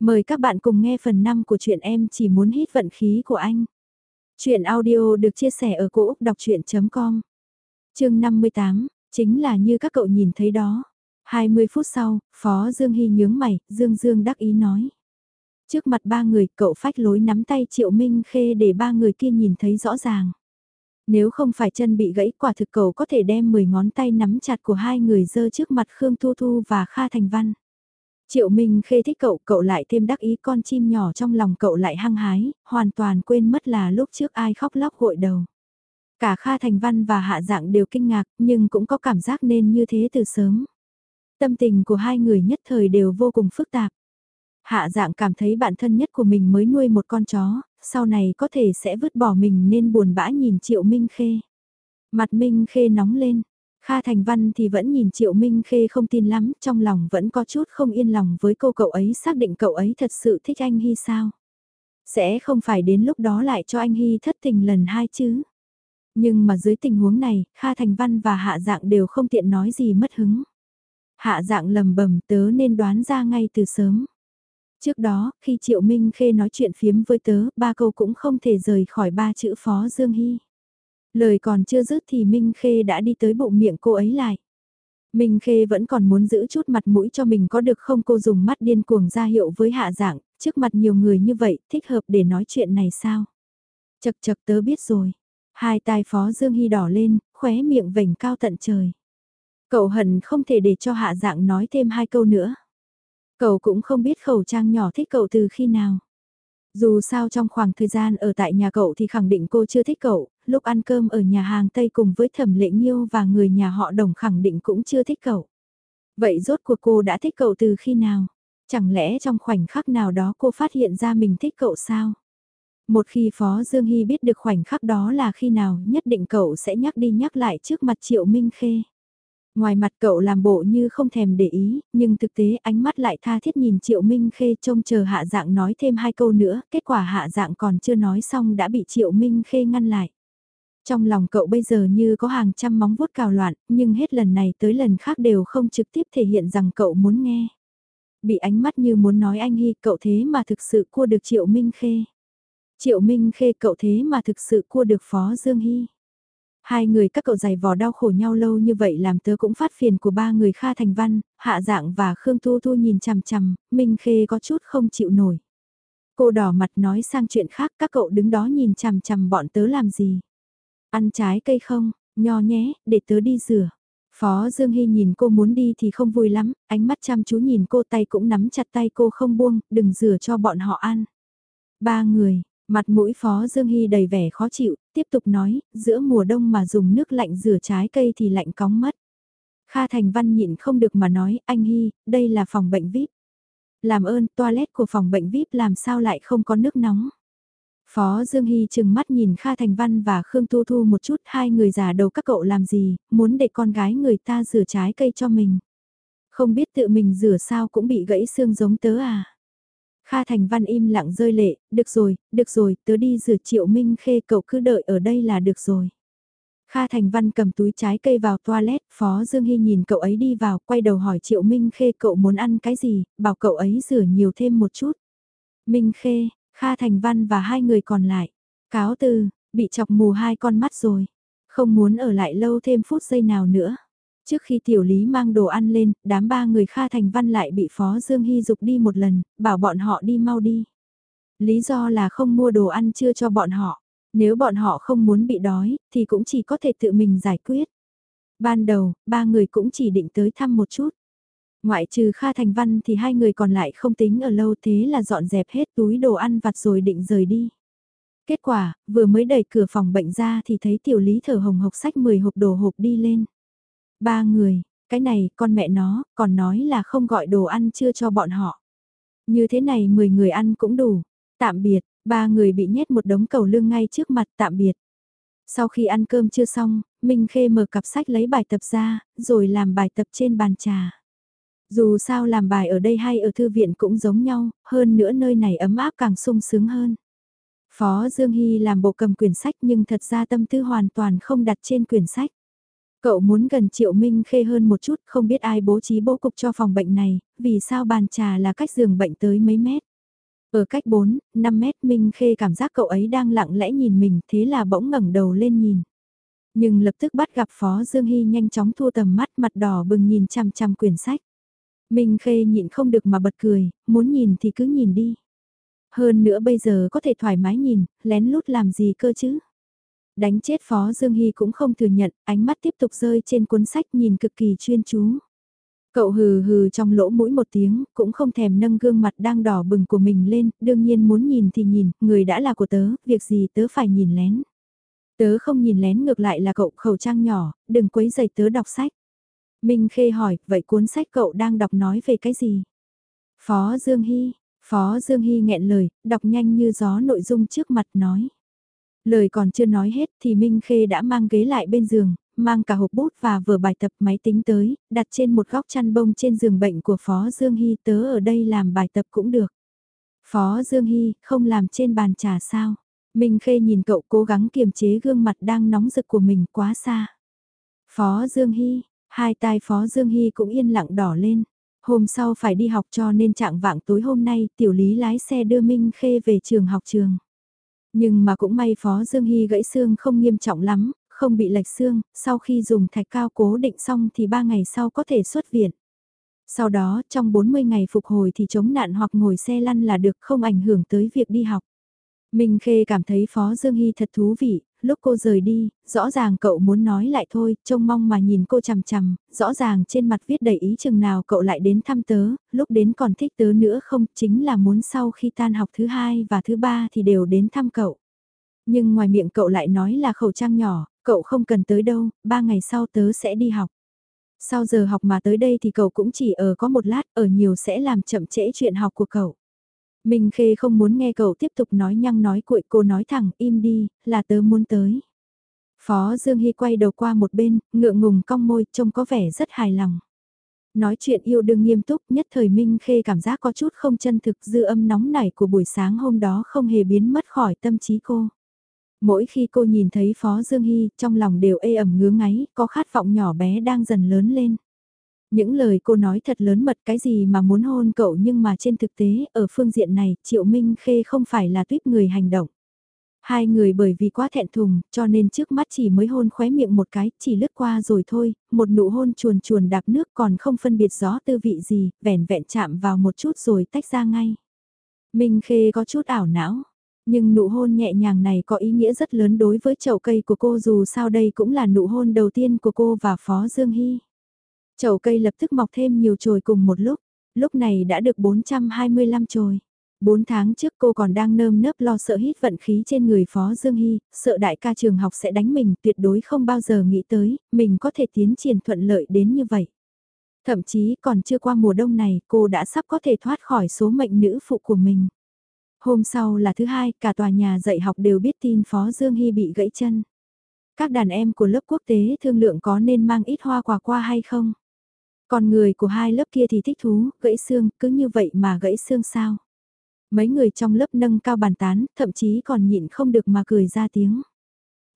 Mời các bạn cùng nghe phần 5 của chuyện em chỉ muốn hít vận khí của anh. Chuyện audio được chia sẻ ở cỗ đọc chuyện.com Chương 58, chính là như các cậu nhìn thấy đó. 20 phút sau, Phó Dương Hy nhướng mày, Dương Dương đắc ý nói. Trước mặt ba người, cậu phách lối nắm tay Triệu Minh Khê để ba người kia nhìn thấy rõ ràng. Nếu không phải chân bị gãy quả thực cậu có thể đem 10 ngón tay nắm chặt của hai người dơ trước mặt Khương Thu Thu và Kha Thành Văn. Triệu Minh Khê thích cậu, cậu lại thêm đắc ý con chim nhỏ trong lòng cậu lại hăng hái, hoàn toàn quên mất là lúc trước ai khóc lóc gội đầu. Cả Kha Thành Văn và Hạ Dạng đều kinh ngạc, nhưng cũng có cảm giác nên như thế từ sớm. Tâm tình của hai người nhất thời đều vô cùng phức tạp. Hạ Dạng cảm thấy bạn thân nhất của mình mới nuôi một con chó, sau này có thể sẽ vứt bỏ mình nên buồn bã nhìn Triệu Minh Khê. Mặt Minh Khê nóng lên, Kha Thành Văn thì vẫn nhìn Triệu Minh Khê không tin lắm, trong lòng vẫn có chút không yên lòng với cô cậu ấy xác định cậu ấy thật sự thích anh Hy sao. Sẽ không phải đến lúc đó lại cho anh Hy thất tình lần hai chứ. Nhưng mà dưới tình huống này, Kha Thành Văn và Hạ Dạng đều không tiện nói gì mất hứng. Hạ Dạng lầm bầm tớ nên đoán ra ngay từ sớm. Trước đó, khi Triệu Minh Khê nói chuyện phiếm với tớ, ba câu cũng không thể rời khỏi ba chữ Phó Dương Hy. Lời còn chưa dứt thì Minh Khê đã đi tới bụng miệng cô ấy lại. Minh Khê vẫn còn muốn giữ chút mặt mũi cho mình có được không cô dùng mắt điên cuồng ra hiệu với hạ dạng, trước mặt nhiều người như vậy, thích hợp để nói chuyện này sao? Chật chật tớ biết rồi. Hai tai phó Dương Hy đỏ lên, khóe miệng vành cao tận trời. Cậu hận không thể để cho hạ dạng nói thêm hai câu nữa. Cậu cũng không biết khẩu trang nhỏ thích cậu từ khi nào. Dù sao trong khoảng thời gian ở tại nhà cậu thì khẳng định cô chưa thích cậu, lúc ăn cơm ở nhà hàng Tây cùng với thẩm lệ nghiêu và người nhà họ đồng khẳng định cũng chưa thích cậu. Vậy rốt cuộc cô đã thích cậu từ khi nào? Chẳng lẽ trong khoảnh khắc nào đó cô phát hiện ra mình thích cậu sao? Một khi Phó Dương Hy biết được khoảnh khắc đó là khi nào nhất định cậu sẽ nhắc đi nhắc lại trước mặt Triệu Minh Khê. Ngoài mặt cậu làm bộ như không thèm để ý, nhưng thực tế ánh mắt lại tha thiết nhìn Triệu Minh Khê trông chờ hạ dạng nói thêm hai câu nữa, kết quả hạ dạng còn chưa nói xong đã bị Triệu Minh Khê ngăn lại. Trong lòng cậu bây giờ như có hàng trăm móng vuốt cào loạn, nhưng hết lần này tới lần khác đều không trực tiếp thể hiện rằng cậu muốn nghe. Bị ánh mắt như muốn nói anh Hy cậu thế mà thực sự cua được Triệu Minh Khê. Triệu Minh Khê cậu thế mà thực sự cua được Phó Dương Hy. Hai người các cậu giày vò đau khổ nhau lâu như vậy làm tớ cũng phát phiền của ba người Kha Thành Văn, Hạ Dạng và Khương Thu Thu nhìn chằm chằm, Minh Khê có chút không chịu nổi. Cô đỏ mặt nói sang chuyện khác các cậu đứng đó nhìn chằm chằm bọn tớ làm gì. Ăn trái cây không, nho nhé, để tớ đi rửa. Phó Dương Hy nhìn cô muốn đi thì không vui lắm, ánh mắt chăm chú nhìn cô tay cũng nắm chặt tay cô không buông, đừng rửa cho bọn họ ăn. Ba người, mặt mũi Phó Dương Hy đầy vẻ khó chịu, tiếp tục nói, giữa mùa đông mà dùng nước lạnh rửa trái cây thì lạnh cóng mất. Kha Thành Văn nhịn không được mà nói, anh Hy, đây là phòng bệnh VIP. Làm ơn, toilet của phòng bệnh VIP làm sao lại không có nước nóng. Phó Dương Hy chừng mắt nhìn Kha Thành Văn và Khương Thu Thu một chút hai người già đầu các cậu làm gì, muốn để con gái người ta rửa trái cây cho mình. Không biết tự mình rửa sao cũng bị gãy xương giống tớ à. Kha Thành Văn im lặng rơi lệ, được rồi, được rồi, tớ đi rửa triệu minh khê cậu cứ đợi ở đây là được rồi. Kha Thành Văn cầm túi trái cây vào toilet, Phó Dương Hy nhìn cậu ấy đi vào, quay đầu hỏi Triệu Minh Khê cậu muốn ăn cái gì, bảo cậu ấy rửa nhiều thêm một chút. Minh Khê, Kha Thành Văn và hai người còn lại. Cáo từ, bị chọc mù hai con mắt rồi. Không muốn ở lại lâu thêm phút giây nào nữa. Trước khi tiểu lý mang đồ ăn lên, đám ba người Kha Thành Văn lại bị Phó Dương Hy dục đi một lần, bảo bọn họ đi mau đi. Lý do là không mua đồ ăn chưa cho bọn họ. Nếu bọn họ không muốn bị đói, thì cũng chỉ có thể tự mình giải quyết. Ban đầu, ba người cũng chỉ định tới thăm một chút. Ngoại trừ Kha Thành Văn thì hai người còn lại không tính ở lâu thế là dọn dẹp hết túi đồ ăn vặt rồi định rời đi. Kết quả, vừa mới đẩy cửa phòng bệnh ra thì thấy tiểu lý thở hồng hộc sách 10 hộp đồ hộp đi lên. Ba người, cái này con mẹ nó, còn nói là không gọi đồ ăn chưa cho bọn họ. Như thế này 10 người ăn cũng đủ. Tạm biệt, ba người bị nhét một đống cầu lương ngay trước mặt tạm biệt. Sau khi ăn cơm chưa xong, Minh Khê mở cặp sách lấy bài tập ra, rồi làm bài tập trên bàn trà. Dù sao làm bài ở đây hay ở thư viện cũng giống nhau, hơn nữa nơi này ấm áp càng sung sướng hơn. Phó Dương Hy làm bộ cầm quyển sách nhưng thật ra tâm tư hoàn toàn không đặt trên quyển sách. Cậu muốn gần Triệu Minh Khê hơn một chút không biết ai bố trí bố cục cho phòng bệnh này, vì sao bàn trà là cách giường bệnh tới mấy mét. Ở cách 4, 5 mét Minh Khê cảm giác cậu ấy đang lặng lẽ nhìn mình thế là bỗng ngẩng đầu lên nhìn. Nhưng lập tức bắt gặp Phó Dương Hy nhanh chóng thua tầm mắt mặt đỏ bừng nhìn chằm chằm quyển sách. Minh Khê nhịn không được mà bật cười, muốn nhìn thì cứ nhìn đi. Hơn nữa bây giờ có thể thoải mái nhìn, lén lút làm gì cơ chứ? Đánh chết Phó Dương Hy cũng không thừa nhận, ánh mắt tiếp tục rơi trên cuốn sách nhìn cực kỳ chuyên chú. Cậu hừ hừ trong lỗ mũi một tiếng, cũng không thèm nâng gương mặt đang đỏ bừng của mình lên, đương nhiên muốn nhìn thì nhìn, người đã là của tớ, việc gì tớ phải nhìn lén. Tớ không nhìn lén ngược lại là cậu khẩu trang nhỏ, đừng quấy giày tớ đọc sách. Minh Khê hỏi, vậy cuốn sách cậu đang đọc nói về cái gì? Phó Dương Hy, Phó Dương Hy nghẹn lời, đọc nhanh như gió nội dung trước mặt nói. Lời còn chưa nói hết thì Minh Khê đã mang ghế lại bên giường, mang cả hộp bút và vừa bài tập máy tính tới, đặt trên một góc chăn bông trên giường bệnh của Phó Dương Hy tớ ở đây làm bài tập cũng được. Phó Dương Hy không làm trên bàn trà sao. Minh Khê nhìn cậu cố gắng kiềm chế gương mặt đang nóng rực của mình quá xa. Phó Dương Hy, hai tai Phó Dương Hy cũng yên lặng đỏ lên. Hôm sau phải đi học cho nên trạng vạng tối hôm nay tiểu lý lái xe đưa Minh Khê về trường học trường. Nhưng mà cũng may Phó Dương Hy gãy xương không nghiêm trọng lắm, không bị lệch xương, sau khi dùng thạch cao cố định xong thì 3 ngày sau có thể xuất viện. Sau đó, trong 40 ngày phục hồi thì chống nạn hoặc ngồi xe lăn là được không ảnh hưởng tới việc đi học. Minh Khê cảm thấy Phó Dương Hy thật thú vị, lúc cô rời đi, rõ ràng cậu muốn nói lại thôi, trông mong mà nhìn cô chằm chằm, rõ ràng trên mặt viết đầy ý chừng nào cậu lại đến thăm tớ, lúc đến còn thích tớ nữa không, chính là muốn sau khi tan học thứ hai và thứ ba thì đều đến thăm cậu. Nhưng ngoài miệng cậu lại nói là khẩu trang nhỏ, cậu không cần tới đâu, ba ngày sau tớ sẽ đi học. Sau giờ học mà tới đây thì cậu cũng chỉ ở có một lát, ở nhiều sẽ làm chậm trễ chuyện học của cậu. Minh Khê không muốn nghe cậu tiếp tục nói nhăng nói cuội cô nói thẳng im đi, là tớ muốn tới. Phó Dương Hy quay đầu qua một bên, ngượng ngùng cong môi, trông có vẻ rất hài lòng. Nói chuyện yêu đương nghiêm túc nhất thời Minh Khê cảm giác có chút không chân thực dư âm nóng nảy của buổi sáng hôm đó không hề biến mất khỏi tâm trí cô. Mỗi khi cô nhìn thấy Phó Dương Hy, trong lòng đều ê ẩm ngứa ngáy, có khát vọng nhỏ bé đang dần lớn lên. Những lời cô nói thật lớn mật cái gì mà muốn hôn cậu nhưng mà trên thực tế, ở phương diện này, Triệu Minh Khê không phải là tuyết người hành động. Hai người bởi vì quá thẹn thùng, cho nên trước mắt chỉ mới hôn khóe miệng một cái, chỉ lướt qua rồi thôi, một nụ hôn chuồn chuồn đạp nước còn không phân biệt rõ tư vị gì, vẻn vẹn chạm vào một chút rồi tách ra ngay. Minh Khê có chút ảo não, nhưng nụ hôn nhẹ nhàng này có ý nghĩa rất lớn đối với chậu cây của cô dù sao đây cũng là nụ hôn đầu tiên của cô và Phó Dương Hy. Chậu cây lập tức mọc thêm nhiều chồi cùng một lúc, lúc này đã được 425 chồi. 4 tháng trước cô còn đang nơm nớp lo sợ hít vận khí trên người Phó Dương Hy, sợ đại ca trường học sẽ đánh mình tuyệt đối không bao giờ nghĩ tới, mình có thể tiến triển thuận lợi đến như vậy. Thậm chí còn chưa qua mùa đông này cô đã sắp có thể thoát khỏi số mệnh nữ phụ của mình. Hôm sau là thứ hai, cả tòa nhà dạy học đều biết tin Phó Dương Hy bị gãy chân. Các đàn em của lớp quốc tế thương lượng có nên mang ít hoa quà qua hay không? Còn người của hai lớp kia thì thích thú, gãy xương, cứ như vậy mà gãy xương sao? Mấy người trong lớp nâng cao bàn tán, thậm chí còn nhịn không được mà cười ra tiếng.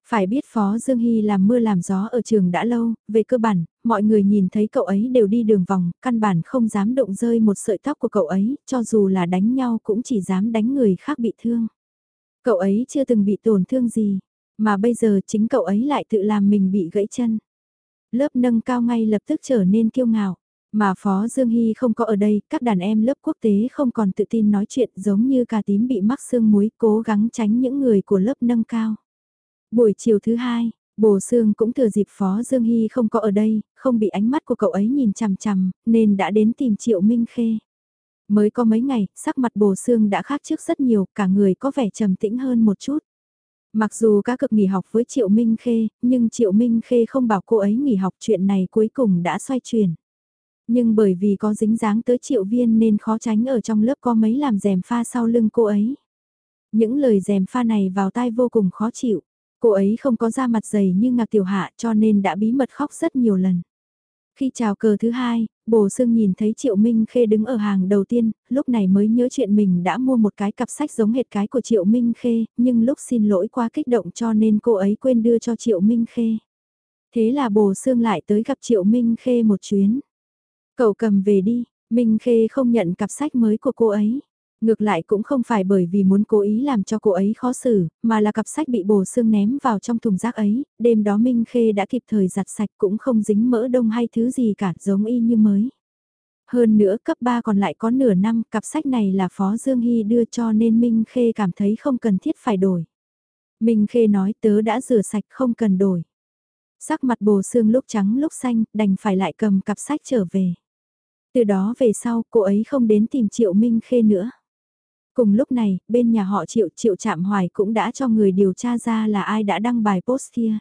Phải biết Phó Dương Hy làm mưa làm gió ở trường đã lâu, về cơ bản, mọi người nhìn thấy cậu ấy đều đi đường vòng, căn bản không dám động rơi một sợi tóc của cậu ấy, cho dù là đánh nhau cũng chỉ dám đánh người khác bị thương. Cậu ấy chưa từng bị tổn thương gì, mà bây giờ chính cậu ấy lại tự làm mình bị gãy chân. Lớp nâng cao ngay lập tức trở nên kiêu ngạo. Mà Phó Dương Hy không có ở đây, các đàn em lớp quốc tế không còn tự tin nói chuyện giống như cà tím bị mắc xương muối cố gắng tránh những người của lớp nâng cao. Buổi chiều thứ hai, Bồ Sương cũng thừa dịp Phó Dương Hy không có ở đây, không bị ánh mắt của cậu ấy nhìn chằm chằm, nên đã đến tìm Triệu Minh Khê. Mới có mấy ngày, sắc mặt Bồ Sương đã khác trước rất nhiều, cả người có vẻ trầm tĩnh hơn một chút. Mặc dù cá cực nghỉ học với Triệu Minh Khê, nhưng Triệu Minh Khê không bảo cô ấy nghỉ học chuyện này cuối cùng đã xoay chuyển. Nhưng bởi vì có dính dáng tới Triệu Viên nên khó tránh ở trong lớp có mấy làm rèm pha sau lưng cô ấy. Những lời rèm pha này vào tai vô cùng khó chịu. Cô ấy không có da mặt dày như ngạc tiểu hạ cho nên đã bí mật khóc rất nhiều lần. Khi chào cờ thứ hai, bồ sương nhìn thấy Triệu Minh Khê đứng ở hàng đầu tiên, lúc này mới nhớ chuyện mình đã mua một cái cặp sách giống hệt cái của Triệu Minh Khê, nhưng lúc xin lỗi quá kích động cho nên cô ấy quên đưa cho Triệu Minh Khê. Thế là bồ sương lại tới gặp Triệu Minh Khê một chuyến. Cậu cầm về đi, Minh Khê không nhận cặp sách mới của cô ấy. Ngược lại cũng không phải bởi vì muốn cố ý làm cho cô ấy khó xử, mà là cặp sách bị bồ xương ném vào trong thùng rác ấy, đêm đó Minh Khê đã kịp thời giặt sạch cũng không dính mỡ đông hay thứ gì cả, giống y như mới. Hơn nữa cấp 3 còn lại có nửa năm, cặp sách này là Phó Dương Hy đưa cho nên Minh Khê cảm thấy không cần thiết phải đổi. Minh Khê nói tớ đã rửa sạch không cần đổi. Sắc mặt bồ xương lúc trắng lúc xanh, đành phải lại cầm cặp sách trở về. Từ đó về sau, cô ấy không đến tìm Triệu Minh Khê nữa. Cùng lúc này, bên nhà họ Triệu Triệu Trạm Hoài cũng đã cho người điều tra ra là ai đã đăng bài post kia.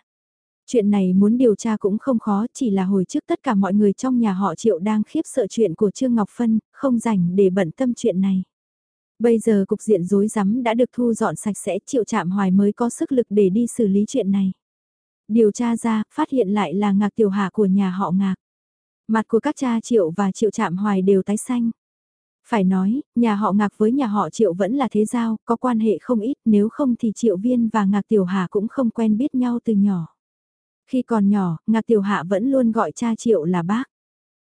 Chuyện này muốn điều tra cũng không khó, chỉ là hồi trước tất cả mọi người trong nhà họ Triệu đang khiếp sợ chuyện của Trương Ngọc Phân, không rảnh để bận tâm chuyện này. Bây giờ cục diện rối rắm đã được thu dọn sạch sẽ, Triệu Trạm Hoài mới có sức lực để đi xử lý chuyện này. Điều tra ra, phát hiện lại là ngạc tiểu hạ của nhà họ ngạc. Mặt của các cha Triệu và Triệu Trạm Hoài đều tái xanh. Phải nói, nhà họ Ngạc với nhà họ Triệu vẫn là thế giao, có quan hệ không ít, nếu không thì Triệu Viên và Ngạc Tiểu Hà cũng không quen biết nhau từ nhỏ. Khi còn nhỏ, Ngạc Tiểu Hạ vẫn luôn gọi cha Triệu là bác.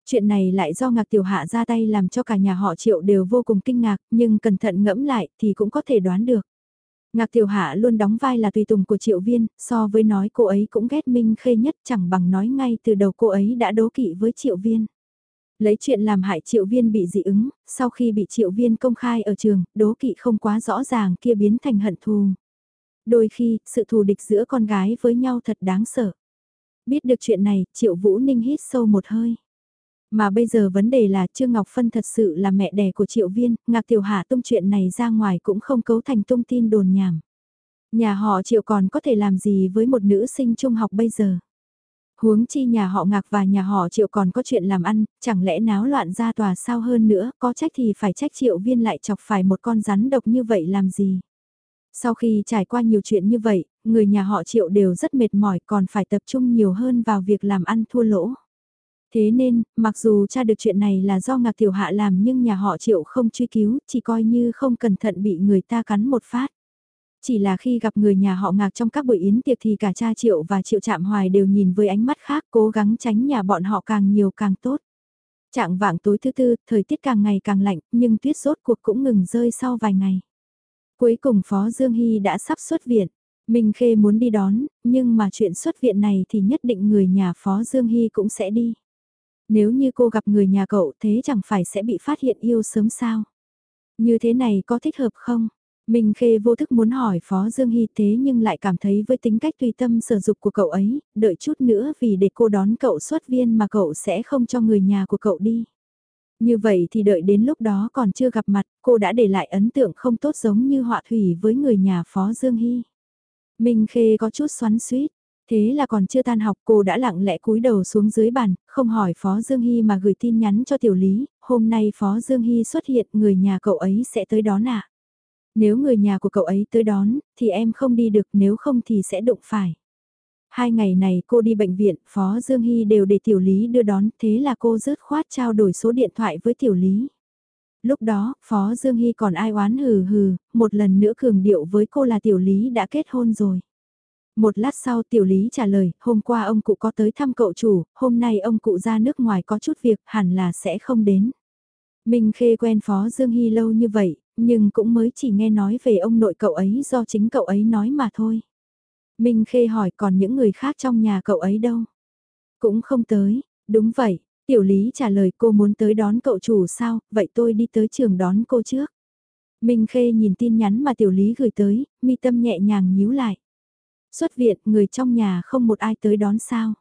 Chuyện này lại do Ngạc Tiểu Hạ ra tay làm cho cả nhà họ Triệu đều vô cùng kinh ngạc, nhưng cẩn thận ngẫm lại thì cũng có thể đoán được. Ngạc Tiểu Hạ luôn đóng vai là tùy tùng của Triệu Viên, so với nói cô ấy cũng ghét Minh Khê nhất chẳng bằng nói ngay từ đầu cô ấy đã đố kỵ với Triệu Viên. Lấy chuyện làm hại Triệu Viên bị dị ứng, sau khi bị Triệu Viên công khai ở trường, đố kỵ không quá rõ ràng kia biến thành hận thù. Đôi khi, sự thù địch giữa con gái với nhau thật đáng sợ. Biết được chuyện này, Triệu Vũ Ninh hít sâu một hơi. Mà bây giờ vấn đề là Trương Ngọc Phân thật sự là mẹ đẻ của Triệu Viên, Ngạc Tiểu hà tung chuyện này ra ngoài cũng không cấu thành tung tin đồn nhảm. Nhà họ Triệu còn có thể làm gì với một nữ sinh trung học bây giờ? Huống chi nhà họ Ngạc và nhà họ Triệu còn có chuyện làm ăn, chẳng lẽ náo loạn ra tòa sao hơn nữa, có trách thì phải trách Triệu Viên lại chọc phải một con rắn độc như vậy làm gì? Sau khi trải qua nhiều chuyện như vậy, người nhà họ Triệu đều rất mệt mỏi còn phải tập trung nhiều hơn vào việc làm ăn thua lỗ. Thế nên, mặc dù cha được chuyện này là do Ngạc Tiểu Hạ làm nhưng nhà họ Triệu không truy cứu, chỉ coi như không cẩn thận bị người ta cắn một phát. Chỉ là khi gặp người nhà họ Ngạc trong các buổi yến tiệc thì cả cha Triệu và Triệu Trạm Hoài đều nhìn với ánh mắt khác cố gắng tránh nhà bọn họ càng nhiều càng tốt. Trạng vạng tối thứ tư, thời tiết càng ngày càng lạnh, nhưng tuyết rốt cuộc cũng ngừng rơi sau vài ngày. Cuối cùng Phó Dương Hy đã sắp xuất viện. Minh Khê muốn đi đón, nhưng mà chuyện xuất viện này thì nhất định người nhà Phó Dương Hy cũng sẽ đi. Nếu như cô gặp người nhà cậu thế chẳng phải sẽ bị phát hiện yêu sớm sao? Như thế này có thích hợp không? Minh Khê vô thức muốn hỏi Phó Dương Hy thế nhưng lại cảm thấy với tính cách tùy tâm sở dục của cậu ấy, đợi chút nữa vì để cô đón cậu xuất viên mà cậu sẽ không cho người nhà của cậu đi. Như vậy thì đợi đến lúc đó còn chưa gặp mặt, cô đã để lại ấn tượng không tốt giống như họa thủy với người nhà Phó Dương Hy. Minh Khê có chút xoắn suýt, thế là còn chưa tan học cô đã lặng lẽ cúi đầu xuống dưới bàn, không hỏi Phó Dương Hy mà gửi tin nhắn cho Tiểu Lý, hôm nay Phó Dương Hy xuất hiện người nhà cậu ấy sẽ tới đón ạ. Nếu người nhà của cậu ấy tới đón, thì em không đi được nếu không thì sẽ đụng phải. Hai ngày này cô đi bệnh viện, Phó Dương Hy đều để Tiểu Lý đưa đón, thế là cô rớt khoát trao đổi số điện thoại với Tiểu Lý. Lúc đó, Phó Dương Hy còn ai oán hừ hừ, một lần nữa cường điệu với cô là Tiểu Lý đã kết hôn rồi. Một lát sau Tiểu Lý trả lời, hôm qua ông cụ có tới thăm cậu chủ, hôm nay ông cụ ra nước ngoài có chút việc, hẳn là sẽ không đến. Minh Khê quen Phó Dương Hy lâu như vậy, nhưng cũng mới chỉ nghe nói về ông nội cậu ấy do chính cậu ấy nói mà thôi. Minh Khê hỏi còn những người khác trong nhà cậu ấy đâu? Cũng không tới, đúng vậy, tiểu lý trả lời cô muốn tới đón cậu chủ sao, vậy tôi đi tới trường đón cô trước. Minh Khê nhìn tin nhắn mà tiểu lý gửi tới, mi tâm nhẹ nhàng nhíu lại. Xuất viện, người trong nhà không một ai tới đón sao?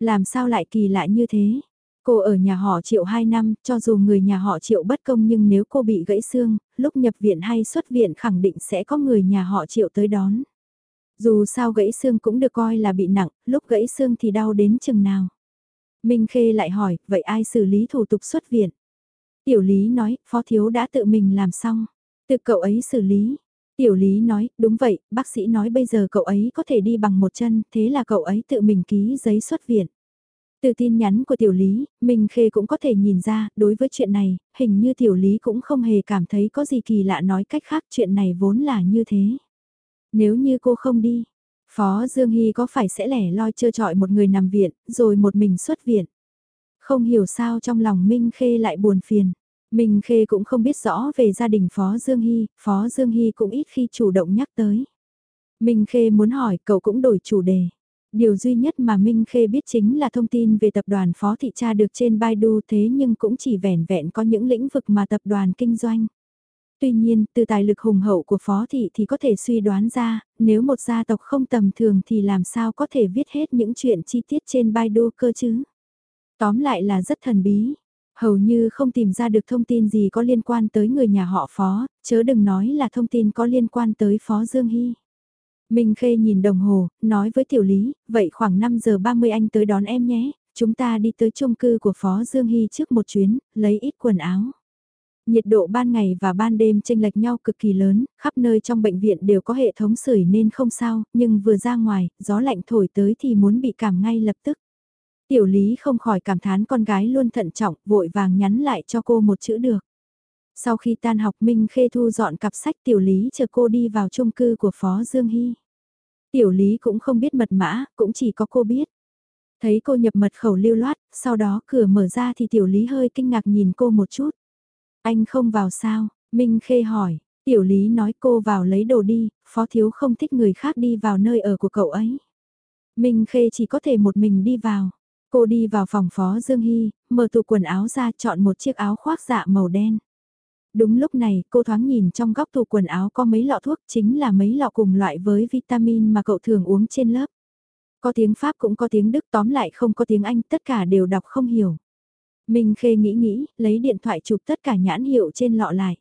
Làm sao lại kỳ lạ như thế? Cô ở nhà họ triệu 2 năm, cho dù người nhà họ triệu bất công nhưng nếu cô bị gãy xương, lúc nhập viện hay xuất viện khẳng định sẽ có người nhà họ triệu tới đón. Dù sao gãy xương cũng được coi là bị nặng, lúc gãy xương thì đau đến chừng nào. Minh Khê lại hỏi, vậy ai xử lý thủ tục xuất viện? Tiểu Lý nói, Phó Thiếu đã tự mình làm xong. Tự cậu ấy xử lý. Tiểu Lý nói, đúng vậy, bác sĩ nói bây giờ cậu ấy có thể đi bằng một chân, thế là cậu ấy tự mình ký giấy xuất viện. Từ tin nhắn của Tiểu Lý, Minh Khê cũng có thể nhìn ra, đối với chuyện này, hình như Tiểu Lý cũng không hề cảm thấy có gì kỳ lạ nói cách khác chuyện này vốn là như thế. Nếu như cô không đi, Phó Dương Hy có phải sẽ lẻ loi trơ trọi một người nằm viện, rồi một mình xuất viện. Không hiểu sao trong lòng Minh Khê lại buồn phiền. Minh Khê cũng không biết rõ về gia đình Phó Dương Hy, Phó Dương Hy cũng ít khi chủ động nhắc tới. Minh Khê muốn hỏi cậu cũng đổi chủ đề. Điều duy nhất mà Minh Khê biết chính là thông tin về tập đoàn Phó Thị Cha được trên Baidu thế nhưng cũng chỉ vẻn vẹn có những lĩnh vực mà tập đoàn kinh doanh. Tuy nhiên, từ tài lực hùng hậu của Phó Thị thì có thể suy đoán ra, nếu một gia tộc không tầm thường thì làm sao có thể viết hết những chuyện chi tiết trên Baidu cơ chứ. Tóm lại là rất thần bí, hầu như không tìm ra được thông tin gì có liên quan tới người nhà họ Phó, chớ đừng nói là thông tin có liên quan tới Phó Dương Hy. Minh Khê nhìn đồng hồ, nói với Tiểu Lý, vậy khoảng 5 giờ 30 anh tới đón em nhé, chúng ta đi tới chung cư của Phó Dương Hy trước một chuyến, lấy ít quần áo. Nhiệt độ ban ngày và ban đêm chênh lệch nhau cực kỳ lớn, khắp nơi trong bệnh viện đều có hệ thống sưởi nên không sao, nhưng vừa ra ngoài, gió lạnh thổi tới thì muốn bị cảm ngay lập tức. Tiểu Lý không khỏi cảm thán con gái luôn thận trọng, vội vàng nhắn lại cho cô một chữ được. Sau khi tan học Minh Khê thu dọn cặp sách Tiểu Lý chờ cô đi vào chung cư của Phó Dương Hy. Tiểu Lý cũng không biết mật mã, cũng chỉ có cô biết. Thấy cô nhập mật khẩu lưu loát, sau đó cửa mở ra thì Tiểu Lý hơi kinh ngạc nhìn cô một chút. Anh không vào sao? Minh Khê hỏi. Tiểu Lý nói cô vào lấy đồ đi, Phó Thiếu không thích người khác đi vào nơi ở của cậu ấy. Minh Khê chỉ có thể một mình đi vào. Cô đi vào phòng Phó Dương Hy, mở tủ quần áo ra chọn một chiếc áo khoác dạ màu đen. Đúng lúc này, cô thoáng nhìn trong góc tủ quần áo có mấy lọ thuốc chính là mấy lọ cùng loại với vitamin mà cậu thường uống trên lớp. Có tiếng Pháp cũng có tiếng Đức tóm lại không có tiếng Anh tất cả đều đọc không hiểu. Minh Khê nghĩ nghĩ, lấy điện thoại chụp tất cả nhãn hiệu trên lọ lại.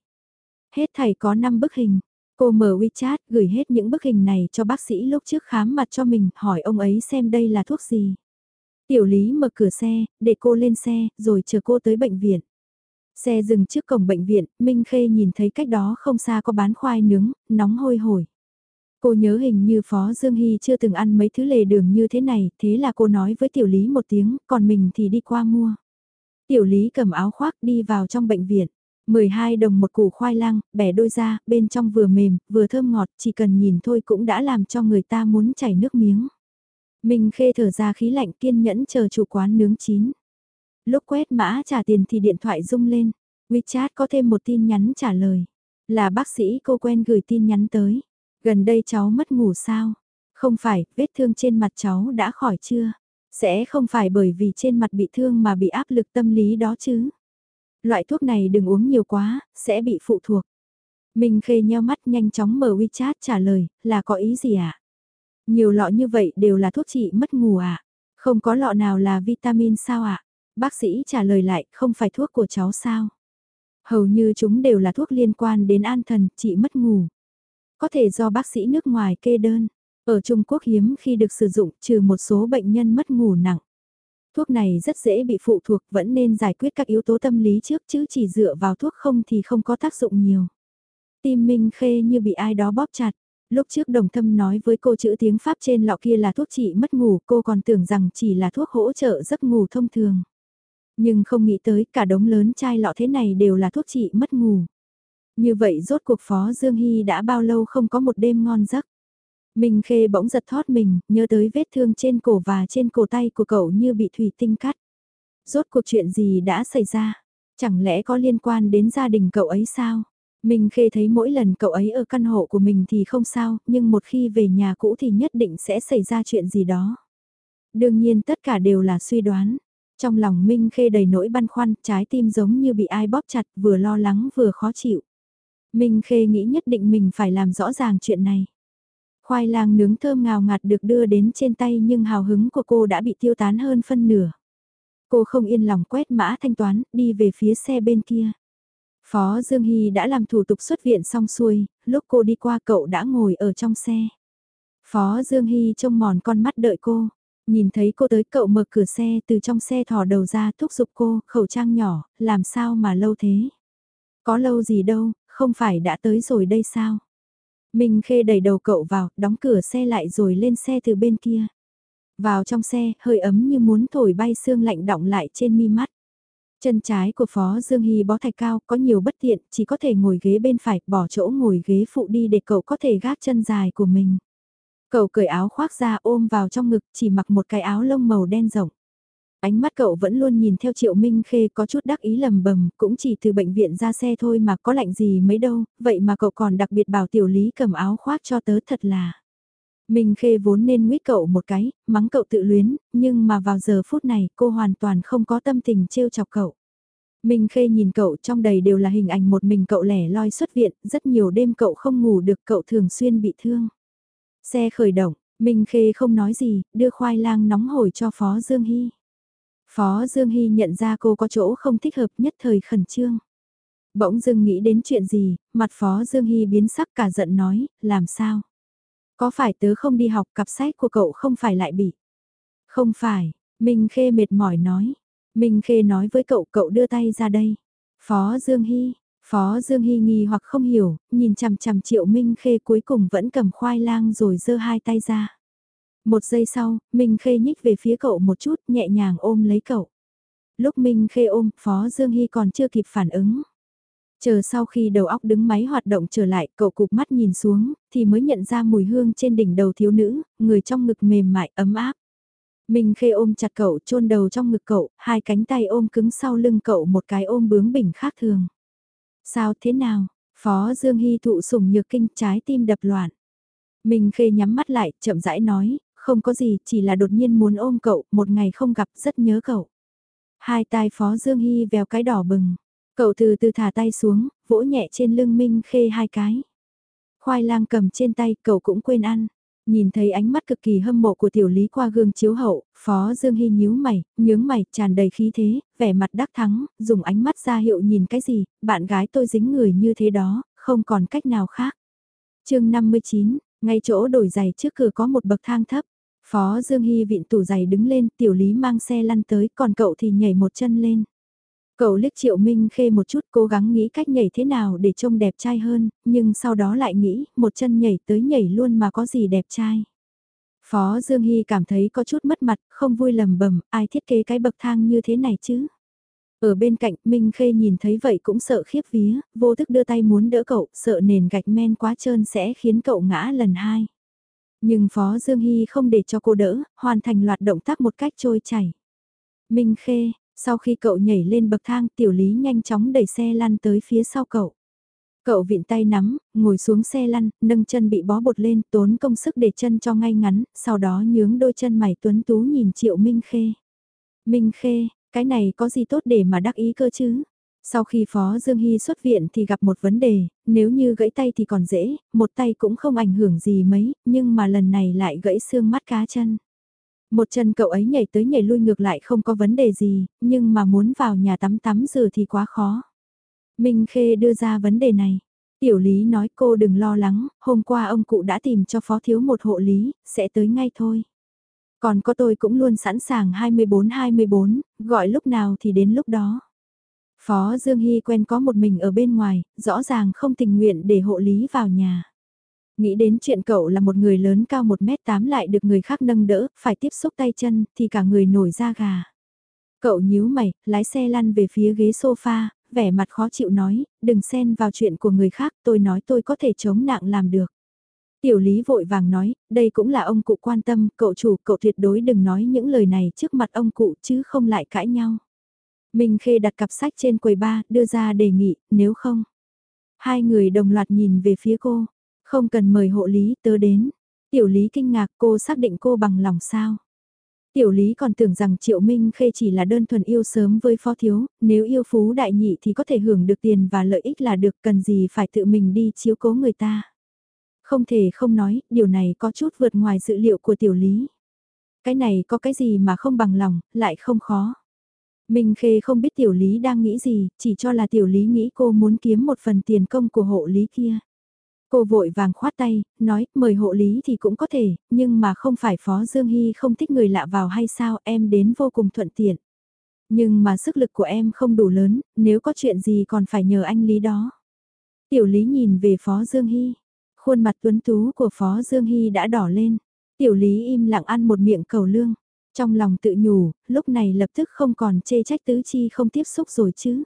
Hết thầy có 5 bức hình. Cô mở WeChat gửi hết những bức hình này cho bác sĩ lúc trước khám mặt cho mình, hỏi ông ấy xem đây là thuốc gì. Tiểu Lý mở cửa xe, để cô lên xe, rồi chờ cô tới bệnh viện. Xe dừng trước cổng bệnh viện, Minh Khê nhìn thấy cách đó không xa có bán khoai nướng, nóng hôi hổi. Cô nhớ hình như Phó Dương Hy chưa từng ăn mấy thứ lề đường như thế này, thế là cô nói với Tiểu Lý một tiếng, còn mình thì đi qua mua. Tiểu Lý cầm áo khoác đi vào trong bệnh viện. 12 đồng một củ khoai lang, bẻ đôi ra, bên trong vừa mềm, vừa thơm ngọt, chỉ cần nhìn thôi cũng đã làm cho người ta muốn chảy nước miếng. Minh Khê thở ra khí lạnh kiên nhẫn chờ chủ quán nướng chín. Lúc quét mã trả tiền thì điện thoại rung lên. WeChat có thêm một tin nhắn trả lời. Là bác sĩ cô quen gửi tin nhắn tới. Gần đây cháu mất ngủ sao? Không phải, vết thương trên mặt cháu đã khỏi chưa? Sẽ không phải bởi vì trên mặt bị thương mà bị áp lực tâm lý đó chứ? Loại thuốc này đừng uống nhiều quá, sẽ bị phụ thuộc. mình Khê nheo mắt nhanh chóng mở WeChat trả lời, là có ý gì ạ? À? Nhiều lọ như vậy đều là thuốc trị mất ngủ à? Không có lọ nào là vitamin sao ạ? À? Bác sĩ trả lời lại, không phải thuốc của cháu sao? Hầu như chúng đều là thuốc liên quan đến an thần, trị mất ngủ. Có thể do bác sĩ nước ngoài kê đơn. Ở Trung Quốc hiếm khi được sử dụng trừ một số bệnh nhân mất ngủ nặng. Thuốc này rất dễ bị phụ thuộc vẫn nên giải quyết các yếu tố tâm lý trước chứ chỉ dựa vào thuốc không thì không có tác dụng nhiều. Tim Minh Khê như bị ai đó bóp chặt. Lúc trước đồng thâm nói với cô chữ tiếng Pháp trên lọ kia là thuốc trị mất ngủ cô còn tưởng rằng chỉ là thuốc hỗ trợ giấc ngủ thông thường. Nhưng không nghĩ tới cả đống lớn chai lọ thế này đều là thuốc trị mất ngủ. Như vậy rốt cuộc Phó Dương Hy đã bao lâu không có một đêm ngon giấc. Minh Khê bỗng giật thót mình, nhớ tới vết thương trên cổ và trên cổ tay của cậu như bị thủy tinh cắt. Rốt cuộc chuyện gì đã xảy ra? Chẳng lẽ có liên quan đến gia đình cậu ấy sao? Minh Khê thấy mỗi lần cậu ấy ở căn hộ của mình thì không sao, nhưng một khi về nhà cũ thì nhất định sẽ xảy ra chuyện gì đó. Đương nhiên tất cả đều là suy đoán. Trong lòng Minh Khê đầy nỗi băn khoăn, trái tim giống như bị ai bóp chặt, vừa lo lắng vừa khó chịu. Minh Khê nghĩ nhất định mình phải làm rõ ràng chuyện này. Khoai lang nướng thơm ngào ngạt được đưa đến trên tay nhưng hào hứng của cô đã bị tiêu tán hơn phân nửa. Cô không yên lòng quét mã thanh toán, đi về phía xe bên kia. Phó Dương Hy đã làm thủ tục xuất viện xong xuôi, lúc cô đi qua cậu đã ngồi ở trong xe. Phó Dương Hy trông mòn con mắt đợi cô. Nhìn thấy cô tới cậu mở cửa xe từ trong xe thò đầu ra thúc giục cô, khẩu trang nhỏ, làm sao mà lâu thế? Có lâu gì đâu, không phải đã tới rồi đây sao? Minh Khê đẩy đầu cậu vào, đóng cửa xe lại rồi lên xe từ bên kia. Vào trong xe, hơi ấm như muốn thổi bay xương lạnh đọng lại trên mi mắt. Chân trái của Phó Dương Hy bó thạch cao, có nhiều bất tiện, chỉ có thể ngồi ghế bên phải, bỏ chỗ ngồi ghế phụ đi để cậu có thể gác chân dài của mình. Cậu cởi áo khoác ra ôm vào trong ngực, chỉ mặc một cái áo lông màu đen rộng. Ánh mắt cậu vẫn luôn nhìn theo Triệu Minh Khê có chút đắc ý lầm bầm, cũng chỉ từ bệnh viện ra xe thôi mà có lạnh gì mấy đâu, vậy mà cậu còn đặc biệt bảo tiểu lý cầm áo khoác cho tớ thật là. Minh Khê vốn nên nguyết cậu một cái, mắng cậu tự luyến, nhưng mà vào giờ phút này cô hoàn toàn không có tâm tình trêu chọc cậu. Minh Khê nhìn cậu trong đầy đều là hình ảnh một mình cậu lẻ loi xuất viện, rất nhiều đêm cậu không ngủ được cậu thường xuyên bị thương. Xe khởi động, Minh Khê không nói gì, đưa khoai lang nóng hổi cho Phó Dương Hy. Phó Dương Hy nhận ra cô có chỗ không thích hợp nhất thời khẩn trương. Bỗng dưng nghĩ đến chuyện gì, mặt Phó Dương Hy biến sắc cả giận nói, làm sao? Có phải tớ không đi học cặp sách của cậu không phải lại bị? Không phải, Minh Khê mệt mỏi nói. Minh Khê nói với cậu cậu đưa tay ra đây. Phó Dương Hy, Phó Dương Hy nghi hoặc không hiểu, nhìn chằm chằm Triệu Minh Khê cuối cùng vẫn cầm khoai lang rồi giơ hai tay ra. Một giây sau, Minh Khê nhích về phía cậu một chút, nhẹ nhàng ôm lấy cậu. Lúc Minh Khê ôm, Phó Dương Hy còn chưa kịp phản ứng. Chờ sau khi đầu óc đứng máy hoạt động trở lại, cậu cụp mắt nhìn xuống, thì mới nhận ra mùi hương trên đỉnh đầu thiếu nữ, người trong ngực mềm mại, ấm áp. Minh Khê ôm chặt cậu, chôn đầu trong ngực cậu, hai cánh tay ôm cứng sau lưng cậu một cái ôm bướng bỉnh khác thường. Sao thế nào? Phó Dương Hy thụ sủng nhược kinh trái tim đập loạn. Minh Khê nhắm mắt lại, chậm rãi nói, không có gì, chỉ là đột nhiên muốn ôm cậu, một ngày không gặp, rất nhớ cậu. Hai tai Phó Dương Hy vèo cái đỏ bừng. Cậu từ từ thả tay xuống, vỗ nhẹ trên lưng Minh Khê hai cái. Khoai lang cầm trên tay, cậu cũng quên ăn. Nhìn thấy ánh mắt cực kỳ hâm mộ của tiểu lý qua gương chiếu hậu, Phó Dương Hy nhíu mày, nhướng mày, tràn đầy khí thế, vẻ mặt đắc thắng, dùng ánh mắt ra hiệu nhìn cái gì, bạn gái tôi dính người như thế đó, không còn cách nào khác. chương 59, ngay chỗ đổi giày trước cửa có một bậc thang thấp. Phó Dương Hy vịn tủ giày đứng lên, tiểu lý mang xe lăn tới, còn cậu thì nhảy một chân lên. Cậu liếc Triệu Minh Khê một chút cố gắng nghĩ cách nhảy thế nào để trông đẹp trai hơn, nhưng sau đó lại nghĩ, một chân nhảy tới nhảy luôn mà có gì đẹp trai. Phó Dương Hy cảm thấy có chút mất mặt, không vui lầm bầm, ai thiết kế cái bậc thang như thế này chứ. Ở bên cạnh, Minh Khê nhìn thấy vậy cũng sợ khiếp vía, vô thức đưa tay muốn đỡ cậu, sợ nền gạch men quá trơn sẽ khiến cậu ngã lần hai. Nhưng Phó Dương Hy không để cho cô đỡ, hoàn thành loạt động tác một cách trôi chảy. Minh Khê, sau khi cậu nhảy lên bậc thang tiểu lý nhanh chóng đẩy xe lăn tới phía sau cậu. Cậu vịn tay nắm, ngồi xuống xe lăn, nâng chân bị bó bột lên, tốn công sức để chân cho ngay ngắn, sau đó nhướng đôi chân mày tuấn tú nhìn Triệu Minh Khê. Minh Khê, cái này có gì tốt để mà đắc ý cơ chứ? Sau khi Phó Dương Hy xuất viện thì gặp một vấn đề, nếu như gãy tay thì còn dễ, một tay cũng không ảnh hưởng gì mấy, nhưng mà lần này lại gãy xương mắt cá chân. Một chân cậu ấy nhảy tới nhảy lui ngược lại không có vấn đề gì, nhưng mà muốn vào nhà tắm tắm rửa thì quá khó. Minh Khê đưa ra vấn đề này. Tiểu lý nói cô đừng lo lắng, hôm qua ông cụ đã tìm cho phó thiếu một hộ lý, sẽ tới ngay thôi. Còn có tôi cũng luôn sẵn sàng 24-24, gọi lúc nào thì đến lúc đó. Phó Dương Hy quen có một mình ở bên ngoài, rõ ràng không tình nguyện để hộ lý vào nhà. Nghĩ đến chuyện cậu là một người lớn cao 1m8 lại được người khác nâng đỡ, phải tiếp xúc tay chân, thì cả người nổi da gà. Cậu nhíu mày, lái xe lăn về phía ghế sofa, vẻ mặt khó chịu nói, đừng xen vào chuyện của người khác, tôi nói tôi có thể chống nặng làm được. Tiểu lý vội vàng nói, đây cũng là ông cụ quan tâm, cậu chủ, cậu tuyệt đối đừng nói những lời này trước mặt ông cụ chứ không lại cãi nhau. Minh Khê đặt cặp sách trên quầy ba, đưa ra đề nghị, nếu không. Hai người đồng loạt nhìn về phía cô, không cần mời hộ lý tớ đến. Tiểu lý kinh ngạc cô xác định cô bằng lòng sao. Tiểu lý còn tưởng rằng Triệu Minh Khê chỉ là đơn thuần yêu sớm với phó thiếu, nếu yêu phú đại nhị thì có thể hưởng được tiền và lợi ích là được cần gì phải tự mình đi chiếu cố người ta. Không thể không nói, điều này có chút vượt ngoài dự liệu của tiểu lý. Cái này có cái gì mà không bằng lòng, lại không khó. Minh Khê không biết tiểu lý đang nghĩ gì, chỉ cho là tiểu lý nghĩ cô muốn kiếm một phần tiền công của hộ lý kia. Cô vội vàng khoát tay, nói, mời hộ lý thì cũng có thể, nhưng mà không phải Phó Dương Hy không thích người lạ vào hay sao, em đến vô cùng thuận tiện. Nhưng mà sức lực của em không đủ lớn, nếu có chuyện gì còn phải nhờ anh Lý đó. Tiểu Lý nhìn về Phó Dương Hy, khuôn mặt tuấn tú của Phó Dương Hy đã đỏ lên. Tiểu Lý im lặng ăn một miệng cầu lương. Trong lòng tự nhủ, lúc này lập tức không còn chê trách tứ chi không tiếp xúc rồi chứ.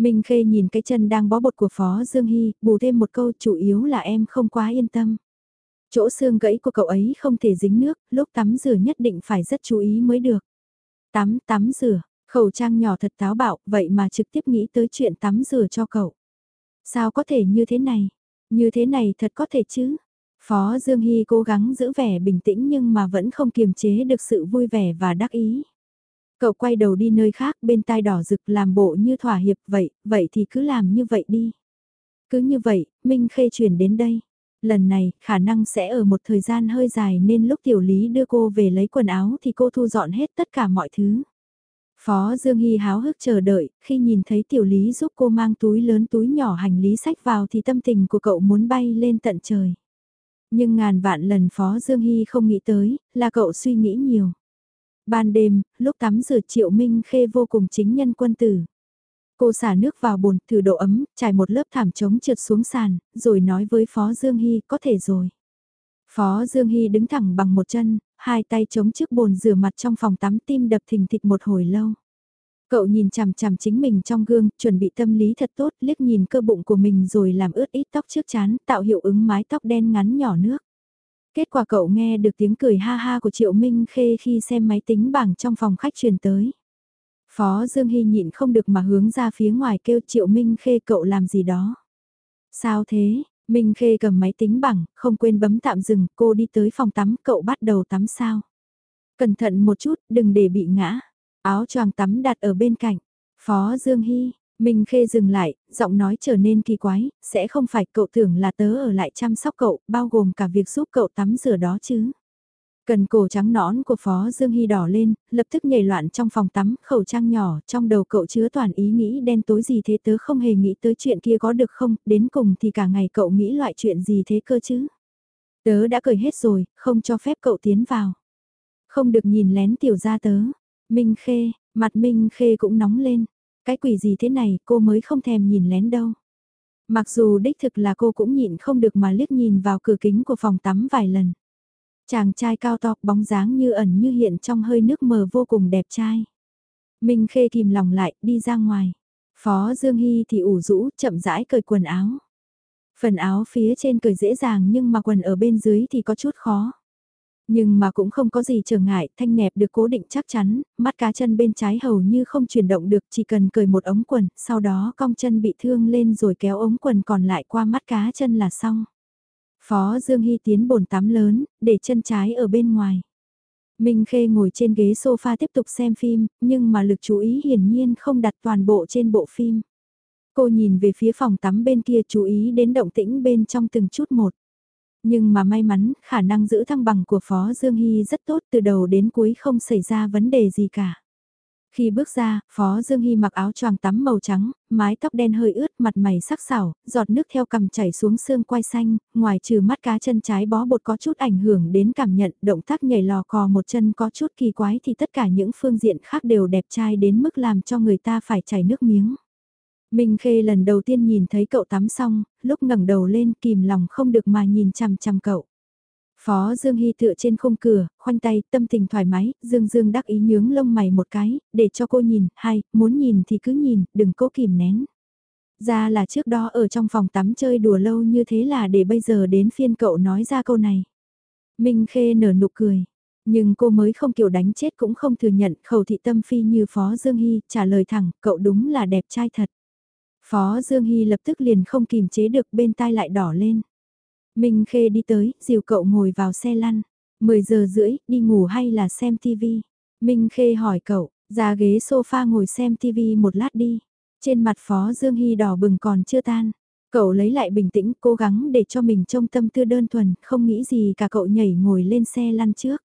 Minh Khê nhìn cái chân đang bó bột của Phó Dương Hy, bù thêm một câu chủ yếu là em không quá yên tâm. Chỗ xương gãy của cậu ấy không thể dính nước, lúc tắm rửa nhất định phải rất chú ý mới được. Tắm, tắm rửa, khẩu trang nhỏ thật táo bạo, vậy mà trực tiếp nghĩ tới chuyện tắm rửa cho cậu. Sao có thể như thế này? Như thế này thật có thể chứ? Phó Dương Hy cố gắng giữ vẻ bình tĩnh nhưng mà vẫn không kiềm chế được sự vui vẻ và đắc ý. Cậu quay đầu đi nơi khác bên tai đỏ rực làm bộ như thỏa hiệp vậy, vậy thì cứ làm như vậy đi. Cứ như vậy, Minh Khê chuyển đến đây. Lần này, khả năng sẽ ở một thời gian hơi dài nên lúc tiểu lý đưa cô về lấy quần áo thì cô thu dọn hết tất cả mọi thứ. Phó Dương Hy háo hức chờ đợi, khi nhìn thấy tiểu lý giúp cô mang túi lớn túi nhỏ hành lý sách vào thì tâm tình của cậu muốn bay lên tận trời. Nhưng ngàn vạn lần Phó Dương Hy không nghĩ tới, là cậu suy nghĩ nhiều. Ban đêm, lúc tắm rửa Triệu Minh Khê vô cùng chính nhân quân tử. Cô xả nước vào bồn, thử độ ấm, trải một lớp thảm trống trượt xuống sàn, rồi nói với Phó Dương Hy, có thể rồi. Phó Dương Hy đứng thẳng bằng một chân, hai tay chống trước bồn rửa mặt trong phòng tắm tim đập thình thịch một hồi lâu. Cậu nhìn chằm chằm chính mình trong gương, chuẩn bị tâm lý thật tốt, liếc nhìn cơ bụng của mình rồi làm ướt ít tóc trước chán, tạo hiệu ứng mái tóc đen ngắn nhỏ nước. Kết quả cậu nghe được tiếng cười ha ha của Triệu Minh Khê khi xem máy tính bảng trong phòng khách truyền tới. Phó Dương Hy nhịn không được mà hướng ra phía ngoài kêu Triệu Minh Khê cậu làm gì đó. Sao thế? Minh Khê cầm máy tính bảng, không quên bấm tạm dừng, cô đi tới phòng tắm, cậu bắt đầu tắm sao. Cẩn thận một chút, đừng để bị ngã. Áo choàng tắm đặt ở bên cạnh. Phó Dương Hy, Minh Khê dừng lại, giọng nói trở nên kỳ quái, sẽ không phải cậu tưởng là tớ ở lại chăm sóc cậu, bao gồm cả việc giúp cậu tắm rửa đó chứ. Cần cổ trắng nõn của Phó Dương Hy đỏ lên, lập tức nhảy loạn trong phòng tắm, khẩu trang nhỏ, trong đầu cậu chứa toàn ý nghĩ đen tối gì thế tớ không hề nghĩ tới chuyện kia có được không, đến cùng thì cả ngày cậu nghĩ loại chuyện gì thế cơ chứ. Tớ đã cười hết rồi, không cho phép cậu tiến vào. Không được nhìn lén tiểu ra tớ. Minh Khê, mặt Minh Khê cũng nóng lên. Cái quỷ gì thế này cô mới không thèm nhìn lén đâu. Mặc dù đích thực là cô cũng nhịn không được mà liếc nhìn vào cửa kính của phòng tắm vài lần. Chàng trai cao to bóng dáng như ẩn như hiện trong hơi nước mờ vô cùng đẹp trai. Minh Khê kìm lòng lại, đi ra ngoài. Phó Dương Hy thì ủ rũ, chậm rãi cởi quần áo. Phần áo phía trên cởi dễ dàng nhưng mà quần ở bên dưới thì có chút khó. Nhưng mà cũng không có gì trở ngại, thanh nẹp được cố định chắc chắn, mắt cá chân bên trái hầu như không chuyển động được, chỉ cần cởi một ống quần, sau đó cong chân bị thương lên rồi kéo ống quần còn lại qua mắt cá chân là xong. Phó Dương Hy tiến bồn tắm lớn, để chân trái ở bên ngoài. Minh Khê ngồi trên ghế sofa tiếp tục xem phim, nhưng mà lực chú ý hiển nhiên không đặt toàn bộ trên bộ phim. Cô nhìn về phía phòng tắm bên kia chú ý đến động tĩnh bên trong từng chút một. Nhưng mà may mắn, khả năng giữ thăng bằng của Phó Dương Hy rất tốt từ đầu đến cuối không xảy ra vấn đề gì cả. Khi bước ra, Phó Dương Hy mặc áo choàng tắm màu trắng, mái tóc đen hơi ướt, mặt mày sắc sảo, giọt nước theo cằm chảy xuống xương quai xanh, ngoài trừ mắt cá chân trái bó bột có chút ảnh hưởng đến cảm nhận, động tác nhảy lò cò một chân có chút kỳ quái thì tất cả những phương diện khác đều đẹp trai đến mức làm cho người ta phải chảy nước miếng. Minh Khê lần đầu tiên nhìn thấy cậu tắm xong, lúc ngẩng đầu lên kìm lòng không được mà nhìn chằm chằm cậu. Phó Dương Hy tựa trên khung cửa, khoanh tay, tâm tình thoải mái, Dương Dương đắc ý nhướng lông mày một cái, để cho cô nhìn, hay, muốn nhìn thì cứ nhìn, đừng cố kìm nén. Ra là trước đó ở trong phòng tắm chơi đùa lâu như thế là để bây giờ đến phiên cậu nói ra câu này. Minh Khê nở nụ cười, nhưng cô mới không kiểu đánh chết cũng không thừa nhận khẩu thị tâm phi như Phó Dương Hy, trả lời thẳng, cậu đúng là đẹp trai thật. Phó Dương Hy lập tức liền không kìm chế được bên tai lại đỏ lên. Minh Khê đi tới, dìu cậu ngồi vào xe lăn. 10 giờ rưỡi, đi ngủ hay là xem TV? Minh Khê hỏi cậu, ra ghế sofa ngồi xem TV một lát đi. Trên mặt Phó Dương Hy đỏ bừng còn chưa tan. Cậu lấy lại bình tĩnh, cố gắng để cho mình trông tâm tư đơn thuần, không nghĩ gì cả cậu nhảy ngồi lên xe lăn trước.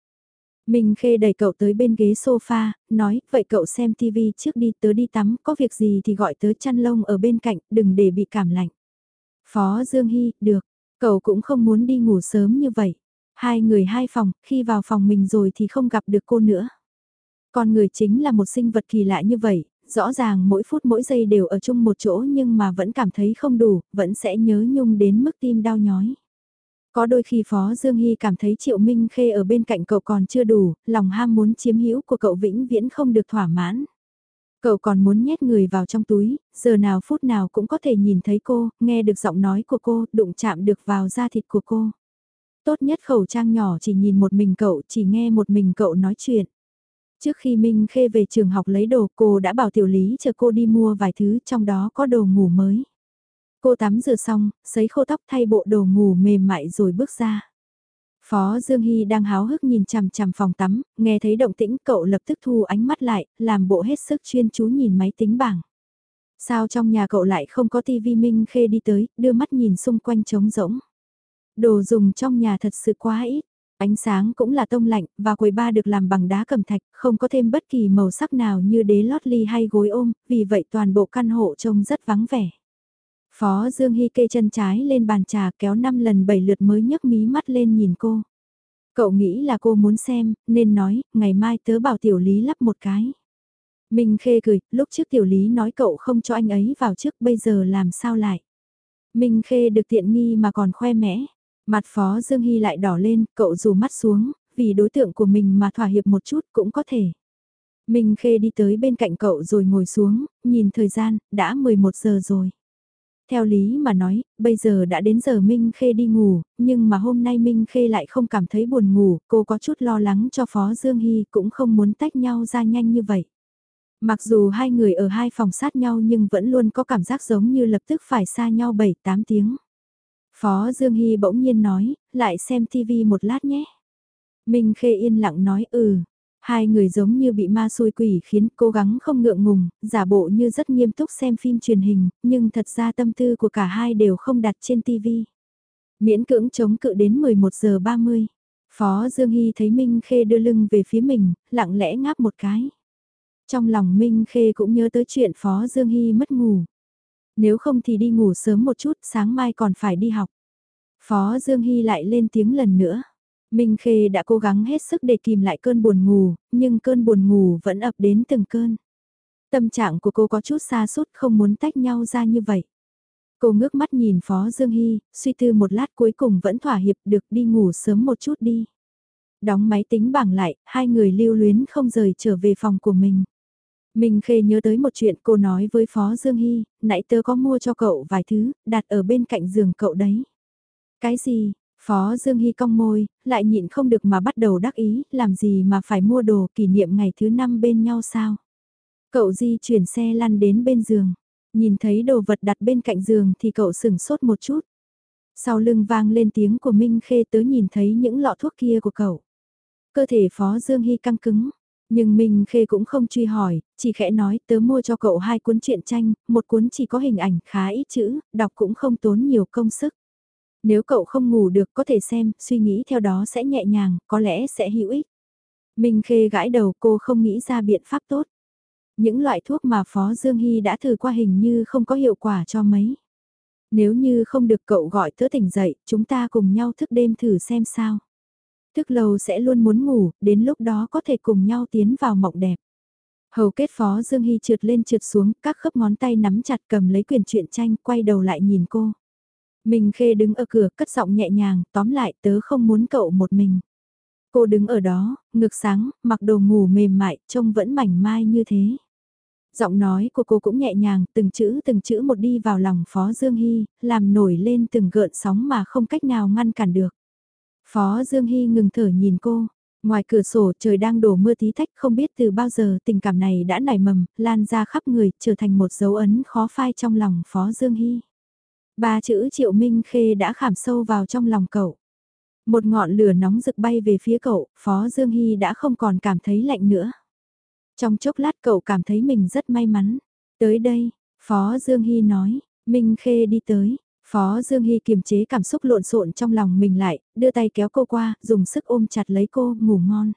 Minh Khê đẩy cậu tới bên ghế sofa, nói, vậy cậu xem tivi trước đi, tớ đi tắm, có việc gì thì gọi tớ chăn lông ở bên cạnh, đừng để bị cảm lạnh. Phó Dương Hy, được, Cậu cũng không muốn đi ngủ sớm như vậy. Hai người hai phòng, khi vào phòng mình rồi thì không gặp được cô nữa. Con người chính là một sinh vật kỳ lạ như vậy, rõ ràng mỗi phút mỗi giây đều ở chung một chỗ nhưng mà vẫn cảm thấy không đủ, vẫn sẽ nhớ nhung đến mức tim đau nhói. Có đôi khi Phó Dương Hy cảm thấy Triệu Minh Khê ở bên cạnh cậu còn chưa đủ, lòng ham muốn chiếm hữu của cậu vĩnh viễn không được thỏa mãn. Cậu còn muốn nhét người vào trong túi, giờ nào phút nào cũng có thể nhìn thấy cô, nghe được giọng nói của cô, đụng chạm được vào da thịt của cô. Tốt nhất khẩu trang nhỏ chỉ nhìn một mình cậu, chỉ nghe một mình cậu nói chuyện. Trước khi Minh Khê về trường học lấy đồ cô đã bảo tiểu lý chờ cô đi mua vài thứ trong đó có đồ ngủ mới. Cô tắm rửa xong, sấy khô tóc thay bộ đồ ngủ mềm mại rồi bước ra. Phó Dương Hy đang háo hức nhìn chằm chằm phòng tắm, nghe thấy động tĩnh cậu lập tức thu ánh mắt lại, làm bộ hết sức chuyên chú nhìn máy tính bảng. Sao trong nhà cậu lại không có tivi Minh Khê đi tới, đưa mắt nhìn xung quanh trống rỗng. Đồ dùng trong nhà thật sự quá ít. Ánh sáng cũng là tông lạnh, và quầy ba được làm bằng đá cẩm thạch, không có thêm bất kỳ màu sắc nào như đế lót ly hay gối ôm, vì vậy toàn bộ căn hộ trông rất vắng vẻ. Phó Dương Hy kê chân trái lên bàn trà kéo 5 lần 7 lượt mới nhấc mí mắt lên nhìn cô. Cậu nghĩ là cô muốn xem, nên nói, ngày mai tớ bảo tiểu lý lắp một cái. Minh Khê cười, lúc trước tiểu lý nói cậu không cho anh ấy vào trước bây giờ làm sao lại. Minh Khê được tiện nghi mà còn khoe mẽ. Mặt Phó Dương Hy lại đỏ lên, cậu dù mắt xuống, vì đối tượng của mình mà thỏa hiệp một chút cũng có thể. Minh Khê đi tới bên cạnh cậu rồi ngồi xuống, nhìn thời gian, đã 11 giờ rồi. Theo lý mà nói, bây giờ đã đến giờ Minh Khê đi ngủ, nhưng mà hôm nay Minh Khê lại không cảm thấy buồn ngủ, cô có chút lo lắng cho Phó Dương Hy cũng không muốn tách nhau ra nhanh như vậy. Mặc dù hai người ở hai phòng sát nhau nhưng vẫn luôn có cảm giác giống như lập tức phải xa nhau 7-8 tiếng. Phó Dương Hy bỗng nhiên nói, lại xem TV một lát nhé. Minh Khê yên lặng nói ừ. Hai người giống như bị ma xôi quỷ khiến cố gắng không ngượng ngùng, giả bộ như rất nghiêm túc xem phim truyền hình, nhưng thật ra tâm tư của cả hai đều không đặt trên TV. Miễn cưỡng chống cự đến 11 giờ 30. Phó Dương Hy thấy Minh Khê đưa lưng về phía mình, lặng lẽ ngáp một cái. Trong lòng Minh Khê cũng nhớ tới chuyện Phó Dương Hy mất ngủ. Nếu không thì đi ngủ sớm một chút, sáng mai còn phải đi học. Phó Dương Hy lại lên tiếng lần nữa. Minh Khê đã cố gắng hết sức để kìm lại cơn buồn ngủ, nhưng cơn buồn ngủ vẫn ập đến từng cơn. Tâm trạng của cô có chút xa sút không muốn tách nhau ra như vậy. Cô ngước mắt nhìn Phó Dương Hy, suy tư một lát cuối cùng vẫn thỏa hiệp được đi ngủ sớm một chút đi. Đóng máy tính bảng lại, hai người lưu luyến không rời trở về phòng của mình. Minh Khê nhớ tới một chuyện cô nói với Phó Dương Hy, nãy tớ có mua cho cậu vài thứ, đặt ở bên cạnh giường cậu đấy. Cái gì? Phó Dương Hy cong môi, lại nhịn không được mà bắt đầu đắc ý, làm gì mà phải mua đồ kỷ niệm ngày thứ năm bên nhau sao? Cậu di chuyển xe lăn đến bên giường, nhìn thấy đồ vật đặt bên cạnh giường thì cậu sửng sốt một chút. Sau lưng vang lên tiếng của Minh Khê tớ nhìn thấy những lọ thuốc kia của cậu. Cơ thể Phó Dương Hy căng cứng, nhưng Minh Khê cũng không truy hỏi, chỉ khẽ nói tớ mua cho cậu hai cuốn truyện tranh, một cuốn chỉ có hình ảnh khá ít chữ, đọc cũng không tốn nhiều công sức. Nếu cậu không ngủ được có thể xem, suy nghĩ theo đó sẽ nhẹ nhàng, có lẽ sẽ hữu ích. Minh Khê gãi đầu cô không nghĩ ra biện pháp tốt. Những loại thuốc mà Phó Dương Hy đã thử qua hình như không có hiệu quả cho mấy. Nếu như không được cậu gọi tớ tỉnh dậy, chúng ta cùng nhau thức đêm thử xem sao. Thức lâu sẽ luôn muốn ngủ, đến lúc đó có thể cùng nhau tiến vào mộng đẹp. Hầu kết Phó Dương Hy trượt lên trượt xuống, các khớp ngón tay nắm chặt cầm lấy quyền truyện tranh, quay đầu lại nhìn cô. Minh Khê đứng ở cửa, cất giọng nhẹ nhàng, tóm lại tớ không muốn cậu một mình. Cô đứng ở đó, ngực sáng, mặc đồ ngủ mềm mại, trông vẫn mảnh mai như thế. Giọng nói của cô cũng nhẹ nhàng, từng chữ từng chữ một đi vào lòng Phó Dương Hy, làm nổi lên từng gợn sóng mà không cách nào ngăn cản được. Phó Dương Hy ngừng thở nhìn cô, ngoài cửa sổ trời đang đổ mưa tí tách không biết từ bao giờ tình cảm này đã nảy mầm, lan ra khắp người, trở thành một dấu ấn khó phai trong lòng Phó Dương Hy. Ba chữ Triệu Minh Khê đã khảm sâu vào trong lòng cậu. Một ngọn lửa nóng rực bay về phía cậu, Phó Dương Hy đã không còn cảm thấy lạnh nữa. Trong chốc lát cậu cảm thấy mình rất may mắn. Tới đây, Phó Dương Hy nói, Minh Khê đi tới. Phó Dương Hy kiềm chế cảm xúc lộn xộn trong lòng mình lại, đưa tay kéo cô qua, dùng sức ôm chặt lấy cô, ngủ ngon.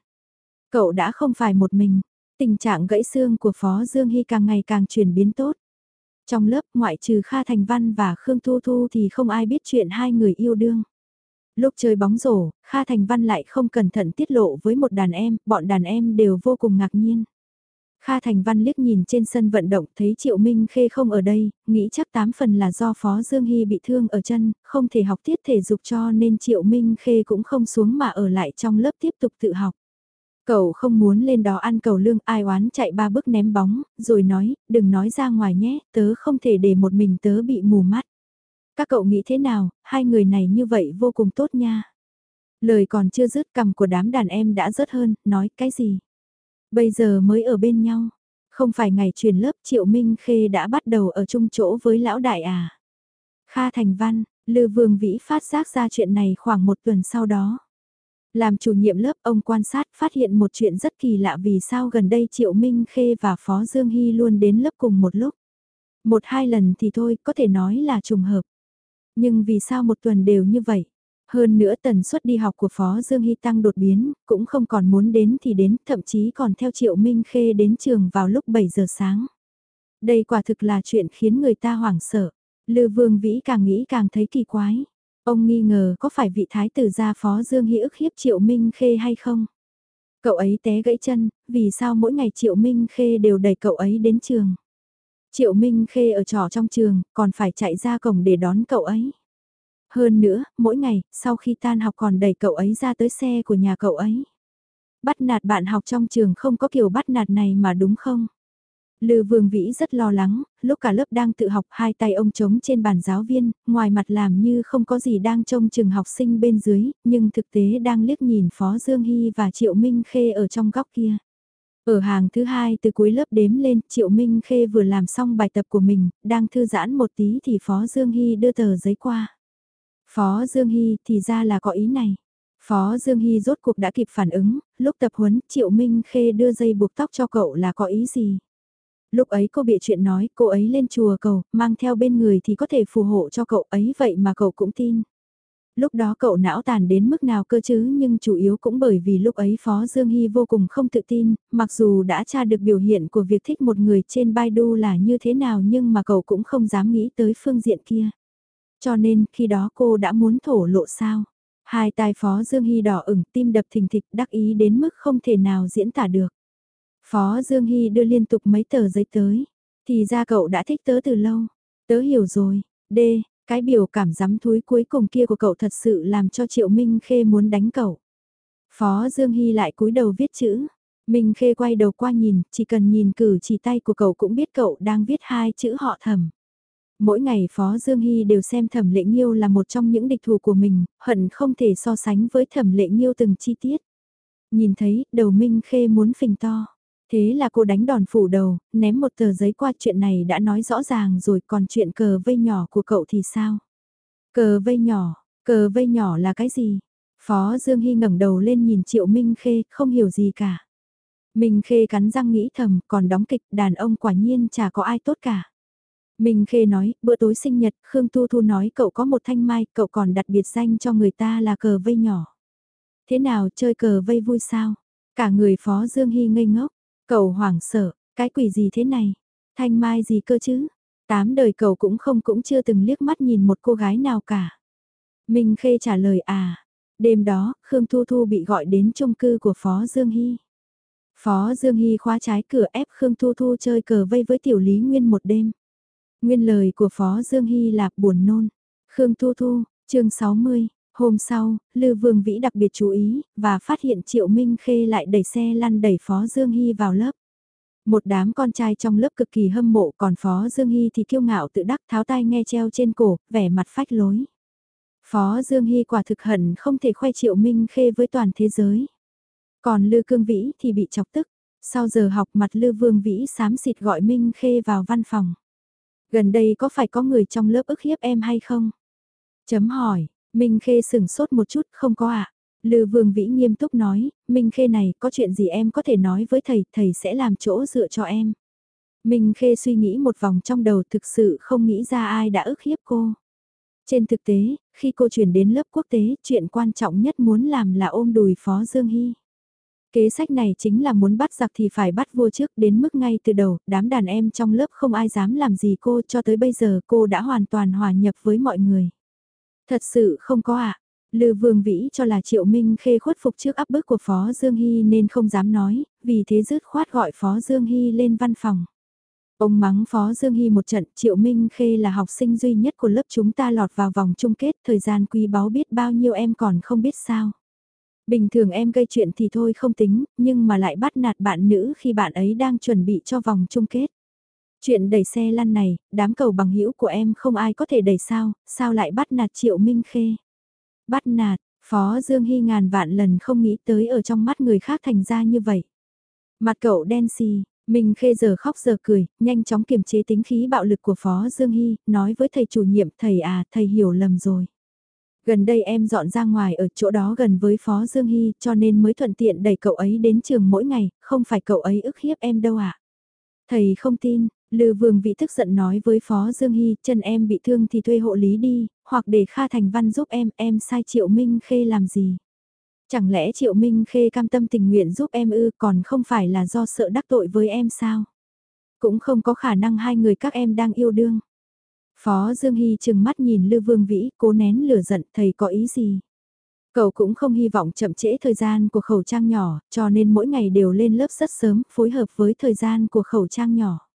Cậu đã không phải một mình, tình trạng gãy xương của Phó Dương Hy càng ngày càng chuyển biến tốt. Trong lớp ngoại trừ Kha Thành Văn và Khương Thu Thu thì không ai biết chuyện hai người yêu đương. Lúc chơi bóng rổ, Kha Thành Văn lại không cẩn thận tiết lộ với một đàn em, bọn đàn em đều vô cùng ngạc nhiên. Kha Thành Văn liếc nhìn trên sân vận động thấy Triệu Minh Khê không ở đây, nghĩ chắc tám phần là do Phó Dương Hy bị thương ở chân, không thể học tiết thể dục cho nên Triệu Minh Khê cũng không xuống mà ở lại trong lớp tiếp tục tự học. Cậu không muốn lên đó ăn cầu lương ai oán chạy ba bước ném bóng, rồi nói, đừng nói ra ngoài nhé, tớ không thể để một mình tớ bị mù mắt. Các cậu nghĩ thế nào, hai người này như vậy vô cùng tốt nha. Lời còn chưa dứt cầm của đám đàn em đã rớt hơn, nói cái gì? Bây giờ mới ở bên nhau. Không phải ngày chuyển lớp Triệu Minh Khê đã bắt đầu ở chung chỗ với lão đại à. Kha Thành Văn, Lư Vương Vĩ phát giác ra chuyện này khoảng một tuần sau đó. Làm chủ nhiệm lớp ông quan sát phát hiện một chuyện rất kỳ lạ vì sao gần đây Triệu Minh Khê và Phó Dương Hy luôn đến lớp cùng một lúc. Một hai lần thì thôi có thể nói là trùng hợp. Nhưng vì sao một tuần đều như vậy? Hơn nữa tần suất đi học của Phó Dương Hy tăng đột biến, cũng không còn muốn đến thì đến, thậm chí còn theo Triệu Minh Khê đến trường vào lúc 7 giờ sáng. Đây quả thực là chuyện khiến người ta hoảng sợ. Lư Vương Vĩ càng nghĩ càng thấy kỳ quái. Ông nghi ngờ có phải vị thái tử gia Phó Dương Hy ức hiếp Triệu Minh Khê hay không? Cậu ấy té gãy chân, vì sao mỗi ngày Triệu Minh Khê đều đẩy cậu ấy đến trường? Triệu Minh Khê ở trò trong trường, còn phải chạy ra cổng để đón cậu ấy. Hơn nữa, mỗi ngày, sau khi tan học còn đẩy cậu ấy ra tới xe của nhà cậu ấy. Bắt nạt bạn học trong trường không có kiểu bắt nạt này mà đúng không? Lư Vương Vĩ rất lo lắng, lúc cả lớp đang tự học hai tay ông trống trên bàn giáo viên, ngoài mặt làm như không có gì đang trông chừng học sinh bên dưới, nhưng thực tế đang liếc nhìn Phó Dương Hy và Triệu Minh Khê ở trong góc kia. Ở hàng thứ hai từ cuối lớp đếm lên, Triệu Minh Khê vừa làm xong bài tập của mình, đang thư giãn một tí thì Phó Dương Hy đưa tờ giấy qua. Phó Dương Hy thì ra là có ý này. Phó Dương Hy rốt cuộc đã kịp phản ứng, lúc tập huấn Triệu Minh Khê đưa dây buộc tóc cho cậu là có ý gì. Lúc ấy cô bị chuyện nói cô ấy lên chùa cầu, mang theo bên người thì có thể phù hộ cho cậu ấy vậy mà cậu cũng tin. Lúc đó cậu não tàn đến mức nào cơ chứ nhưng chủ yếu cũng bởi vì lúc ấy Phó Dương Hy vô cùng không tự tin, mặc dù đã tra được biểu hiện của việc thích một người trên Baidu là như thế nào nhưng mà cậu cũng không dám nghĩ tới phương diện kia. Cho nên khi đó cô đã muốn thổ lộ sao. Hai tai Phó Dương Hy đỏ ửng tim đập thình thịch đắc ý đến mức không thể nào diễn tả được. Phó Dương Hy đưa liên tục mấy tờ giấy tới. Thì ra cậu đã thích tớ từ lâu. Tớ hiểu rồi. D. Cái biểu cảm giám thúi cuối cùng kia của cậu thật sự làm cho Triệu Minh Khê muốn đánh cậu. Phó Dương Hy lại cúi đầu viết chữ. Minh Khê quay đầu qua nhìn, chỉ cần nhìn cử chỉ tay của cậu cũng biết cậu đang viết hai chữ họ thầm. Mỗi ngày Phó Dương Hy đều xem thẩm lệ nghiêu là một trong những địch thủ của mình, hận không thể so sánh với thẩm lệ nghiêu từng chi tiết. Nhìn thấy, đầu Minh Khê muốn phình to. Thế là cô đánh đòn phủ đầu, ném một tờ giấy qua chuyện này đã nói rõ ràng rồi còn chuyện cờ vây nhỏ của cậu thì sao? Cờ vây nhỏ, cờ vây nhỏ là cái gì? Phó Dương Hy ngẩng đầu lên nhìn Triệu Minh Khê, không hiểu gì cả. Minh Khê cắn răng nghĩ thầm, còn đóng kịch đàn ông quả nhiên chả có ai tốt cả. Minh Khê nói, bữa tối sinh nhật, Khương Tu Thu nói cậu có một thanh mai, cậu còn đặt biệt danh cho người ta là cờ vây nhỏ. Thế nào, chơi cờ vây vui sao? Cả người Phó Dương Hy ngây ngốc, cầu hoảng sợ, cái quỷ gì thế này? Thanh mai gì cơ chứ? Tám đời cầu cũng không cũng chưa từng liếc mắt nhìn một cô gái nào cả. Minh Khê trả lời à, đêm đó, Khương Thu Thu bị gọi đến chung cư của Phó Dương Hy. Phó Dương Hy khóa trái cửa ép Khương Thu Thu chơi cờ vây với Tiểu Lý Nguyên một đêm. Nguyên lời của Phó Dương Hy là buồn nôn. Khương Thu Thu, chương 60, hôm sau, Lư Vương Vĩ đặc biệt chú ý, và phát hiện Triệu Minh Khê lại đẩy xe lăn đẩy Phó Dương Hy vào lớp. Một đám con trai trong lớp cực kỳ hâm mộ còn Phó Dương Hy thì kiêu ngạo tự đắc tháo tai nghe treo trên cổ, vẻ mặt phách lối. Phó Dương Hy quả thực hận không thể khoe Triệu Minh Khê với toàn thế giới. Còn Lư Cương Vĩ thì bị chọc tức. Sau giờ học mặt Lư Vương Vĩ xám xịt gọi Minh Khê vào văn phòng. Gần đây có phải có người trong lớp ức hiếp em hay không? Chấm hỏi, Minh Khê sừng sốt một chút, không có ạ. À? Lư Vương Vĩ nghiêm túc nói, Minh Khê này có chuyện gì em có thể nói với thầy, thầy sẽ làm chỗ dựa cho em. Minh Khê suy nghĩ một vòng trong đầu thực sự không nghĩ ra ai đã ức hiếp cô. Trên thực tế, khi cô chuyển đến lớp quốc tế, chuyện quan trọng nhất muốn làm là ôm đùi Phó Dương Hy. Kế sách này chính là muốn bắt giặc thì phải bắt vua trước đến mức ngay từ đầu, đám đàn em trong lớp không ai dám làm gì cô cho tới bây giờ cô đã hoàn toàn hòa nhập với mọi người. Thật sự không có ạ. À. Lư Vương Vĩ cho là Triệu Minh khê khuất phục trước áp bức của Phó Dương Hy nên không dám nói, vì thế dứt khoát gọi Phó Dương Hy lên văn phòng. Ông mắng Phó Dương Hy một trận, Triệu Minh Khê là học sinh duy nhất của lớp chúng ta lọt vào vòng chung kết, thời gian quý báu biết bao nhiêu em còn không biết sao. Bình thường em gây chuyện thì thôi không tính, nhưng mà lại bắt nạt bạn nữ khi bạn ấy đang chuẩn bị cho vòng chung kết. Chuyện đẩy xe lăn này, đám cầu bằng hữu của em không ai có thể đẩy sao, sao lại bắt nạt Triệu Minh Khê. Bắt nạt, Phó Dương Hy ngàn vạn lần không nghĩ tới ở trong mắt người khác thành ra như vậy. Mặt cậu đen xì, Minh Khê giờ khóc giờ cười, nhanh chóng kiềm chế tính khí bạo lực của Phó Dương Hy, nói với thầy chủ nhiệm, thầy à, thầy hiểu lầm rồi. Gần đây em dọn ra ngoài ở chỗ đó gần với Phó Dương Hy cho nên mới thuận tiện đẩy cậu ấy đến trường mỗi ngày, không phải cậu ấy ức hiếp em đâu ạ. À? Thầy không tin, Lư Vương Vị tức giận nói với Phó Dương Hy, chân em bị thương thì thuê hộ lý đi, hoặc để Kha Thành Văn giúp em, em sai Triệu Minh Khê làm gì. Chẳng lẽ Triệu Minh Khê cam tâm tình nguyện giúp em ư còn không phải là do sợ đắc tội với em sao? Cũng không có khả năng hai người các em đang yêu đương. Phó Dương Hy chừng mắt nhìn Lư Vương Vĩ, cố nén lửa giận, thầy có ý gì? Cậu cũng không hy vọng chậm trễ thời gian của khẩu trang nhỏ, cho nên mỗi ngày đều lên lớp rất sớm, phối hợp với thời gian của khẩu trang nhỏ.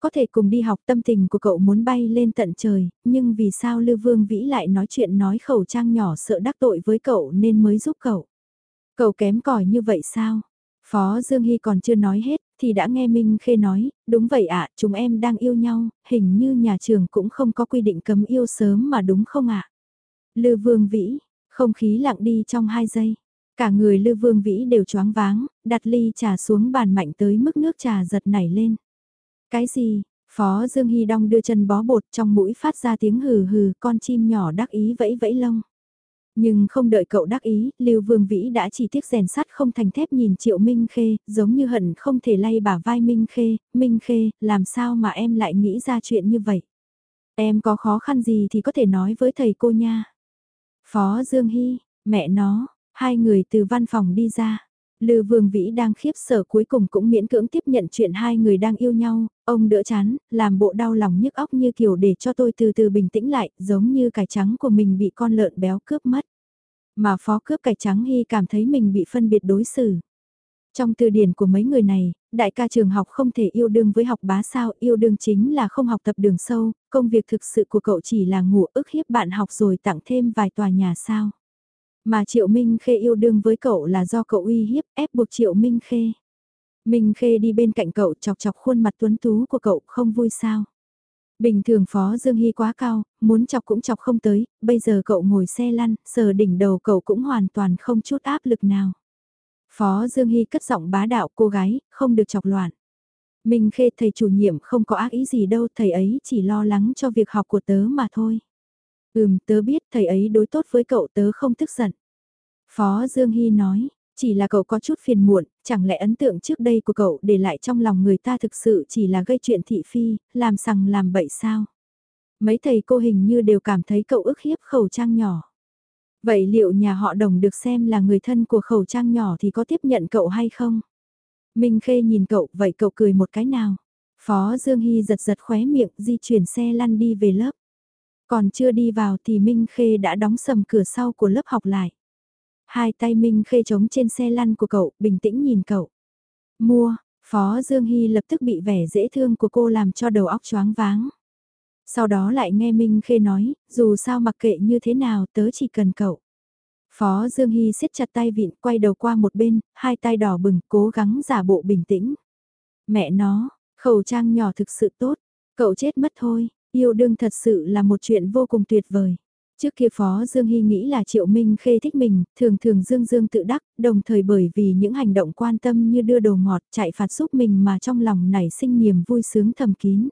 Có thể cùng đi học tâm tình của cậu muốn bay lên tận trời, nhưng vì sao Lư Vương Vĩ lại nói chuyện nói khẩu trang nhỏ sợ đắc tội với cậu nên mới giúp cậu. Cậu kém cỏi như vậy sao? Phó Dương Hy còn chưa nói hết, thì đã nghe Minh Khê nói, đúng vậy ạ, chúng em đang yêu nhau, hình như nhà trường cũng không có quy định cấm yêu sớm mà đúng không ạ? Lư Vương Vĩ, không khí lặng đi trong hai giây. Cả người Lư Vương Vĩ đều choáng váng, đặt ly trà xuống bàn mạnh tới mức nước trà giật nảy lên. Cái gì? Phó Dương Hy Đông đưa chân bó bột trong mũi phát ra tiếng hừ hừ, con chim nhỏ đắc ý vẫy vẫy lông. Nhưng không đợi cậu đắc ý, Lưu Vương Vĩ đã chỉ tiếc rèn sắt không thành thép nhìn Triệu Minh Khê, giống như hận không thể lay bả vai Minh Khê, Minh Khê, làm sao mà em lại nghĩ ra chuyện như vậy? Em có khó khăn gì thì có thể nói với thầy cô nha. Phó Dương Hy, mẹ nó, hai người từ văn phòng đi ra. Lư Vương Vĩ đang khiếp sở cuối cùng cũng miễn cưỡng tiếp nhận chuyện hai người đang yêu nhau, ông đỡ chán, làm bộ đau lòng nhức óc như kiểu để cho tôi từ từ bình tĩnh lại, giống như cải trắng của mình bị con lợn béo cướp mất. Mà phó cướp cải trắng hy cảm thấy mình bị phân biệt đối xử. Trong từ điển của mấy người này, đại ca trường học không thể yêu đương với học bá sao, yêu đương chính là không học tập đường sâu, công việc thực sự của cậu chỉ là ngủ ức hiếp bạn học rồi tặng thêm vài tòa nhà sao. Mà Triệu Minh Khê yêu đương với cậu là do cậu uy hiếp ép buộc Triệu Minh Khê. Minh Khê đi bên cạnh cậu chọc chọc khuôn mặt tuấn tú của cậu không vui sao. Bình thường Phó Dương Hy quá cao, muốn chọc cũng chọc không tới, bây giờ cậu ngồi xe lăn, sờ đỉnh đầu cậu cũng hoàn toàn không chút áp lực nào. Phó Dương Hy cất giọng bá đạo cô gái, không được chọc loạn. Minh Khê thầy chủ nhiệm không có ác ý gì đâu, thầy ấy chỉ lo lắng cho việc học của tớ mà thôi. Ừm, tớ biết thầy ấy đối tốt với cậu tớ không tức giận. Phó Dương Hy nói, chỉ là cậu có chút phiền muộn, chẳng lẽ ấn tượng trước đây của cậu để lại trong lòng người ta thực sự chỉ là gây chuyện thị phi, làm sằng làm bậy sao? Mấy thầy cô hình như đều cảm thấy cậu ức hiếp khẩu trang nhỏ. Vậy liệu nhà họ đồng được xem là người thân của khẩu trang nhỏ thì có tiếp nhận cậu hay không? Minh Khê nhìn cậu, vậy cậu cười một cái nào? Phó Dương Hy giật giật khóe miệng, di chuyển xe lăn đi về lớp. Còn chưa đi vào thì Minh Khê đã đóng sầm cửa sau của lớp học lại. Hai tay Minh Khê trống trên xe lăn của cậu, bình tĩnh nhìn cậu. Mua, Phó Dương Hy lập tức bị vẻ dễ thương của cô làm cho đầu óc choáng váng. Sau đó lại nghe Minh Khê nói, dù sao mặc kệ như thế nào tớ chỉ cần cậu. Phó Dương Hy siết chặt tay vịn quay đầu qua một bên, hai tay đỏ bừng cố gắng giả bộ bình tĩnh. Mẹ nó, khẩu trang nhỏ thực sự tốt, cậu chết mất thôi, yêu đương thật sự là một chuyện vô cùng tuyệt vời. Trước kia Phó Dương Hy nghĩ là Triệu Minh Khê thích mình, thường thường Dương Dương tự đắc, đồng thời bởi vì những hành động quan tâm như đưa đồ ngọt chạy phạt giúp mình mà trong lòng nảy sinh niềm vui sướng thầm kín.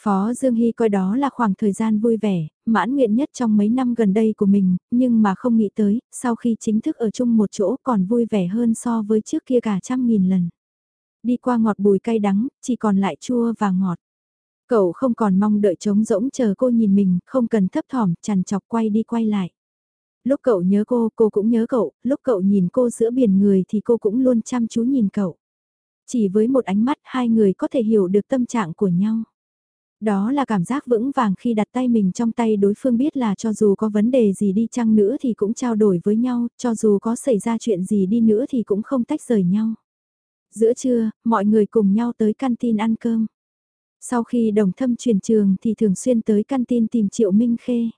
Phó Dương Hy coi đó là khoảng thời gian vui vẻ, mãn nguyện nhất trong mấy năm gần đây của mình, nhưng mà không nghĩ tới, sau khi chính thức ở chung một chỗ còn vui vẻ hơn so với trước kia cả trăm nghìn lần. Đi qua ngọt bùi cay đắng, chỉ còn lại chua và ngọt. Cậu không còn mong đợi trống rỗng chờ cô nhìn mình, không cần thấp thỏm, chằn chọc quay đi quay lại. Lúc cậu nhớ cô, cô cũng nhớ cậu, lúc cậu nhìn cô giữa biển người thì cô cũng luôn chăm chú nhìn cậu. Chỉ với một ánh mắt hai người có thể hiểu được tâm trạng của nhau. Đó là cảm giác vững vàng khi đặt tay mình trong tay đối phương biết là cho dù có vấn đề gì đi chăng nữa thì cũng trao đổi với nhau, cho dù có xảy ra chuyện gì đi nữa thì cũng không tách rời nhau. Giữa trưa, mọi người cùng nhau tới canteen ăn cơm. Sau khi đồng thâm truyền trường thì thường xuyên tới canteen tìm Triệu Minh Khê.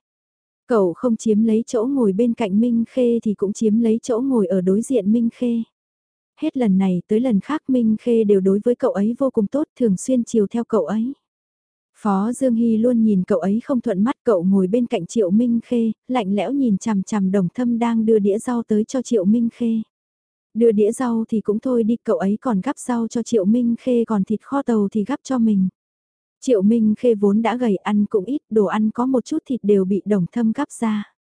Cậu không chiếm lấy chỗ ngồi bên cạnh Minh Khê thì cũng chiếm lấy chỗ ngồi ở đối diện Minh Khê. Hết lần này tới lần khác Minh Khê đều đối với cậu ấy vô cùng tốt thường xuyên chiều theo cậu ấy. Phó Dương Hy luôn nhìn cậu ấy không thuận mắt cậu ngồi bên cạnh Triệu Minh Khê, lạnh lẽo nhìn chằm chằm đồng thâm đang đưa đĩa rau tới cho Triệu Minh Khê. Đưa đĩa rau thì cũng thôi đi, cậu ấy còn gắp rau cho Triệu Minh Khê còn thịt kho tàu thì gắp cho mình. Triệu Minh Khê vốn đã gầy ăn cũng ít, đồ ăn có một chút thịt đều bị đồng thâm gắp ra.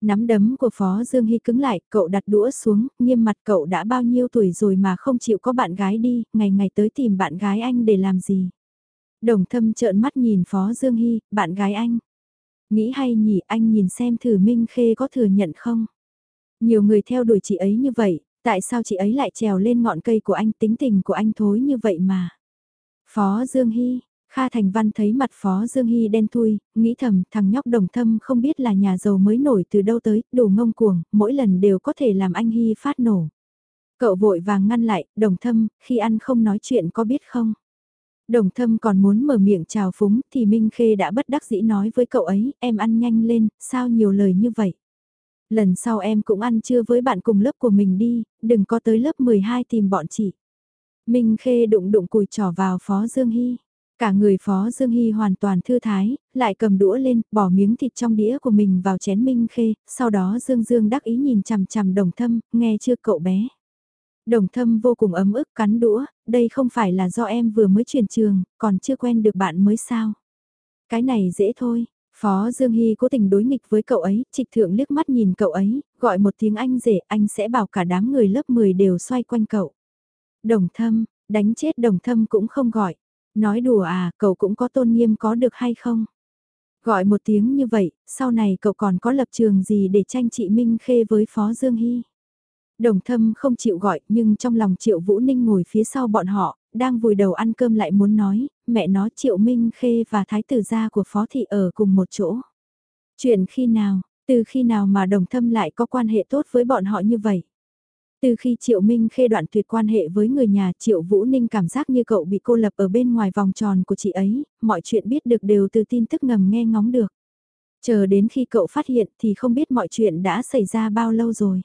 Nắm đấm của Phó Dương Hy cứng lại, cậu đặt đũa xuống, nghiêm mặt cậu đã bao nhiêu tuổi rồi mà không chịu có bạn gái đi, ngày ngày tới tìm bạn gái anh để làm gì. Đồng thâm trợn mắt nhìn Phó Dương Hy, bạn gái anh. Nghĩ hay nhỉ anh nhìn xem thử Minh Khê có thừa nhận không? Nhiều người theo đuổi chị ấy như vậy, tại sao chị ấy lại trèo lên ngọn cây của anh tính tình của anh thối như vậy mà? Phó Dương Hy, Kha Thành Văn thấy mặt Phó Dương Hy đen thui, nghĩ thầm thằng nhóc đồng thâm không biết là nhà giàu mới nổi từ đâu tới, đủ ngông cuồng, mỗi lần đều có thể làm anh Hy phát nổ. Cậu vội vàng ngăn lại, đồng thâm, khi ăn không nói chuyện có biết không? Đồng thâm còn muốn mở miệng chào phúng thì Minh Khê đã bất đắc dĩ nói với cậu ấy, em ăn nhanh lên, sao nhiều lời như vậy? Lần sau em cũng ăn trưa với bạn cùng lớp của mình đi, đừng có tới lớp 12 tìm bọn chị. Minh Khê đụng đụng cùi trỏ vào Phó Dương Hy. Cả người Phó Dương Hy hoàn toàn thư thái, lại cầm đũa lên, bỏ miếng thịt trong đĩa của mình vào chén Minh Khê, sau đó Dương Dương đắc ý nhìn chằm chằm đồng thâm, nghe chưa cậu bé. Đồng thâm vô cùng ấm ức cắn đũa, đây không phải là do em vừa mới chuyển trường, còn chưa quen được bạn mới sao. Cái này dễ thôi, Phó Dương Hy cố tình đối nghịch với cậu ấy, trịch thượng liếc mắt nhìn cậu ấy, gọi một tiếng anh rể, anh sẽ bảo cả đám người lớp 10 đều xoay quanh cậu. Đồng thâm, đánh chết đồng thâm cũng không gọi. Nói đùa à, cậu cũng có tôn nghiêm có được hay không? Gọi một tiếng như vậy, sau này cậu còn có lập trường gì để tranh trị Minh Khê với Phó Dương Hy? Đồng thâm không chịu gọi nhưng trong lòng Triệu Vũ Ninh ngồi phía sau bọn họ, đang vùi đầu ăn cơm lại muốn nói, mẹ nó Triệu Minh Khê và Thái tử gia của Phó Thị ở cùng một chỗ. Chuyện khi nào, từ khi nào mà đồng thâm lại có quan hệ tốt với bọn họ như vậy? Từ khi Triệu Minh Khê đoạn tuyệt quan hệ với người nhà Triệu Vũ Ninh cảm giác như cậu bị cô lập ở bên ngoài vòng tròn của chị ấy, mọi chuyện biết được đều từ tin tức ngầm nghe ngóng được. Chờ đến khi cậu phát hiện thì không biết mọi chuyện đã xảy ra bao lâu rồi.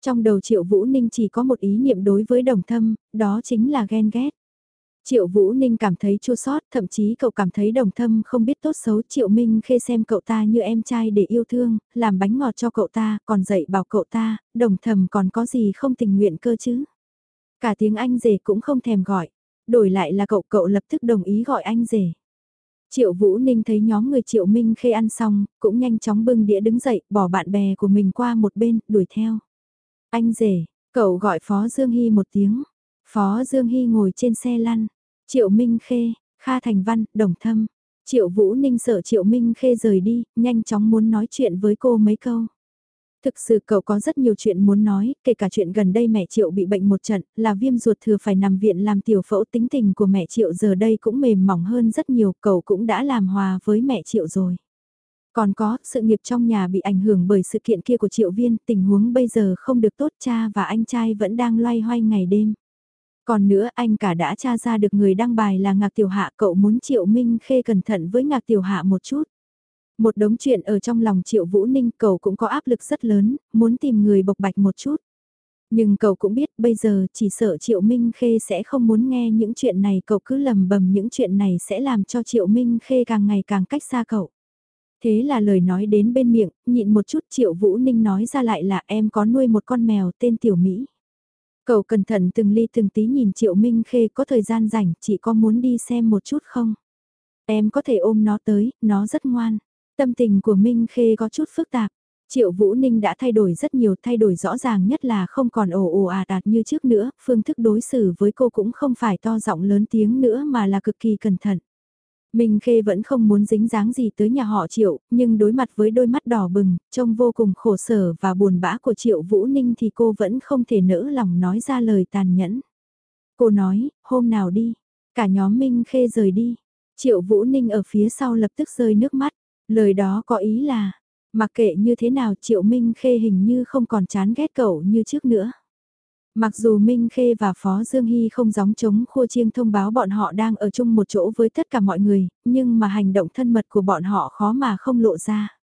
Trong đầu Triệu Vũ Ninh chỉ có một ý niệm đối với đồng thâm, đó chính là ghen ghét. Triệu Vũ Ninh cảm thấy chua sót, thậm chí cậu cảm thấy đồng thâm không biết tốt xấu Triệu Minh khê xem cậu ta như em trai để yêu thương, làm bánh ngọt cho cậu ta, còn dạy bảo cậu ta, đồng thầm còn có gì không tình nguyện cơ chứ. Cả tiếng anh rể cũng không thèm gọi, đổi lại là cậu cậu lập tức đồng ý gọi anh rể. Triệu Vũ Ninh thấy nhóm người Triệu Minh khê ăn xong, cũng nhanh chóng bưng đĩa đứng dậy, bỏ bạn bè của mình qua một bên, đuổi theo. Anh rể, cậu gọi Phó Dương Hy một tiếng. Phó Dương Hy ngồi trên xe lăn. Triệu Minh Khê, Kha Thành Văn, Đồng Thâm. Triệu Vũ Ninh sợ Triệu Minh Khê rời đi, nhanh chóng muốn nói chuyện với cô mấy câu. Thực sự cậu có rất nhiều chuyện muốn nói, kể cả chuyện gần đây mẹ Triệu bị bệnh một trận, là viêm ruột thừa phải nằm viện làm tiểu phẫu tính tình của mẹ Triệu giờ đây cũng mềm mỏng hơn rất nhiều, cậu cũng đã làm hòa với mẹ Triệu rồi. Còn có, sự nghiệp trong nhà bị ảnh hưởng bởi sự kiện kia của Triệu Viên, tình huống bây giờ không được tốt cha và anh trai vẫn đang loay hoay ngày đêm. Còn nữa anh cả đã tra ra được người đăng bài là Ngạc Tiểu Hạ cậu muốn Triệu Minh Khê cẩn thận với Ngạc Tiểu Hạ một chút. Một đống chuyện ở trong lòng Triệu Vũ Ninh cậu cũng có áp lực rất lớn, muốn tìm người bộc bạch một chút. Nhưng cậu cũng biết bây giờ chỉ sợ Triệu Minh Khê sẽ không muốn nghe những chuyện này cậu cứ lầm bầm những chuyện này sẽ làm cho Triệu Minh Khê càng ngày càng cách xa cậu. Thế là lời nói đến bên miệng, nhịn một chút Triệu Vũ Ninh nói ra lại là em có nuôi một con mèo tên Tiểu Mỹ. Cậu cẩn thận từng ly từng tí nhìn Triệu Minh Khê có thời gian rảnh, chị có muốn đi xem một chút không? Em có thể ôm nó tới, nó rất ngoan. Tâm tình của Minh Khê có chút phức tạp. Triệu Vũ Ninh đã thay đổi rất nhiều, thay đổi rõ ràng nhất là không còn ồ ồ ạt ạt như trước nữa, phương thức đối xử với cô cũng không phải to giọng lớn tiếng nữa mà là cực kỳ cẩn thận. Minh Khê vẫn không muốn dính dáng gì tới nhà họ Triệu, nhưng đối mặt với đôi mắt đỏ bừng, trông vô cùng khổ sở và buồn bã của Triệu Vũ Ninh thì cô vẫn không thể nỡ lòng nói ra lời tàn nhẫn. Cô nói, hôm nào đi, cả nhóm Minh Khê rời đi. Triệu Vũ Ninh ở phía sau lập tức rơi nước mắt, lời đó có ý là, mặc kệ như thế nào Triệu Minh Khê hình như không còn chán ghét cậu như trước nữa. Mặc dù Minh Khê và Phó Dương Hy không gióng chống khua chiêng thông báo bọn họ đang ở chung một chỗ với tất cả mọi người, nhưng mà hành động thân mật của bọn họ khó mà không lộ ra.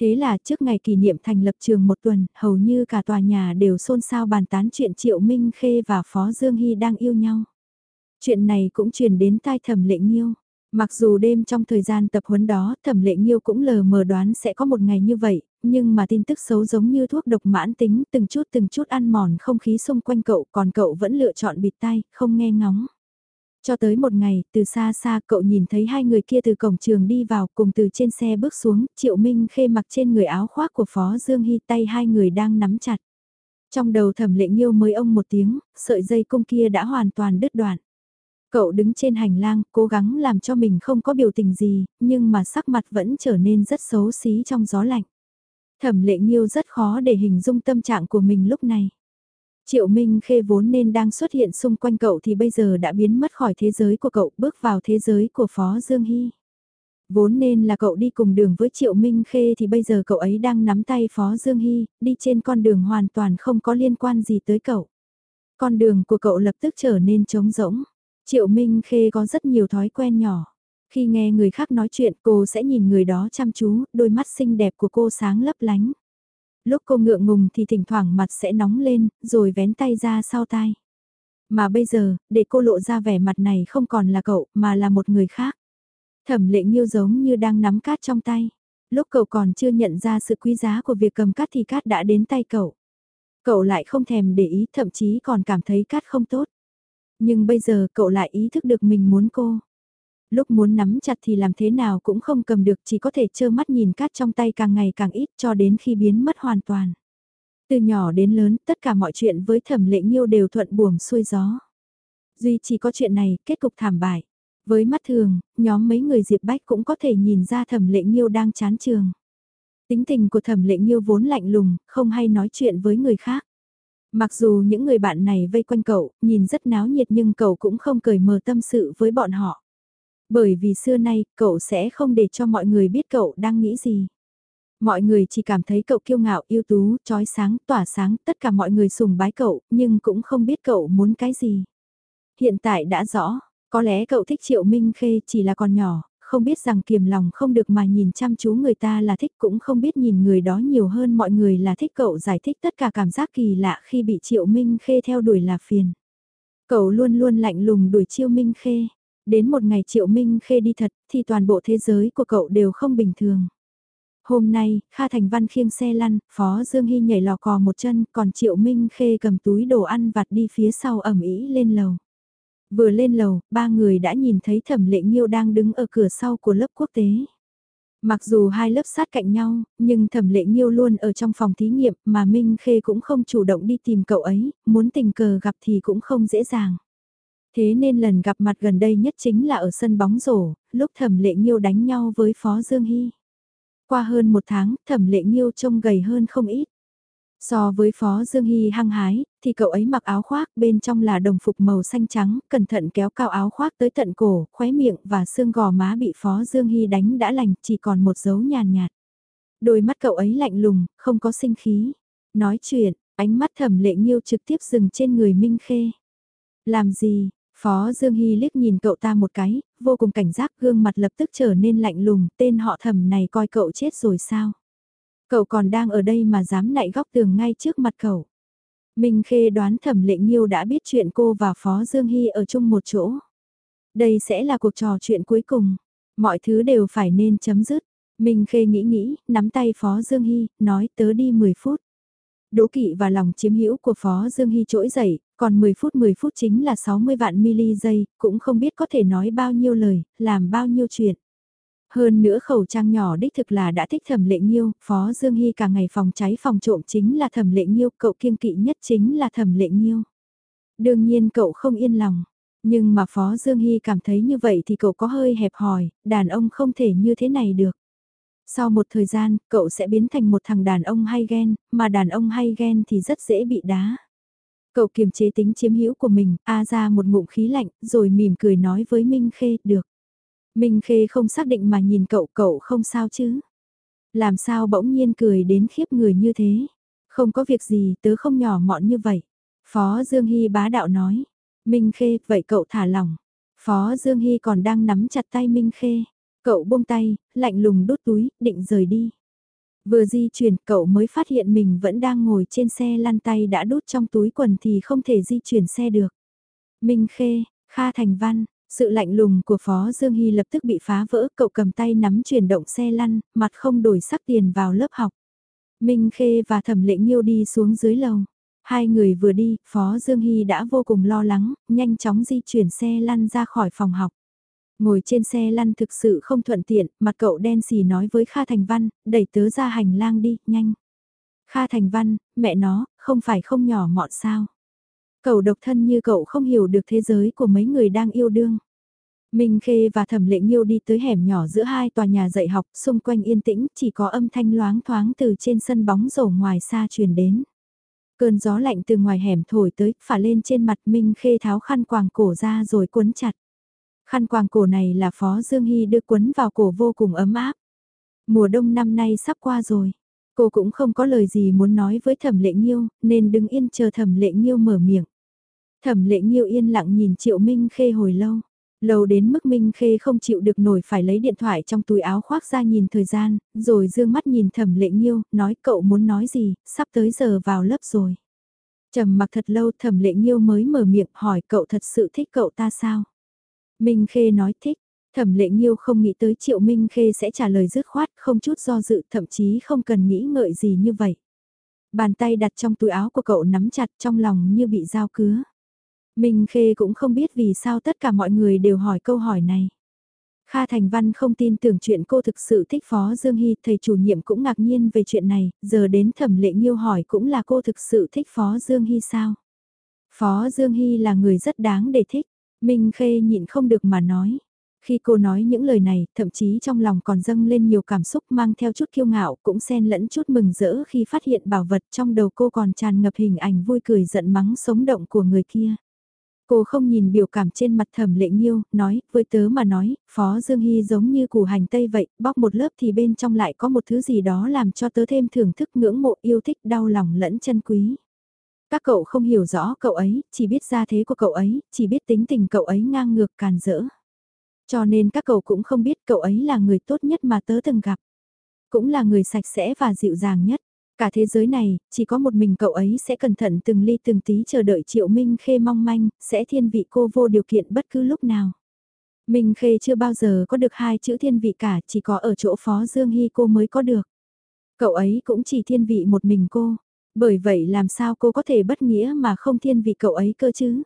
Thế là trước ngày kỷ niệm thành lập trường một tuần, hầu như cả tòa nhà đều xôn xao bàn tán chuyện Triệu Minh Khê và Phó Dương Hy đang yêu nhau. Chuyện này cũng truyền đến tai thẩm lệ nghiêu. Mặc dù đêm trong thời gian tập huấn đó, thẩm lệ nghiêu cũng lờ mờ đoán sẽ có một ngày như vậy, nhưng mà tin tức xấu giống như thuốc độc mãn tính từng chút từng chút ăn mòn không khí xung quanh cậu còn cậu vẫn lựa chọn bịt tay, không nghe ngóng. Cho tới một ngày, từ xa xa cậu nhìn thấy hai người kia từ cổng trường đi vào cùng từ trên xe bước xuống, Triệu Minh khê mặc trên người áo khoác của Phó Dương Hy tay hai người đang nắm chặt. Trong đầu thẩm lệ nghiêu mới ông một tiếng, sợi dây cung kia đã hoàn toàn đứt đoạn. Cậu đứng trên hành lang, cố gắng làm cho mình không có biểu tình gì, nhưng mà sắc mặt vẫn trở nên rất xấu xí trong gió lạnh. Thẩm lệ nghiêu rất khó để hình dung tâm trạng của mình lúc này. Triệu Minh Khê vốn nên đang xuất hiện xung quanh cậu thì bây giờ đã biến mất khỏi thế giới của cậu bước vào thế giới của Phó Dương Hy. Vốn nên là cậu đi cùng đường với Triệu Minh Khê thì bây giờ cậu ấy đang nắm tay Phó Dương Hy, đi trên con đường hoàn toàn không có liên quan gì tới cậu. Con đường của cậu lập tức trở nên trống rỗng. Triệu Minh Khê có rất nhiều thói quen nhỏ. Khi nghe người khác nói chuyện cô sẽ nhìn người đó chăm chú, đôi mắt xinh đẹp của cô sáng lấp lánh. Lúc cô ngượng ngùng thì thỉnh thoảng mặt sẽ nóng lên, rồi vén tay ra sau tai. Mà bây giờ, để cô lộ ra vẻ mặt này không còn là cậu, mà là một người khác. Thẩm lệ nghiêu giống như đang nắm cát trong tay. Lúc cậu còn chưa nhận ra sự quý giá của việc cầm cát thì cát đã đến tay cậu. Cậu lại không thèm để ý, thậm chí còn cảm thấy cát không tốt. Nhưng bây giờ cậu lại ý thức được mình muốn cô. Lúc muốn nắm chặt thì làm thế nào cũng không cầm được chỉ có thể trơ mắt nhìn cát trong tay càng ngày càng ít cho đến khi biến mất hoàn toàn. Từ nhỏ đến lớn tất cả mọi chuyện với thẩm lệ nghiêu đều thuận buồm xuôi gió. Duy chỉ có chuyện này kết cục thảm bại. Với mắt thường, nhóm mấy người Diệp Bách cũng có thể nhìn ra thẩm lệ nghiêu đang chán trường. Tính tình của thẩm lệ nghiêu vốn lạnh lùng, không hay nói chuyện với người khác. Mặc dù những người bạn này vây quanh cậu, nhìn rất náo nhiệt nhưng cậu cũng không cởi mở tâm sự với bọn họ. Bởi vì xưa nay, cậu sẽ không để cho mọi người biết cậu đang nghĩ gì. Mọi người chỉ cảm thấy cậu kiêu ngạo, ưu tú, trói sáng, tỏa sáng, tất cả mọi người sùng bái cậu, nhưng cũng không biết cậu muốn cái gì. Hiện tại đã rõ, có lẽ cậu thích Triệu Minh Khê chỉ là còn nhỏ, không biết rằng kiềm lòng không được mà nhìn chăm chú người ta là thích cũng không biết nhìn người đó nhiều hơn mọi người là thích cậu giải thích tất cả cảm giác kỳ lạ khi bị Triệu Minh Khê theo đuổi là phiền. Cậu luôn luôn lạnh lùng đuổi Triệu Minh Khê. Đến một ngày Triệu Minh Khê đi thật thì toàn bộ thế giới của cậu đều không bình thường. Hôm nay, Kha Thành Văn khiêng xe lăn, Phó Dương Hy nhảy lò cò một chân, còn Triệu Minh Khê cầm túi đồ ăn vặt đi phía sau ẩm ý lên lầu. Vừa lên lầu, ba người đã nhìn thấy thẩm lệ nghiêu đang đứng ở cửa sau của lớp quốc tế. Mặc dù hai lớp sát cạnh nhau, nhưng thẩm lệ nghiêu luôn ở trong phòng thí nghiệm mà Minh Khê cũng không chủ động đi tìm cậu ấy, muốn tình cờ gặp thì cũng không dễ dàng. Thế nên lần gặp mặt gần đây nhất chính là ở sân bóng rổ, lúc thẩm lệ nghiêu đánh nhau với Phó Dương Hy. Qua hơn một tháng, thẩm lệ nghiêu trông gầy hơn không ít. So với Phó Dương Hy hăng hái, thì cậu ấy mặc áo khoác bên trong là đồng phục màu xanh trắng, cẩn thận kéo cao áo khoác tới tận cổ, khóe miệng và xương gò má bị Phó Dương Hy đánh đã lành, chỉ còn một dấu nhàn nhạt. Đôi mắt cậu ấy lạnh lùng, không có sinh khí. Nói chuyện, ánh mắt thẩm lệ nghiêu trực tiếp dừng trên người Minh Khê. Làm gì, Phó Dương Hy liếc nhìn cậu ta một cái, vô cùng cảnh giác gương mặt lập tức trở nên lạnh lùng, tên họ thẩm này coi cậu chết rồi sao? Cậu còn đang ở đây mà dám nạy góc tường ngay trước mặt cậu. Minh Khê đoán thẩm Lệnh Nhiêu đã biết chuyện cô và Phó Dương Hy ở chung một chỗ. Đây sẽ là cuộc trò chuyện cuối cùng. Mọi thứ đều phải nên chấm dứt. Minh Khê nghĩ nghĩ, nắm tay Phó Dương Hy, nói tớ đi 10 phút. Đỗ kỵ và lòng chiếm hữu của Phó Dương Hy trỗi dậy, còn 10 phút 10 phút chính là 60 vạn mili giây, cũng không biết có thể nói bao nhiêu lời, làm bao nhiêu chuyện. Hơn nữa khẩu trang nhỏ đích thực là đã thích thẩm lệ nghiêu, Phó Dương Hy cả ngày phòng cháy phòng trộm chính là thẩm lệ nghiêu, cậu kiêng kỵ nhất chính là thẩm lệ nghiêu. Đương nhiên cậu không yên lòng, nhưng mà Phó Dương Hy cảm thấy như vậy thì cậu có hơi hẹp hòi, đàn ông không thể như thế này được. Sau một thời gian, cậu sẽ biến thành một thằng đàn ông hay ghen, mà đàn ông hay ghen thì rất dễ bị đá. Cậu kiềm chế tính chiếm hữu của mình, a ra một ngụm khí lạnh, rồi mỉm cười nói với Minh Khê, được. Minh Khê không xác định mà nhìn cậu, cậu không sao chứ. Làm sao bỗng nhiên cười đến khiếp người như thế. Không có việc gì, tớ không nhỏ mọn như vậy. Phó Dương Hy bá đạo nói. Minh Khê, vậy cậu thả lỏng. Phó Dương Hy còn đang nắm chặt tay Minh Khê. Cậu buông tay, lạnh lùng đút túi, định rời đi. Vừa di chuyển, cậu mới phát hiện mình vẫn đang ngồi trên xe lăn tay đã đút trong túi quần thì không thể di chuyển xe được. Minh Khê, Kha Thành Văn, sự lạnh lùng của Phó Dương Hy lập tức bị phá vỡ, cậu cầm tay nắm chuyển động xe lăn, mặt không đổi sắc tiền vào lớp học. Minh Khê và Thẩm Lệ Nghiêu đi xuống dưới lầu. Hai người vừa đi, Phó Dương Hy đã vô cùng lo lắng, nhanh chóng di chuyển xe lăn ra khỏi phòng học. Ngồi trên xe lăn thực sự không thuận tiện, mặt cậu đen xì nói với Kha Thành Văn, đẩy tớ ra hành lang đi, nhanh. Kha Thành Văn, mẹ nó, không phải không nhỏ mọn sao. Cậu độc thân như cậu không hiểu được thế giới của mấy người đang yêu đương. Minh Khê và Thẩm Lệ Nhiêu đi tới hẻm nhỏ giữa hai tòa nhà dạy học, xung quanh yên tĩnh, chỉ có âm thanh loáng thoáng từ trên sân bóng rổ ngoài xa truyền đến. Cơn gió lạnh từ ngoài hẻm thổi tới, phả lên trên mặt Minh Khê tháo khăn quàng cổ ra rồi quấn chặt. Khăn quàng cổ này là Phó Dương Hy đưa quấn vào cổ vô cùng ấm áp. Mùa đông năm nay sắp qua rồi. Cô cũng không có lời gì muốn nói với thẩm lệ nghiêu, nên đứng yên chờ thẩm lệ nghiêu mở miệng. Thẩm lệ nghiêu yên lặng nhìn Triệu Minh Khê hồi lâu. Lâu đến mức Minh Khê không chịu được nổi phải lấy điện thoại trong túi áo khoác ra nhìn thời gian, rồi dương mắt nhìn thẩm lệ nghiêu, nói cậu muốn nói gì, sắp tới giờ vào lớp rồi. trầm mặc thật lâu thẩm lệ nghiêu mới mở miệng hỏi cậu thật sự thích cậu ta sao? Minh Khê nói thích, thẩm lệ nghiêu không nghĩ tới Triệu Minh Khê sẽ trả lời dứt khoát, không chút do dự, thậm chí không cần nghĩ ngợi gì như vậy. Bàn tay đặt trong túi áo của cậu nắm chặt trong lòng như bị dao cứa. Minh Khê cũng không biết vì sao tất cả mọi người đều hỏi câu hỏi này. Kha Thành Văn không tin tưởng chuyện cô thực sự thích Phó Dương Hy, thầy chủ nhiệm cũng ngạc nhiên về chuyện này, giờ đến thẩm lệ nghiêu hỏi cũng là cô thực sự thích Phó Dương Hy sao? Phó Dương Hy là người rất đáng để thích, Minh Khê nhịn không được mà nói. Khi cô nói những lời này, thậm chí trong lòng còn dâng lên nhiều cảm xúc mang theo chút kiêu ngạo, cũng xen lẫn chút mừng rỡ khi phát hiện bảo vật trong đầu cô còn tràn ngập hình ảnh vui cười giận mắng sống động của người kia. Cô không nhìn biểu cảm trên mặt thẩm lệ nghiêu, nói, với tớ mà nói, Phó Dương Hy giống như củ hành tây vậy, bóc một lớp thì bên trong lại có một thứ gì đó làm cho tớ thêm thưởng thức ngưỡng mộ yêu thích đau lòng lẫn chân quý. Các cậu không hiểu rõ cậu ấy, chỉ biết gia thế của cậu ấy, chỉ biết tính tình cậu ấy ngang ngược càn rỡ. Cho nên các cậu cũng không biết cậu ấy là người tốt nhất mà tớ từng gặp. Cũng là người sạch sẽ và dịu dàng nhất. Cả thế giới này, chỉ có một mình cậu ấy sẽ cẩn thận từng ly từng tí chờ đợi Triệu Minh Khê mong manh, sẽ thiên vị cô vô điều kiện bất cứ lúc nào. Minh Khê chưa bao giờ có được hai chữ thiên vị cả, chỉ có ở chỗ Phó Dương Hy cô mới có được. Cậu ấy cũng chỉ thiên vị một mình cô, bởi vậy làm sao cô có thể bất nghĩa mà không thiên vị cậu ấy cơ chứ?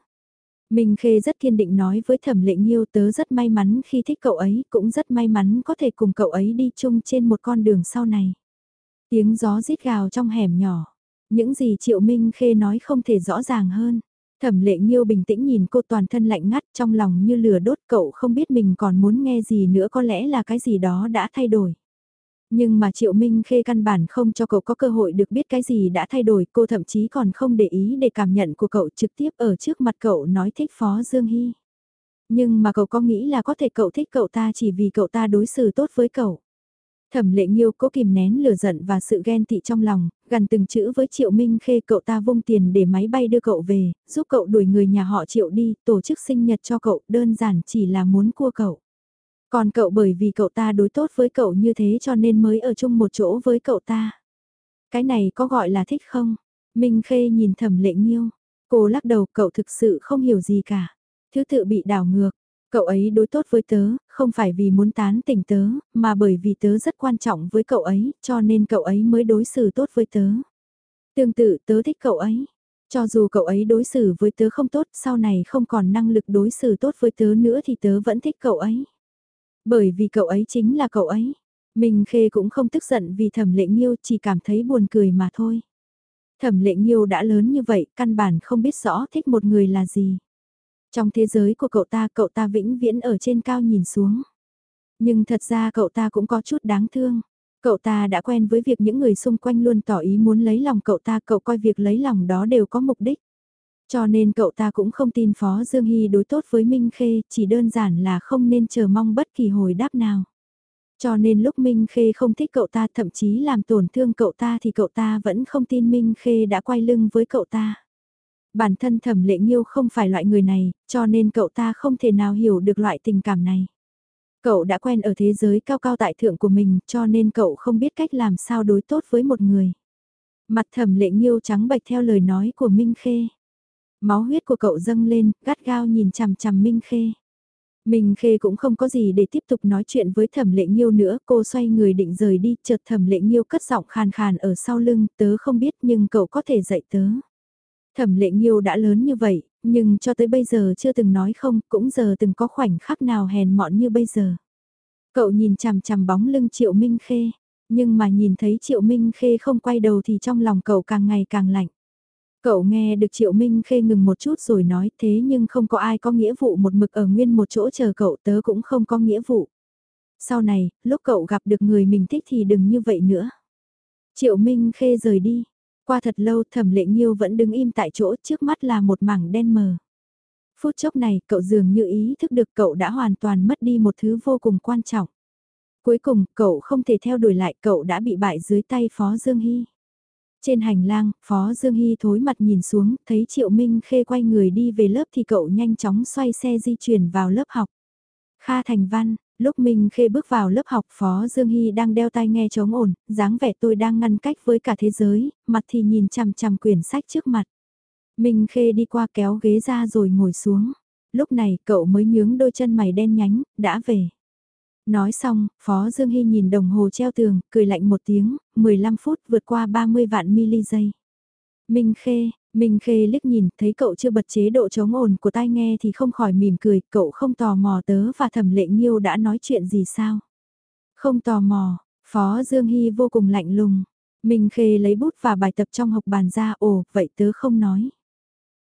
Minh Khê rất kiên định nói với thẩm lệ nghiêu tớ rất may mắn khi thích cậu ấy, cũng rất may mắn có thể cùng cậu ấy đi chung trên một con đường sau này. Tiếng gió rít gào trong hẻm nhỏ. Những gì Triệu Minh Khê nói không thể rõ ràng hơn. Thẩm lệ nghiêu bình tĩnh nhìn cô toàn thân lạnh ngắt trong lòng như lửa đốt cậu không biết mình còn muốn nghe gì nữa có lẽ là cái gì đó đã thay đổi. Nhưng mà Triệu Minh Khê căn bản không cho cậu có cơ hội được biết cái gì đã thay đổi, cô thậm chí còn không để ý để cảm nhận của cậu trực tiếp ở trước mặt cậu nói thích Phó Dương Hy. Nhưng mà cậu có nghĩ là có thể cậu thích cậu ta chỉ vì cậu ta đối xử tốt với cậu. Thẩm lệ nghiêu cố kìm nén lửa giận và sự ghen tị trong lòng, gần từng chữ với Triệu Minh Khê cậu ta vung tiền để máy bay đưa cậu về, giúp cậu đuổi người nhà họ Triệu đi, tổ chức sinh nhật cho cậu, đơn giản chỉ là muốn cua cậu. Còn cậu bởi vì cậu ta đối tốt với cậu như thế cho nên mới ở chung một chỗ với cậu ta. Cái này có gọi là thích không? Minh Khê nhìn thẩm lệ nghiêu. Cô lắc đầu cậu thực sự không hiểu gì cả. Thứ tự bị đảo ngược. Cậu ấy đối tốt với tớ, không phải vì muốn tán tỉnh tớ, mà bởi vì tớ rất quan trọng với cậu ấy, cho nên cậu ấy mới đối xử tốt với tớ. Tương tự tớ thích cậu ấy. Cho dù cậu ấy đối xử với tớ không tốt, sau này không còn năng lực đối xử tốt với tớ nữa thì tớ vẫn thích cậu ấy. Bởi vì cậu ấy chính là cậu ấy. Minh Khê cũng không tức giận vì thẩm lệ nghiêu chỉ cảm thấy buồn cười mà thôi. Thẩm lệ nghiêu đã lớn như vậy, căn bản không biết rõ thích một người là gì. Trong thế giới của cậu ta, cậu ta vĩnh viễn ở trên cao nhìn xuống. Nhưng thật ra cậu ta cũng có chút đáng thương. Cậu ta đã quen với việc những người xung quanh luôn tỏ ý muốn lấy lòng cậu ta, cậu coi việc lấy lòng đó đều có mục đích. Cho nên cậu ta cũng không tin Phó Dương Hy đối tốt với Minh Khê, chỉ đơn giản là không nên chờ mong bất kỳ hồi đáp nào. Cho nên lúc Minh Khê không thích cậu ta thậm chí làm tổn thương cậu ta thì cậu ta vẫn không tin Minh Khê đã quay lưng với cậu ta. Bản thân thẩm lệ nghiêu không phải loại người này, cho nên cậu ta không thể nào hiểu được loại tình cảm này. Cậu đã quen ở thế giới cao cao tại thượng của mình cho nên cậu không biết cách làm sao đối tốt với một người. Mặt thẩm lệ nghiêu trắng bạch theo lời nói của Minh Khê. Máu huyết của cậu dâng lên, gắt gao nhìn chằm chằm Minh Khê. Minh Khê cũng không có gì để tiếp tục nói chuyện với thẩm lệ nghiêu nữa, cô xoay người định rời đi, chợt thẩm lệ nghiêu cất giọng khàn khàn ở sau lưng, tớ không biết nhưng cậu có thể dạy tớ. Thẩm lệ nghiêu đã lớn như vậy, nhưng cho tới bây giờ chưa từng nói không, cũng giờ từng có khoảnh khắc nào hèn mọn như bây giờ. Cậu nhìn chằm chằm bóng lưng Triệu Minh Khê, nhưng mà nhìn thấy Triệu Minh Khê không quay đầu thì trong lòng cậu càng ngày càng lạnh. Cậu nghe được Triệu Minh Khê ngừng một chút rồi nói thế nhưng không có ai có nghĩa vụ một mực ở nguyên một chỗ chờ cậu tớ cũng không có nghĩa vụ. Sau này, lúc cậu gặp được người mình thích thì đừng như vậy nữa. Triệu Minh Khê rời đi. Qua thật lâu thẩm lệ nghiêu vẫn đứng im tại chỗ trước mắt là một mảng đen mờ. Phút chốc này cậu dường như ý thức được cậu đã hoàn toàn mất đi một thứ vô cùng quan trọng. Cuối cùng cậu không thể theo đuổi lại cậu đã bị bại dưới tay Phó Dương Hy. Trên hành lang, Phó Dương Hy thối mặt nhìn xuống, thấy Triệu Minh Khê quay người đi về lớp thì cậu nhanh chóng xoay xe di chuyển vào lớp học. Kha Thành Văn, lúc Minh Khê bước vào lớp học Phó Dương Hy đang đeo tai nghe chống ổn, dáng vẻ tôi đang ngăn cách với cả thế giới, mặt thì nhìn chằm chằm quyển sách trước mặt. Minh Khê đi qua kéo ghế ra rồi ngồi xuống. Lúc này cậu mới nhướng đôi chân mày đen nhánh, đã về. Nói xong, Phó Dương Hy nhìn đồng hồ treo tường, cười lạnh một tiếng, 15 phút vượt qua 30 vạn mili giây. Minh Khê, Minh Khê liếc nhìn, thấy cậu chưa bật chế độ chống ồn của tai nghe thì không khỏi mỉm cười, cậu không tò mò tớ và thẩm lệ nghiêu đã nói chuyện gì sao? Không tò mò, Phó Dương Hy vô cùng lạnh lùng. Minh Khê lấy bút và bài tập trong học bàn ra, ồ, vậy tớ không nói.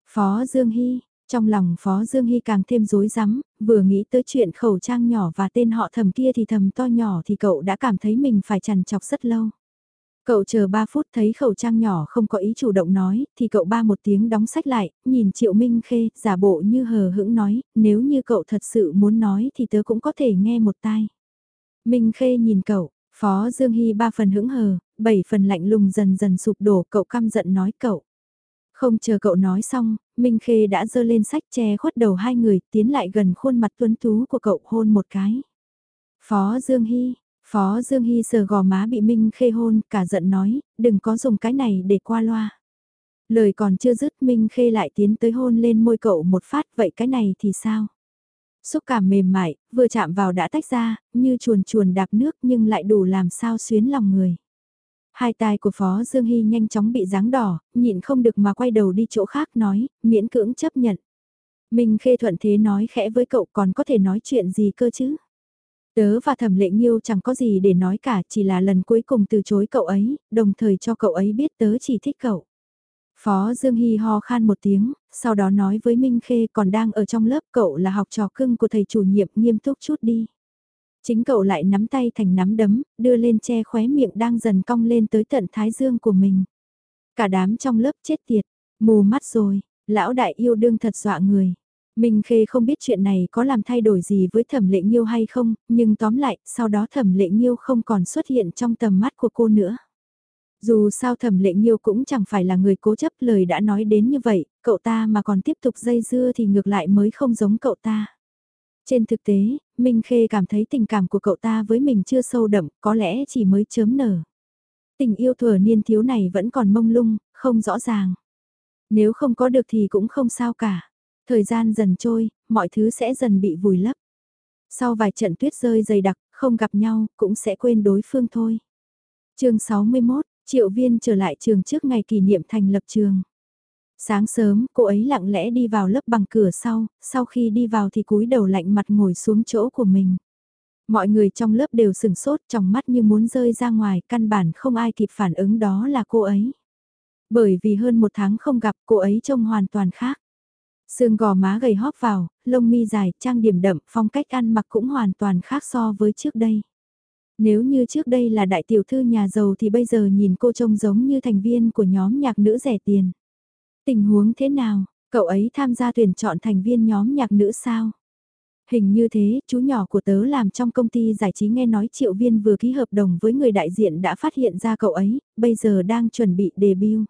Phó Dương Hy, trong lòng Phó Dương Hy càng thêm rối rắm, vừa nghĩ tới chuyện khẩu trang nhỏ và tên họ thầm kia thì thầm to nhỏ thì cậu đã cảm thấy mình phải chằn chọc rất lâu. Cậu chờ 3 phút thấy khẩu trang nhỏ không có ý chủ động nói, thì cậu ba một tiếng đóng sách lại, nhìn Triệu Minh Khê, giả bộ như hờ hững nói, nếu như cậu thật sự muốn nói thì tớ cũng có thể nghe một tai. Minh Khê nhìn cậu, Phó Dương Hy ba phần hững hờ, bảy phần lạnh lùng dần dần sụp đổ, cậu căm giận nói cậu. Không chờ cậu nói xong, Minh Khê đã dơ lên sách che khuất đầu hai người, tiến lại gần khuôn mặt tuấn tú của cậu hôn một cái. Phó Dương Hy, Phó Dương Hy sờ gò má bị Minh Khê hôn, cả giận nói, đừng có dùng cái này để qua loa. Lời còn chưa dứt Minh Khê lại tiến tới hôn lên môi cậu một phát, vậy cái này thì sao? Xúc cảm mềm mại, vừa chạm vào đã tách ra, như chuồn chuồn đạp nước nhưng lại đủ làm sao xuyến lòng người. Hai tai của Phó Dương Hy nhanh chóng bị ráng đỏ, nhịn không được mà quay đầu đi chỗ khác nói, miễn cưỡng chấp nhận. Minh Khê thuận thế nói khẽ với cậu còn có thể nói chuyện gì cơ chứ? Tớ và thẩm lệ nghiêu chẳng có gì để nói cả chỉ là lần cuối cùng từ chối cậu ấy, đồng thời cho cậu ấy biết tớ chỉ thích cậu. Phó Dương Hy ho khan một tiếng, sau đó nói với Minh Khê còn đang ở trong lớp cậu là học trò cưng của thầy chủ nhiệm nghiêm túc chút đi. Chính cậu lại nắm tay thành nắm đấm, đưa lên che khóe miệng đang dần cong lên tới tận thái dương của mình. Cả đám trong lớp chết tiệt, mù mắt rồi, lão đại yêu đương thật dọa người. Minh Khê không biết chuyện này có làm thay đổi gì với thẩm lệ nghiêu hay không, nhưng tóm lại, sau đó thẩm lệ nghiêu không còn xuất hiện trong tầm mắt của cô nữa. Dù sao thẩm lệ nghiêu cũng chẳng phải là người cố chấp lời đã nói đến như vậy, cậu ta mà còn tiếp tục dây dưa thì ngược lại mới không giống cậu ta. Trên thực tế, Minh Khê cảm thấy tình cảm của cậu ta với mình chưa sâu đậm, có lẽ chỉ mới chớm nở. Tình yêu thừa niên thiếu này vẫn còn mông lung, không rõ ràng. Nếu không có được thì cũng không sao cả. Thời gian dần trôi, mọi thứ sẽ dần bị vùi lấp. Sau vài trận tuyết rơi dày đặc, không gặp nhau, cũng sẽ quên đối phương thôi. chương 61, Triệu Viên trở lại trường trước ngày kỷ niệm thành lập trường. Sáng sớm, cô ấy lặng lẽ đi vào lớp bằng cửa sau, sau khi đi vào thì cúi đầu lạnh mặt ngồi xuống chỗ của mình. Mọi người trong lớp đều sừng sốt trong mắt như muốn rơi ra ngoài, căn bản không ai kịp phản ứng đó là cô ấy. Bởi vì hơn một tháng không gặp cô ấy trông hoàn toàn khác. Sương gò má gầy hóp vào, lông mi dài, trang điểm đậm, phong cách ăn mặc cũng hoàn toàn khác so với trước đây. Nếu như trước đây là đại tiểu thư nhà giàu thì bây giờ nhìn cô trông giống như thành viên của nhóm nhạc nữ rẻ tiền. Tình huống thế nào, cậu ấy tham gia tuyển chọn thành viên nhóm nhạc nữ sao? Hình như thế, chú nhỏ của tớ làm trong công ty giải trí nghe nói triệu viên vừa ký hợp đồng với người đại diện đã phát hiện ra cậu ấy, bây giờ đang chuẩn bị debut.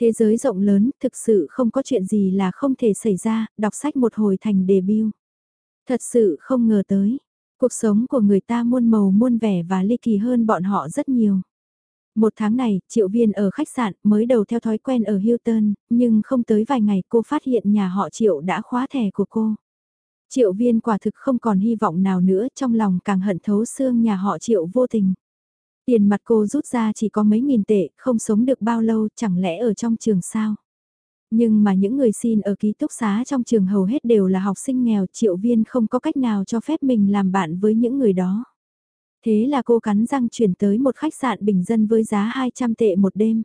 Thế giới rộng lớn, thực sự không có chuyện gì là không thể xảy ra, đọc sách một hồi thành debut. Thật sự không ngờ tới, cuộc sống của người ta muôn màu muôn vẻ và ly kỳ hơn bọn họ rất nhiều. Một tháng này, triệu viên ở khách sạn mới đầu theo thói quen ở Hilton, nhưng không tới vài ngày cô phát hiện nhà họ triệu đã khóa thẻ của cô. Triệu viên quả thực không còn hy vọng nào nữa trong lòng càng hận thấu xương nhà họ triệu vô tình. Tiền mặt cô rút ra chỉ có mấy nghìn tệ, không sống được bao lâu, chẳng lẽ ở trong trường sao? Nhưng mà những người xin ở ký túc xá trong trường hầu hết đều là học sinh nghèo, triệu viên không có cách nào cho phép mình làm bạn với những người đó. Thế là cô cắn răng chuyển tới một khách sạn bình dân với giá 200 tệ một đêm.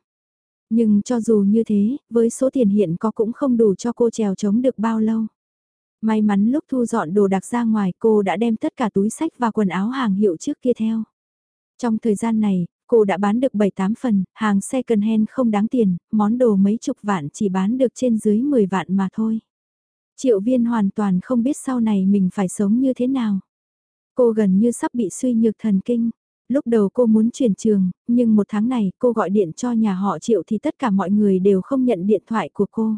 Nhưng cho dù như thế, với số tiền hiện có cũng không đủ cho cô trèo chống được bao lâu. May mắn lúc thu dọn đồ đặc ra ngoài cô đã đem tất cả túi sách và quần áo hàng hiệu trước kia theo. Trong thời gian này, cô đã bán được 7-8 phần, hàng second hand không đáng tiền, món đồ mấy chục vạn chỉ bán được trên dưới 10 vạn mà thôi. Triệu viên hoàn toàn không biết sau này mình phải sống như thế nào. Cô gần như sắp bị suy nhược thần kinh. Lúc đầu cô muốn chuyển trường, nhưng một tháng này cô gọi điện cho nhà họ Triệu thì tất cả mọi người đều không nhận điện thoại của cô.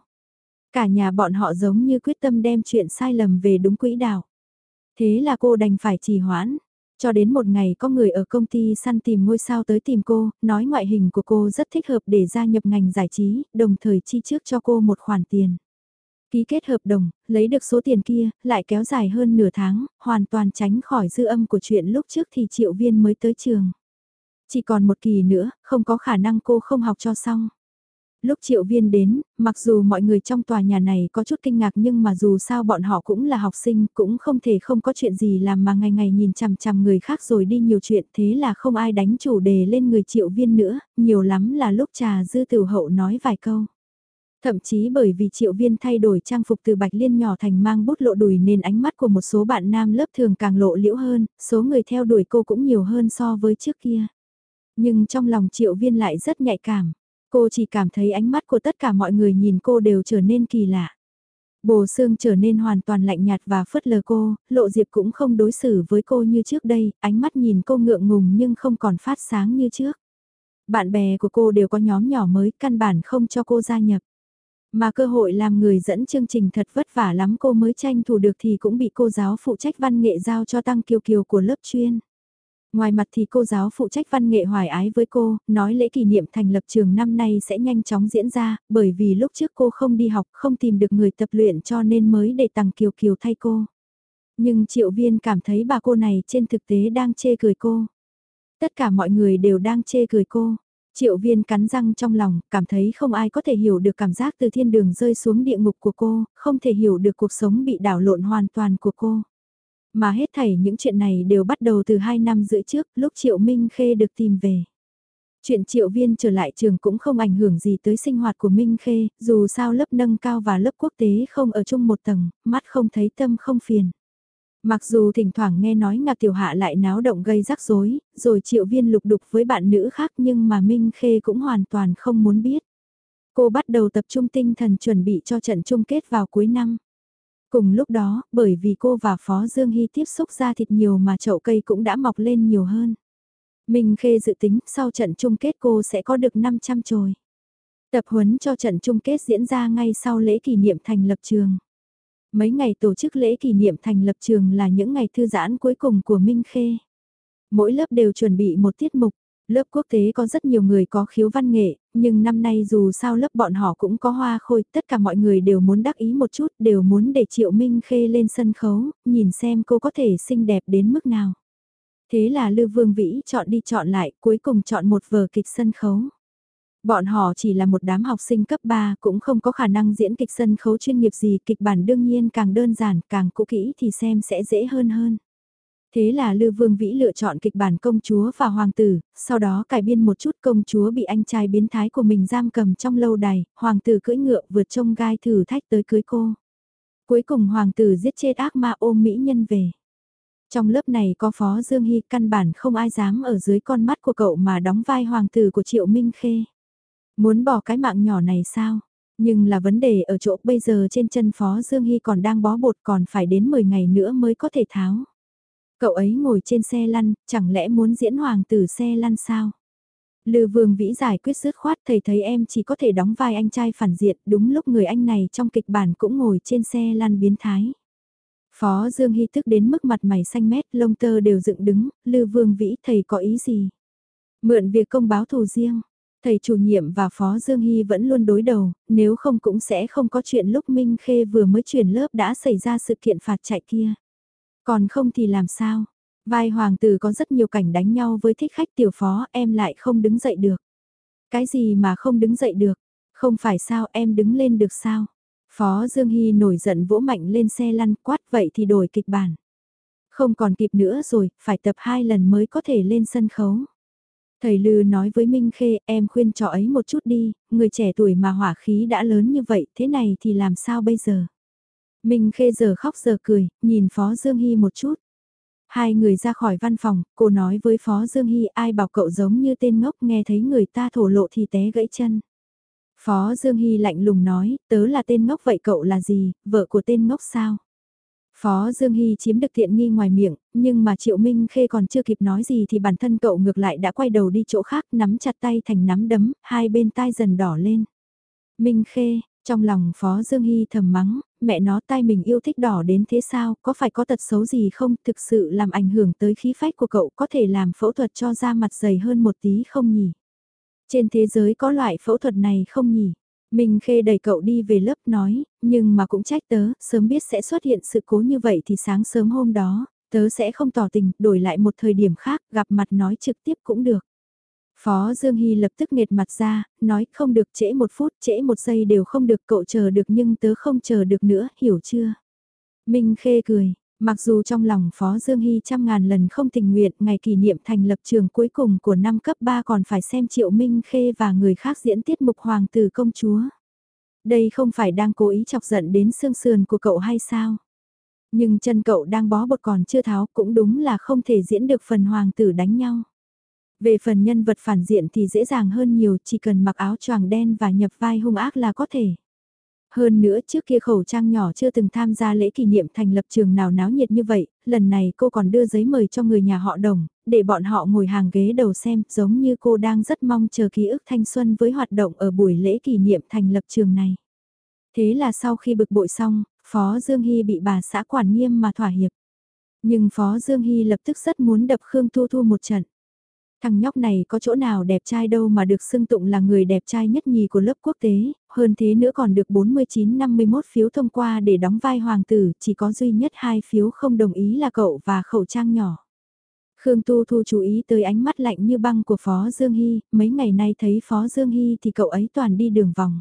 Cả nhà bọn họ giống như quyết tâm đem chuyện sai lầm về đúng quỹ đạo. Thế là cô đành phải trì hoãn. Cho đến một ngày có người ở công ty săn tìm ngôi sao tới tìm cô, nói ngoại hình của cô rất thích hợp để gia nhập ngành giải trí, đồng thời chi trước cho cô một khoản tiền. Ký kết hợp đồng, lấy được số tiền kia, lại kéo dài hơn nửa tháng, hoàn toàn tránh khỏi dư âm của chuyện lúc trước thì triệu viên mới tới trường. Chỉ còn một kỳ nữa, không có khả năng cô không học cho xong. Lúc triệu viên đến, mặc dù mọi người trong tòa nhà này có chút kinh ngạc nhưng mà dù sao bọn họ cũng là học sinh, cũng không thể không có chuyện gì làm mà ngày ngày nhìn chằm chằm người khác rồi đi nhiều chuyện thế là không ai đánh chủ đề lên người triệu viên nữa, nhiều lắm là lúc trà dư tử hậu nói vài câu. Thậm chí bởi vì triệu viên thay đổi trang phục từ bạch liên nhỏ thành mang bút lộ đùi nên ánh mắt của một số bạn nam lớp thường càng lộ liễu hơn, số người theo đuổi cô cũng nhiều hơn so với trước kia. Nhưng trong lòng triệu viên lại rất nhạy cảm. Cô chỉ cảm thấy ánh mắt của tất cả mọi người nhìn cô đều trở nên kỳ lạ. Bồ xương trở nên hoàn toàn lạnh nhạt và phớt lờ cô, lộ diệp cũng không đối xử với cô như trước đây, ánh mắt nhìn cô ngượng ngùng nhưng không còn phát sáng như trước. Bạn bè của cô đều có nhóm nhỏ mới, căn bản không cho cô gia nhập. Mà cơ hội làm người dẫn chương trình thật vất vả lắm cô mới tranh thủ được thì cũng bị cô giáo phụ trách văn nghệ giao cho Tăng Kiều Kiều của lớp chuyên. Ngoài mặt thì cô giáo phụ trách văn nghệ hoài ái với cô, nói lễ kỷ niệm thành lập trường năm nay sẽ nhanh chóng diễn ra, bởi vì lúc trước cô không đi học, không tìm được người tập luyện cho nên mới để Tăng Kiều Kiều thay cô. Nhưng Triệu Viên cảm thấy bà cô này trên thực tế đang chê cười cô. Tất cả mọi người đều đang chê cười cô. Triệu viên cắn răng trong lòng, cảm thấy không ai có thể hiểu được cảm giác từ thiên đường rơi xuống địa ngục của cô, không thể hiểu được cuộc sống bị đảo lộn hoàn toàn của cô. Mà hết thảy những chuyện này đều bắt đầu từ 2 năm rưỡi trước, lúc Triệu Minh Khê được tìm về. Chuyện Triệu Viên trở lại trường cũng không ảnh hưởng gì tới sinh hoạt của Minh Khê, dù sao lớp nâng cao và lớp quốc tế không ở chung một tầng, mắt không thấy tâm không phiền. Mặc dù thỉnh thoảng nghe nói ngạc tiểu hạ lại náo động gây rắc rối, rồi triệu viên lục đục với bạn nữ khác nhưng mà Minh Khê cũng hoàn toàn không muốn biết. Cô bắt đầu tập trung tinh thần chuẩn bị cho trận chung kết vào cuối năm. Cùng lúc đó, bởi vì cô và Phó Dương Hy tiếp xúc ra thịt nhiều mà chậu cây cũng đã mọc lên nhiều hơn. Minh Khê dự tính sau trận chung kết cô sẽ có được 500 trồi. Tập huấn cho trận chung kết diễn ra ngay sau lễ kỷ niệm thành lập trường. Mấy ngày tổ chức lễ kỷ niệm thành lập trường là những ngày thư giãn cuối cùng của Minh Khê. Mỗi lớp đều chuẩn bị một tiết mục. Lớp quốc tế có rất nhiều người có khiếu văn nghệ, nhưng năm nay dù sao lớp bọn họ cũng có hoa khôi, tất cả mọi người đều muốn đắc ý một chút, đều muốn để Triệu Minh Khê lên sân khấu, nhìn xem cô có thể xinh đẹp đến mức nào. Thế là Lưu Vương Vĩ chọn đi chọn lại, cuối cùng chọn một vở kịch sân khấu. Bọn họ chỉ là một đám học sinh cấp 3 cũng không có khả năng diễn kịch sân khấu chuyên nghiệp gì, kịch bản đương nhiên càng đơn giản, càng cũ kỹ thì xem sẽ dễ hơn hơn. Thế là Lư Vương Vĩ lựa chọn kịch bản công chúa và hoàng tử, sau đó cải biên một chút công chúa bị anh trai biến thái của mình giam cầm trong lâu đài, hoàng tử cưỡi ngựa vượt trông gai thử thách tới cưới cô. Cuối cùng hoàng tử giết chết ác ma ôm mỹ nhân về. Trong lớp này có Phó Dương Hy căn bản không ai dám ở dưới con mắt của cậu mà đóng vai hoàng tử của Triệu Minh Khê. Muốn bỏ cái mạng nhỏ này sao? Nhưng là vấn đề ở chỗ bây giờ trên chân Phó Dương Hy còn đang bó bột còn phải đến 10 ngày nữa mới có thể tháo. Cậu ấy ngồi trên xe lăn, chẳng lẽ muốn diễn hoàng tử xe lăn sao? Lư Vương Vĩ giải quyết dứt khoát thầy thấy em chỉ có thể đóng vai anh trai phản diện đúng lúc người anh này trong kịch bản cũng ngồi trên xe lăn biến thái. Phó Dương Hy tức đến mức mặt mày xanh mét lông tơ đều dựng đứng, Lư Vương Vĩ thầy có ý gì? Mượn việc công báo thù riêng, Thầy chủ nhiệm và Phó Dương Hy vẫn luôn đối đầu, nếu không cũng sẽ không có chuyện lúc Minh Khê vừa mới chuyển lớp đã xảy ra sự kiện phạt chạy kia. Còn không thì làm sao? Vai hoàng tử có rất nhiều cảnh đánh nhau với thích khách tiểu phó em lại không đứng dậy được. Cái gì mà không đứng dậy được? Không phải sao em đứng lên được sao? Phó Dương Hy nổi giận vỗ mạnh lên xe lăn quát vậy thì đổi kịch bản. Không còn kịp nữa rồi, phải tập hai lần mới có thể lên sân khấu. Thầy Lư nói với Minh Khê, em khuyên trò ấy một chút đi, người trẻ tuổi mà hỏa khí đã lớn như vậy, thế này thì làm sao bây giờ? Minh Khê giờ khóc giờ cười, nhìn Phó Dương Hy một chút. Hai người ra khỏi văn phòng, cô nói với Phó Dương Hy ai bảo cậu giống như tên ngốc nghe thấy người ta thổ lộ thì té gãy chân. Phó Dương Hy lạnh lùng nói, tớ là tên ngốc vậy cậu là gì, vợ của tên ngốc sao? Phó Dương Hy chiếm được tiện nghi ngoài miệng, nhưng mà Triệu Minh Khê còn chưa kịp nói gì thì bản thân cậu ngược lại đã quay đầu đi chỗ khác nắm chặt tay thành nắm đấm, hai bên tai dần đỏ lên. Minh Khê, trong lòng Phó Dương Hy thầm mắng, mẹ nó tai mình yêu thích đỏ đến thế sao, có phải có tật xấu gì không, thực sự làm ảnh hưởng tới khí phách của cậu có thể làm phẫu thuật cho da mặt dày hơn một tí không nhỉ? Trên thế giới có loại phẫu thuật này không nhỉ? Minh Khê đẩy cậu đi về lớp nói, nhưng mà cũng trách tớ, sớm biết sẽ xuất hiện sự cố như vậy thì sáng sớm hôm đó, tớ sẽ không tỏ tình, đổi lại một thời điểm khác, gặp mặt nói trực tiếp cũng được. Phó Dương Hy lập tức nghệt mặt ra, nói không được trễ một phút, trễ một giây đều không được cậu chờ được nhưng tớ không chờ được nữa, hiểu chưa? Minh Khê cười, mặc dù trong lòng Phó Dương Hy trăm ngàn lần không tình nguyện, ngày kỷ niệm thành lập trường cuối cùng của năm cấp 3 còn phải xem Triệu Minh Khê và người khác diễn tiết mục Hoàng tử công chúa. Đây không phải đang cố ý chọc giận đến xương sườn của cậu hay sao? Nhưng chân cậu đang bó bột còn chưa tháo cũng đúng là không thể diễn được phần hoàng tử đánh nhau. Về phần nhân vật phản diện thì dễ dàng hơn nhiều, chỉ cần mặc áo choàng đen và nhập vai hung ác là có thể. Hơn nữa trước kia khẩu trang nhỏ chưa từng tham gia lễ kỷ niệm thành lập trường nào náo nhiệt như vậy, lần này cô còn đưa giấy mời cho người nhà họ đồng, để bọn họ ngồi hàng ghế đầu xem, giống như cô đang rất mong chờ ký ức thanh xuân với hoạt động ở buổi lễ kỷ niệm thành lập trường này. Thế là sau khi bực bội xong, Phó Dương Hy bị bà xã quản nghiêm mà thỏa hiệp. Nhưng Phó Dương Hy lập tức rất muốn đập Khương Thu Thu một trận. Thằng nhóc này có chỗ nào đẹp trai đâu mà được xưng tụng là người đẹp trai nhất nhì của lớp quốc tế, hơn thế nữa còn được 49-51 phiếu thông qua để đóng vai hoàng tử, chỉ có duy nhất hai phiếu không đồng ý là cậu và khẩu trang nhỏ. Khương Tu Thu chú ý tới ánh mắt lạnh như băng của Phó Dương Hy, mấy ngày nay thấy Phó Dương Hy thì cậu ấy toàn đi đường vòng.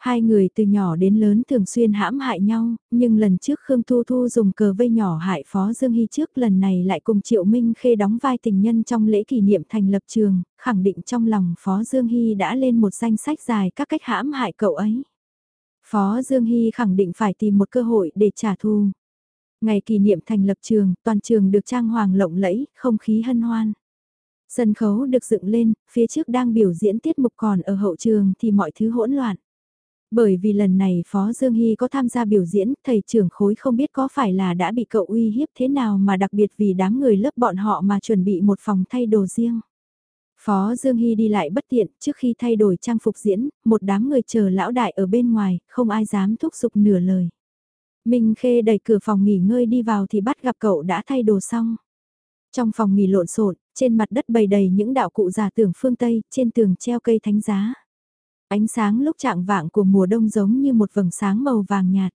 Hai người từ nhỏ đến lớn thường xuyên hãm hại nhau, nhưng lần trước Khương Thu Thu dùng cờ vây nhỏ hại Phó Dương Hy trước lần này lại cùng Triệu Minh Khê đóng vai tình nhân trong lễ kỷ niệm thành lập trường, khẳng định trong lòng Phó Dương Hy đã lên một danh sách dài các cách hãm hại cậu ấy. Phó Dương Hy khẳng định phải tìm một cơ hội để trả thù. Ngày kỷ niệm thành lập trường, toàn trường được trang hoàng lộng lẫy, không khí hân hoan. Sân khấu được dựng lên, phía trước đang biểu diễn tiết mục còn ở hậu trường thì mọi thứ hỗn loạn. Bởi vì lần này Phó Dương Hy có tham gia biểu diễn, thầy trưởng khối không biết có phải là đã bị cậu uy hiếp thế nào mà đặc biệt vì đám người lớp bọn họ mà chuẩn bị một phòng thay đồ riêng. Phó Dương Hy đi lại bất tiện, trước khi thay đổi trang phục diễn, một đám người chờ lão đại ở bên ngoài, không ai dám thúc giục nửa lời. Minh Khê đẩy cửa phòng nghỉ ngơi đi vào thì bắt gặp cậu đã thay đồ xong. Trong phòng nghỉ lộn xộn, trên mặt đất bày đầy những đạo cụ giả tưởng phương Tây, trên tường treo cây thánh giá. Ánh sáng lúc trạng vạng của mùa đông giống như một vầng sáng màu vàng nhạt.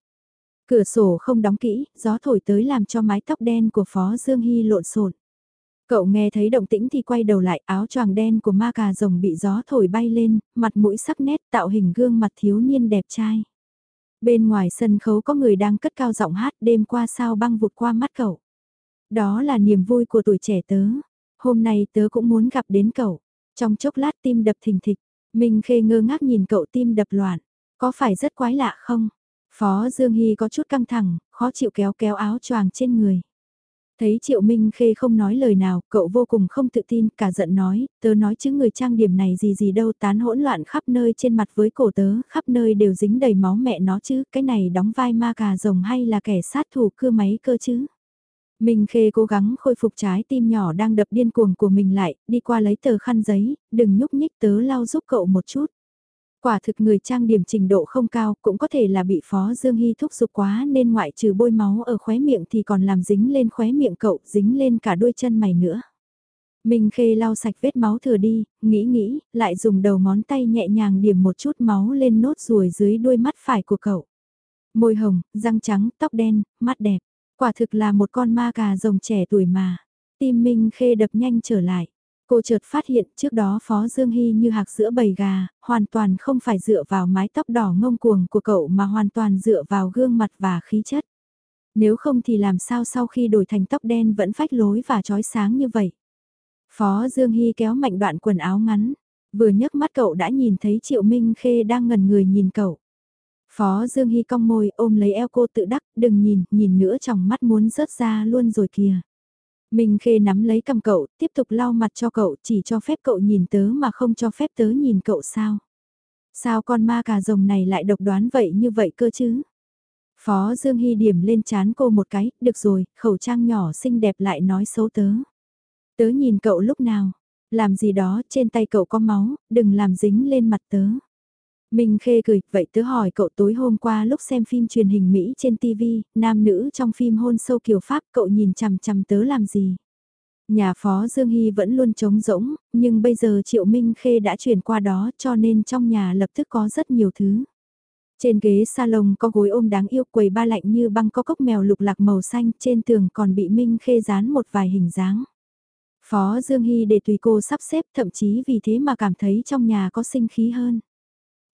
Cửa sổ không đóng kỹ, gió thổi tới làm cho mái tóc đen của Phó Dương Hy lộn xộn. Cậu nghe thấy động tĩnh thì quay đầu lại áo choàng đen của ma cà rồng bị gió thổi bay lên, mặt mũi sắc nét tạo hình gương mặt thiếu niên đẹp trai. Bên ngoài sân khấu có người đang cất cao giọng hát đêm qua sao băng vụt qua mắt cậu. Đó là niềm vui của tuổi trẻ tớ. Hôm nay tớ cũng muốn gặp đến cậu. Trong chốc lát tim đập thình thịch, Minh Khê ngơ ngác nhìn cậu tim đập loạn. Có phải rất quái lạ không? Phó Dương Hy có chút căng thẳng, khó chịu kéo kéo áo choàng trên người. Thấy Triệu Minh Khê không nói lời nào, cậu vô cùng không tự tin, cả giận nói, tớ nói chứ người trang điểm này gì gì đâu tán hỗn loạn khắp nơi trên mặt với cổ tớ, khắp nơi đều dính đầy máu mẹ nó chứ, cái này đóng vai ma cà rồng hay là kẻ sát thủ cưa máy cơ chứ. Minh Khê cố gắng khôi phục trái tim nhỏ đang đập điên cuồng của mình lại, đi qua lấy tờ khăn giấy, đừng nhúc nhích tớ lau giúp cậu một chút. Quả thực người trang điểm trình độ không cao cũng có thể là bị Phó Dương Hy thúc giục quá nên ngoại trừ bôi máu ở khóe miệng thì còn làm dính lên khóe miệng cậu, dính lên cả đôi chân mày nữa. Minh Khê lau sạch vết máu thừa đi, nghĩ nghĩ, lại dùng đầu ngón tay nhẹ nhàng điểm một chút máu lên nốt ruồi dưới đuôi mắt phải của cậu. Môi hồng, răng trắng, tóc đen, mắt đẹp. Quả thực là một con ma cà rồng trẻ tuổi mà. Tim Minh Khê đập nhanh trở lại. Cô chợt phát hiện trước đó Phó Dương Hy như hạc giữa bầy gà, hoàn toàn không phải dựa vào mái tóc đỏ ngông cuồng của cậu mà hoàn toàn dựa vào gương mặt và khí chất. Nếu không thì làm sao sau khi đổi thành tóc đen vẫn phách lối và trói sáng như vậy. Phó Dương Hy kéo mạnh đoạn quần áo ngắn, vừa nhấc mắt cậu đã nhìn thấy Triệu Minh Khê đang ngần người nhìn cậu. Phó Dương Hy cong môi ôm lấy eo cô tự đắc, đừng nhìn, nhìn nữa trong mắt muốn rớt ra luôn rồi kìa. Minh Khê nắm lấy cầm cậu, tiếp tục lau mặt cho cậu, chỉ cho phép cậu nhìn tớ mà không cho phép tớ nhìn cậu sao. Sao con ma cà rồng này lại độc đoán vậy như vậy cơ chứ? Phó Dương Hy điểm lên chán cô một cái, được rồi, khẩu trang nhỏ xinh đẹp lại nói xấu tớ. Tớ nhìn cậu lúc nào, làm gì đó, trên tay cậu có máu, đừng làm dính lên mặt tớ. Minh Khê cười, vậy tớ hỏi cậu tối hôm qua lúc xem phim truyền hình Mỹ trên TV, nam nữ trong phim hôn sâu kiều Pháp cậu nhìn chằm chằm tớ làm gì? Nhà phó Dương Hy vẫn luôn trống rỗng, nhưng bây giờ Triệu Minh Khê đã chuyển qua đó cho nên trong nhà lập tức có rất nhiều thứ. Trên ghế salon có gối ôm đáng yêu quầy ba lạnh như băng có cốc mèo lục lạc màu xanh trên tường còn bị Minh Khê dán một vài hình dáng. Phó Dương Hy để tùy cô sắp xếp thậm chí vì thế mà cảm thấy trong nhà có sinh khí hơn.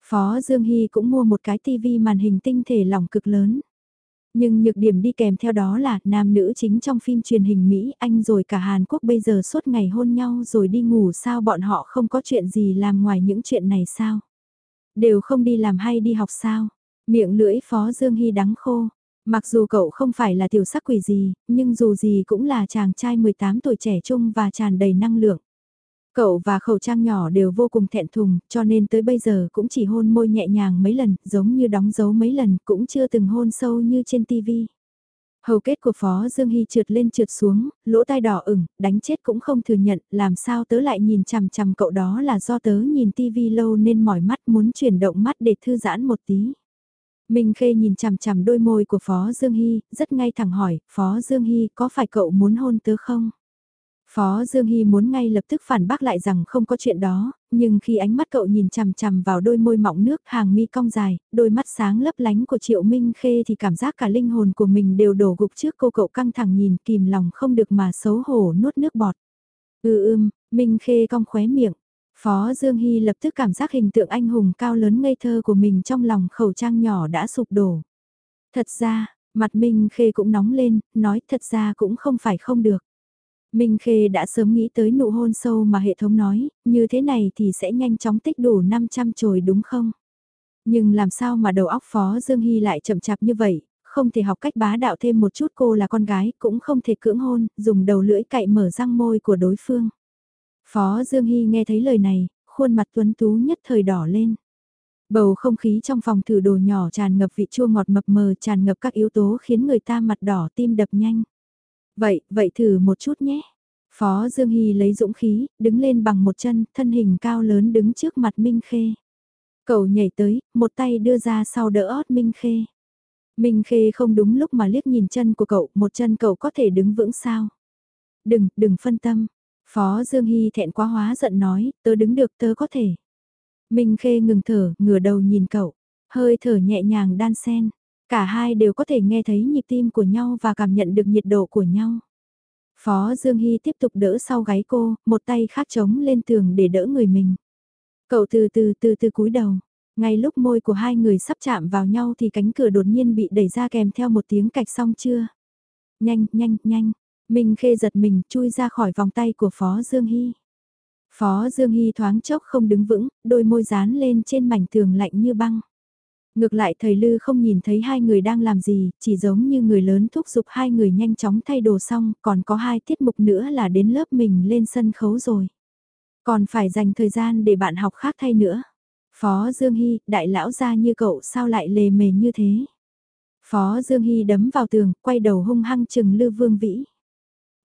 Phó Dương Hy cũng mua một cái tivi màn hình tinh thể lỏng cực lớn. Nhưng nhược điểm đi kèm theo đó là nam nữ chính trong phim truyền hình Mỹ Anh rồi cả Hàn Quốc bây giờ suốt ngày hôn nhau rồi đi ngủ sao bọn họ không có chuyện gì làm ngoài những chuyện này sao? Đều không đi làm hay đi học sao? Miệng lưỡi Phó Dương Hy đắng khô. Mặc dù cậu không phải là tiểu sắc quỷ gì, nhưng dù gì cũng là chàng trai 18 tuổi trẻ trung và tràn đầy năng lượng. Cậu và khẩu trang nhỏ đều vô cùng thẹn thùng, cho nên tới bây giờ cũng chỉ hôn môi nhẹ nhàng mấy lần, giống như đóng dấu mấy lần, cũng chưa từng hôn sâu như trên tivi. Hầu kết của Phó Dương Hy trượt lên trượt xuống, lỗ tai đỏ ửng, đánh chết cũng không thừa nhận, làm sao tớ lại nhìn chằm chằm cậu đó là do tớ nhìn tivi lâu nên mỏi mắt muốn chuyển động mắt để thư giãn một tí. Minh Khê nhìn chằm chằm đôi môi của Phó Dương Hy, rất ngay thẳng hỏi, Phó Dương Hy có phải cậu muốn hôn tớ không? Phó Dương Hy muốn ngay lập tức phản bác lại rằng không có chuyện đó, nhưng khi ánh mắt cậu nhìn chằm chằm vào đôi môi mọng nước hàng mi cong dài, đôi mắt sáng lấp lánh của Triệu Minh Khê thì cảm giác cả linh hồn của mình đều đổ gục trước cô cậu căng thẳng nhìn kìm lòng không được mà xấu hổ nuốt nước bọt. Ừ ưm, Minh Khê cong khóe miệng. Phó Dương Hy lập tức cảm giác hình tượng anh hùng cao lớn ngây thơ của mình trong lòng khẩu trang nhỏ đã sụp đổ. Thật ra, mặt Minh Khê cũng nóng lên, nói thật ra cũng không phải không được. Minh Khê đã sớm nghĩ tới nụ hôn sâu mà hệ thống nói, như thế này thì sẽ nhanh chóng tích đủ 500 trồi đúng không? Nhưng làm sao mà đầu óc Phó Dương Hy lại chậm chạp như vậy, không thể học cách bá đạo thêm một chút cô là con gái, cũng không thể cưỡng hôn, dùng đầu lưỡi cạy mở răng môi của đối phương. Phó Dương Hy nghe thấy lời này, khuôn mặt tuấn tú nhất thời đỏ lên. Bầu không khí trong phòng thử đồ nhỏ tràn ngập vị chua ngọt mập mờ tràn ngập các yếu tố khiến người ta mặt đỏ tim đập nhanh. Vậy, vậy thử một chút nhé. Phó Dương Hy lấy dũng khí, đứng lên bằng một chân, thân hình cao lớn đứng trước mặt Minh Khê. Cậu nhảy tới, một tay đưa ra sau đỡ ót Minh Khê. Minh Khê không đúng lúc mà liếc nhìn chân của cậu, một chân cậu có thể đứng vững sao. Đừng, đừng phân tâm. Phó Dương Hy thẹn quá hóa giận nói, tớ đứng được tớ có thể. Minh Khê ngừng thở, ngửa đầu nhìn cậu, hơi thở nhẹ nhàng đan sen. Cả hai đều có thể nghe thấy nhịp tim của nhau và cảm nhận được nhiệt độ của nhau. Phó Dương Hy tiếp tục đỡ sau gáy cô, một tay khác trống lên tường để đỡ người mình. Cậu từ từ từ từ cúi đầu. Ngay lúc môi của hai người sắp chạm vào nhau thì cánh cửa đột nhiên bị đẩy ra kèm theo một tiếng cạch xong chưa. Nhanh, nhanh, nhanh. Minh Khê giật mình chui ra khỏi vòng tay của Phó Dương Hy. Phó Dương Hy thoáng chốc không đứng vững, đôi môi dán lên trên mảnh tường lạnh như băng. Ngược lại thầy Lư không nhìn thấy hai người đang làm gì, chỉ giống như người lớn thúc giục hai người nhanh chóng thay đồ xong, còn có hai tiết mục nữa là đến lớp mình lên sân khấu rồi. Còn phải dành thời gian để bạn học khác thay nữa. Phó Dương Hy, đại lão gia như cậu sao lại lề mề như thế? Phó Dương Hy đấm vào tường, quay đầu hung hăng chừng Lư Vương Vĩ.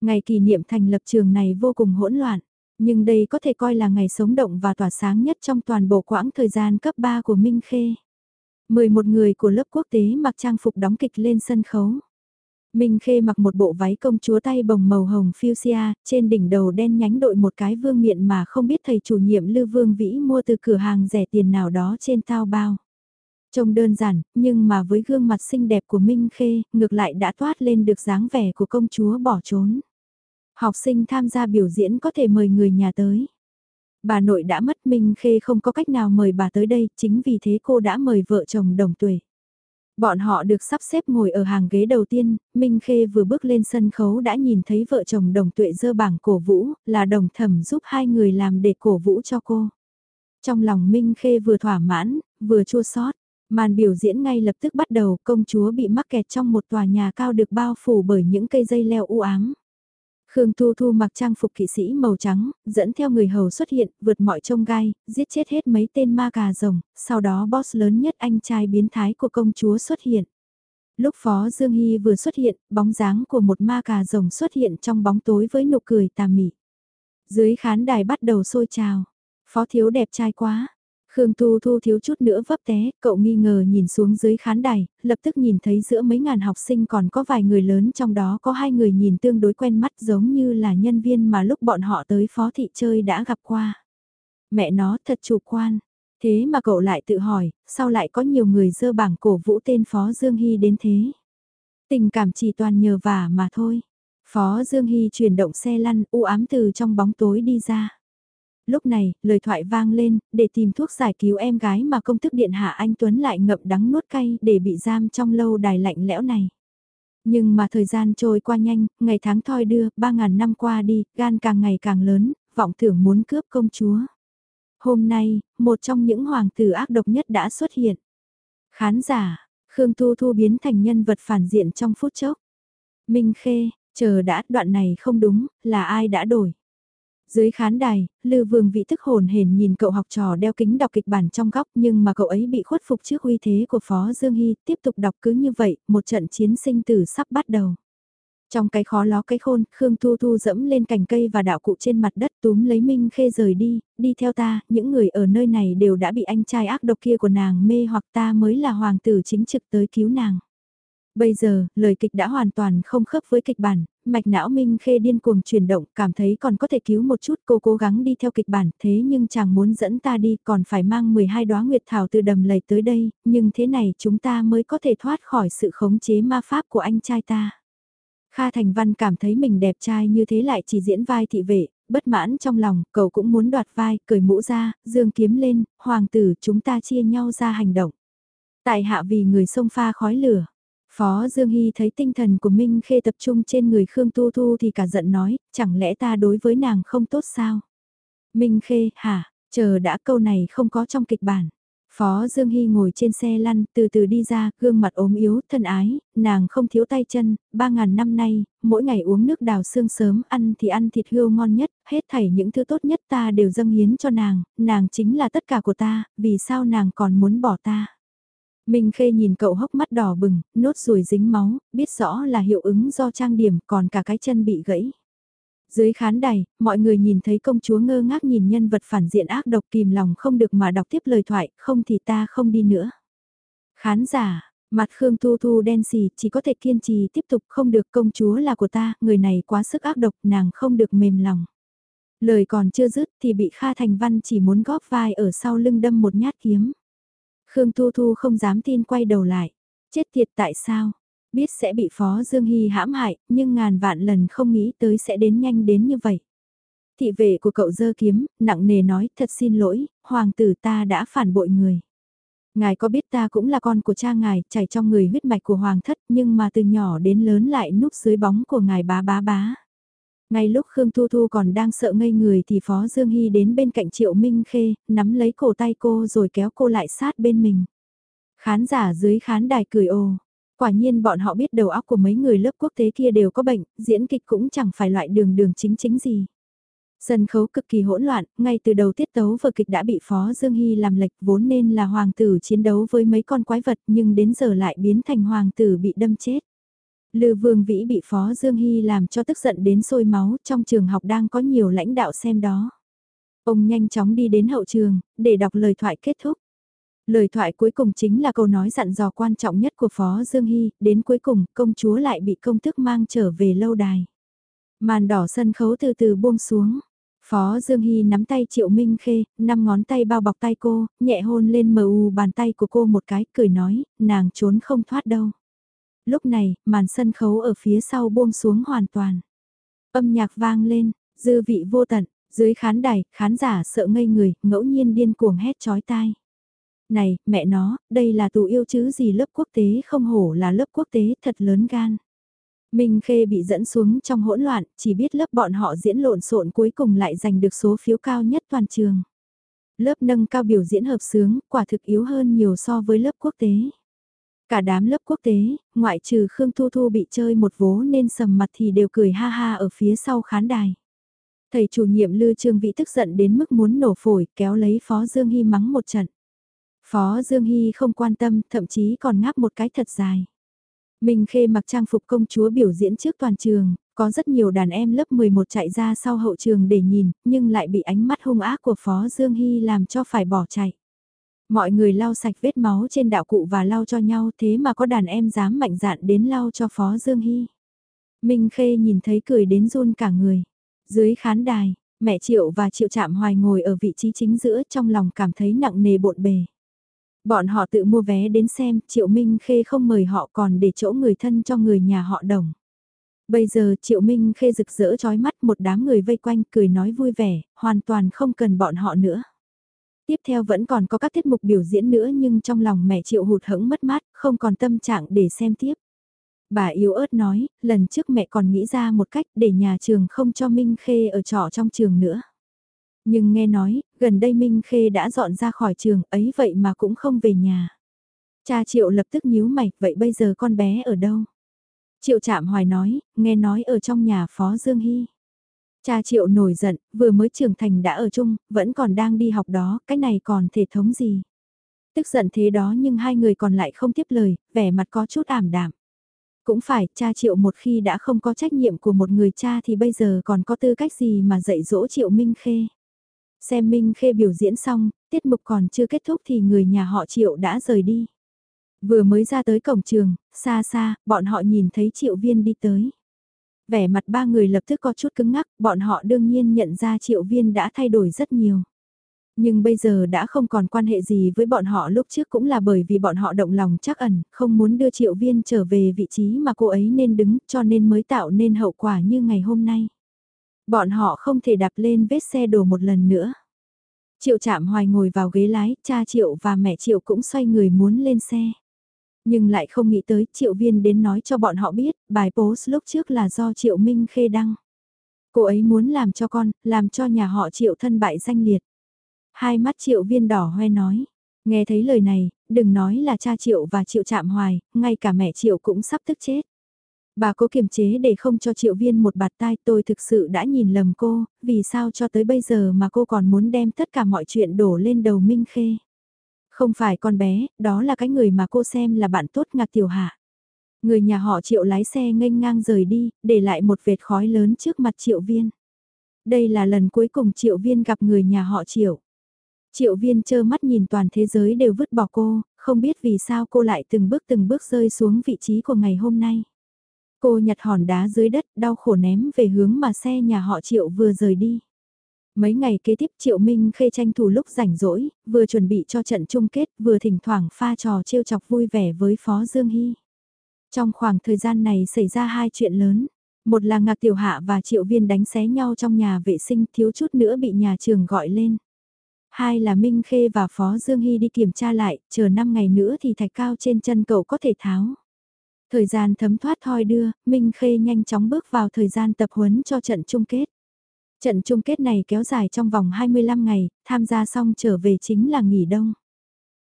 Ngày kỷ niệm thành lập trường này vô cùng hỗn loạn, nhưng đây có thể coi là ngày sống động và tỏa sáng nhất trong toàn bộ quãng thời gian cấp 3 của Minh Khê. 11 người của lớp quốc tế mặc trang phục đóng kịch lên sân khấu. Minh Khê mặc một bộ váy công chúa tay bồng màu hồng fuchsia, trên đỉnh đầu đen nhánh đội một cái vương miện mà không biết thầy chủ nhiệm Lư Vương Vĩ mua từ cửa hàng rẻ tiền nào đó trên tao bao. Trông đơn giản, nhưng mà với gương mặt xinh đẹp của Minh Khê, ngược lại đã toát lên được dáng vẻ của công chúa bỏ trốn. Học sinh tham gia biểu diễn có thể mời người nhà tới. Bà nội đã mất Minh Khê không có cách nào mời bà tới đây, chính vì thế cô đã mời vợ chồng đồng tuổi. Bọn họ được sắp xếp ngồi ở hàng ghế đầu tiên, Minh Khê vừa bước lên sân khấu đã nhìn thấy vợ chồng đồng tuệ dơ bảng cổ vũ, là đồng thẩm giúp hai người làm để cổ vũ cho cô. Trong lòng Minh Khê vừa thỏa mãn, vừa chua xót màn biểu diễn ngay lập tức bắt đầu công chúa bị mắc kẹt trong một tòa nhà cao được bao phủ bởi những cây dây leo u ám. Khương Thu Thu mặc trang phục kỵ sĩ màu trắng, dẫn theo người hầu xuất hiện, vượt mọi trông gai, giết chết hết mấy tên ma cà rồng, sau đó boss lớn nhất anh trai biến thái của công chúa xuất hiện. Lúc Phó Dương Hy vừa xuất hiện, bóng dáng của một ma cà rồng xuất hiện trong bóng tối với nụ cười tà mị. Dưới khán đài bắt đầu sôi trào. Phó thiếu đẹp trai quá, Khương Tu Thu thiếu chút nữa vấp té, cậu nghi ngờ nhìn xuống dưới khán đài, lập tức nhìn thấy giữa mấy ngàn học sinh còn có vài người lớn trong đó có hai người nhìn tương đối quen mắt giống như là nhân viên mà lúc bọn họ tới phó thị chơi đã gặp qua. Mẹ nó thật chủ quan, thế mà cậu lại tự hỏi, sao lại có nhiều người dơ bảng cổ vũ tên Phó Dương Hy đến thế? Tình cảm chỉ toàn nhờ vả mà thôi. Phó Dương Hy chuyển động xe lăn u ám từ trong bóng tối đi ra lúc này, lời thoại vang lên, để tìm thuốc giải cứu em gái mà công thức điện hạ anh Tuấn lại ngậm đắng nuốt cay để bị giam trong lâu đài lạnh lẽo này. Nhưng mà thời gian trôi qua nhanh, ngày tháng thoi đưa, ba ngàn năm qua đi, gan càng ngày càng lớn, vọng tưởng muốn cướp công chúa. Hôm nay, một trong những hoàng tử ác độc nhất đã xuất hiện. Khán giả, Khương Thu Thu biến thành nhân vật phản diện trong phút chốc. Minh Khê, chờ đã, đoạn này không đúng, là ai đã đổi. Dưới khán đài, Lư Vương vị thức hồn hển nhìn cậu học trò đeo kính đọc kịch bản trong góc nhưng mà cậu ấy bị khuất phục trước uy thế của Phó Dương Hy, tiếp tục đọc cứ như vậy, một trận chiến sinh tử sắp bắt đầu. Trong cái khó ló cái khôn, Khương Thu Thu dẫm lên cành cây và đạo cụ trên mặt đất túm lấy Minh Khê rời đi, đi theo ta, những người ở nơi này đều đã bị anh trai ác độc kia của nàng mê hoặc ta mới là hoàng tử chính trực tới cứu nàng. Bây giờ, lời kịch đã hoàn toàn không khớp với kịch bản, mạch não Minh Khê điên cuồng chuyển động, cảm thấy còn có thể cứu một chút cô cố gắng đi theo kịch bản, thế nhưng chàng muốn dẫn ta đi còn phải mang 12 đóa nguyệt thảo từ đầm lầy tới đây, nhưng thế này chúng ta mới có thể thoát khỏi sự khống chế ma pháp của anh trai ta. Kha Thành Văn cảm thấy mình đẹp trai như thế lại chỉ diễn vai thị vệ, bất mãn trong lòng, cậu cũng muốn đoạt vai, cởi mũ ra, dương kiếm lên, hoàng tử chúng ta chia nhau ra hành động. Tại hạ vì người sông pha khói lửa. Phó Dương Hy thấy tinh thần của Minh Khê tập trung trên người Khương Tu Thu thì cả giận nói, chẳng lẽ ta đối với nàng không tốt sao? Minh Khê, hả, chờ đã câu này không có trong kịch bản. Phó Dương Hy ngồi trên xe lăn, từ từ đi ra, gương mặt ốm yếu, thân ái, nàng không thiếu tay chân, ba ngàn năm nay, mỗi ngày uống nước đào xương sớm, ăn thì ăn thịt hươu ngon nhất, hết thảy những thứ tốt nhất ta đều dâng hiến cho nàng, nàng chính là tất cả của ta, vì sao nàng còn muốn bỏ ta. Minh Khê nhìn cậu hốc mắt đỏ bừng, nốt ruồi dính máu, biết rõ là hiệu ứng do trang điểm còn cả cái chân bị gãy. Dưới khán đài, mọi người nhìn thấy công chúa ngơ ngác nhìn nhân vật phản diện ác độc kìm lòng không được mà đọc tiếp lời thoại, không thì ta không đi nữa. Khán giả, mặt Khương Thu Thu đen xì, chỉ có thể kiên trì tiếp tục không được công chúa là của ta, người này quá sức ác độc, nàng không được mềm lòng. Lời còn chưa dứt thì bị Kha Thành Văn chỉ muốn góp vai ở sau lưng đâm một nhát kiếm. Khương Thu Thu không dám tin quay đầu lại. Chết tiệt tại sao? Biết sẽ bị Phó Dương Hy hãm hại, nhưng ngàn vạn lần không nghĩ tới sẽ đến nhanh đến như vậy. Thị vệ của cậu dơ kiếm, nặng nề nói, thật xin lỗi, hoàng tử ta đã phản bội người. Ngài có biết ta cũng là con của cha ngài, chảy trong người huyết mạch của hoàng thất, nhưng mà từ nhỏ đến lớn lại núp dưới bóng của ngài bá bá bá. Ngay lúc Khương Thu Thu còn đang sợ ngây người thì Phó Dương Hy đến bên cạnh Triệu Minh Khê, nắm lấy cổ tay cô rồi kéo cô lại sát bên mình. Khán giả dưới khán đài cười ồ. Quả nhiên bọn họ biết đầu óc của mấy người lớp quốc tế kia đều có bệnh, diễn kịch cũng chẳng phải loại đường đường chính chính gì. Sân khấu cực kỳ hỗn loạn, ngay từ đầu tiết tấu vở kịch đã bị Phó Dương Hy làm lệch vốn nên là hoàng tử chiến đấu với mấy con quái vật nhưng đến giờ lại biến thành hoàng tử bị đâm chết. Lư Vương Vĩ bị Phó Dương Hy làm cho tức giận đến sôi máu trong trường học đang có nhiều lãnh đạo xem đó. Ông nhanh chóng đi đến hậu trường, để đọc lời thoại kết thúc. Lời thoại cuối cùng chính là câu nói dặn dò quan trọng nhất của Phó Dương Hy, đến cuối cùng công chúa lại bị công thức mang trở về lâu đài. Màn đỏ sân khấu từ từ buông xuống. Phó Dương Hy nắm tay Triệu Minh Khê, năm ngón tay bao bọc tay cô, nhẹ hôn lên mờ u bàn tay của cô một cái, cười nói, nàng trốn không thoát đâu. Lúc này, màn sân khấu ở phía sau buông xuống hoàn toàn. Âm nhạc vang lên, dư vị vô tận, dưới khán đài, khán giả sợ ngây người, ngẫu nhiên điên cuồng hét chói tai. Này, mẹ nó, đây là tù yêu chứ gì lớp quốc tế không hổ là lớp quốc tế thật lớn gan. Minh Khê bị dẫn xuống trong hỗn loạn, chỉ biết lớp bọn họ diễn lộn xộn cuối cùng lại giành được số phiếu cao nhất toàn trường. Lớp nâng cao biểu diễn hợp sướng, quả thực yếu hơn nhiều so với lớp quốc tế. Cả đám lớp quốc tế, ngoại trừ Khương Thu Thu bị chơi một vố nên sầm mặt thì đều cười ha ha ở phía sau khán đài. Thầy chủ nhiệm Lư Trương Vĩ tức giận đến mức muốn nổ phổi kéo lấy Phó Dương Hy mắng một trận. Phó Dương Hy không quan tâm, thậm chí còn ngáp một cái thật dài. mình Khê mặc trang phục công chúa biểu diễn trước toàn trường, có rất nhiều đàn em lớp 11 chạy ra sau hậu trường để nhìn, nhưng lại bị ánh mắt hung ác của Phó Dương Hy làm cho phải bỏ chạy. Mọi người lau sạch vết máu trên đạo cụ và lau cho nhau thế mà có đàn em dám mạnh dạn đến lau cho Phó Dương Hy. Minh Khê nhìn thấy cười đến run cả người. Dưới khán đài, mẹ Triệu và Triệu Trạm Hoài ngồi ở vị trí chính giữa trong lòng cảm thấy nặng nề bộn bề. Bọn họ tự mua vé đến xem, Triệu Minh Khê không mời họ còn để chỗ người thân cho người nhà họ đồng. Bây giờ Triệu Minh Khê rực rỡ trói mắt một đám người vây quanh cười nói vui vẻ, hoàn toàn không cần bọn họ nữa. Tiếp theo vẫn còn có các tiết mục biểu diễn nữa nhưng trong lòng mẹ Triệu hụt hẫng mất mát, không còn tâm trạng để xem tiếp. Bà yếu ớt nói, lần trước mẹ còn nghĩ ra một cách để nhà trường không cho Minh Khê ở trọ trong trường nữa. Nhưng nghe nói, gần đây Minh Khê đã dọn ra khỏi trường ấy vậy mà cũng không về nhà. Cha Triệu lập tức nhíu mày, vậy bây giờ con bé ở đâu? Triệu chạm hoài nói, nghe nói ở trong nhà Phó Dương Hy. Cha Triệu nổi giận, vừa mới trưởng thành đã ở chung, vẫn còn đang đi học đó, cái này còn thể thống gì? Tức giận thế đó nhưng hai người còn lại không tiếp lời, vẻ mặt có chút ảm đạm. Cũng phải, cha Triệu một khi đã không có trách nhiệm của một người cha thì bây giờ còn có tư cách gì mà dạy dỗ Triệu Minh Khê. Xem Minh Khê biểu diễn xong, tiết mục còn chưa kết thúc thì người nhà họ Triệu đã rời đi. Vừa mới ra tới cổng trường, xa xa, bọn họ nhìn thấy Triệu Viên đi tới. Vẻ mặt ba người lập tức có chút cứng ngắc, bọn họ đương nhiên nhận ra Triệu Viên đã thay đổi rất nhiều. Nhưng bây giờ đã không còn quan hệ gì với bọn họ lúc trước cũng là bởi vì bọn họ động lòng chắc ẩn, không muốn đưa Triệu Viên trở về vị trí mà cô ấy nên đứng cho nên mới tạo nên hậu quả như ngày hôm nay. Bọn họ không thể đạp lên vết xe đổ một lần nữa. Triệu chạm hoài ngồi vào ghế lái, cha Triệu và mẹ Triệu cũng xoay người muốn lên xe. Nhưng lại không nghĩ tới Triệu Viên đến nói cho bọn họ biết, bài post lúc trước là do Triệu Minh Khê đăng. Cô ấy muốn làm cho con, làm cho nhà họ Triệu thân bại danh liệt. Hai mắt Triệu Viên đỏ hoe nói. Nghe thấy lời này, đừng nói là cha Triệu và Triệu chạm hoài, ngay cả mẹ Triệu cũng sắp tức chết. Bà cố kiềm chế để không cho triệu viên một bạt tai tôi thực sự đã nhìn lầm cô, vì sao cho tới bây giờ mà cô còn muốn đem tất cả mọi chuyện đổ lên đầu Minh Khê. Không phải con bé, đó là cái người mà cô xem là bạn tốt ngạc tiểu hạ. Người nhà họ triệu lái xe nghênh ngang rời đi, để lại một vệt khói lớn trước mặt triệu viên. Đây là lần cuối cùng triệu viên gặp người nhà họ triệu. Triệu viên chơ mắt nhìn toàn thế giới đều vứt bỏ cô, không biết vì sao cô lại từng bước từng bước rơi xuống vị trí của ngày hôm nay. Cô nhặt hòn đá dưới đất đau khổ ném về hướng mà xe nhà họ Triệu vừa rời đi. Mấy ngày kế tiếp Triệu Minh khê tranh thủ lúc rảnh rỗi, vừa chuẩn bị cho trận chung kết, vừa thỉnh thoảng pha trò trêu chọc vui vẻ với Phó Dương Hy. Trong khoảng thời gian này xảy ra hai chuyện lớn. Một là Ngạc Tiểu Hạ và Triệu Viên đánh xé nhau trong nhà vệ sinh thiếu chút nữa bị nhà trường gọi lên. Hai là Minh Khê và Phó Dương Hy đi kiểm tra lại, chờ 5 ngày nữa thì thạch cao trên chân cậu có thể tháo. Thời gian thấm thoát thoi đưa, Minh Khê nhanh chóng bước vào thời gian tập huấn cho trận chung kết. Trận chung kết này kéo dài trong vòng 25 ngày, tham gia xong trở về chính là nghỉ đông.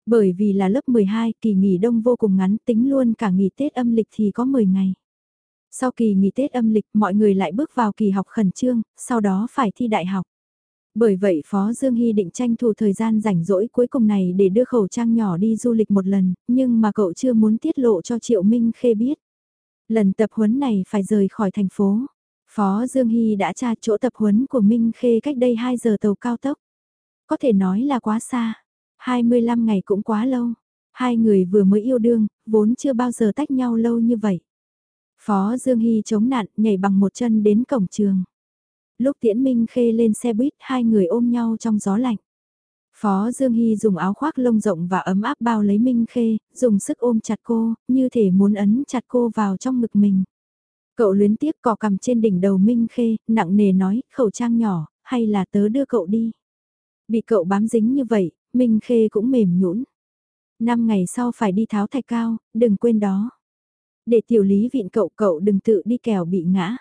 Bởi vì là lớp 12, kỳ nghỉ đông vô cùng ngắn, tính luôn cả nghỉ Tết âm lịch thì có 10 ngày. Sau kỳ nghỉ Tết âm lịch, mọi người lại bước vào kỳ học khẩn trương, sau đó phải thi đại học. Bởi vậy Phó Dương Hy định tranh thủ thời gian rảnh rỗi cuối cùng này để đưa khẩu trang nhỏ đi du lịch một lần, nhưng mà cậu chưa muốn tiết lộ cho Triệu Minh Khê biết. Lần tập huấn này phải rời khỏi thành phố. Phó Dương Hy đã tra chỗ tập huấn của Minh Khê cách đây 2 giờ tàu cao tốc. Có thể nói là quá xa. 25 ngày cũng quá lâu. Hai người vừa mới yêu đương, vốn chưa bao giờ tách nhau lâu như vậy. Phó Dương Hy chống nạn nhảy bằng một chân đến cổng trường. Lúc Tiễn Minh Khê lên xe buýt hai người ôm nhau trong gió lạnh. Phó Dương Hy dùng áo khoác lông rộng và ấm áp bao lấy Minh Khê, dùng sức ôm chặt cô, như thể muốn ấn chặt cô vào trong ngực mình. Cậu luyến tiếc cò cầm trên đỉnh đầu Minh Khê, nặng nề nói, khẩu trang nhỏ, hay là tớ đưa cậu đi. Bị cậu bám dính như vậy, Minh Khê cũng mềm nhũn. Năm ngày sau phải đi tháo thạch cao, đừng quên đó. Để tiểu lý vịn cậu cậu đừng tự đi kèo bị ngã.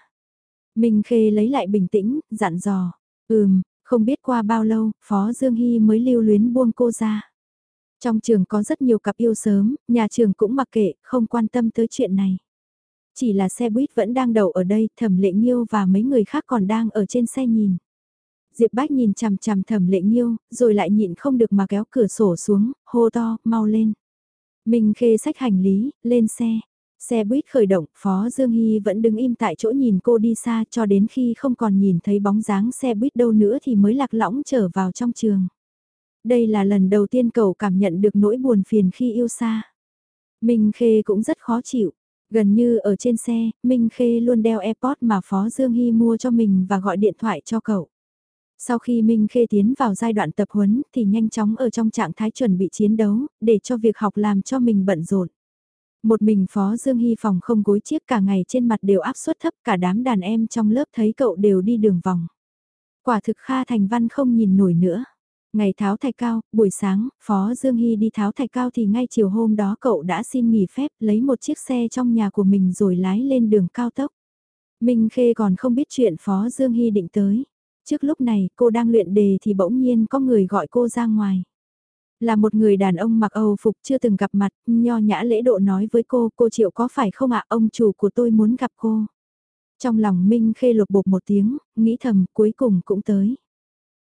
Minh Khê lấy lại bình tĩnh, dặn dò. Ừm, không biết qua bao lâu, Phó Dương Hy mới lưu luyến buông cô ra. Trong trường có rất nhiều cặp yêu sớm, nhà trường cũng mặc kệ, không quan tâm tới chuyện này. Chỉ là xe buýt vẫn đang đậu ở đây, thẩm lệ nghiêu và mấy người khác còn đang ở trên xe nhìn. Diệp Bách nhìn chằm chằm thẩm lệ nghiêu, rồi lại nhịn không được mà kéo cửa sổ xuống, hô to, mau lên. Minh khê sách hành lý, lên xe. Xe buýt khởi động, Phó Dương Hy vẫn đứng im tại chỗ nhìn cô đi xa cho đến khi không còn nhìn thấy bóng dáng xe buýt đâu nữa thì mới lạc lõng trở vào trong trường. Đây là lần đầu tiên cậu cảm nhận được nỗi buồn phiền khi yêu xa. Minh Khê cũng rất khó chịu. Gần như ở trên xe, Minh Khê luôn đeo AirPod mà Phó Dương Hy mua cho mình và gọi điện thoại cho cậu. Sau khi Minh Khê tiến vào giai đoạn tập huấn thì nhanh chóng ở trong trạng thái chuẩn bị chiến đấu, để cho việc học làm cho mình bận rộn. Một mình Phó Dương Hy phòng không gối chiếc cả ngày trên mặt đều áp suất thấp cả đám đàn em trong lớp thấy cậu đều đi đường vòng. Quả thực Kha Thành Văn không nhìn nổi nữa. Ngày tháo thạch cao, buổi sáng, Phó Dương Hy đi tháo thạch cao thì ngay chiều hôm đó cậu đã xin nghỉ phép lấy một chiếc xe trong nhà của mình rồi lái lên đường cao tốc. Minh Khê còn không biết chuyện Phó Dương Hy định tới. Trước lúc này cô đang luyện đề thì bỗng nhiên có người gọi cô ra ngoài. Là một người đàn ông mặc Âu phục chưa từng gặp mặt, nho nhã lễ độ nói với cô, cô chịu có phải không ạ, ông chủ của tôi muốn gặp cô. Trong lòng Minh Khê lột bột một tiếng, nghĩ thầm cuối cùng cũng tới.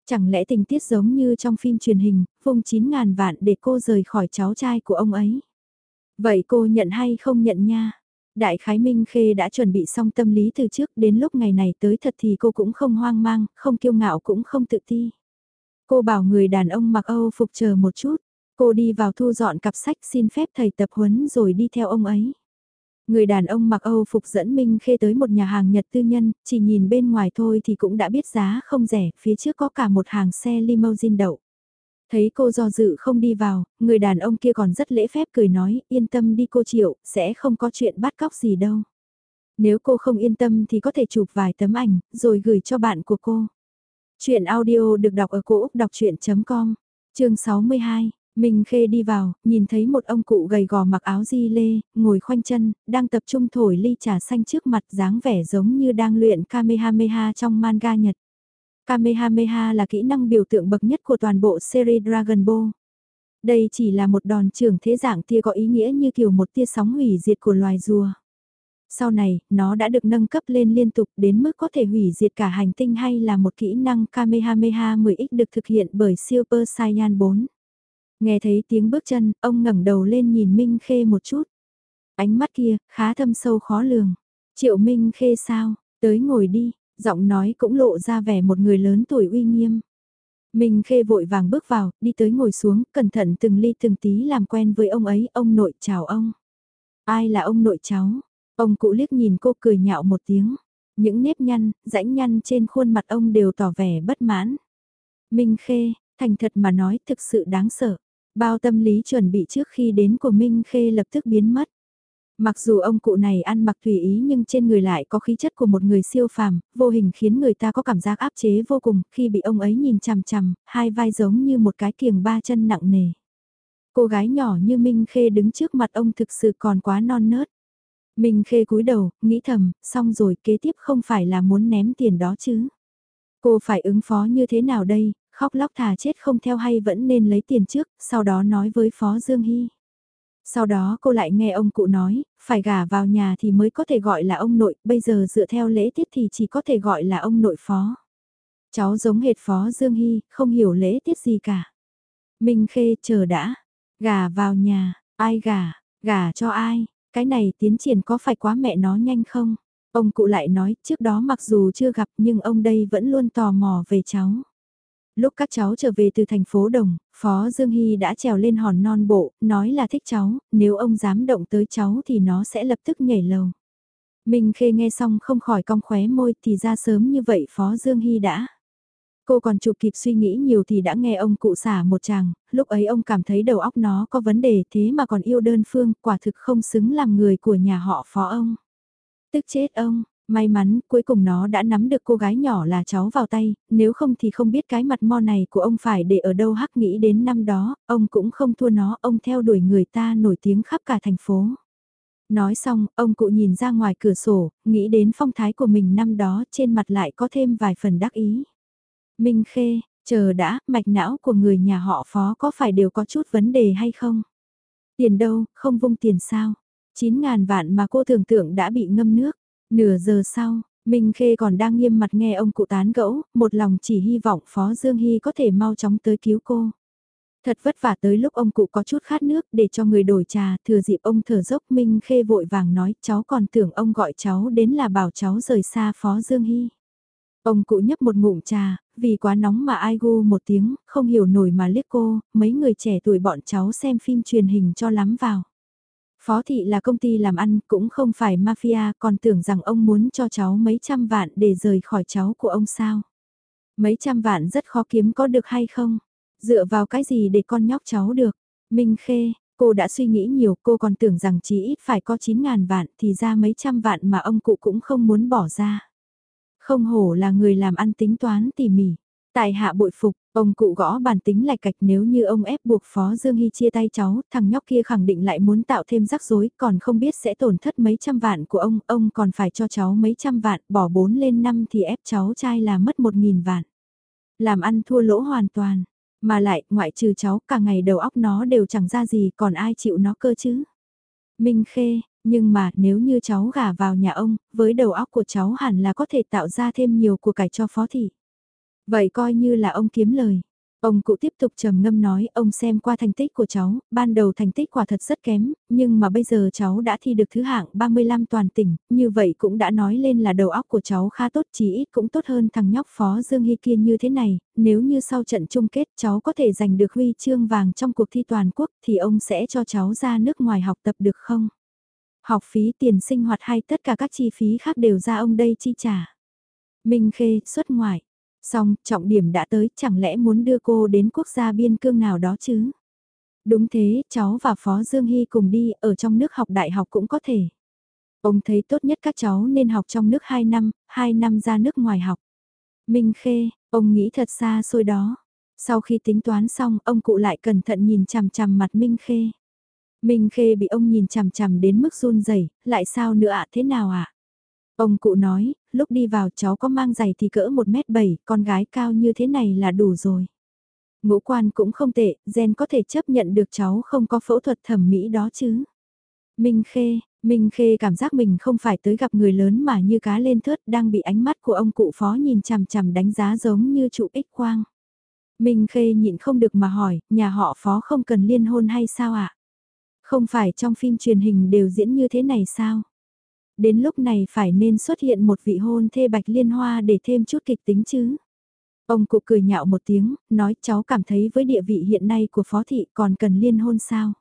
Chẳng lẽ tình tiết giống như trong phim truyền hình, vùng 9 ngàn vạn để cô rời khỏi cháu trai của ông ấy. Vậy cô nhận hay không nhận nha? Đại khái Minh Khê đã chuẩn bị xong tâm lý từ trước đến lúc ngày này tới thật thì cô cũng không hoang mang, không kiêu ngạo cũng không tự ti. Cô bảo người đàn ông mặc Âu phục chờ một chút. Cô đi vào thu dọn cặp sách xin phép thầy tập huấn rồi đi theo ông ấy. Người đàn ông mặc Âu phục dẫn Minh Khê tới một nhà hàng Nhật tư nhân, chỉ nhìn bên ngoài thôi thì cũng đã biết giá không rẻ, phía trước có cả một hàng xe limousine đậu. Thấy cô do dự không đi vào, người đàn ông kia còn rất lễ phép cười nói, yên tâm đi cô Triệu, sẽ không có chuyện bắt cóc gì đâu. Nếu cô không yên tâm thì có thể chụp vài tấm ảnh, rồi gửi cho bạn của cô. Chuyện audio được đọc ở cổ Úc đọc chuyện.com, chương 62. Minh Khê đi vào, nhìn thấy một ông cụ gầy gò mặc áo di lê, ngồi khoanh chân, đang tập trung thổi ly trà xanh trước mặt dáng vẻ giống như đang luyện Kamehameha trong manga Nhật. Kamehameha là kỹ năng biểu tượng bậc nhất của toàn bộ series Dragon Ball. Đây chỉ là một đòn trưởng thế dạng tia có ý nghĩa như kiểu một tia sóng hủy diệt của loài rùa. Sau này, nó đã được nâng cấp lên liên tục đến mức có thể hủy diệt cả hành tinh hay là một kỹ năng Kamehameha 10X được thực hiện bởi Super Saiyan 4. Nghe thấy tiếng bước chân, ông ngẩng đầu lên nhìn Minh Khê một chút. Ánh mắt kia, khá thâm sâu khó lường. Triệu Minh Khê sao, tới ngồi đi, giọng nói cũng lộ ra vẻ một người lớn tuổi uy nghiêm. Minh Khê vội vàng bước vào, đi tới ngồi xuống, cẩn thận từng ly từng tí làm quen với ông ấy, ông nội chào ông. Ai là ông nội cháu? Ông cụ liếc nhìn cô cười nhạo một tiếng. Những nếp nhăn, rãnh nhăn trên khuôn mặt ông đều tỏ vẻ bất mãn. Minh Khê, thành thật mà nói thực sự đáng sợ. Bao tâm lý chuẩn bị trước khi đến của Minh Khê lập tức biến mất. Mặc dù ông cụ này ăn mặc tùy ý nhưng trên người lại có khí chất của một người siêu phàm, vô hình khiến người ta có cảm giác áp chế vô cùng khi bị ông ấy nhìn chằm chằm, hai vai giống như một cái kiềng ba chân nặng nề. Cô gái nhỏ như Minh Khê đứng trước mặt ông thực sự còn quá non nớt. Minh Khê cúi đầu, nghĩ thầm, xong rồi kế tiếp không phải là muốn ném tiền đó chứ. Cô phải ứng phó như thế nào đây, khóc lóc thà chết không theo hay vẫn nên lấy tiền trước, sau đó nói với Phó Dương Hy. Sau đó cô lại nghe ông cụ nói, phải gả vào nhà thì mới có thể gọi là ông nội, bây giờ dựa theo lễ tiết thì chỉ có thể gọi là ông nội phó. Cháu giống hệt Phó Dương Hy, không hiểu lễ tiết gì cả. Minh Khê chờ đã, gả vào nhà, ai gả, gả cho ai, cái này tiến triển có phải quá mẹ nó nhanh không? Ông cụ lại nói, trước đó mặc dù chưa gặp nhưng ông đây vẫn luôn tò mò về cháu. Lúc các cháu trở về từ thành phố Đồng, Phó Dương Hy đã trèo lên hòn non bộ, nói là thích cháu, nếu ông dám động tới cháu thì nó sẽ lập tức nhảy lầu. Minh Khê nghe xong không khỏi cong khóe môi thì ra sớm như vậy Phó Dương Hy đã. Cô còn chụp kịp suy nghĩ nhiều thì đã nghe ông cụ xả một chàng, lúc ấy ông cảm thấy đầu óc nó có vấn đề thế mà còn yêu đơn phương, quả thực không xứng làm người của nhà họ phó ông. Tức chết ông, may mắn cuối cùng nó đã nắm được cô gái nhỏ là cháu vào tay, nếu không thì không biết cái mặt mo này của ông phải để ở đâu hắc nghĩ đến năm đó, ông cũng không thua nó, ông theo đuổi người ta nổi tiếng khắp cả thành phố. Nói xong, ông cụ nhìn ra ngoài cửa sổ, nghĩ đến phong thái của mình năm đó trên mặt lại có thêm vài phần đắc ý. Minh Khê, chờ đã, mạch não của người nhà họ phó có phải đều có chút vấn đề hay không? Tiền đâu, không vung tiền sao? 9.000 vạn mà cô tưởng tượng đã bị ngâm nước. Nửa giờ sau, Minh Khê còn đang nghiêm mặt nghe ông cụ tán gẫu, một lòng chỉ hy vọng Phó Dương Hy có thể mau chóng tới cứu cô. Thật vất vả tới lúc ông cụ có chút khát nước để cho người đổi trà, thừa dịp ông thở dốc Minh Khê vội vàng nói cháu còn tưởng ông gọi cháu đến là bảo cháu rời xa Phó Dương Hy. Ông cụ nhấp một ngụm trà, vì quá nóng mà ai gu một tiếng, không hiểu nổi mà liếc cô, mấy người trẻ tuổi bọn cháu xem phim truyền hình cho lắm vào. Phó thị là công ty làm ăn cũng không phải mafia còn tưởng rằng ông muốn cho cháu mấy trăm vạn để rời khỏi cháu của ông sao. Mấy trăm vạn rất khó kiếm có được hay không? Dựa vào cái gì để con nhóc cháu được? Minh Khê, cô đã suy nghĩ nhiều cô còn tưởng rằng chỉ ít phải có 9.000 vạn thì ra mấy trăm vạn mà ông cụ cũng không muốn bỏ ra. Không hổ là người làm ăn tính toán tỉ mỉ. Tại hạ bội phục, ông cụ gõ bàn tính lạch cạch nếu như ông ép buộc Phó Dương Hy chia tay cháu, thằng nhóc kia khẳng định lại muốn tạo thêm rắc rối, còn không biết sẽ tổn thất mấy trăm vạn của ông, ông còn phải cho cháu mấy trăm vạn, bỏ bốn lên năm thì ép cháu trai là mất một nghìn vạn. Làm ăn thua lỗ hoàn toàn, mà lại, ngoại trừ cháu, cả ngày đầu óc nó đều chẳng ra gì, còn ai chịu nó cơ chứ. Minh Khê, nhưng mà nếu như cháu gả vào nhà ông, với đầu óc của cháu hẳn là có thể tạo ra thêm nhiều của cải cho phó thị. Vậy coi như là ông kiếm lời. Ông cụ tiếp tục trầm ngâm nói, ông xem qua thành tích của cháu, ban đầu thành tích quả thật rất kém, nhưng mà bây giờ cháu đã thi được thứ hạng 35 toàn tỉnh, như vậy cũng đã nói lên là đầu óc của cháu khá tốt, chí ít cũng tốt hơn thằng nhóc Phó Dương Hy kia như thế này, nếu như sau trận chung kết cháu có thể giành được huy chương vàng trong cuộc thi toàn quốc thì ông sẽ cho cháu ra nước ngoài học tập được không? Học phí tiền sinh hoạt hay tất cả các chi phí khác đều ra ông đây chi trả. Minh Khê, xuất ngoại. Xong, trọng điểm đã tới, chẳng lẽ muốn đưa cô đến quốc gia biên cương nào đó chứ? Đúng thế, cháu và Phó Dương Hy cùng đi, ở trong nước học đại học cũng có thể. Ông thấy tốt nhất các cháu nên học trong nước 2 năm, 2 năm ra nước ngoài học. Minh Khê, ông nghĩ thật xa xôi đó. Sau khi tính toán xong, ông cụ lại cẩn thận nhìn chằm chằm mặt Minh Khê. Minh Khê bị ông nhìn chằm chằm đến mức run rẩy, lại sao nữa ạ, thế nào ạ? Ông cụ nói, lúc đi vào cháu có mang giày thì cỡ 1m7, con gái cao như thế này là đủ rồi. Ngũ quan cũng không tệ, gen có thể chấp nhận được cháu không có phẫu thuật thẩm mỹ đó chứ. Minh Khê, Minh Khê cảm giác mình không phải tới gặp người lớn mà như cá lên thớt đang bị ánh mắt của ông cụ phó nhìn chằm chằm đánh giá giống như trụ ích quang. Minh Khê nhịn không được mà hỏi, nhà họ phó không cần liên hôn hay sao ạ? Không phải trong phim truyền hình đều diễn như thế này sao? Đến lúc này phải nên xuất hiện một vị hôn thê bạch liên hoa để thêm chút kịch tính chứ? Ông cụ cười nhạo một tiếng, nói cháu cảm thấy với địa vị hiện nay của phó thị còn cần liên hôn sao?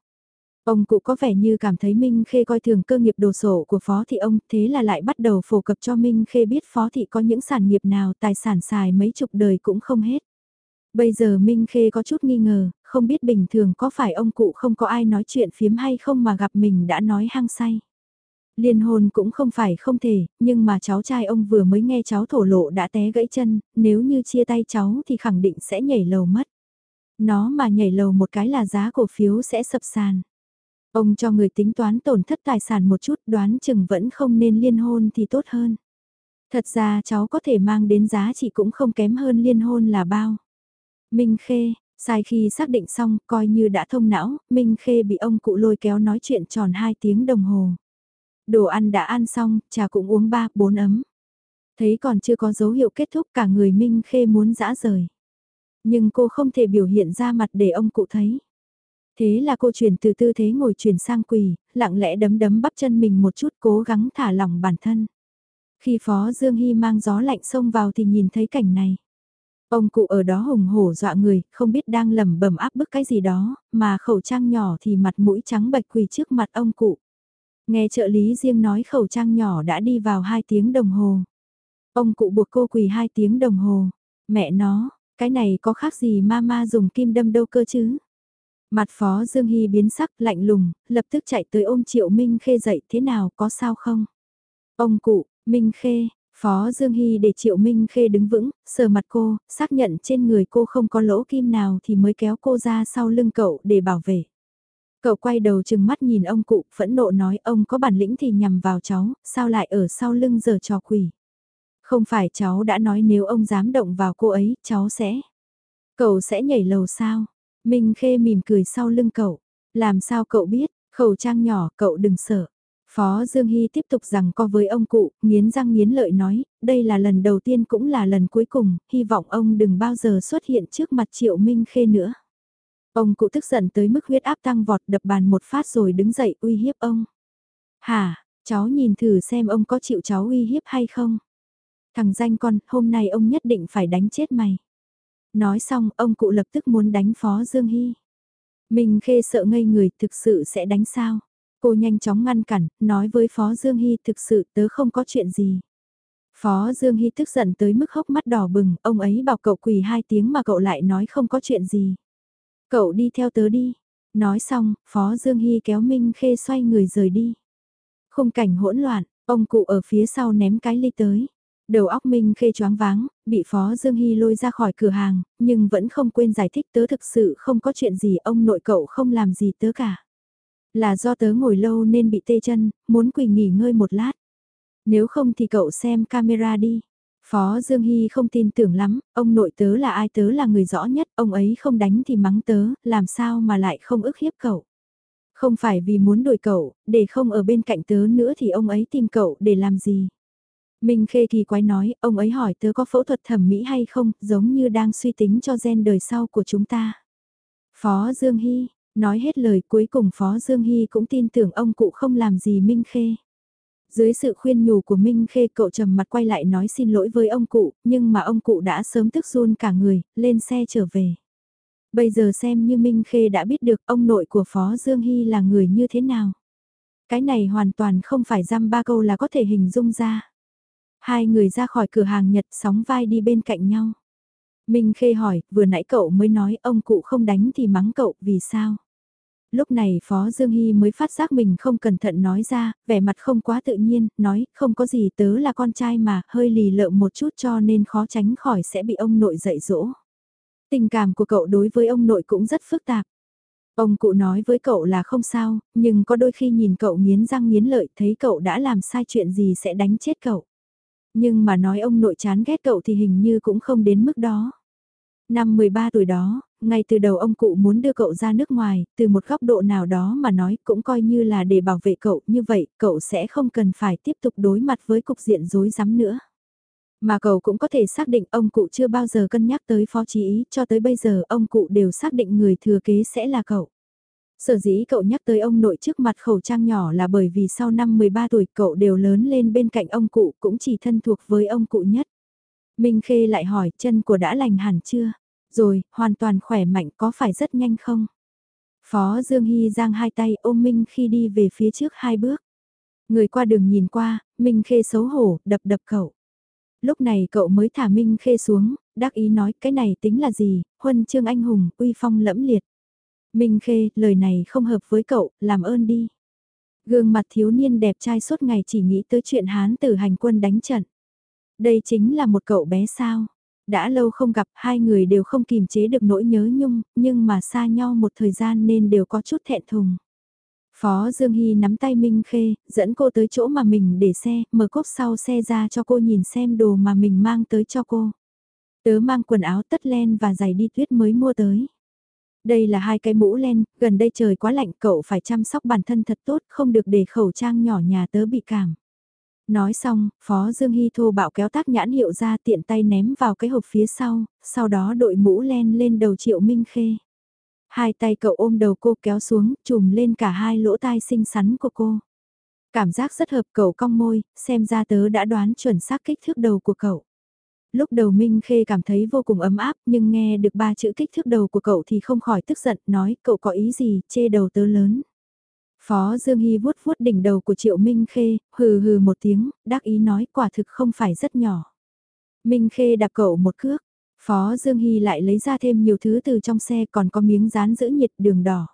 Ông cụ có vẻ như cảm thấy Minh Khê coi thường cơ nghiệp đồ sổ của phó thị ông, thế là lại bắt đầu phổ cập cho Minh Khê biết phó thị có những sản nghiệp nào tài sản xài mấy chục đời cũng không hết. Bây giờ Minh Khê có chút nghi ngờ, không biết bình thường có phải ông cụ không có ai nói chuyện phiếm hay không mà gặp mình đã nói hăng say. Liên hôn cũng không phải không thể, nhưng mà cháu trai ông vừa mới nghe cháu thổ lộ đã té gãy chân, nếu như chia tay cháu thì khẳng định sẽ nhảy lầu mất. Nó mà nhảy lầu một cái là giá cổ phiếu sẽ sập sàn. Ông cho người tính toán tổn thất tài sản một chút đoán chừng vẫn không nên liên hôn thì tốt hơn. Thật ra cháu có thể mang đến giá trị cũng không kém hơn liên hôn là bao. Minh Khê, sai khi xác định xong coi như đã thông não, Minh Khê bị ông cụ lôi kéo nói chuyện tròn 2 tiếng đồng hồ. Đồ ăn đã ăn xong, trà cũng uống 3, 4 ấm. Thấy còn chưa có dấu hiệu kết thúc cả người Minh Khê muốn dã rời. Nhưng cô không thể biểu hiện ra mặt để ông cụ thấy. Thế là cô chuyển từ tư thế ngồi chuyển sang quỳ, lặng lẽ đấm đấm bắp chân mình một chút cố gắng thả lỏng bản thân. Khi Phó Dương Hy mang gió lạnh xông vào thì nhìn thấy cảnh này. Ông cụ ở đó hùng hổ dọa người, không biết đang lầm bầm áp bức cái gì đó, mà khẩu trang nhỏ thì mặt mũi trắng bạch quỳ trước mặt ông cụ. Nghe trợ lý riêng nói khẩu trang nhỏ đã đi vào 2 tiếng đồng hồ. Ông cụ buộc cô quỳ 2 tiếng đồng hồ. Mẹ nó, cái này có khác gì mama dùng kim đâm đâu cơ chứ? Mặt phó Dương Hy biến sắc lạnh lùng, lập tức chạy tới ôm Triệu Minh Khê dậy thế nào có sao không? Ông cụ, Minh Khê, Phó Dương Hy để Triệu Minh Khê đứng vững, sờ mặt cô, xác nhận trên người cô không có lỗ kim nào thì mới kéo cô ra sau lưng cậu để bảo vệ. Cậu quay đầu chừng mắt nhìn ông cụ, phẫn nộ nói ông có bản lĩnh thì nhằm vào cháu, sao lại ở sau lưng giờ trò quỷ. Không phải cháu đã nói nếu ông dám động vào cô ấy, cháu sẽ... Cậu sẽ nhảy lầu sao? Minh Khê mỉm cười sau lưng cậu. Làm sao cậu biết, khẩu trang nhỏ, cậu đừng sợ. Phó Dương Hy tiếp tục rằng co với ông cụ, nghiến răng nghiến lợi nói, đây là lần đầu tiên cũng là lần cuối cùng, hy vọng ông đừng bao giờ xuất hiện trước mặt Triệu Minh Khê nữa. Ông cụ tức giận tới mức huyết áp tăng vọt đập bàn một phát rồi đứng dậy uy hiếp ông. Hả, cháu nhìn thử xem ông có chịu cháu uy hiếp hay không? Thằng danh con, hôm nay ông nhất định phải đánh chết mày. Nói xong, ông cụ lập tức muốn đánh Phó Dương Hy. Mình Khê sợ ngây người, thực sự sẽ đánh sao? Cô nhanh chóng ngăn cản, nói với Phó Dương Hy thực sự tớ không có chuyện gì. Phó Dương Hy tức giận tới mức hốc mắt đỏ bừng, ông ấy bảo cậu quỳ hai tiếng mà cậu lại nói không có chuyện gì. Cậu đi theo tớ đi. Nói xong, Phó Dương Hy kéo Minh Khê xoay người rời đi. Khung cảnh hỗn loạn, ông cụ ở phía sau ném cái ly tới. Đầu óc Minh Khê choáng váng, bị Phó Dương Hy lôi ra khỏi cửa hàng, nhưng vẫn không quên giải thích tớ thực sự không có chuyện gì ông nội cậu không làm gì tớ cả. Là do tớ ngồi lâu nên bị tê chân, muốn quỳ nghỉ ngơi một lát. Nếu không thì cậu xem camera đi. Phó Dương Hy không tin tưởng lắm, ông nội tớ là ai tớ là người rõ nhất, ông ấy không đánh thì mắng tớ, làm sao mà lại không ức hiếp cậu. Không phải vì muốn đuổi cậu, để không ở bên cạnh tớ nữa thì ông ấy tìm cậu để làm gì. Minh Khê kỳ quái nói, ông ấy hỏi tớ có phẫu thuật thẩm mỹ hay không, giống như đang suy tính cho gen đời sau của chúng ta. Phó Dương Hy, Nói hết lời cuối cùng Phó Dương Hy cũng tin tưởng ông cụ không làm gì Minh Khê. Dưới sự khuyên nhủ của Minh Khê cậu trầm mặt quay lại nói xin lỗi với ông cụ, nhưng mà ông cụ đã sớm tức run cả người, lên xe trở về. Bây giờ xem như Minh Khê đã biết được ông nội của Phó Dương Hy là người như thế nào. Cái này hoàn toàn không phải dăm ba câu là có thể hình dung ra. Hai người ra khỏi cửa hàng Nhật sóng vai đi bên cạnh nhau. Minh Khê hỏi, vừa nãy cậu mới nói ông cụ không đánh thì mắng cậu, vì sao? Lúc này Phó Dương Hy mới phát giác mình không cẩn thận nói ra, vẻ mặt không quá tự nhiên, nói, không có gì tớ là con trai mà, hơi lì lợm một chút cho nên khó tránh khỏi sẽ bị ông nội dạy dỗ. Tình cảm của cậu đối với ông nội cũng rất phức tạp. Ông cụ nói với cậu là không sao, nhưng có đôi khi nhìn cậu nghiến răng nghiến lợi thấy cậu đã làm sai chuyện gì sẽ đánh chết cậu. Nhưng mà nói ông nội chán ghét cậu thì hình như cũng không đến mức đó. Năm 13 tuổi đó, ngay từ đầu ông cụ muốn đưa cậu ra nước ngoài, từ một góc độ nào đó mà nói cũng coi như là để bảo vệ cậu, như vậy cậu sẽ không cần phải tiếp tục đối mặt với cục diện rối rắm nữa. Mà cậu cũng có thể xác định ông cụ chưa bao giờ cân nhắc tới phó trí ý, cho tới bây giờ ông cụ đều xác định người thừa kế sẽ là cậu. Sở dĩ cậu nhắc tới ông nội trước mặt khẩu trang nhỏ là bởi vì sau năm 13 tuổi cậu đều lớn lên bên cạnh ông cụ cũng chỉ thân thuộc với ông cụ nhất. Minh Khê lại hỏi chân của đã lành hẳn chưa? Rồi, hoàn toàn khỏe mạnh có phải rất nhanh không? Phó Dương Hy giang hai tay ôm Minh khi đi về phía trước hai bước. Người qua đường nhìn qua, Minh Khê xấu hổ, đập đập cậu. Lúc này cậu mới thả Minh Khê xuống, đắc ý nói cái này tính là gì, huân chương anh hùng, uy phong lẫm liệt. Minh Khê, lời này không hợp với cậu, làm ơn đi. Gương mặt thiếu niên đẹp trai suốt ngày chỉ nghĩ tới chuyện hán tử hành quân đánh trận. Đây chính là một cậu bé sao. Đã lâu không gặp hai người đều không kìm chế được nỗi nhớ nhung, nhưng mà xa nhau một thời gian nên đều có chút thẹn thùng. Phó Dương Hy nắm tay Minh Khê, dẫn cô tới chỗ mà mình để xe, mở cốp sau xe ra cho cô nhìn xem đồ mà mình mang tới cho cô. Tớ mang quần áo tất len và giày đi tuyết mới mua tới. Đây là hai cái mũ len, gần đây trời quá lạnh cậu phải chăm sóc bản thân thật tốt, không được để khẩu trang nhỏ nhà tớ bị cảm. Nói xong, Phó Dương Hy thô bạo kéo tác nhãn hiệu ra tiện tay ném vào cái hộp phía sau, sau đó đội mũ len lên đầu Triệu Minh Khê. Hai tay cậu ôm đầu cô kéo xuống, chùm lên cả hai lỗ tai xinh xắn của cô. Cảm giác rất hợp cậu cong môi, xem ra tớ đã đoán chuẩn xác kích thước đầu của cậu. Lúc đầu Minh Khê cảm thấy vô cùng ấm áp nhưng nghe được ba chữ kích thước đầu của cậu thì không khỏi tức giận nói cậu có ý gì chê đầu tớ lớn. Phó Dương Hy vuốt vuốt đỉnh đầu của Triệu Minh Khê, hừ hừ một tiếng, đắc ý nói quả thực không phải rất nhỏ. Minh Khê đạp cậu một cước, Phó Dương Hy lại lấy ra thêm nhiều thứ từ trong xe còn có miếng dán giữ nhiệt đường đỏ.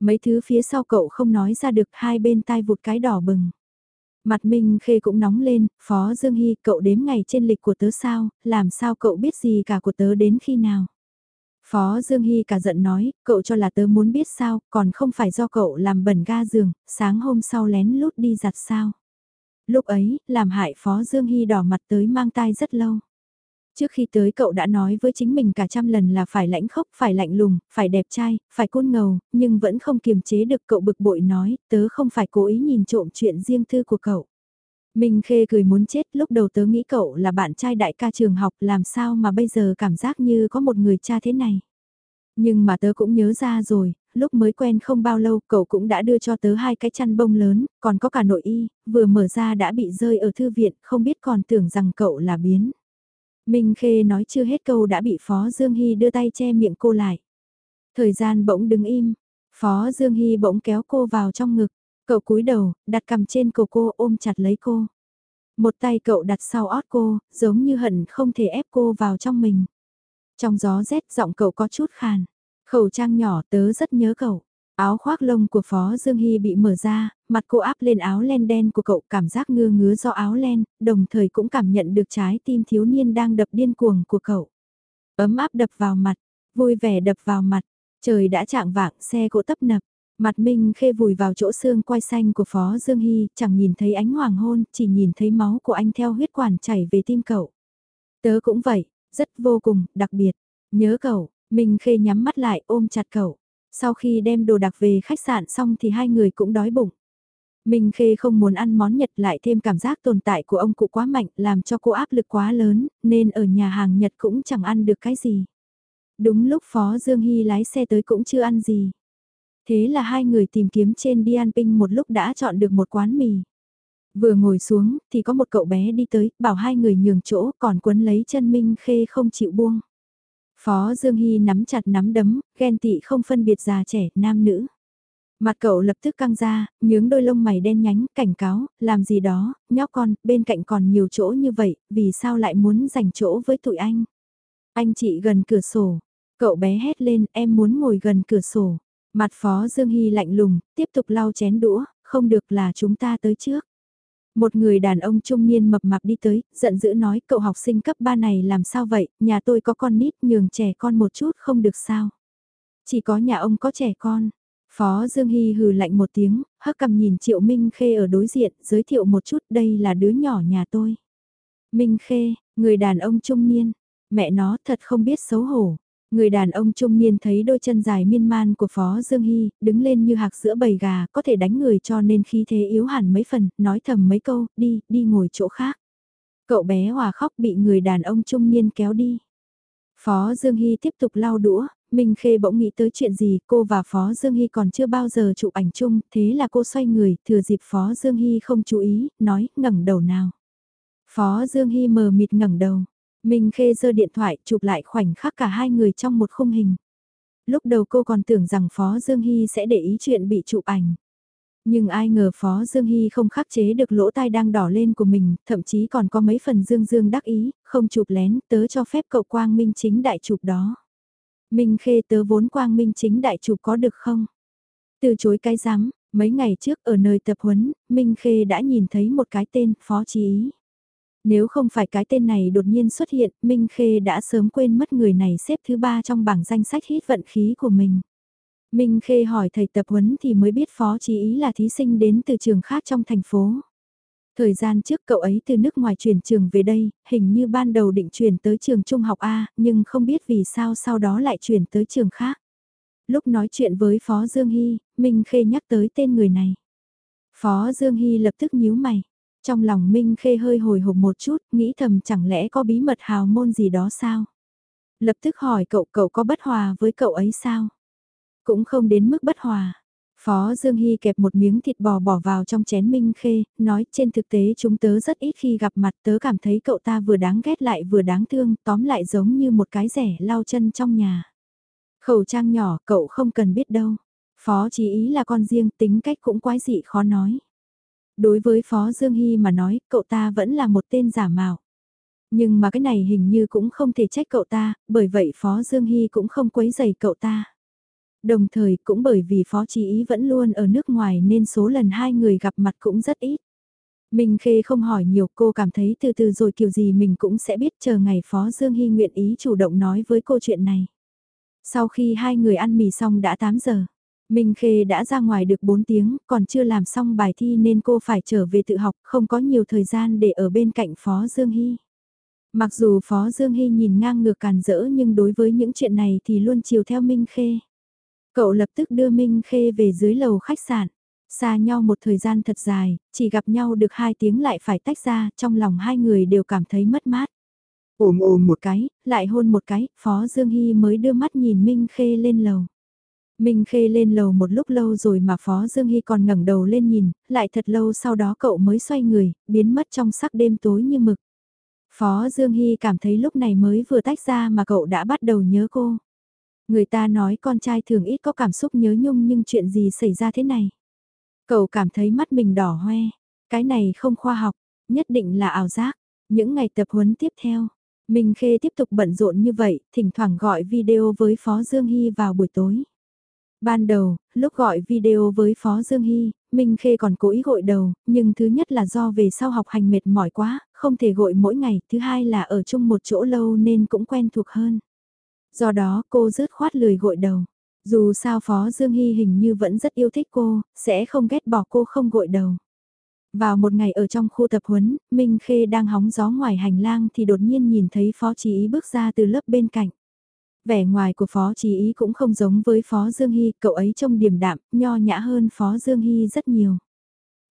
Mấy thứ phía sau cậu không nói ra được hai bên tai vụt cái đỏ bừng. Mặt Minh Khê cũng nóng lên, Phó Dương Hy cậu đếm ngày trên lịch của tớ sao, làm sao cậu biết gì cả của tớ đến khi nào. Phó Dương Hy cả giận nói, cậu cho là tớ muốn biết sao, còn không phải do cậu làm bẩn ga giường, sáng hôm sau lén lút đi giặt sao. Lúc ấy, làm hại Phó Dương Hy đỏ mặt tới mang tai rất lâu. Trước khi tới cậu đã nói với chính mình cả trăm lần là phải lãnh khốc, phải lạnh lùng, phải đẹp trai, phải côn ngầu, nhưng vẫn không kiềm chế được cậu bực bội nói, tớ không phải cố ý nhìn trộm chuyện riêng tư của cậu. Minh Khê cười muốn chết lúc đầu tớ nghĩ cậu là bạn trai đại ca trường học làm sao mà bây giờ cảm giác như có một người cha thế này. Nhưng mà tớ cũng nhớ ra rồi, lúc mới quen không bao lâu cậu cũng đã đưa cho tớ hai cái chăn bông lớn, còn có cả nội y, vừa mở ra đã bị rơi ở thư viện, không biết còn tưởng rằng cậu là biến. Minh Khê nói chưa hết câu đã bị Phó Dương Hy đưa tay che miệng cô lại. Thời gian bỗng đứng im, Phó Dương Hy bỗng kéo cô vào trong ngực, cậu cúi đầu, đặt cầm trên cổ cô ôm chặt lấy cô. Một tay cậu đặt sau ót cô, giống như hận không thể ép cô vào trong mình. Trong gió rét giọng cậu có chút khàn. Khẩu trang nhỏ tớ rất nhớ cậu. Áo khoác lông của Phó Dương Hy bị mở ra, mặt cô áp lên áo len đen của cậu cảm giác ngưa ngứa do áo len, đồng thời cũng cảm nhận được trái tim thiếu niên đang đập điên cuồng của cậu. Ấm áp đập vào mặt, vui vẻ đập vào mặt, trời đã chạng vạng xe cộ tấp nập. Mặt Minh khê vùi vào chỗ xương quai xanh của Phó Dương Hy, chẳng nhìn thấy ánh hoàng hôn, chỉ nhìn thấy máu của anh theo huyết quản chảy về tim cậu. Tớ cũng vậy, rất vô cùng, đặc biệt. Nhớ cậu, Minh khê nhắm mắt lại ôm chặt cậu. Sau khi đem đồ đặc về khách sạn xong thì hai người cũng đói bụng. Minh Khê không muốn ăn món Nhật lại thêm cảm giác tồn tại của ông cụ quá mạnh làm cho cô áp lực quá lớn, nên ở nhà hàng Nhật cũng chẳng ăn được cái gì. Đúng lúc Phó Dương Hy lái xe tới cũng chưa ăn gì. Thế là hai người tìm kiếm trên Dianping một lúc đã chọn được một quán mì. Vừa ngồi xuống thì có một cậu bé đi tới, bảo hai người nhường chỗ còn quấn lấy chân Minh Khê không chịu buông. Phó Dương Hy nắm chặt nắm đấm, ghen tị không phân biệt già trẻ, nam nữ. Mặt cậu lập tức căng ra, nhướng đôi lông mày đen nhánh, cảnh cáo, làm gì đó, nhóc con, bên cạnh còn nhiều chỗ như vậy, vì sao lại muốn dành chỗ với tụi anh? Anh chị gần cửa sổ, cậu bé hét lên, em muốn ngồi gần cửa sổ. Mặt Phó Dương Hy lạnh lùng, tiếp tục lau chén đũa, không được là chúng ta tới trước. Một người đàn ông trung niên mập mạp đi tới, giận dữ nói cậu học sinh cấp 3 này làm sao vậy, nhà tôi có con nít nhường trẻ con một chút không được sao. Chỉ có nhà ông có trẻ con. Phó Dương Hy hừ lạnh một tiếng, hắc cầm nhìn Triệu Minh Khê ở đối diện, giới thiệu một chút đây là đứa nhỏ nhà tôi. Minh Khê, người đàn ông trung niên, mẹ nó thật không biết xấu hổ. Người đàn ông trung niên thấy đôi chân dài miên man của Phó Dương Hy, đứng lên như hạc giữa bầy gà, có thể đánh người cho nên khi thế yếu hẳn mấy phần, nói thầm mấy câu, đi, đi ngồi chỗ khác. Cậu bé hòa khóc bị người đàn ông trung niên kéo đi. Phó Dương Hy tiếp tục lau đũa, Minh Khê bỗng nghĩ tới chuyện gì, cô và Phó Dương Hy còn chưa bao giờ chụp ảnh chung, thế là cô xoay người, thừa dịp Phó Dương Hy không chú ý, nói, ngẩng đầu nào. Phó Dương Hy mờ mịt ngẩng đầu, Minh Khê giơ điện thoại chụp lại khoảnh khắc cả hai người trong một khung hình. Lúc đầu cô còn tưởng rằng Phó Dương Hy sẽ để ý chuyện bị chụp ảnh. Nhưng ai ngờ Phó Dương Hy không khắc chế được lỗ tai đang đỏ lên của mình, thậm chí còn có mấy phần Dương Dương đắc ý, không chụp lén, tớ cho phép cậu Quang Minh chính đại chụp đó. Minh Khê tớ vốn Quang Minh chính đại chụp có được không? Từ chối cái dám. mấy ngày trước ở nơi tập huấn, Minh Khê đã nhìn thấy một cái tên Phó Chí Ý. Nếu không phải cái tên này đột nhiên xuất hiện, Minh Khê đã sớm quên mất người này xếp thứ ba trong bảng danh sách hít vận khí của mình. Minh Khê hỏi thầy tập huấn thì mới biết Phó Chí Ý là thí sinh đến từ trường khác trong thành phố. Thời gian trước cậu ấy từ nước ngoài chuyển trường về đây, hình như ban đầu định chuyển tới trường trung học A, nhưng không biết vì sao sau đó lại chuyển tới trường khác. Lúc nói chuyện với Phó Dương Hy, Minh Khê nhắc tới tên người này. Phó Dương Hy lập tức nhíu mày. Trong lòng Minh Khê hơi hồi hộp một chút, nghĩ thầm chẳng lẽ có bí mật hào môn gì đó sao? Lập tức hỏi cậu cậu có bất hòa với cậu ấy sao? Cũng không đến mức bất hòa. Phó Dương Hy kẹp một miếng thịt bò bỏ vào trong chén Minh Khê, nói trên thực tế chúng tớ rất ít khi gặp mặt tớ cảm thấy cậu ta vừa đáng ghét lại vừa đáng thương, tóm lại giống như một cái rẻ lau chân trong nhà. Khẩu trang nhỏ, cậu không cần biết đâu. Phó chỉ ý là con riêng, tính cách cũng quái dị khó nói. Đối với Phó Dương Hy mà nói, cậu ta vẫn là một tên giả mạo. Nhưng mà cái này hình như cũng không thể trách cậu ta, bởi vậy Phó Dương Hy cũng không quấy dày cậu ta. Đồng thời cũng bởi vì Phó Chí Ý vẫn luôn ở nước ngoài nên số lần hai người gặp mặt cũng rất ít. Minh Khê không hỏi nhiều cô cảm thấy từ từ rồi kiểu gì mình cũng sẽ biết chờ ngày Phó Dương Hy nguyện ý chủ động nói với cô chuyện này. Sau khi hai người ăn mì xong đã 8 giờ, Minh Khê đã ra ngoài được 4 tiếng, còn chưa làm xong bài thi nên cô phải trở về tự học, không có nhiều thời gian để ở bên cạnh Phó Dương Hy. Mặc dù Phó Dương Hy nhìn ngang ngược càn rỡ nhưng đối với những chuyện này thì luôn chiều theo Minh Khê. Cậu lập tức đưa Minh Khê về dưới lầu khách sạn. Xa nhau một thời gian thật dài, chỉ gặp nhau được hai tiếng lại phải tách ra, trong lòng hai người đều cảm thấy mất mát. Ôm ôm một cái, lại hôn một cái, Phó Dương Hy mới đưa mắt nhìn Minh Khê lên lầu. Minh Khê lên lầu một lúc lâu rồi mà Phó Dương Hy còn ngẩng đầu lên nhìn, lại thật lâu sau đó cậu mới xoay người, biến mất trong sắc đêm tối như mực. Phó Dương Hy cảm thấy lúc này mới vừa tách ra mà cậu đã bắt đầu nhớ cô. Người ta nói con trai thường ít có cảm xúc nhớ nhung nhưng chuyện gì xảy ra thế này. Cậu cảm thấy mắt mình đỏ hoe, cái này không khoa học, nhất định là ảo giác. Những ngày tập huấn tiếp theo, Minh Khê tiếp tục bận rộn như vậy, thỉnh thoảng gọi video với Phó Dương Hy vào buổi tối. Ban đầu, lúc gọi video với Phó Dương Hy, Minh Khê còn cố ý gội đầu, nhưng thứ nhất là do về sau học hành mệt mỏi quá, không thể gội mỗi ngày, thứ hai là ở chung một chỗ lâu nên cũng quen thuộc hơn. Do đó cô rớt khoát lười gội đầu. Dù sao Phó Dương Hy hình như vẫn rất yêu thích cô, sẽ không ghét bỏ cô không gội đầu. Vào một ngày ở trong khu tập huấn, Minh Khê đang hóng gió ngoài hành lang thì đột nhiên nhìn thấy Phó Chí Ý bước ra từ lớp bên cạnh. Vẻ ngoài của Phó Chí Ý cũng không giống với Phó Dương Hy, cậu ấy trông điềm đạm, nho nhã hơn Phó Dương Hy rất nhiều.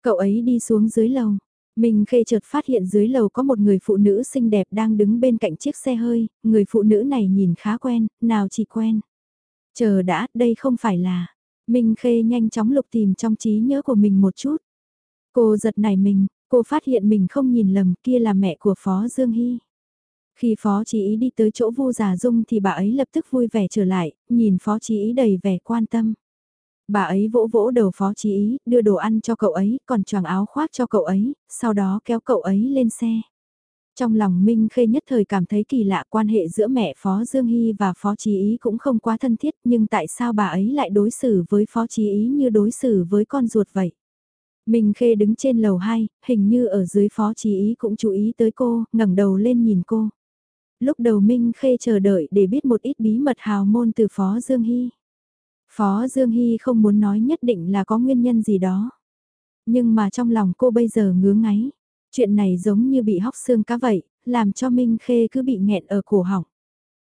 Cậu ấy đi xuống dưới lầu, mình Khê chợt phát hiện dưới lầu có một người phụ nữ xinh đẹp đang đứng bên cạnh chiếc xe hơi, người phụ nữ này nhìn khá quen, nào chỉ quen. Chờ đã, đây không phải là... Minh Khê nhanh chóng lục tìm trong trí nhớ của mình một chút. Cô giật nảy mình, cô phát hiện mình không nhìn lầm kia là mẹ của Phó Dương Hy. Khi Phó Chí Ý đi tới chỗ Vu Già Dung thì bà ấy lập tức vui vẻ trở lại, nhìn Phó Chí Ý đầy vẻ quan tâm. Bà ấy vỗ vỗ đầu phó chí ý, đưa đồ ăn cho cậu ấy, còn choàng áo khoác cho cậu ấy, sau đó kéo cậu ấy lên xe. Trong lòng Minh Khê nhất thời cảm thấy kỳ lạ quan hệ giữa mẹ Phó Dương Hy và Phó Chí Ý cũng không quá thân thiết nhưng tại sao bà ấy lại đối xử với Phó Chí Ý như đối xử với con ruột vậy? Minh Khê đứng trên lầu 2, hình như ở dưới Phó Chí Ý cũng chú ý tới cô, ngẩng đầu lên nhìn cô. Lúc đầu Minh Khê chờ đợi để biết một ít bí mật hào môn từ Phó Dương Hy. Phó Dương Hy không muốn nói nhất định là có nguyên nhân gì đó. Nhưng mà trong lòng cô bây giờ ngứa ngáy. Chuyện này giống như bị hóc xương cá vậy, làm cho Minh Khê cứ bị nghẹn ở cổ họng.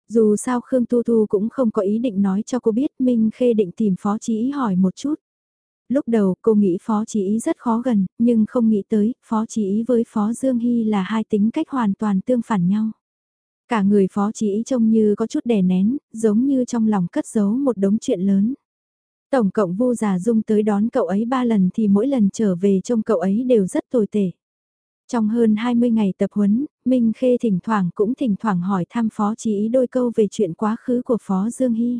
Dù sao Khương Tu Tu cũng không có ý định nói cho cô biết Minh Khê định tìm Phó Chí Ý hỏi một chút. Lúc đầu cô nghĩ Phó Chí Ý rất khó gần, nhưng không nghĩ tới Phó Chí Ý với Phó Dương Hy là hai tính cách hoàn toàn tương phản nhau. Cả người phó chỉ trông như có chút đè nén, giống như trong lòng cất giấu một đống chuyện lớn. Tổng cộng vô già dung tới đón cậu ấy ba lần thì mỗi lần trở về trông cậu ấy đều rất tồi tệ. Trong hơn 20 ngày tập huấn, Minh Khê thỉnh thoảng cũng thỉnh thoảng hỏi thăm Phó Chí Ý đôi câu về chuyện quá khứ của Phó Dương Hy.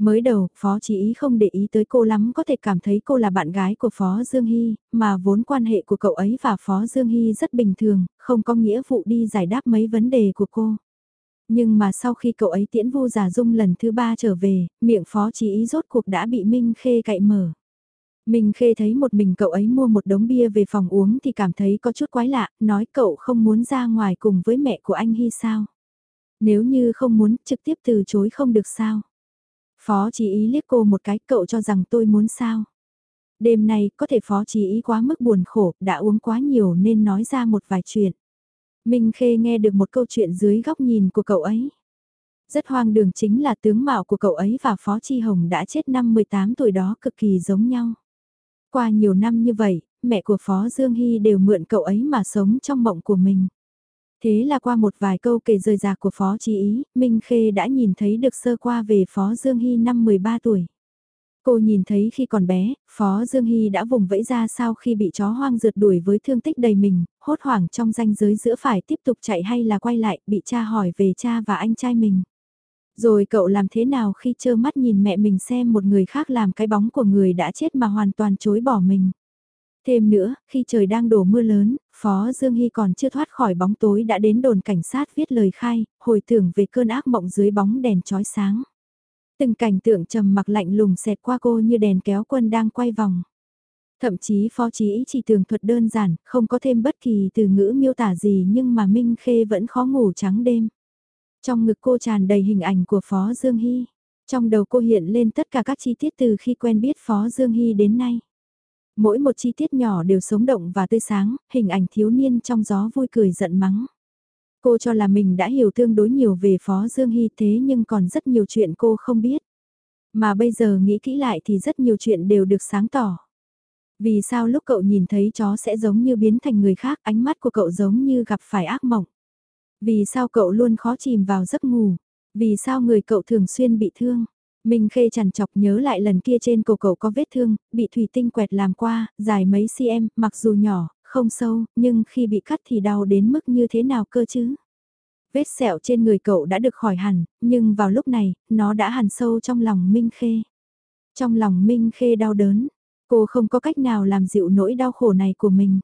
Mới đầu, Phó Chí Ý không để ý tới cô lắm có thể cảm thấy cô là bạn gái của Phó Dương Hy, mà vốn quan hệ của cậu ấy và Phó Dương Hy rất bình thường, không có nghĩa vụ đi giải đáp mấy vấn đề của cô. Nhưng mà sau khi cậu ấy tiễn vô giả dung lần thứ ba trở về, miệng Phó Chí Ý rốt cuộc đã bị Minh Khê cậy mở. Minh Khê thấy một mình cậu ấy mua một đống bia về phòng uống thì cảm thấy có chút quái lạ, nói cậu không muốn ra ngoài cùng với mẹ của anh Hy sao. Nếu như không muốn, trực tiếp từ chối không được sao. Phó Chí ý liếc cô một cái cậu cho rằng tôi muốn sao. Đêm nay có thể phó Chí ý quá mức buồn khổ, đã uống quá nhiều nên nói ra một vài chuyện. Minh Khê nghe được một câu chuyện dưới góc nhìn của cậu ấy. Rất hoang đường chính là tướng mạo của cậu ấy và Phó Chi Hồng đã chết năm 18 tuổi đó cực kỳ giống nhau. Qua nhiều năm như vậy, mẹ của Phó Dương Hy đều mượn cậu ấy mà sống trong mộng của mình. Thế là qua một vài câu kể rời rạc của Phó Chí Ý, Minh Khê đã nhìn thấy được sơ qua về Phó Dương Hy năm 13 tuổi. Cô nhìn thấy khi còn bé, Phó Dương Hy đã vùng vẫy ra sau khi bị chó hoang rượt đuổi với thương tích đầy mình, hốt hoảng trong ranh giới giữa phải tiếp tục chạy hay là quay lại, bị cha hỏi về cha và anh trai mình. Rồi cậu làm thế nào khi trơ mắt nhìn mẹ mình xem một người khác làm cái bóng của người đã chết mà hoàn toàn chối bỏ mình. Thêm nữa, khi trời đang đổ mưa lớn, Phó Dương Hy còn chưa thoát khỏi bóng tối đã đến đồn cảnh sát viết lời khai, hồi tưởng về cơn ác mộng dưới bóng đèn chói sáng. Từng cảnh tượng trầm mặc lạnh lùng xẹt qua cô như đèn kéo quân đang quay vòng. Thậm chí phó chí chỉ tường thuật đơn giản, không có thêm bất kỳ từ ngữ miêu tả gì nhưng mà Minh Khê vẫn khó ngủ trắng đêm. Trong ngực cô tràn đầy hình ảnh của Phó Dương Hy. Trong đầu cô hiện lên tất cả các chi tiết từ khi quen biết Phó Dương Hy đến nay. Mỗi một chi tiết nhỏ đều sống động và tươi sáng, hình ảnh thiếu niên trong gió vui cười giận mắng. Cô cho là mình đã hiểu tương đối nhiều về Phó Dương Hy thế nhưng còn rất nhiều chuyện cô không biết. Mà bây giờ nghĩ kỹ lại thì rất nhiều chuyện đều được sáng tỏ. Vì sao lúc cậu nhìn thấy chó sẽ giống như biến thành người khác ánh mắt của cậu giống như gặp phải ác mộng. Vì sao cậu luôn khó chìm vào giấc ngủ. Vì sao người cậu thường xuyên bị thương. Minh Khê chằn chọc nhớ lại lần kia trên cổ cậu có vết thương, bị thủy tinh quẹt làm qua, dài mấy cm, mặc dù nhỏ, không sâu, nhưng khi bị cắt thì đau đến mức như thế nào cơ chứ? Vết sẹo trên người cậu đã được khỏi hẳn, nhưng vào lúc này, nó đã hằn sâu trong lòng Minh Khê. Trong lòng Minh Khê đau đớn, cô không có cách nào làm dịu nỗi đau khổ này của mình.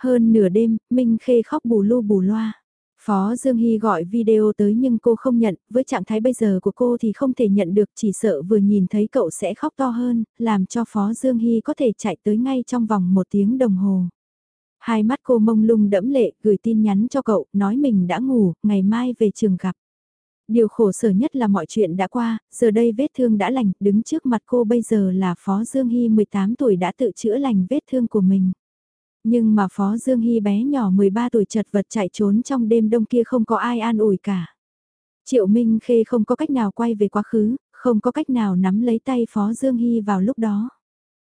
Hơn nửa đêm, Minh Khê khóc bù lu bù loa. Phó Dương Hy gọi video tới nhưng cô không nhận, với trạng thái bây giờ của cô thì không thể nhận được chỉ sợ vừa nhìn thấy cậu sẽ khóc to hơn, làm cho Phó Dương Hy có thể chạy tới ngay trong vòng một tiếng đồng hồ. Hai mắt cô mông lung đẫm lệ, gửi tin nhắn cho cậu, nói mình đã ngủ, ngày mai về trường gặp. Điều khổ sở nhất là mọi chuyện đã qua, giờ đây vết thương đã lành, đứng trước mặt cô bây giờ là Phó Dương Hy 18 tuổi đã tự chữa lành vết thương của mình. Nhưng mà Phó Dương Hy bé nhỏ 13 tuổi chật vật chạy trốn trong đêm đông kia không có ai an ủi cả. Triệu Minh Khê không có cách nào quay về quá khứ, không có cách nào nắm lấy tay Phó Dương Hy vào lúc đó.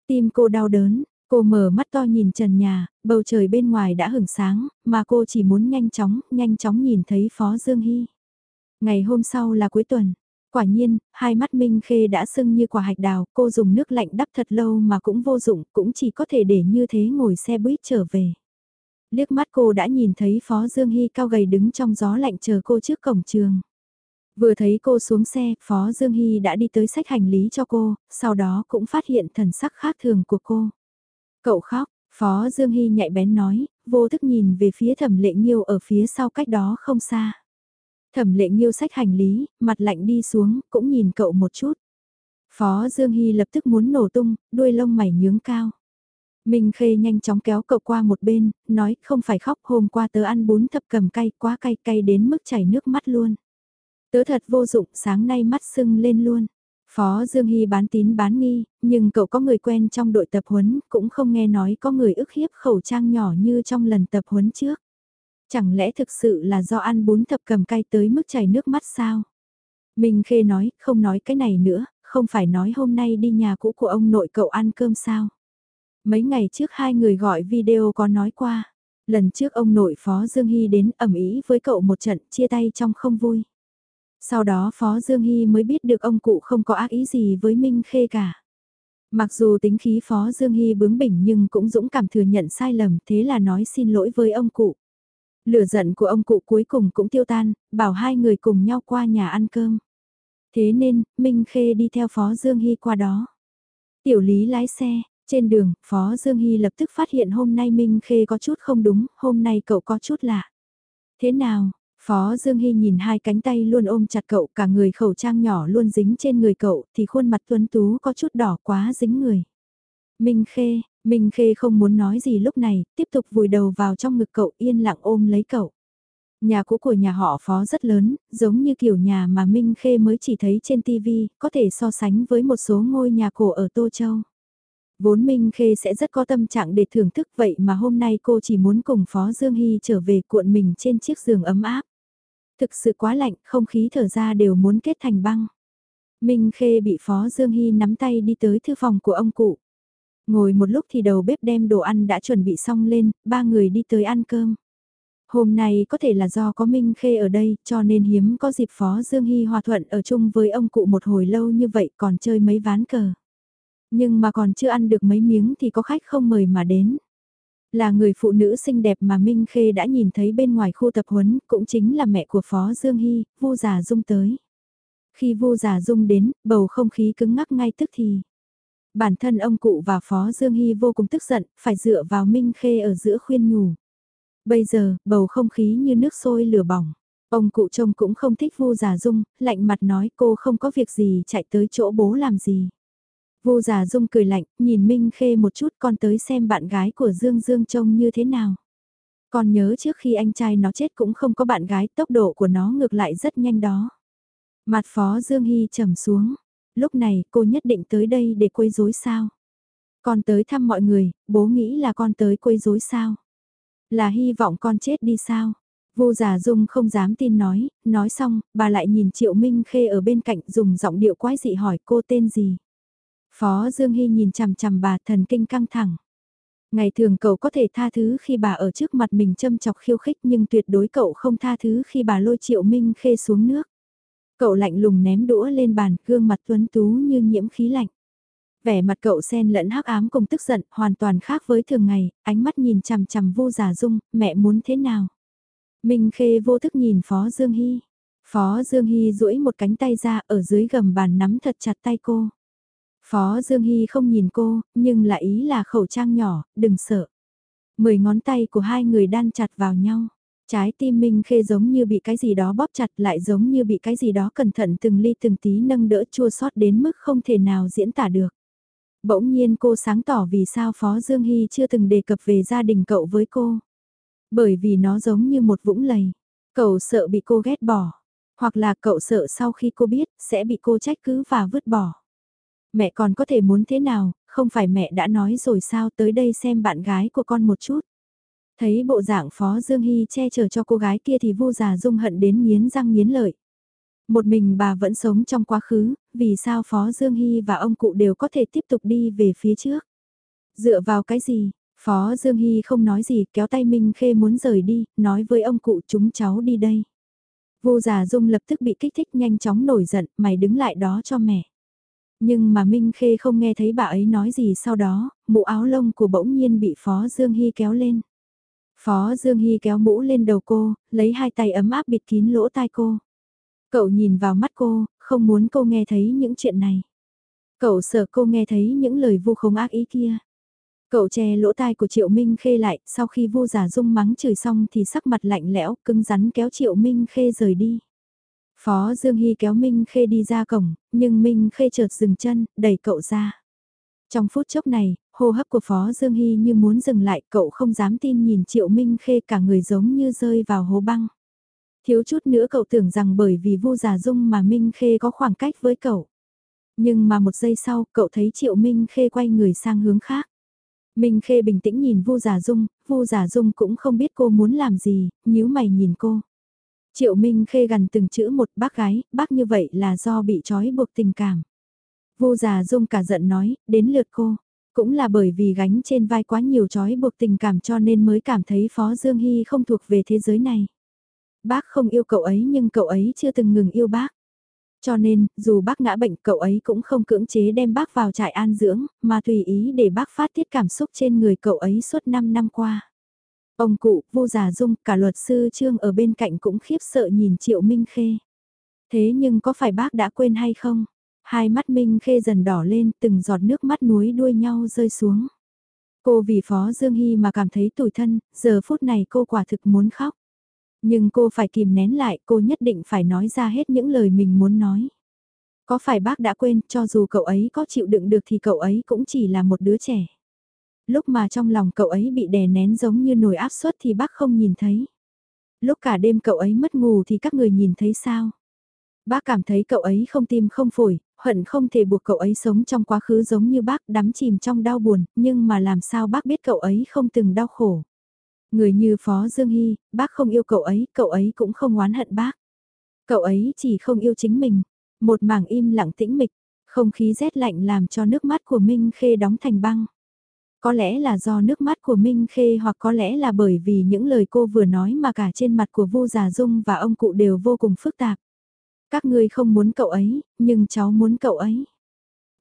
Tim cô đau đớn, cô mở mắt to nhìn trần nhà, bầu trời bên ngoài đã hửng sáng, mà cô chỉ muốn nhanh chóng, nhanh chóng nhìn thấy Phó Dương Hy. Ngày hôm sau là cuối tuần, Quả nhiên, hai mắt Minh Khê đã sưng như quả hạch đào, cô dùng nước lạnh đắp thật lâu mà cũng vô dụng, cũng chỉ có thể để như thế ngồi xe buýt trở về. Liếc mắt cô đã nhìn thấy Phó Dương Hy cao gầy đứng trong gió lạnh chờ cô trước cổng trường. Vừa thấy cô xuống xe, Phó Dương Hy đã đi tới sách hành lý cho cô, sau đó cũng phát hiện thần sắc khác thường của cô. Cậu khóc, Phó Dương Hy nhạy bén nói, vô thức nhìn về phía thẩm lệ nghiêu ở phía sau cách đó không xa. Thẩm lệ nghiêu sách hành lý, mặt lạnh đi xuống, cũng nhìn cậu một chút. Phó Dương Hy lập tức muốn nổ tung, đuôi lông mày nhướng cao. Minh Khê nhanh chóng kéo cậu qua một bên, nói không phải khóc hôm qua tớ ăn bún thập cầm cay quá cay cay đến mức chảy nước mắt luôn. Tớ thật vô dụng, sáng nay mắt sưng lên luôn. Phó Dương Hy bán tín bán nghi, nhưng cậu có người quen trong đội tập huấn, cũng không nghe nói có người ức hiếp khẩu trang nhỏ như trong lần tập huấn trước. Chẳng lẽ thực sự là do ăn bún thập cầm cay tới mức chảy nước mắt sao? Minh Khê nói, không nói cái này nữa, không phải nói hôm nay đi nhà cũ của ông nội cậu ăn cơm sao? Mấy ngày trước hai người gọi video có nói qua. Lần trước ông nội Phó Dương Hy đến ẩm ý với cậu một trận chia tay trong không vui. Sau đó Phó Dương Hy mới biết được ông cụ không có ác ý gì với Minh Khê cả. Mặc dù tính khí Phó Dương Hy bướng bỉnh nhưng cũng dũng cảm thừa nhận sai lầm thế là nói xin lỗi với ông cụ. Lửa giận của ông cụ cuối cùng cũng tiêu tan, bảo hai người cùng nhau qua nhà ăn cơm. Thế nên, Minh Khê đi theo Phó Dương Hy qua đó. Tiểu Lý lái xe, trên đường, Phó Dương Hy lập tức phát hiện hôm nay Minh Khê có chút không đúng, hôm nay cậu có chút lạ. Thế nào? Phó Dương Hy nhìn hai cánh tay luôn ôm chặt cậu, cả người khẩu trang nhỏ luôn dính trên người cậu, thì khuôn mặt tuấn tú có chút đỏ quá dính người. Minh Khê, Minh Khê không muốn nói gì lúc này, tiếp tục vùi đầu vào trong ngực cậu yên lặng ôm lấy cậu. Nhà cũ của nhà họ phó rất lớn, giống như kiểu nhà mà Minh Khê mới chỉ thấy trên TV, có thể so sánh với một số ngôi nhà cổ ở Tô Châu. Vốn Minh Khê sẽ rất có tâm trạng để thưởng thức vậy mà hôm nay cô chỉ muốn cùng Phó Dương Hy trở về cuộn mình trên chiếc giường ấm áp. Thực sự quá lạnh, không khí thở ra đều muốn kết thành băng. Minh Khê bị Phó Dương Hy nắm tay đi tới thư phòng của ông cụ. Ngồi một lúc thì đầu bếp đem đồ ăn đã chuẩn bị xong lên, ba người đi tới ăn cơm. Hôm nay có thể là do có Minh Khê ở đây, cho nên hiếm có dịp Phó Dương Hy hòa thuận ở chung với ông cụ một hồi lâu như vậy còn chơi mấy ván cờ. Nhưng mà còn chưa ăn được mấy miếng thì có khách không mời mà đến. Là người phụ nữ xinh đẹp mà Minh Khê đã nhìn thấy bên ngoài khu tập huấn, cũng chính là mẹ của Phó Dương Hy, Vu Già Dung tới. Khi Vu Già Dung đến, bầu không khí cứng ngắc ngay tức thì. Bản thân ông cụ và Phó Dương Hy vô cùng tức giận, phải dựa vào Minh Khê ở giữa khuyên nhủ. Bây giờ, bầu không khí như nước sôi lửa bỏng. Ông cụ trông cũng không thích Vu giả Dung, lạnh mặt nói cô không có việc gì chạy tới chỗ bố làm gì. Vu giả Dung cười lạnh, nhìn Minh Khê một chút con tới xem bạn gái của Dương Dương trông như thế nào. Con nhớ trước khi anh trai nó chết cũng không có bạn gái, tốc độ của nó ngược lại rất nhanh đó. Mặt phó Dương Hy trầm xuống, lúc này cô nhất định tới đây để quấy rối sao? Con tới thăm mọi người, bố nghĩ là con tới quấy rối sao? Là hy vọng con chết đi sao? Vô giả dung không dám tin nói, nói xong, bà lại nhìn Triệu Minh Khê ở bên cạnh dùng giọng điệu quái dị hỏi cô tên gì. Phó Dương Hy nhìn chằm chằm bà thần kinh căng thẳng. Ngày thường cậu có thể tha thứ khi bà ở trước mặt mình châm chọc khiêu khích nhưng tuyệt đối cậu không tha thứ khi bà lôi Triệu Minh Khê xuống nước. Cậu lạnh lùng ném đũa lên bàn, gương mặt tuấn tú như nhiễm khí lạnh. Vẻ mặt cậu xen lẫn hắc ám cùng tức giận, hoàn toàn khác với thường ngày, ánh mắt nhìn chằm chằm vô giả dung, mẹ muốn thế nào? Minh Khê vô thức nhìn Phó Dương Hy. Phó Dương Hy duỗi một cánh tay ra ở dưới gầm bàn nắm thật chặt tay cô. Phó Dương Hy không nhìn cô, nhưng lại ý là khẩu trang nhỏ, đừng sợ. Mười ngón tay của hai người đan chặt vào nhau. Trái tim Minh Khê giống như bị cái gì đó bóp chặt lại giống như bị cái gì đó cẩn thận từng ly từng tí nâng đỡ chua sót đến mức không thể nào diễn tả được. Bỗng nhiên cô sáng tỏ vì sao Phó Dương Hy chưa từng đề cập về gia đình cậu với cô. Bởi vì nó giống như một vũng lầy. Cậu sợ bị cô ghét bỏ. Hoặc là cậu sợ sau khi cô biết sẽ bị cô trách cứ và vứt bỏ. Mẹ còn có thể muốn thế nào, không phải mẹ đã nói rồi sao tới đây xem bạn gái của con một chút. Thấy bộ dạng Phó Dương Hy che chở cho cô gái kia thì vô già dung hận đến miến răng miến lợi. Một mình bà vẫn sống trong quá khứ, vì sao Phó Dương Hy và ông cụ đều có thể tiếp tục đi về phía trước. Dựa vào cái gì, Phó Dương Hy không nói gì kéo tay Minh Khê muốn rời đi, nói với ông cụ chúng cháu đi đây. Vô già dung lập tức bị kích thích nhanh chóng nổi giận, mày đứng lại đó cho mẹ. Nhưng mà Minh Khê không nghe thấy bà ấy nói gì sau đó, mũ áo lông của bỗng nhiên bị Phó Dương Hy kéo lên. Phó Dương Hy kéo mũ lên đầu cô, lấy hai tay ấm áp bịt kín lỗ tai cô. Cậu nhìn vào mắt cô, không muốn cô nghe thấy những chuyện này. Cậu sợ cô nghe thấy những lời vu khống ác ý kia. Cậu che lỗ tai của Triệu Minh Khê lại, sau khi vu giả dung mắng chửi xong thì sắc mặt lạnh lẽo, cứng rắn kéo Triệu Minh Khê rời đi. Phó Dương Hy kéo Minh Khê đi ra cổng, nhưng Minh Khê chợt dừng chân, đẩy cậu ra. Trong phút chốc này, hô hấp của Phó Dương Hy như muốn dừng lại, cậu không dám tin nhìn Triệu Minh Khê cả người giống như rơi vào hố băng. Thiếu chút nữa cậu tưởng rằng bởi vì vô giả dung mà Minh Khê có khoảng cách với cậu. Nhưng mà một giây sau, cậu thấy Triệu Minh Khê quay người sang hướng khác. Minh Khê bình tĩnh nhìn Vu Giả Dung, Vu Giả Dung cũng không biết cô muốn làm gì, nhíu mày nhìn cô. Triệu Minh Khê gần từng chữ một bác gái, bác như vậy là do bị trói buộc tình cảm. Vu già Dung cả giận nói, đến lượt cô. Cũng là bởi vì gánh trên vai quá nhiều trói buộc tình cảm cho nên mới cảm thấy Phó Dương Hy không thuộc về thế giới này. Bác không yêu cậu ấy nhưng cậu ấy chưa từng ngừng yêu bác. Cho nên, dù bác ngã bệnh cậu ấy cũng không cưỡng chế đem bác vào trại an dưỡng, mà tùy ý để bác phát tiết cảm xúc trên người cậu ấy suốt 5 năm qua. Ông cụ, vô giả dung, cả luật sư Trương ở bên cạnh cũng khiếp sợ nhìn Triệu Minh Khê. Thế nhưng có phải bác đã quên hay không? Hai mắt Minh Khê dần đỏ lên, từng giọt nước mắt núi đuôi nhau rơi xuống. Cô vì Phó Dương Hy mà cảm thấy tủi thân, giờ phút này cô quả thực muốn khóc. Nhưng cô phải kìm nén lại, cô nhất định phải nói ra hết những lời mình muốn nói. Có phải bác đã quên, cho dù cậu ấy có chịu đựng được thì cậu ấy cũng chỉ là một đứa trẻ. Lúc mà trong lòng cậu ấy bị đè nén giống như nồi áp suất thì bác không nhìn thấy. Lúc cả đêm cậu ấy mất ngủ thì các người nhìn thấy sao? Bác cảm thấy cậu ấy không tim không phổi, hận không thể buộc cậu ấy sống trong quá khứ giống như bác đắm chìm trong đau buồn, nhưng mà làm sao bác biết cậu ấy không từng đau khổ. Người như Phó Dương Hy, bác không yêu cậu ấy, cậu ấy cũng không oán hận bác. Cậu ấy chỉ không yêu chính mình. Một mảng im lặng tĩnh mịch, không khí rét lạnh làm cho nước mắt của Minh Khê đóng thành băng. Có lẽ là do nước mắt của Minh Khê hoặc có lẽ là bởi vì những lời cô vừa nói mà cả trên mặt của vô già dung và ông cụ đều vô cùng phức tạp. Các ngươi không muốn cậu ấy, nhưng cháu muốn cậu ấy.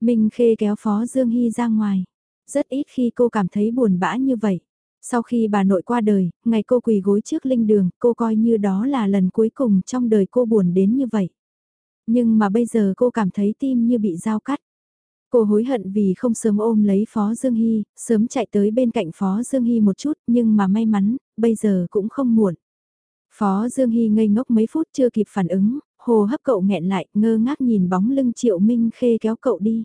Minh Khê kéo Phó Dương Hy ra ngoài. Rất ít khi cô cảm thấy buồn bã như vậy. Sau khi bà nội qua đời, ngày cô quỳ gối trước linh đường, cô coi như đó là lần cuối cùng trong đời cô buồn đến như vậy. Nhưng mà bây giờ cô cảm thấy tim như bị dao cắt. Cô hối hận vì không sớm ôm lấy Phó Dương Hy, sớm chạy tới bên cạnh Phó Dương Hy một chút, nhưng mà may mắn, bây giờ cũng không muộn. Phó Dương Hy ngây ngốc mấy phút chưa kịp phản ứng, hồ hấp cậu nghẹn lại, ngơ ngác nhìn bóng lưng Triệu Minh Khê kéo cậu đi.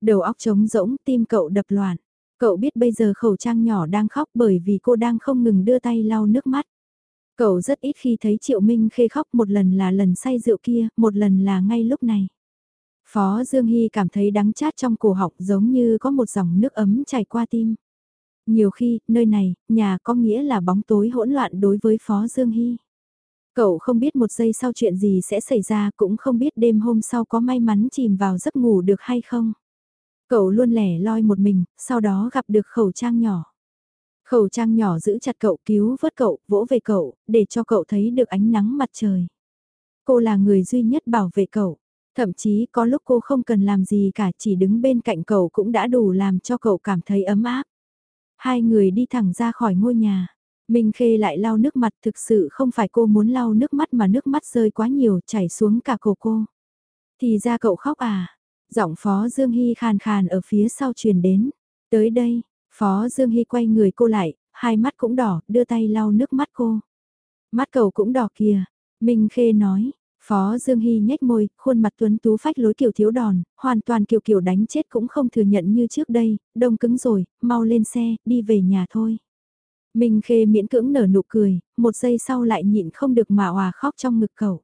Đầu óc trống rỗng, tim cậu đập loạn. Cậu biết bây giờ khẩu trang nhỏ đang khóc bởi vì cô đang không ngừng đưa tay lau nước mắt. Cậu rất ít khi thấy Triệu Minh Khê khóc một lần là lần say rượu kia, một lần là ngay lúc này. Phó Dương Hy cảm thấy đắng chát trong cổ họng giống như có một dòng nước ấm chảy qua tim. Nhiều khi, nơi này, nhà có nghĩa là bóng tối hỗn loạn đối với Phó Dương Hy. Cậu không biết một giây sau chuyện gì sẽ xảy ra cũng không biết đêm hôm sau có may mắn chìm vào giấc ngủ được hay không. Cậu luôn lẻ loi một mình, sau đó gặp được khẩu trang nhỏ. Khẩu trang nhỏ giữ chặt cậu cứu vớt cậu, vỗ về cậu, để cho cậu thấy được ánh nắng mặt trời. Cô là người duy nhất bảo vệ cậu. Thậm chí có lúc cô không cần làm gì cả chỉ đứng bên cạnh cậu cũng đã đủ làm cho cậu cảm thấy ấm áp. Hai người đi thẳng ra khỏi ngôi nhà. Minh Khê lại lau nước mặt thực sự không phải cô muốn lau nước mắt mà nước mắt rơi quá nhiều chảy xuống cả cổ cô. Thì ra cậu khóc à? Giọng Phó Dương Hy khàn khàn ở phía sau truyền đến. Tới đây, Phó Dương Hy quay người cô lại, hai mắt cũng đỏ, đưa tay lau nước mắt cô. Mắt cậu cũng đỏ kìa. Minh Khê nói, Phó Dương Hy nhếch môi, khuôn mặt tuấn tú phách lối kiểu thiếu đòn, hoàn toàn kiểu kiểu đánh chết cũng không thừa nhận như trước đây, đông cứng rồi, mau lên xe, đi về nhà thôi. Minh Khê miễn cưỡng nở nụ cười, một giây sau lại nhịn không được mà hòa khóc trong ngực cậu.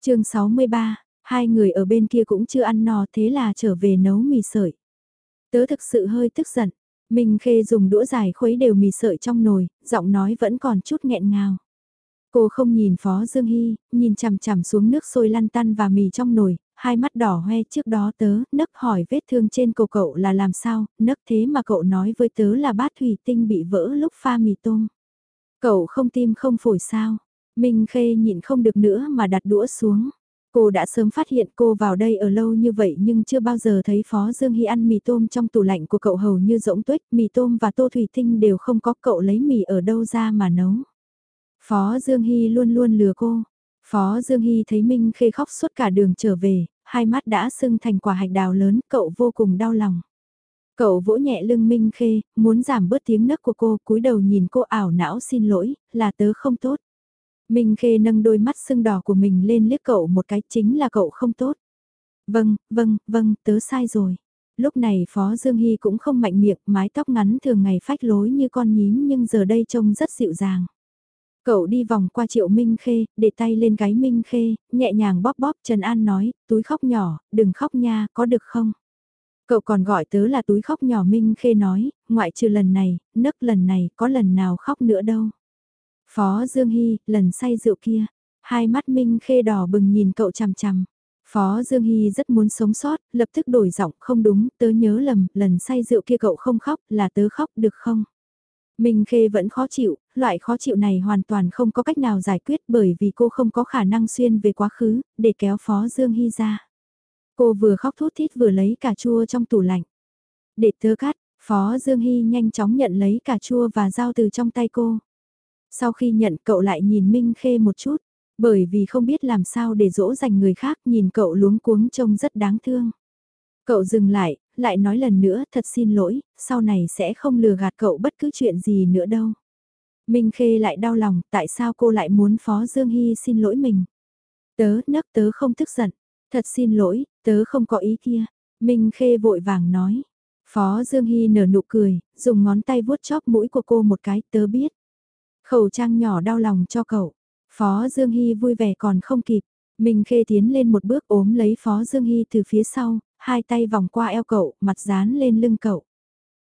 chương 63, hai người ở bên kia cũng chưa ăn no thế là trở về nấu mì sợi. Tớ thực sự hơi tức giận, Minh Khê dùng đũa dài khuấy đều mì sợi trong nồi, giọng nói vẫn còn chút nghẹn ngào. Cô không nhìn Phó Dương Hy, nhìn chằm chằm xuống nước sôi lăn tăn và mì trong nồi, hai mắt đỏ hoe trước đó tớ, nấc hỏi vết thương trên cổ cậu là làm sao, nấc thế mà cậu nói với tớ là bát thủy tinh bị vỡ lúc pha mì tôm. Cậu không tim không phổi sao, Minh Khê nhịn không được nữa mà đặt đũa xuống. Cô đã sớm phát hiện cô vào đây ở lâu như vậy nhưng chưa bao giờ thấy Phó Dương Hy ăn mì tôm trong tủ lạnh của cậu hầu như rỗng tuếch, mì tôm và tô thủy tinh đều không có cậu lấy mì ở đâu ra mà nấu. Phó Dương Hy luôn luôn lừa cô. Phó Dương Hy thấy Minh Khê khóc suốt cả đường trở về, hai mắt đã sưng thành quả hạch đào lớn, cậu vô cùng đau lòng. Cậu vỗ nhẹ lưng Minh Khê, muốn giảm bớt tiếng nấc của cô, cúi đầu nhìn cô ảo não xin lỗi, là tớ không tốt. Minh Khê nâng đôi mắt sưng đỏ của mình lên liếc cậu một cái chính là cậu không tốt. Vâng, vâng, vâng, tớ sai rồi. Lúc này Phó Dương Hy cũng không mạnh miệng, mái tóc ngắn thường ngày phách lối như con nhím nhưng giờ đây trông rất dịu dàng. Cậu đi vòng qua triệu Minh Khê, để tay lên gáy Minh Khê, nhẹ nhàng bóp bóp Trần An nói, túi khóc nhỏ, đừng khóc nha, có được không? Cậu còn gọi tớ là túi khóc nhỏ Minh Khê nói, ngoại trừ lần này, nấc lần này, có lần nào khóc nữa đâu. Phó Dương Hy, lần say rượu kia, hai mắt Minh Khê đỏ bừng nhìn cậu chằm chằm. Phó Dương Hy rất muốn sống sót, lập tức đổi giọng, không đúng, tớ nhớ lầm, lần say rượu kia cậu không khóc, là tớ khóc được không? Minh Khê vẫn khó chịu, loại khó chịu này hoàn toàn không có cách nào giải quyết bởi vì cô không có khả năng xuyên về quá khứ, để kéo Phó Dương Hy ra. Cô vừa khóc thút thít vừa lấy cà chua trong tủ lạnh. Để tớ cắt, Phó Dương Hy nhanh chóng nhận lấy cà chua và dao từ trong tay cô. Sau khi nhận cậu lại nhìn Minh Khê một chút, bởi vì không biết làm sao để dỗ dành người khác nhìn cậu luống cuống trông rất đáng thương. Cậu dừng lại, lại nói lần nữa thật xin lỗi, sau này sẽ không lừa gạt cậu bất cứ chuyện gì nữa đâu. Minh Khê lại đau lòng, tại sao cô lại muốn Phó Dương Hy xin lỗi mình? Tớ, nấc tớ không tức giận. Thật xin lỗi, tớ không có ý kia. Minh Khê vội vàng nói. Phó Dương Hy nở nụ cười, dùng ngón tay vuốt chóp mũi của cô một cái, tớ biết. Khẩu trang nhỏ đau lòng cho cậu. Phó Dương Hy vui vẻ còn không kịp. Minh Khê tiến lên một bước ốm lấy Phó Dương Hy từ phía sau, hai tay vòng qua eo cậu, mặt dán lên lưng cậu.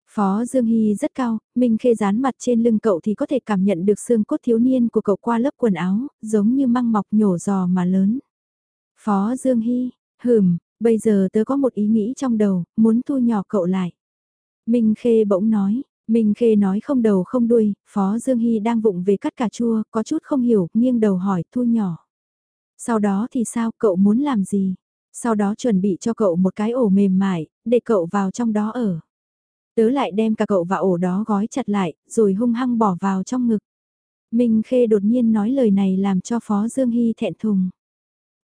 Phó Dương Hy rất cao, Minh Khê dán mặt trên lưng cậu thì có thể cảm nhận được xương cốt thiếu niên của cậu qua lớp quần áo, giống như măng mọc nhổ giò mà lớn. Phó Dương Hy, hừm, bây giờ tớ có một ý nghĩ trong đầu, muốn thu nhỏ cậu lại. Minh Khê bỗng nói, Minh Khê nói không đầu không đuôi, Phó Dương Hy đang vụng về cắt cà chua, có chút không hiểu, nghiêng đầu hỏi thu nhỏ. Sau đó thì sao, cậu muốn làm gì? Sau đó chuẩn bị cho cậu một cái ổ mềm mại, để cậu vào trong đó ở. Tớ lại đem cả cậu vào ổ đó gói chặt lại, rồi hung hăng bỏ vào trong ngực. Minh Khê đột nhiên nói lời này làm cho Phó Dương Hy thẹn thùng.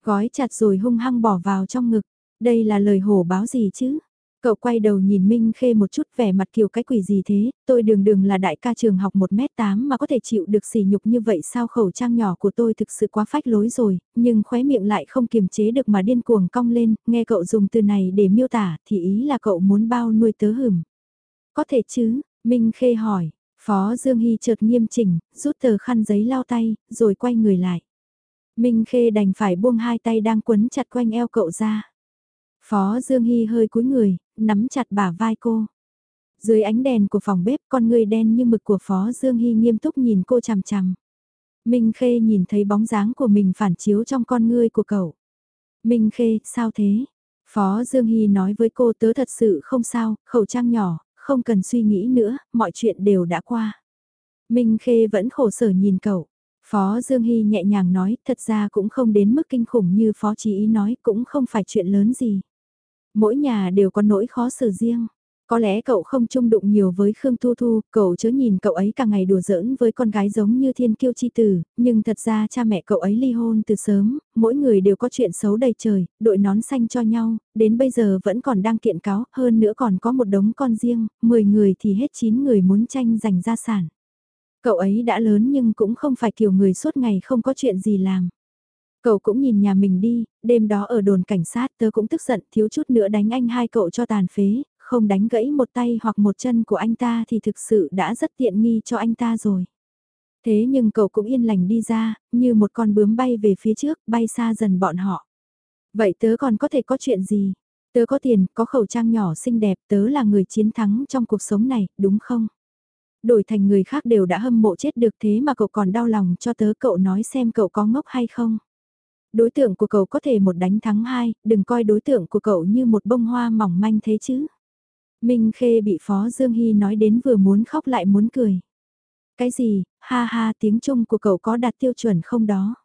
Gói chặt rồi hung hăng bỏ vào trong ngực. Đây là lời hổ báo gì chứ? Cậu quay đầu nhìn Minh Khê một chút vẻ mặt kiểu cái quỷ gì thế, tôi đường đường là đại ca trường học 1m8 mà có thể chịu được sỉ nhục như vậy sao khẩu trang nhỏ của tôi thực sự quá phách lối rồi, nhưng khóe miệng lại không kiềm chế được mà điên cuồng cong lên, nghe cậu dùng từ này để miêu tả thì ý là cậu muốn bao nuôi tớ hửm. Có thể chứ, Minh Khê hỏi, Phó Dương Hy chợt nghiêm chỉnh, rút tờ khăn giấy lau tay, rồi quay người lại. Minh Khê đành phải buông hai tay đang quấn chặt quanh eo cậu ra. Phó Dương Hy hơi cúi người, nắm chặt bả vai cô. Dưới ánh đèn của phòng bếp con người đen như mực của Phó Dương Hy nghiêm túc nhìn cô chằm chằm. Minh Khê nhìn thấy bóng dáng của mình phản chiếu trong con ngươi của cậu. Minh Khê, sao thế? Phó Dương Hy nói với cô tớ thật sự không sao, khẩu trang nhỏ, không cần suy nghĩ nữa, mọi chuyện đều đã qua. Minh Khê vẫn khổ sở nhìn cậu. Phó Dương Hy nhẹ nhàng nói, thật ra cũng không đến mức kinh khủng như Phó Chí Ý nói, cũng không phải chuyện lớn gì. Mỗi nhà đều có nỗi khó xử riêng. Có lẽ cậu không chung đụng nhiều với Khương Thu Thu, cậu chớ nhìn cậu ấy cả ngày đùa giỡn với con gái giống như thiên kiêu chi tử, nhưng thật ra cha mẹ cậu ấy ly hôn từ sớm, mỗi người đều có chuyện xấu đầy trời, đội nón xanh cho nhau, đến bây giờ vẫn còn đang kiện cáo, hơn nữa còn có một đống con riêng, 10 người thì hết 9 người muốn tranh giành gia sản. Cậu ấy đã lớn nhưng cũng không phải kiểu người suốt ngày không có chuyện gì làm. Cậu cũng nhìn nhà mình đi, đêm đó ở đồn cảnh sát tớ cũng tức giận thiếu chút nữa đánh anh hai cậu cho tàn phế, không đánh gãy một tay hoặc một chân của anh ta thì thực sự đã rất tiện nghi cho anh ta rồi. Thế nhưng cậu cũng yên lành đi ra, như một con bướm bay về phía trước, bay xa dần bọn họ. Vậy tớ còn có thể có chuyện gì? Tớ có tiền, có khẩu trang nhỏ xinh đẹp, tớ là người chiến thắng trong cuộc sống này, đúng không? Đổi thành người khác đều đã hâm mộ chết được thế mà cậu còn đau lòng cho tớ cậu nói xem cậu có ngốc hay không? Đối tượng của cậu có thể một đánh thắng hai, đừng coi đối tượng của cậu như một bông hoa mỏng manh thế chứ. Minh Khê bị Phó Dương Hy nói đến vừa muốn khóc lại muốn cười. Cái gì, ha ha tiếng Trung của cậu có đạt tiêu chuẩn không đó?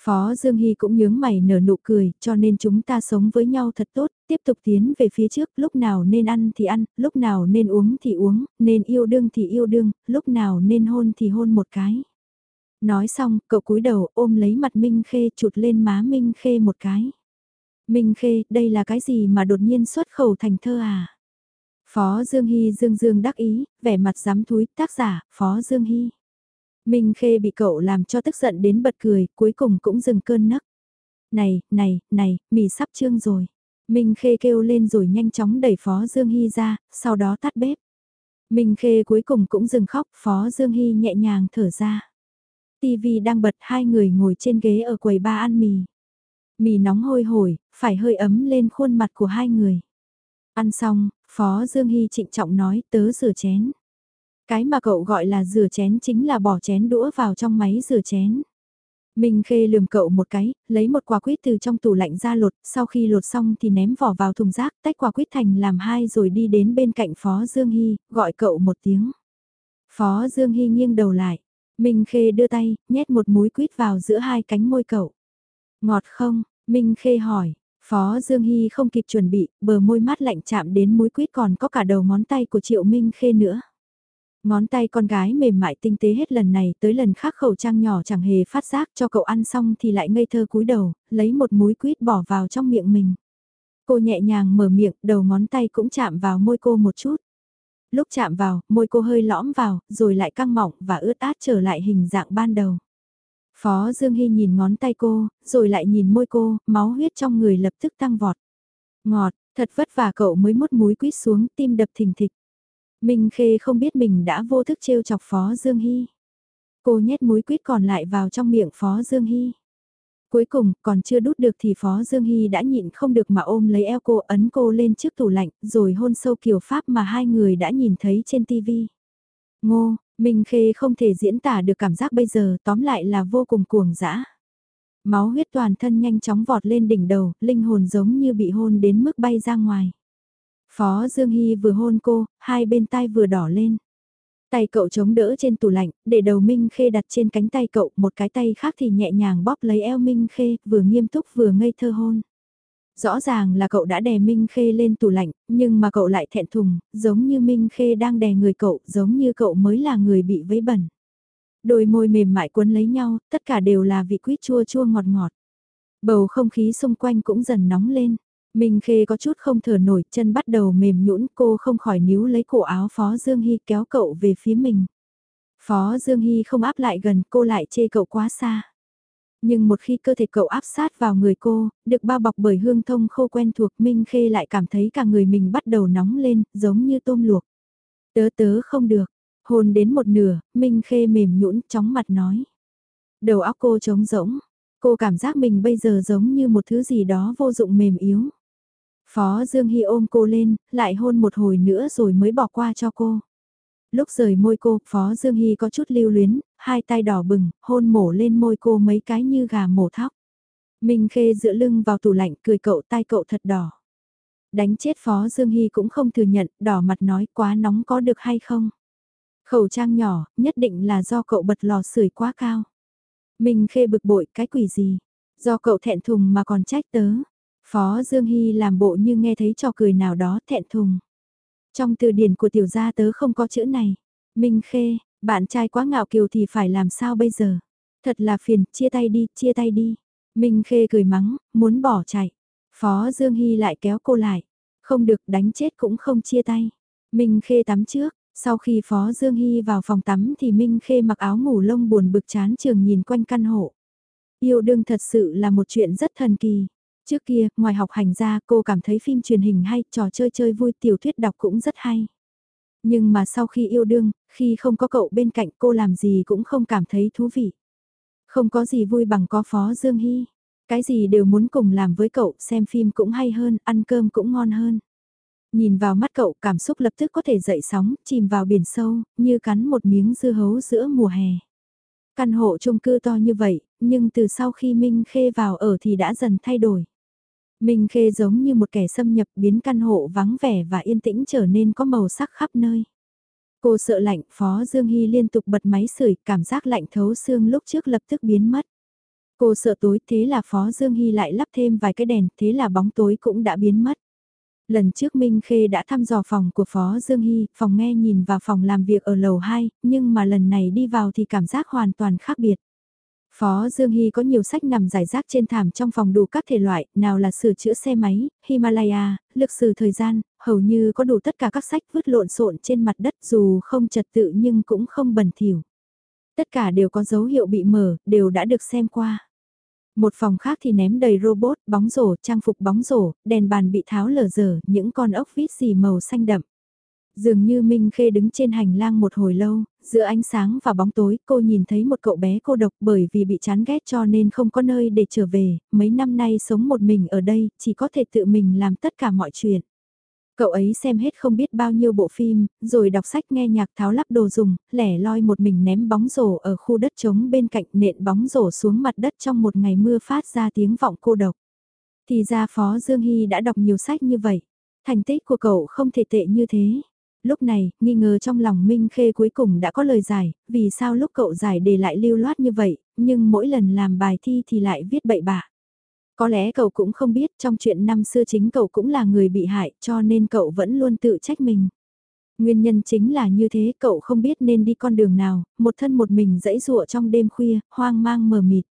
Phó Dương Hy cũng nhướng mày nở nụ cười, cho nên chúng ta sống với nhau thật tốt, tiếp tục tiến về phía trước, lúc nào nên ăn thì ăn, lúc nào nên uống thì uống, nên yêu đương thì yêu đương, lúc nào nên hôn thì hôn một cái. Nói xong, cậu cúi đầu ôm lấy mặt Minh Khê chụt lên má Minh Khê một cái. Minh Khê, đây là cái gì mà đột nhiên xuất khẩu thành thơ à? Phó Dương Hy dương dương đắc ý, vẻ mặt dám thúi, tác giả, Phó Dương Hy. Minh Khê bị cậu làm cho tức giận đến bật cười, cuối cùng cũng dừng cơn nấc. Này, này, này, mì sắp trương rồi. Minh Khê kêu lên rồi nhanh chóng đẩy Phó Dương Hy ra, sau đó tắt bếp. Minh Khê cuối cùng cũng dừng khóc, Phó Dương Hy nhẹ nhàng thở ra. TV đang bật hai người ngồi trên ghế ở quầy ba ăn mì. Mì nóng hôi hổi, phải hơi ấm lên khuôn mặt của hai người. Ăn xong, Phó Dương Hy trịnh trọng nói tớ rửa chén. Cái mà cậu gọi là rửa chén chính là bỏ chén đũa vào trong máy rửa chén. Minh Khê lườm cậu một cái, lấy một quả quýt từ trong tủ lạnh ra lột, sau khi lột xong thì ném vỏ vào thùng rác, tách quả quýt thành làm hai rồi đi đến bên cạnh Phó Dương Hy, gọi cậu một tiếng. Phó Dương Hy nghiêng đầu lại, Minh Khê đưa tay, nhét một múi quýt vào giữa hai cánh môi cậu. Ngọt không? Minh Khê hỏi. Phó Dương Hy không kịp chuẩn bị, bờ môi mát lạnh chạm đến múi quýt còn có cả đầu ngón tay của Triệu Minh Khê nữa. Ngón tay con gái mềm mại tinh tế hết lần này tới lần khác khẩu trang nhỏ chẳng hề phát giác cho cậu ăn xong thì lại ngây thơ cúi đầu, lấy một múi quýt bỏ vào trong miệng mình. Cô nhẹ nhàng mở miệng, đầu ngón tay cũng chạm vào môi cô một chút. Lúc chạm vào, môi cô hơi lõm vào, rồi lại căng mỏng và ướt át trở lại hình dạng ban đầu. Phó Dương Hy nhìn ngón tay cô, rồi lại nhìn môi cô, máu huyết trong người lập tức tăng vọt. Ngọt, thật vất vả cậu mới mút múi quýt xuống, tim đập thình thịch. Minh Khê không biết mình đã vô thức trêu chọc Phó Dương Hy. Cô nhét múi quýt còn lại vào trong miệng Phó Dương Hy. Cuối cùng, còn chưa đút được thì Phó Dương Hy đã nhịn không được mà ôm lấy eo cô ấn cô lên trước tủ lạnh, rồi hôn sâu kiểu Pháp mà hai người đã nhìn thấy trên TV. Ngô, Minh Khê không thể diễn tả được cảm giác bây giờ tóm lại là vô cùng cuồng dã. Máu huyết toàn thân nhanh chóng vọt lên đỉnh đầu, linh hồn giống như bị hôn đến mức bay ra ngoài. Phó Dương Hy vừa hôn cô, hai bên tai vừa đỏ lên. Tay cậu chống đỡ trên tủ lạnh, để đầu Minh Khê đặt trên cánh tay cậu, một cái tay khác thì nhẹ nhàng bóp lấy eo Minh Khê, vừa nghiêm túc vừa ngây thơ hôn. Rõ ràng là cậu đã đè Minh Khê lên tủ lạnh, nhưng mà cậu lại thẹn thùng, giống như Minh Khê đang đè người cậu, giống như cậu mới là người bị vấy bẩn. Đôi môi mềm mại cuốn lấy nhau, tất cả đều là vị quýt chua chua ngọt ngọt. Bầu không khí xung quanh cũng dần nóng lên. Minh Khê có chút không thở nổi, chân bắt đầu mềm nhũn, cô không khỏi níu lấy cổ áo Phó Dương Hy kéo cậu về phía mình. Phó Dương Hy không áp lại gần, cô lại chê cậu quá xa. Nhưng một khi cơ thể cậu áp sát vào người cô, được bao bọc bởi hương thông khô quen thuộc Minh Khê lại cảm thấy cả người mình bắt đầu nóng lên, giống như tôm luộc. Tớ tớ không được, hôn đến một nửa, Minh Khê mềm nhũn chóng mặt nói. Đầu óc cô trống rỗng, cô cảm giác mình bây giờ giống như một thứ gì đó vô dụng mềm yếu. Phó Dương Hy ôm cô lên, lại hôn một hồi nữa rồi mới bỏ qua cho cô. Lúc rời môi cô, Phó Dương Hy có chút lưu luyến, hai tay đỏ bừng, hôn mổ lên môi cô mấy cái như gà mổ thóc. Minh Khê dựa lưng vào tủ lạnh cười cậu tay cậu thật đỏ. Đánh chết Phó Dương Hy cũng không thừa nhận, đỏ mặt nói quá nóng có được hay không. Khẩu trang nhỏ, nhất định là do cậu bật lò sưởi quá cao. Minh Khê bực bội cái quỷ gì, do cậu thẹn thùng mà còn trách tớ. Phó Dương Hy làm bộ như nghe thấy trò cười nào đó thẹn thùng. Trong từ điển của tiểu gia tớ không có chữ này. Minh Khê, bạn trai quá ngạo kiều thì phải làm sao bây giờ? Thật là phiền, chia tay đi, chia tay đi. Minh Khê cười mắng, muốn bỏ chạy. Phó Dương Hy lại kéo cô lại. Không được đánh chết cũng không chia tay. Minh Khê tắm trước, sau khi Phó Dương Hy vào phòng tắm thì Minh Khê mặc áo ngủ lông buồn bực chán trường nhìn quanh căn hộ. Yêu đương thật sự là một chuyện rất thần kỳ. Trước kia, ngoài học hành ra cô cảm thấy phim truyền hình hay, trò chơi chơi vui, tiểu thuyết đọc cũng rất hay. Nhưng mà sau khi yêu đương, khi không có cậu bên cạnh cô làm gì cũng không cảm thấy thú vị. Không có gì vui bằng có Phó Dương Hy. Cái gì đều muốn cùng làm với cậu, xem phim cũng hay hơn, ăn cơm cũng ngon hơn. Nhìn vào mắt cậu cảm xúc lập tức có thể dậy sóng, chìm vào biển sâu, như cắn một miếng dưa hấu giữa mùa hè. Căn hộ chung cư to như vậy, nhưng từ sau khi Minh Khê vào ở thì đã dần thay đổi. Minh Khê giống như một kẻ xâm nhập biến căn hộ vắng vẻ và yên tĩnh trở nên có màu sắc khắp nơi. Cô sợ lạnh, Phó Dương Hy liên tục bật máy sưởi, cảm giác lạnh thấu xương lúc trước lập tức biến mất. Cô sợ tối, thế là Phó Dương Hy lại lắp thêm vài cái đèn, thế là bóng tối cũng đã biến mất. Lần trước Minh Khê đã thăm dò phòng của Phó Dương Hy, phòng nghe nhìn vào phòng làm việc ở lầu 2, nhưng mà lần này đi vào thì cảm giác hoàn toàn khác biệt. Phó Dương Hy có nhiều sách nằm giải rác trên thảm trong phòng đủ các thể loại, nào là sửa chữa xe máy, Himalaya, lực sử thời gian, hầu như có đủ tất cả các sách vứt lộn xộn trên mặt đất dù không trật tự nhưng cũng không bẩn thỉu. Tất cả đều có dấu hiệu bị mở, đều đã được xem qua. Một phòng khác thì ném đầy robot, bóng rổ, trang phục bóng rổ, đèn bàn bị tháo lở dở, những con ốc vít xì màu xanh đậm. Dường như Minh Khê đứng trên hành lang một hồi lâu, giữa ánh sáng và bóng tối cô nhìn thấy một cậu bé cô độc bởi vì bị chán ghét cho nên không có nơi để trở về, mấy năm nay sống một mình ở đây, chỉ có thể tự mình làm tất cả mọi chuyện. Cậu ấy xem hết không biết bao nhiêu bộ phim, rồi đọc sách nghe nhạc tháo lắp đồ dùng, lẻ loi một mình ném bóng rổ ở khu đất trống bên cạnh nện bóng rổ xuống mặt đất trong một ngày mưa phát ra tiếng vọng cô độc. Thì ra Phó Dương Hy đã đọc nhiều sách như vậy. Thành tích của cậu không thể tệ như thế. Lúc này, nghi ngờ trong lòng Minh Khê cuối cùng đã có lời giải, vì sao lúc cậu giải đề lại lưu loát như vậy, nhưng mỗi lần làm bài thi thì lại viết bậy bạ. Có lẽ cậu cũng không biết trong chuyện năm xưa chính cậu cũng là người bị hại cho nên cậu vẫn luôn tự trách mình. Nguyên nhân chính là như thế cậu không biết nên đi con đường nào, một thân một mình dẫy dụa trong đêm khuya, hoang mang mờ mịt.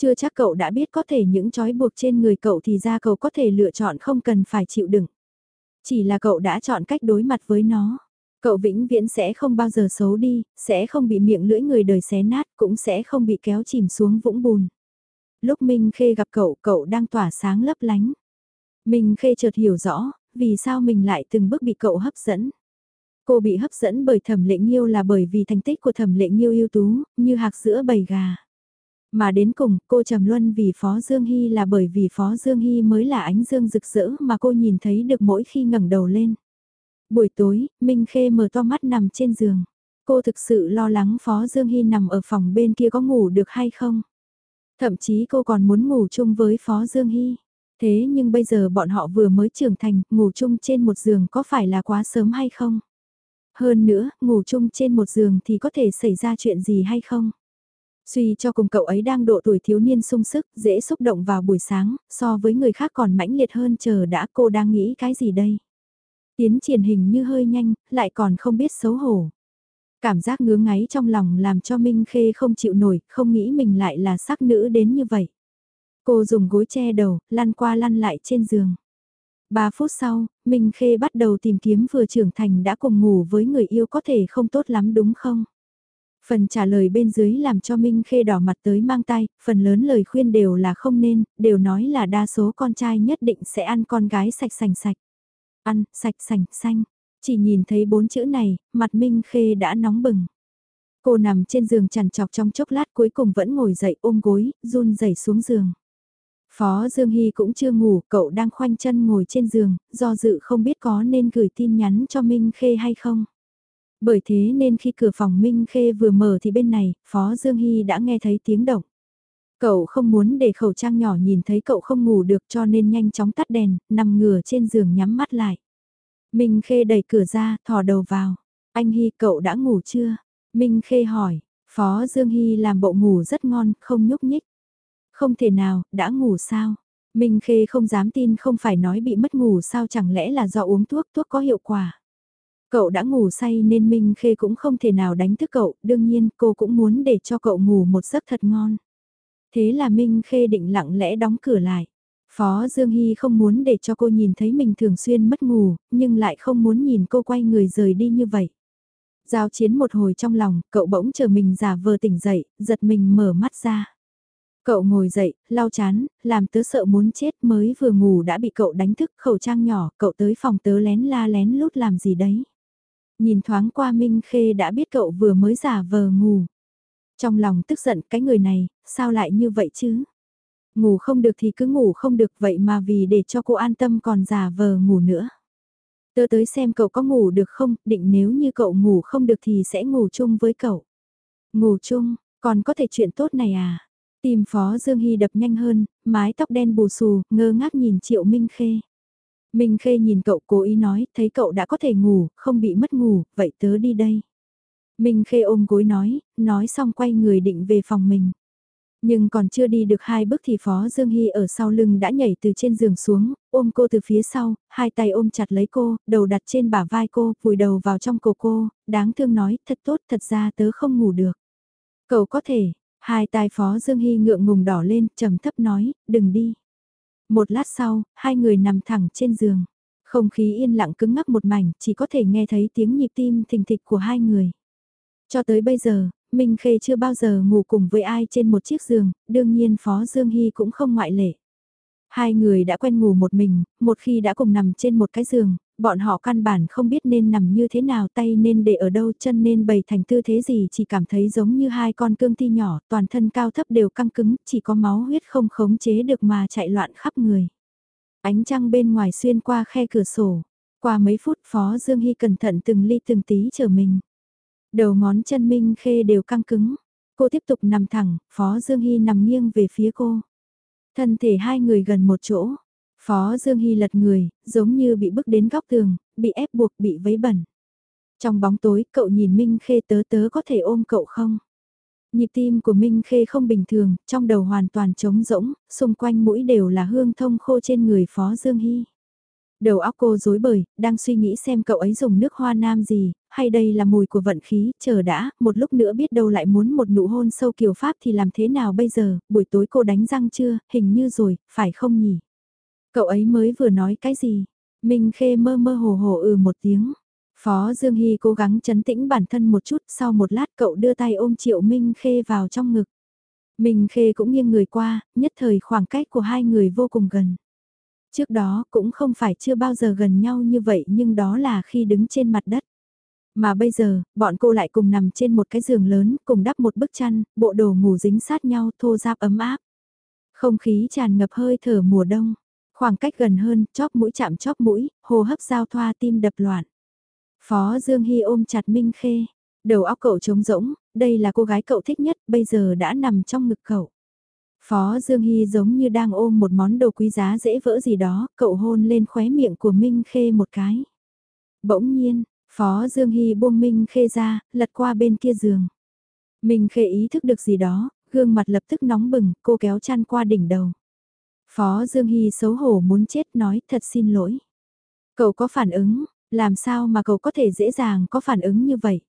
Chưa chắc cậu đã biết có thể những trói buộc trên người cậu thì ra cậu có thể lựa chọn không cần phải chịu đựng. Chỉ là cậu đã chọn cách đối mặt với nó. Cậu vĩnh viễn sẽ không bao giờ xấu đi, sẽ không bị miệng lưỡi người đời xé nát, cũng sẽ không bị kéo chìm xuống vũng bùn. Lúc Minh Khê gặp cậu, cậu đang tỏa sáng lấp lánh. Minh Khê chợt hiểu rõ, vì sao mình lại từng bước bị cậu hấp dẫn. Cô bị hấp dẫn bởi thẩm lệ nghiêu là bởi vì thành tích của thẩm lệ nghiêu ưu tú, như hạc sữa bầy gà. Mà đến cùng, cô trầm luân vì Phó Dương Hy là bởi vì Phó Dương Hy mới là ánh dương rực rỡ mà cô nhìn thấy được mỗi khi ngẩng đầu lên. Buổi tối, Minh Khê mở to mắt nằm trên giường. Cô thực sự lo lắng Phó Dương Hy nằm ở phòng bên kia có ngủ được hay không. Thậm chí cô còn muốn ngủ chung với Phó Dương Hy. Thế nhưng bây giờ bọn họ vừa mới trưởng thành, ngủ chung trên một giường có phải là quá sớm hay không? Hơn nữa, ngủ chung trên một giường thì có thể xảy ra chuyện gì hay không? Suy cho cùng cậu ấy đang độ tuổi thiếu niên sung sức, dễ xúc động vào buổi sáng, so với người khác còn mãnh liệt hơn chờ đã cô đang nghĩ cái gì đây. Tiến triển hình như hơi nhanh, lại còn không biết xấu hổ. Cảm giác ngứa ngáy trong lòng làm cho Minh Khê không chịu nổi, không nghĩ mình lại là sắc nữ đến như vậy. Cô dùng gối che đầu, lăn qua lăn lại trên giường. Ba phút sau, Minh Khê bắt đầu tìm kiếm vừa trưởng thành đã cùng ngủ với người yêu có thể không tốt lắm đúng không? Phần trả lời bên dưới làm cho Minh Khê đỏ mặt tới mang tay, phần lớn lời khuyên đều là không nên, đều nói là đa số con trai nhất định sẽ ăn con gái sạch sành sạch. Ăn, sạch sành, xanh. Chỉ nhìn thấy bốn chữ này, mặt Minh Khê đã nóng bừng. Cô nằm trên giường chằn chọc trong chốc lát cuối cùng vẫn ngồi dậy ôm gối, run rẩy xuống giường. Phó Dương Hy cũng chưa ngủ, cậu đang khoanh chân ngồi trên giường, do dự không biết có nên gửi tin nhắn cho Minh Khê hay không. Bởi thế nên khi cửa phòng Minh Khê vừa mở thì bên này, Phó Dương Hy đã nghe thấy tiếng động. Cậu không muốn để khẩu trang nhỏ nhìn thấy cậu không ngủ được cho nên nhanh chóng tắt đèn, nằm ngửa trên giường nhắm mắt lại. Minh Khê đẩy cửa ra, thò đầu vào. Anh Hy cậu đã ngủ chưa? Minh Khê hỏi, Phó Dương Hy làm bộ ngủ rất ngon, không nhúc nhích. Không thể nào, đã ngủ sao? Minh Khê không dám tin không phải nói bị mất ngủ sao chẳng lẽ là do uống thuốc, thuốc có hiệu quả. Cậu đã ngủ say nên Minh Khê cũng không thể nào đánh thức cậu, đương nhiên cô cũng muốn để cho cậu ngủ một giấc thật ngon. Thế là Minh Khê định lặng lẽ đóng cửa lại. Phó Dương Hy không muốn để cho cô nhìn thấy mình thường xuyên mất ngủ, nhưng lại không muốn nhìn cô quay người rời đi như vậy. Giao chiến một hồi trong lòng, cậu bỗng chờ mình giả vờ tỉnh dậy, giật mình mở mắt ra. Cậu ngồi dậy, lau chán, làm tớ sợ muốn chết mới vừa ngủ đã bị cậu đánh thức khẩu trang nhỏ, cậu tới phòng tớ lén la lén lút làm gì đấy. Nhìn thoáng qua Minh Khê đã biết cậu vừa mới giả vờ ngủ. Trong lòng tức giận cái người này, sao lại như vậy chứ? Ngủ không được thì cứ ngủ không được vậy mà vì để cho cô an tâm còn giả vờ ngủ nữa. Tớ tới xem cậu có ngủ được không, định nếu như cậu ngủ không được thì sẽ ngủ chung với cậu. Ngủ chung, còn có thể chuyện tốt này à? Tìm Phó Dương Hy đập nhanh hơn, mái tóc đen bù xù, ngơ ngác nhìn Triệu Minh Khê. Minh Khê nhìn cậu cố ý nói, thấy cậu đã có thể ngủ, không bị mất ngủ, vậy tớ đi đây. Minh Khê ôm gối nói, nói xong quay người định về phòng mình. Nhưng còn chưa đi được hai bước thì Phó Dương Hy ở sau lưng đã nhảy từ trên giường xuống, ôm cô từ phía sau, hai tay ôm chặt lấy cô, đầu đặt trên bả vai cô, vùi đầu vào trong cổ cô, đáng thương nói, thật tốt, thật ra tớ không ngủ được. Cậu có thể, hai tay Phó Dương Hy ngượng ngùng đỏ lên, trầm thấp nói, đừng đi. Một lát sau, hai người nằm thẳng trên giường. Không khí yên lặng cứng ngắc một mảnh, chỉ có thể nghe thấy tiếng nhịp tim thình thịch của hai người. Cho tới bây giờ, Minh Khê chưa bao giờ ngủ cùng với ai trên một chiếc giường, đương nhiên Phó Dương Hy cũng không ngoại lệ. Hai người đã quen ngủ một mình, một khi đã cùng nằm trên một cái giường, bọn họ căn bản không biết nên nằm như thế nào tay nên để ở đâu chân nên bày thành tư thế gì chỉ cảm thấy giống như hai con cương thi nhỏ toàn thân cao thấp đều căng cứng chỉ có máu huyết không khống chế được mà chạy loạn khắp người. Ánh trăng bên ngoài xuyên qua khe cửa sổ, qua mấy phút Phó Dương Hy cẩn thận từng ly từng tí chờ mình. Đầu ngón chân Minh Khê đều căng cứng. Cô tiếp tục nằm thẳng, Phó Dương Hy nằm nghiêng về phía cô. Thân thể hai người gần một chỗ. Phó Dương Hy lật người, giống như bị bước đến góc tường, bị ép buộc bị vấy bẩn. Trong bóng tối, cậu nhìn Minh Khê tớ tớ có thể ôm cậu không? Nhịp tim của Minh Khê không bình thường, trong đầu hoàn toàn trống rỗng, xung quanh mũi đều là hương thông khô trên người Phó Dương Hy. Đầu óc cô rối bời, đang suy nghĩ xem cậu ấy dùng nước hoa nam gì, hay đây là mùi của vận khí, chờ đã, một lúc nữa biết đâu lại muốn một nụ hôn sâu kiều pháp thì làm thế nào bây giờ, buổi tối cô đánh răng chưa, hình như rồi, phải không nhỉ? Cậu ấy mới vừa nói cái gì? Minh Khê mơ mơ hồ hồ ừ một tiếng. Phó Dương Hy cố gắng chấn tĩnh bản thân một chút, sau một lát cậu đưa tay ôm Triệu Minh Khê vào trong ngực. Minh Khê cũng nghiêng người qua, nhất thời khoảng cách của hai người vô cùng gần. Trước đó cũng không phải chưa bao giờ gần nhau như vậy nhưng đó là khi đứng trên mặt đất. Mà bây giờ, bọn cô lại cùng nằm trên một cái giường lớn, cùng đắp một bức chăn, bộ đồ ngủ dính sát nhau thô ráp ấm áp. Không khí tràn ngập hơi thở mùa đông, khoảng cách gần hơn, chóp mũi chạm chóp mũi, hô hấp giao thoa tim đập loạn. Phó Dương Hy ôm chặt Minh Khê, đầu óc cậu trống rỗng, đây là cô gái cậu thích nhất, bây giờ đã nằm trong ngực cậu. Phó Dương Hy giống như đang ôm một món đồ quý giá dễ vỡ gì đó, cậu hôn lên khóe miệng của Minh Khê một cái. Bỗng nhiên, Phó Dương Hy buông Minh Khê ra, lật qua bên kia giường. Minh Khê ý thức được gì đó, gương mặt lập tức nóng bừng, cô kéo chăn qua đỉnh đầu. Phó Dương Hy xấu hổ muốn chết nói thật xin lỗi. Cậu có phản ứng, làm sao mà cậu có thể dễ dàng có phản ứng như vậy?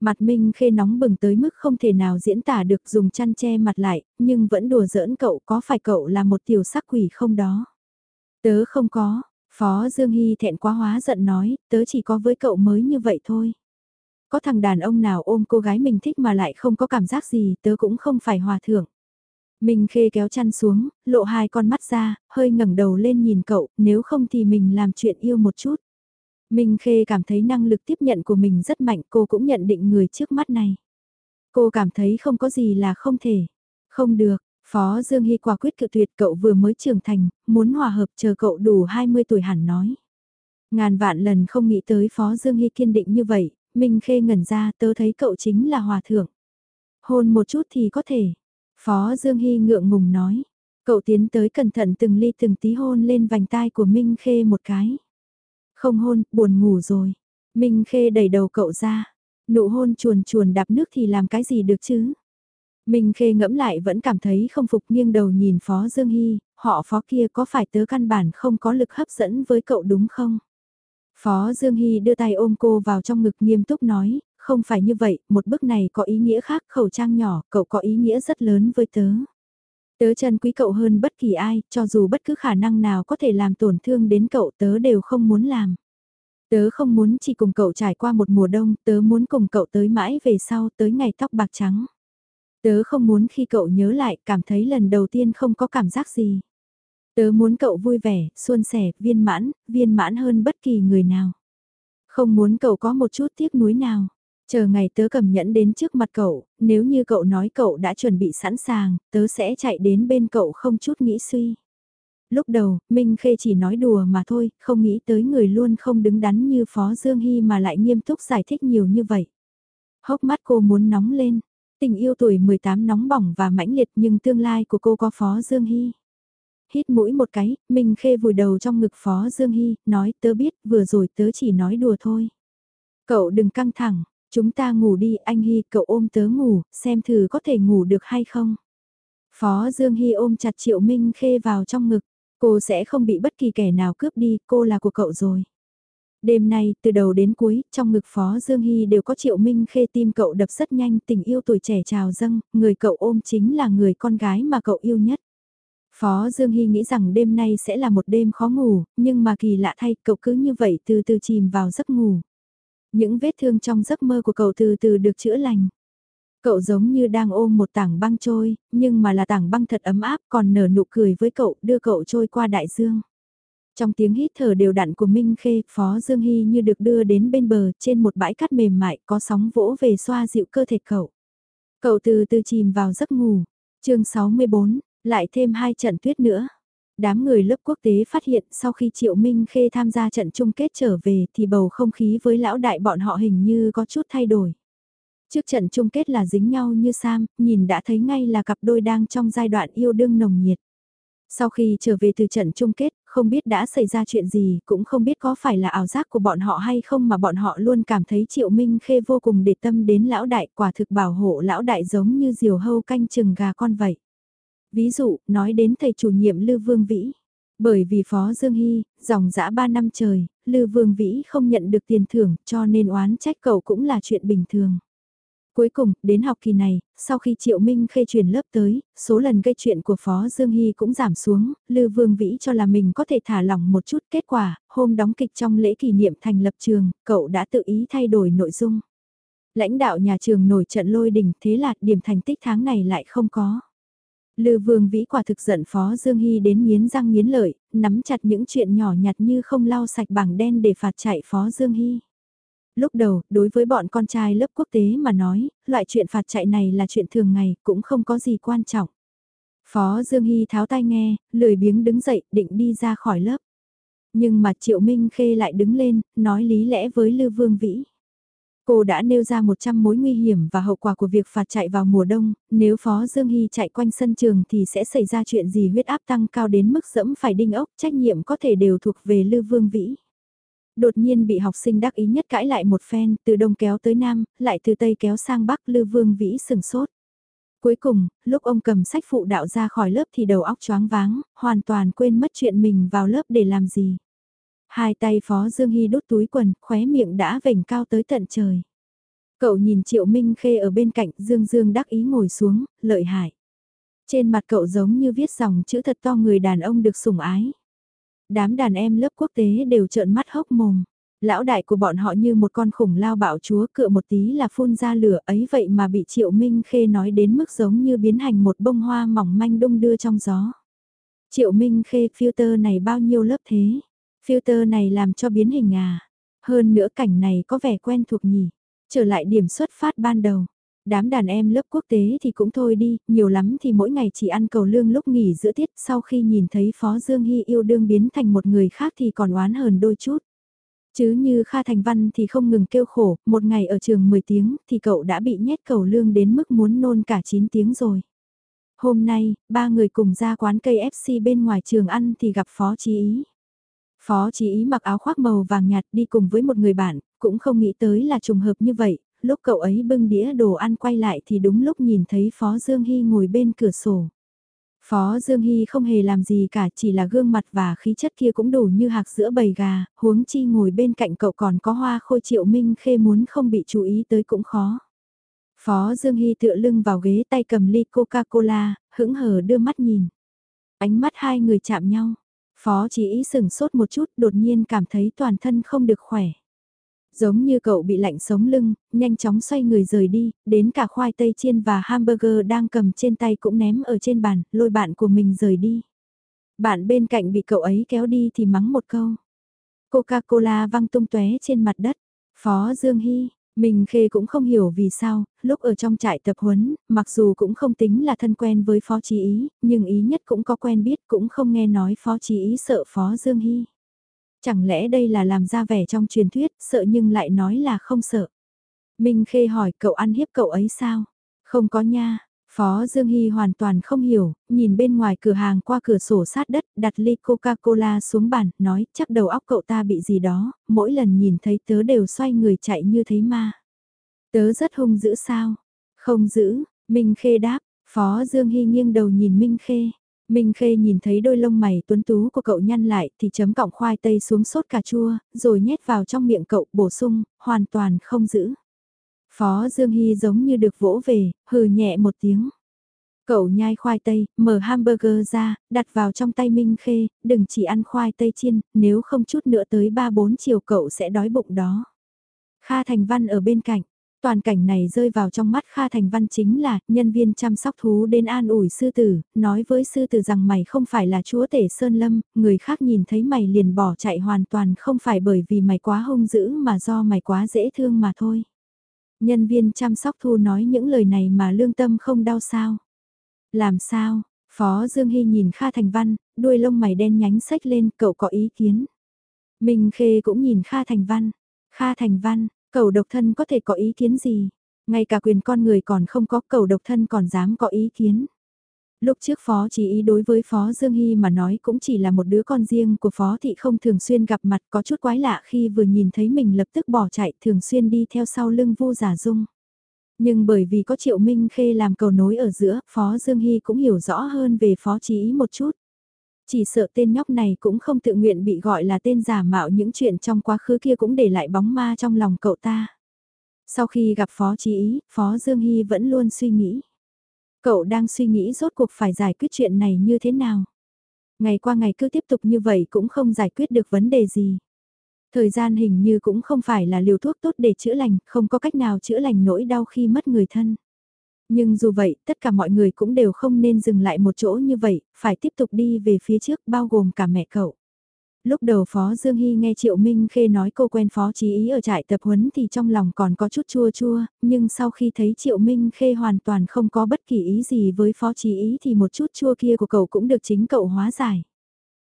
Mặt Minh Khê nóng bừng tới mức không thể nào diễn tả được dùng chăn che mặt lại, nhưng vẫn đùa giỡn cậu có phải cậu là một tiểu sắc quỷ không đó? Tớ không có, Phó Dương Hy thẹn quá hóa giận nói, tớ chỉ có với cậu mới như vậy thôi. Có thằng đàn ông nào ôm cô gái mình thích mà lại không có cảm giác gì, tớ cũng không phải hòa thượng. Minh Khê kéo chăn xuống, lộ hai con mắt ra, hơi ngẩng đầu lên nhìn cậu, nếu không thì mình làm chuyện yêu một chút. Minh Khê cảm thấy năng lực tiếp nhận của mình rất mạnh, cô cũng nhận định người trước mắt này. Cô cảm thấy không có gì là không thể. Không được, Phó Dương Hy quả quyết cự tuyệt cậu vừa mới trưởng thành, muốn hòa hợp chờ cậu đủ 20 tuổi hẳn nói. Ngàn vạn lần không nghĩ tới Phó Dương Hy kiên định như vậy, Minh Khê ngẩn ra tớ thấy cậu chính là hòa thượng. Hôn một chút thì có thể. Phó Dương Hy ngượng ngùng nói. Cậu tiến tới cẩn thận từng ly từng tí hôn lên vành tai của Minh Khê một cái. Không hôn, buồn ngủ rồi. Minh Khê đẩy đầu cậu ra. Nụ hôn chuồn chuồn đạp nước thì làm cái gì được chứ? Minh Khê ngẫm lại vẫn cảm thấy không phục nghiêng đầu nhìn Phó Dương Hy, họ Phó kia có phải tớ căn bản không có lực hấp dẫn với cậu đúng không? Phó Dương Hy đưa tay ôm cô vào trong ngực nghiêm túc nói, không phải như vậy, một bước này có ý nghĩa khác, khẩu trang nhỏ, cậu có ý nghĩa rất lớn với tớ. Tớ chân quý cậu hơn bất kỳ ai, cho dù bất cứ khả năng nào có thể làm tổn thương đến cậu tớ đều không muốn làm. Tớ không muốn chỉ cùng cậu trải qua một mùa đông, tớ muốn cùng cậu tới mãi về sau, tới ngày tóc bạc trắng. Tớ không muốn khi cậu nhớ lại, cảm thấy lần đầu tiên không có cảm giác gì. Tớ muốn cậu vui vẻ, suôn sẻ, viên mãn, viên mãn hơn bất kỳ người nào. Không muốn cậu có một chút tiếc nuối nào. Chờ ngày tớ cầm nhẫn đến trước mặt cậu, nếu như cậu nói cậu đã chuẩn bị sẵn sàng, tớ sẽ chạy đến bên cậu không chút nghĩ suy. Lúc đầu, Minh Khê chỉ nói đùa mà thôi, không nghĩ tới người luôn không đứng đắn như Phó Dương Hy mà lại nghiêm túc giải thích nhiều như vậy. Hốc mắt cô muốn nóng lên, tình yêu tuổi 18 nóng bỏng và mãnh liệt nhưng tương lai của cô có Phó Dương Hy. Hít mũi một cái, Minh Khê vùi đầu trong ngực Phó Dương Hy, nói tớ biết vừa rồi tớ chỉ nói đùa thôi. Cậu đừng căng thẳng, chúng ta ngủ đi anh Hy cậu ôm tớ ngủ, xem thử có thể ngủ được hay không. Phó Dương Hy ôm chặt Triệu Minh Khê vào trong ngực, cô sẽ không bị bất kỳ kẻ nào cướp đi, cô là của cậu rồi. Đêm nay, từ đầu đến cuối, trong ngực Phó Dương Hy đều có Triệu Minh Khê tim cậu đập rất nhanh, tình yêu tuổi trẻ trào dâng, người cậu ôm chính là người con gái mà cậu yêu nhất. Phó Dương Hy nghĩ rằng đêm nay sẽ là một đêm khó ngủ, nhưng mà kỳ lạ thay cậu cứ như vậy từ từ chìm vào giấc ngủ. Những vết thương trong giấc mơ của cậu từ từ được chữa lành. Cậu giống như đang ôm một tảng băng trôi, nhưng mà là tảng băng thật ấm áp còn nở nụ cười với cậu đưa cậu trôi qua đại dương. Trong tiếng hít thở đều đặn của Minh Khê, Phó Dương Hy như được đưa đến bên bờ trên một bãi cát mềm mại có sóng vỗ về xoa dịu cơ thể cậu. Cậu từ từ chìm vào giấc ngủ. chương 64, lại thêm hai trận tuyết nữa. Đám người lớp quốc tế phát hiện sau khi Triệu Minh Khê tham gia trận chung kết trở về thì bầu không khí với lão đại bọn họ hình như có chút thay đổi. Trước trận chung kết là dính nhau như Sam, nhìn đã thấy ngay là cặp đôi đang trong giai đoạn yêu đương nồng nhiệt. Sau khi trở về từ trận chung kết, không biết đã xảy ra chuyện gì, cũng không biết có phải là ảo giác của bọn họ hay không mà bọn họ luôn cảm thấy Triệu Minh Khê vô cùng để tâm đến lão đại, quả thực bảo hộ lão đại giống như diều hâu canh chừng gà con vậy. Ví dụ, nói đến thầy chủ nhiệm Lư Vương Vĩ. Bởi vì Phó Dương Hy, dòng dã 3 năm trời, Lư Vương Vĩ không nhận được tiền thưởng cho nên oán trách cậu cũng là chuyện bình thường. Cuối cùng, đến học kỳ này, sau khi Triệu Minh khê chuyển lớp tới, số lần gây chuyện của Phó Dương Hy cũng giảm xuống, Lư Vương Vĩ cho là mình có thể thả lỏng một chút kết quả, hôm đóng kịch trong lễ kỷ niệm thành lập trường, cậu đã tự ý thay đổi nội dung. Lãnh đạo nhà trường nổi trận lôi đình thế là điểm thành tích tháng này lại không có. Lư Vương Vĩ quả thực giận Phó Dương Hy đến nghiến răng nghiến lợi, nắm chặt những chuyện nhỏ nhặt như không lau sạch bảng đen để phạt chạy Phó Dương Hy. Lúc đầu, đối với bọn con trai lớp quốc tế mà nói, loại chuyện phạt chạy này là chuyện thường ngày, cũng không có gì quan trọng. Phó Dương Hy tháo tai nghe, lười biếng đứng dậy, định đi ra khỏi lớp. Nhưng mà Triệu Minh Khê lại đứng lên, nói lý lẽ với Lư Vương Vĩ. Cô đã nêu ra 100 mối nguy hiểm và hậu quả của việc phạt chạy vào mùa đông, nếu Phó Dương Hy chạy quanh sân trường thì sẽ xảy ra chuyện gì huyết áp tăng cao đến mức dẫm phải đinh ốc, trách nhiệm có thể đều thuộc về Lư Vương Vĩ. Đột nhiên bị học sinh đắc ý nhất cãi lại một phen, từ đông kéo tới nam, lại từ tây kéo sang bắc Lư Vương Vĩ sừng sốt. Cuối cùng, lúc ông cầm sách phụ đạo ra khỏi lớp thì đầu óc choáng váng, hoàn toàn quên mất chuyện mình vào lớp để làm gì. Hai tay Phó Dương Hy đút túi quần, khóe miệng đã vểnh cao tới tận trời. Cậu nhìn Triệu Minh Khê ở bên cạnh Dương Dương đắc ý ngồi xuống, lợi hại. Trên mặt cậu giống như viết dòng chữ thật to người đàn ông được sủng ái. Đám đàn em lớp quốc tế đều trợn mắt hốc mồm. Lão đại của bọn họ như một con khủng lao bạo chúa cựa một tí là phun ra lửa ấy vậy mà bị Triệu Minh Khê nói đến mức giống như biến hành một bông hoa mỏng manh đung đưa trong gió. Triệu Minh Khê filter này bao nhiêu lớp thế? Filter này làm cho biến hình à? Hơn nữa cảnh này có vẻ quen thuộc nhỉ? Trở lại điểm xuất phát ban đầu. Đám đàn em lớp quốc tế thì cũng thôi đi, nhiều lắm thì mỗi ngày chỉ ăn cầu lương lúc nghỉ giữa tiết sau khi nhìn thấy Phó Dương Hy yêu đương biến thành một người khác thì còn oán hờn đôi chút. Chứ như Kha Thành Văn thì không ngừng kêu khổ, một ngày ở trường 10 tiếng thì cậu đã bị nhét cầu lương đến mức muốn nôn cả 9 tiếng rồi. Hôm nay, ba người cùng ra quán cây FC bên ngoài trường ăn thì gặp Phó Chí Ý. Phó Chí Ý mặc áo khoác màu vàng nhạt đi cùng với một người bạn, cũng không nghĩ tới là trùng hợp như vậy, lúc cậu ấy bưng đĩa đồ ăn quay lại thì đúng lúc nhìn thấy Phó Dương Hy ngồi bên cửa sổ. Phó Dương Hy không hề làm gì cả chỉ là gương mặt và khí chất kia cũng đủ như hạc giữa bầy gà, huống chi ngồi bên cạnh cậu còn có hoa khôi triệu minh khê muốn không bị chú ý tới cũng khó. Phó Dương Hy tựa lưng vào ghế tay cầm ly Coca-Cola, hững hờ đưa mắt nhìn. Ánh mắt hai người chạm nhau. Phó chỉ ý sừng sốt một chút đột nhiên cảm thấy toàn thân không được khỏe. Giống như cậu bị lạnh sống lưng, nhanh chóng xoay người rời đi, đến cả khoai tây chiên và hamburger đang cầm trên tay cũng ném ở trên bàn, lôi bạn của mình rời đi. Bạn bên cạnh bị cậu ấy kéo đi thì mắng một câu. Coca-Cola văng tung tóe trên mặt đất. Phó Dương Hy, mình khê cũng không hiểu vì sao, lúc ở trong trại tập huấn, mặc dù cũng không tính là thân quen với Phó Chí Ý, nhưng ý nhất cũng có quen biết cũng không nghe nói Phó Chí Ý sợ Phó Dương Hy. Chẳng lẽ đây là làm ra vẻ trong truyền thuyết, sợ nhưng lại nói là không sợ. Minh Khê hỏi cậu ăn hiếp cậu ấy sao? Không có nha. Phó Dương Hy hoàn toàn không hiểu, nhìn bên ngoài cửa hàng qua cửa sổ sát đất, đặt ly Coca-Cola xuống bàn, nói chắc đầu óc cậu ta bị gì đó, mỗi lần nhìn thấy tớ đều xoay người chạy như thấy ma. Tớ rất hung dữ sao? Không giữ, Minh Khê đáp, Phó Dương Hy nghiêng đầu nhìn Minh Khê. Minh Khê nhìn thấy đôi lông mày tuấn tú của cậu nhăn lại thì chấm cọng khoai tây xuống sốt cà chua, rồi nhét vào trong miệng cậu bổ sung, hoàn toàn không giữ. Phó Dương Hy giống như được vỗ về, hừ nhẹ một tiếng. Cậu nhai khoai tây, mở hamburger ra, đặt vào trong tay Minh Khê, đừng chỉ ăn khoai tây chiên, nếu không chút nữa tới 3-4 chiều cậu sẽ đói bụng đó. Kha Thành Văn ở bên cạnh, Toàn cảnh này rơi vào trong mắt Kha Thành Văn chính là, nhân viên chăm sóc thú đến an ủi sư tử, nói với sư tử rằng mày không phải là chúa tể Sơn Lâm, người khác nhìn thấy mày liền bỏ chạy hoàn toàn không phải bởi vì mày quá hung dữ mà do mày quá dễ thương mà thôi. Nhân viên chăm sóc thu nói những lời này mà lương tâm không đau sao. Làm sao? Phó Dương Hy nhìn Kha Thành Văn, đuôi lông mày đen nhánh sách lên, cậu có ý kiến. Minh Khê cũng nhìn Kha Thành Văn. Kha Thành Văn, cậu độc thân có thể có ý kiến gì? Ngay cả quyền con người còn không có cậu độc thân còn dám có ý kiến. Lúc trước Phó chí ý đối với Phó Dương Hy mà nói cũng chỉ là một đứa con riêng của Phó Thị không thường xuyên gặp mặt có chút quái lạ khi vừa nhìn thấy mình lập tức bỏ chạy thường xuyên đi theo sau lưng vô giả dung. Nhưng bởi vì có Triệu Minh Khê làm cầu nối ở giữa, Phó Dương Hy cũng hiểu rõ hơn về Phó Chí Ý một chút. Chỉ sợ tên nhóc này cũng không tự nguyện bị gọi là tên giả mạo những chuyện trong quá khứ kia cũng để lại bóng ma trong lòng cậu ta. Sau khi gặp Phó Chí Ý, Phó Dương Hy vẫn luôn suy nghĩ. Cậu đang suy nghĩ rốt cuộc phải giải quyết chuyện này như thế nào. Ngày qua ngày cứ tiếp tục như vậy cũng không giải quyết được vấn đề gì. Thời gian hình như cũng không phải là liều thuốc tốt để chữa lành, không có cách nào chữa lành nỗi đau khi mất người thân. Nhưng dù vậy, tất cả mọi người cũng đều không nên dừng lại một chỗ như vậy, phải tiếp tục đi về phía trước bao gồm cả mẹ cậu. Lúc đầu Phó Dương Hy nghe Triệu Minh Khê nói cô quen Phó Chí Ý ở trại tập huấn thì trong lòng còn có chút chua chua, nhưng sau khi thấy Triệu Minh Khê hoàn toàn không có bất kỳ ý gì với Phó Chí Ý thì một chút chua kia của cậu cũng được chính cậu hóa giải.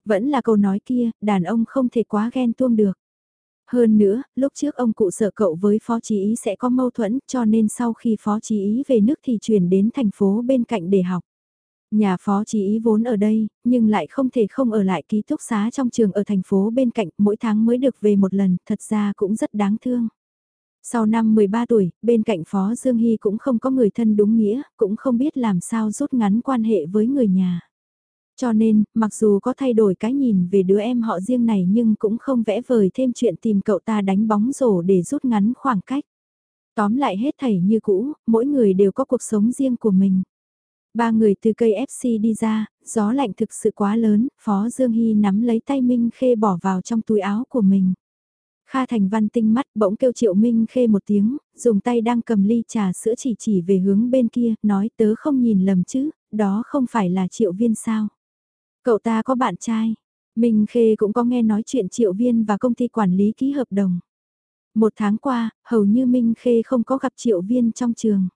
Vẫn là câu nói kia, đàn ông không thể quá ghen tuông được. Hơn nữa, lúc trước ông cụ sợ cậu với Phó Chí Ý sẽ có mâu thuẫn cho nên sau khi Phó Chí Ý về nước thì chuyển đến thành phố bên cạnh để học. Nhà Phó Chí Ý vốn ở đây, nhưng lại không thể không ở lại ký túc xá trong trường ở thành phố bên cạnh mỗi tháng mới được về một lần, thật ra cũng rất đáng thương. Sau năm 13 tuổi, bên cạnh Phó Dương Hy cũng không có người thân đúng nghĩa, cũng không biết làm sao rút ngắn quan hệ với người nhà. Cho nên, mặc dù có thay đổi cái nhìn về đứa em họ riêng này nhưng cũng không vẽ vời thêm chuyện tìm cậu ta đánh bóng rổ để rút ngắn khoảng cách. Tóm lại hết thảy như cũ, mỗi người đều có cuộc sống riêng của mình. Ba người từ cây FC đi ra, gió lạnh thực sự quá lớn, Phó Dương Hy nắm lấy tay Minh Khê bỏ vào trong túi áo của mình. Kha Thành Văn tinh mắt bỗng kêu Triệu Minh Khê một tiếng, dùng tay đang cầm ly trà sữa chỉ chỉ về hướng bên kia, nói tớ không nhìn lầm chứ, đó không phải là Triệu Viên sao. Cậu ta có bạn trai, Minh Khê cũng có nghe nói chuyện Triệu Viên và công ty quản lý ký hợp đồng. Một tháng qua, hầu như Minh Khê không có gặp Triệu Viên trong trường.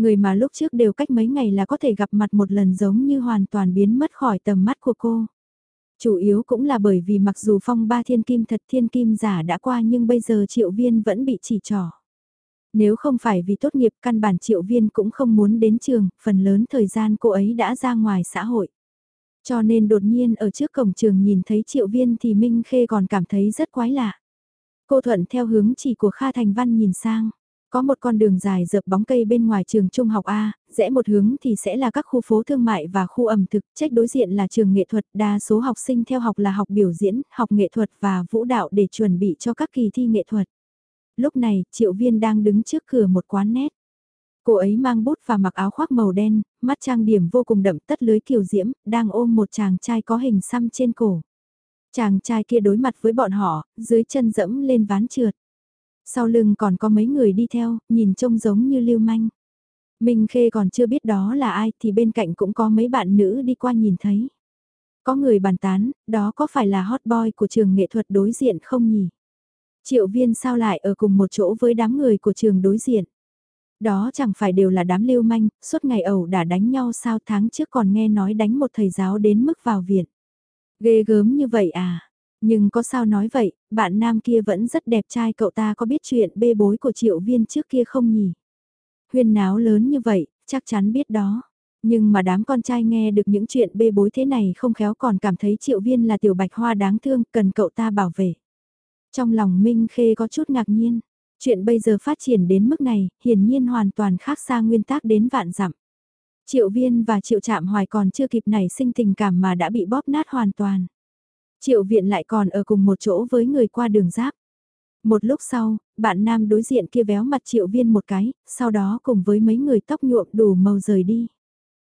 Người mà lúc trước đều cách mấy ngày là có thể gặp mặt một lần giống như hoàn toàn biến mất khỏi tầm mắt của cô. Chủ yếu cũng là bởi vì mặc dù phong ba thiên kim thật thiên kim giả đã qua nhưng bây giờ triệu viên vẫn bị chỉ trỏ. Nếu không phải vì tốt nghiệp căn bản triệu viên cũng không muốn đến trường, phần lớn thời gian cô ấy đã ra ngoài xã hội. Cho nên đột nhiên ở trước cổng trường nhìn thấy triệu viên thì Minh Khê còn cảm thấy rất quái lạ. Cô thuận theo hướng chỉ của Kha Thành Văn nhìn sang. Có một con đường dài dợp bóng cây bên ngoài trường trung học A, rẽ một hướng thì sẽ là các khu phố thương mại và khu ẩm thực, trách đối diện là trường nghệ thuật, đa số học sinh theo học là học biểu diễn, học nghệ thuật và vũ đạo để chuẩn bị cho các kỳ thi nghệ thuật. Lúc này, Triệu Viên đang đứng trước cửa một quán nét. Cô ấy mang bút và mặc áo khoác màu đen, mắt trang điểm vô cùng đậm tất lưới kiều diễm, đang ôm một chàng trai có hình xăm trên cổ. Chàng trai kia đối mặt với bọn họ, dưới chân dẫm lên ván trượt. Sau lưng còn có mấy người đi theo, nhìn trông giống như lưu manh. Minh Khê còn chưa biết đó là ai thì bên cạnh cũng có mấy bạn nữ đi qua nhìn thấy. Có người bàn tán, đó có phải là hot boy của trường nghệ thuật đối diện không nhỉ? Triệu viên sao lại ở cùng một chỗ với đám người của trường đối diện? Đó chẳng phải đều là đám lưu manh, suốt ngày ẩu đã đánh nhau sao tháng trước còn nghe nói đánh một thầy giáo đến mức vào viện. Ghê gớm như vậy à? Nhưng có sao nói vậy, bạn nam kia vẫn rất đẹp trai cậu ta có biết chuyện bê bối của triệu viên trước kia không nhỉ? Huyên náo lớn như vậy, chắc chắn biết đó. Nhưng mà đám con trai nghe được những chuyện bê bối thế này không khéo còn cảm thấy triệu viên là tiểu bạch hoa đáng thương, cần cậu ta bảo vệ. Trong lòng Minh Khê có chút ngạc nhiên. Chuyện bây giờ phát triển đến mức này, hiển nhiên hoàn toàn khác xa nguyên tắc đến vạn dặm. Triệu viên và triệu chạm hoài còn chưa kịp nảy sinh tình cảm mà đã bị bóp nát hoàn toàn. Triệu viện lại còn ở cùng một chỗ với người qua đường giáp. Một lúc sau, bạn nam đối diện kia véo mặt triệu viên một cái, sau đó cùng với mấy người tóc nhuộm đủ màu rời đi.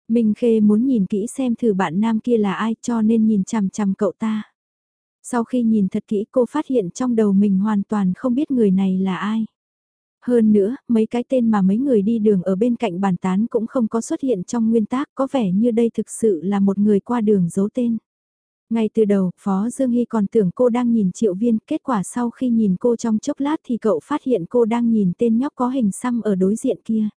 Minh Khê muốn nhìn kỹ xem thử bạn nam kia là ai cho nên nhìn chằm chằm cậu ta. Sau khi nhìn thật kỹ cô phát hiện trong đầu mình hoàn toàn không biết người này là ai. Hơn nữa, mấy cái tên mà mấy người đi đường ở bên cạnh bàn tán cũng không có xuất hiện trong nguyên tác có vẻ như đây thực sự là một người qua đường giấu tên. Ngay từ đầu, Phó Dương Hy còn tưởng cô đang nhìn triệu viên, kết quả sau khi nhìn cô trong chốc lát thì cậu phát hiện cô đang nhìn tên nhóc có hình xăm ở đối diện kia.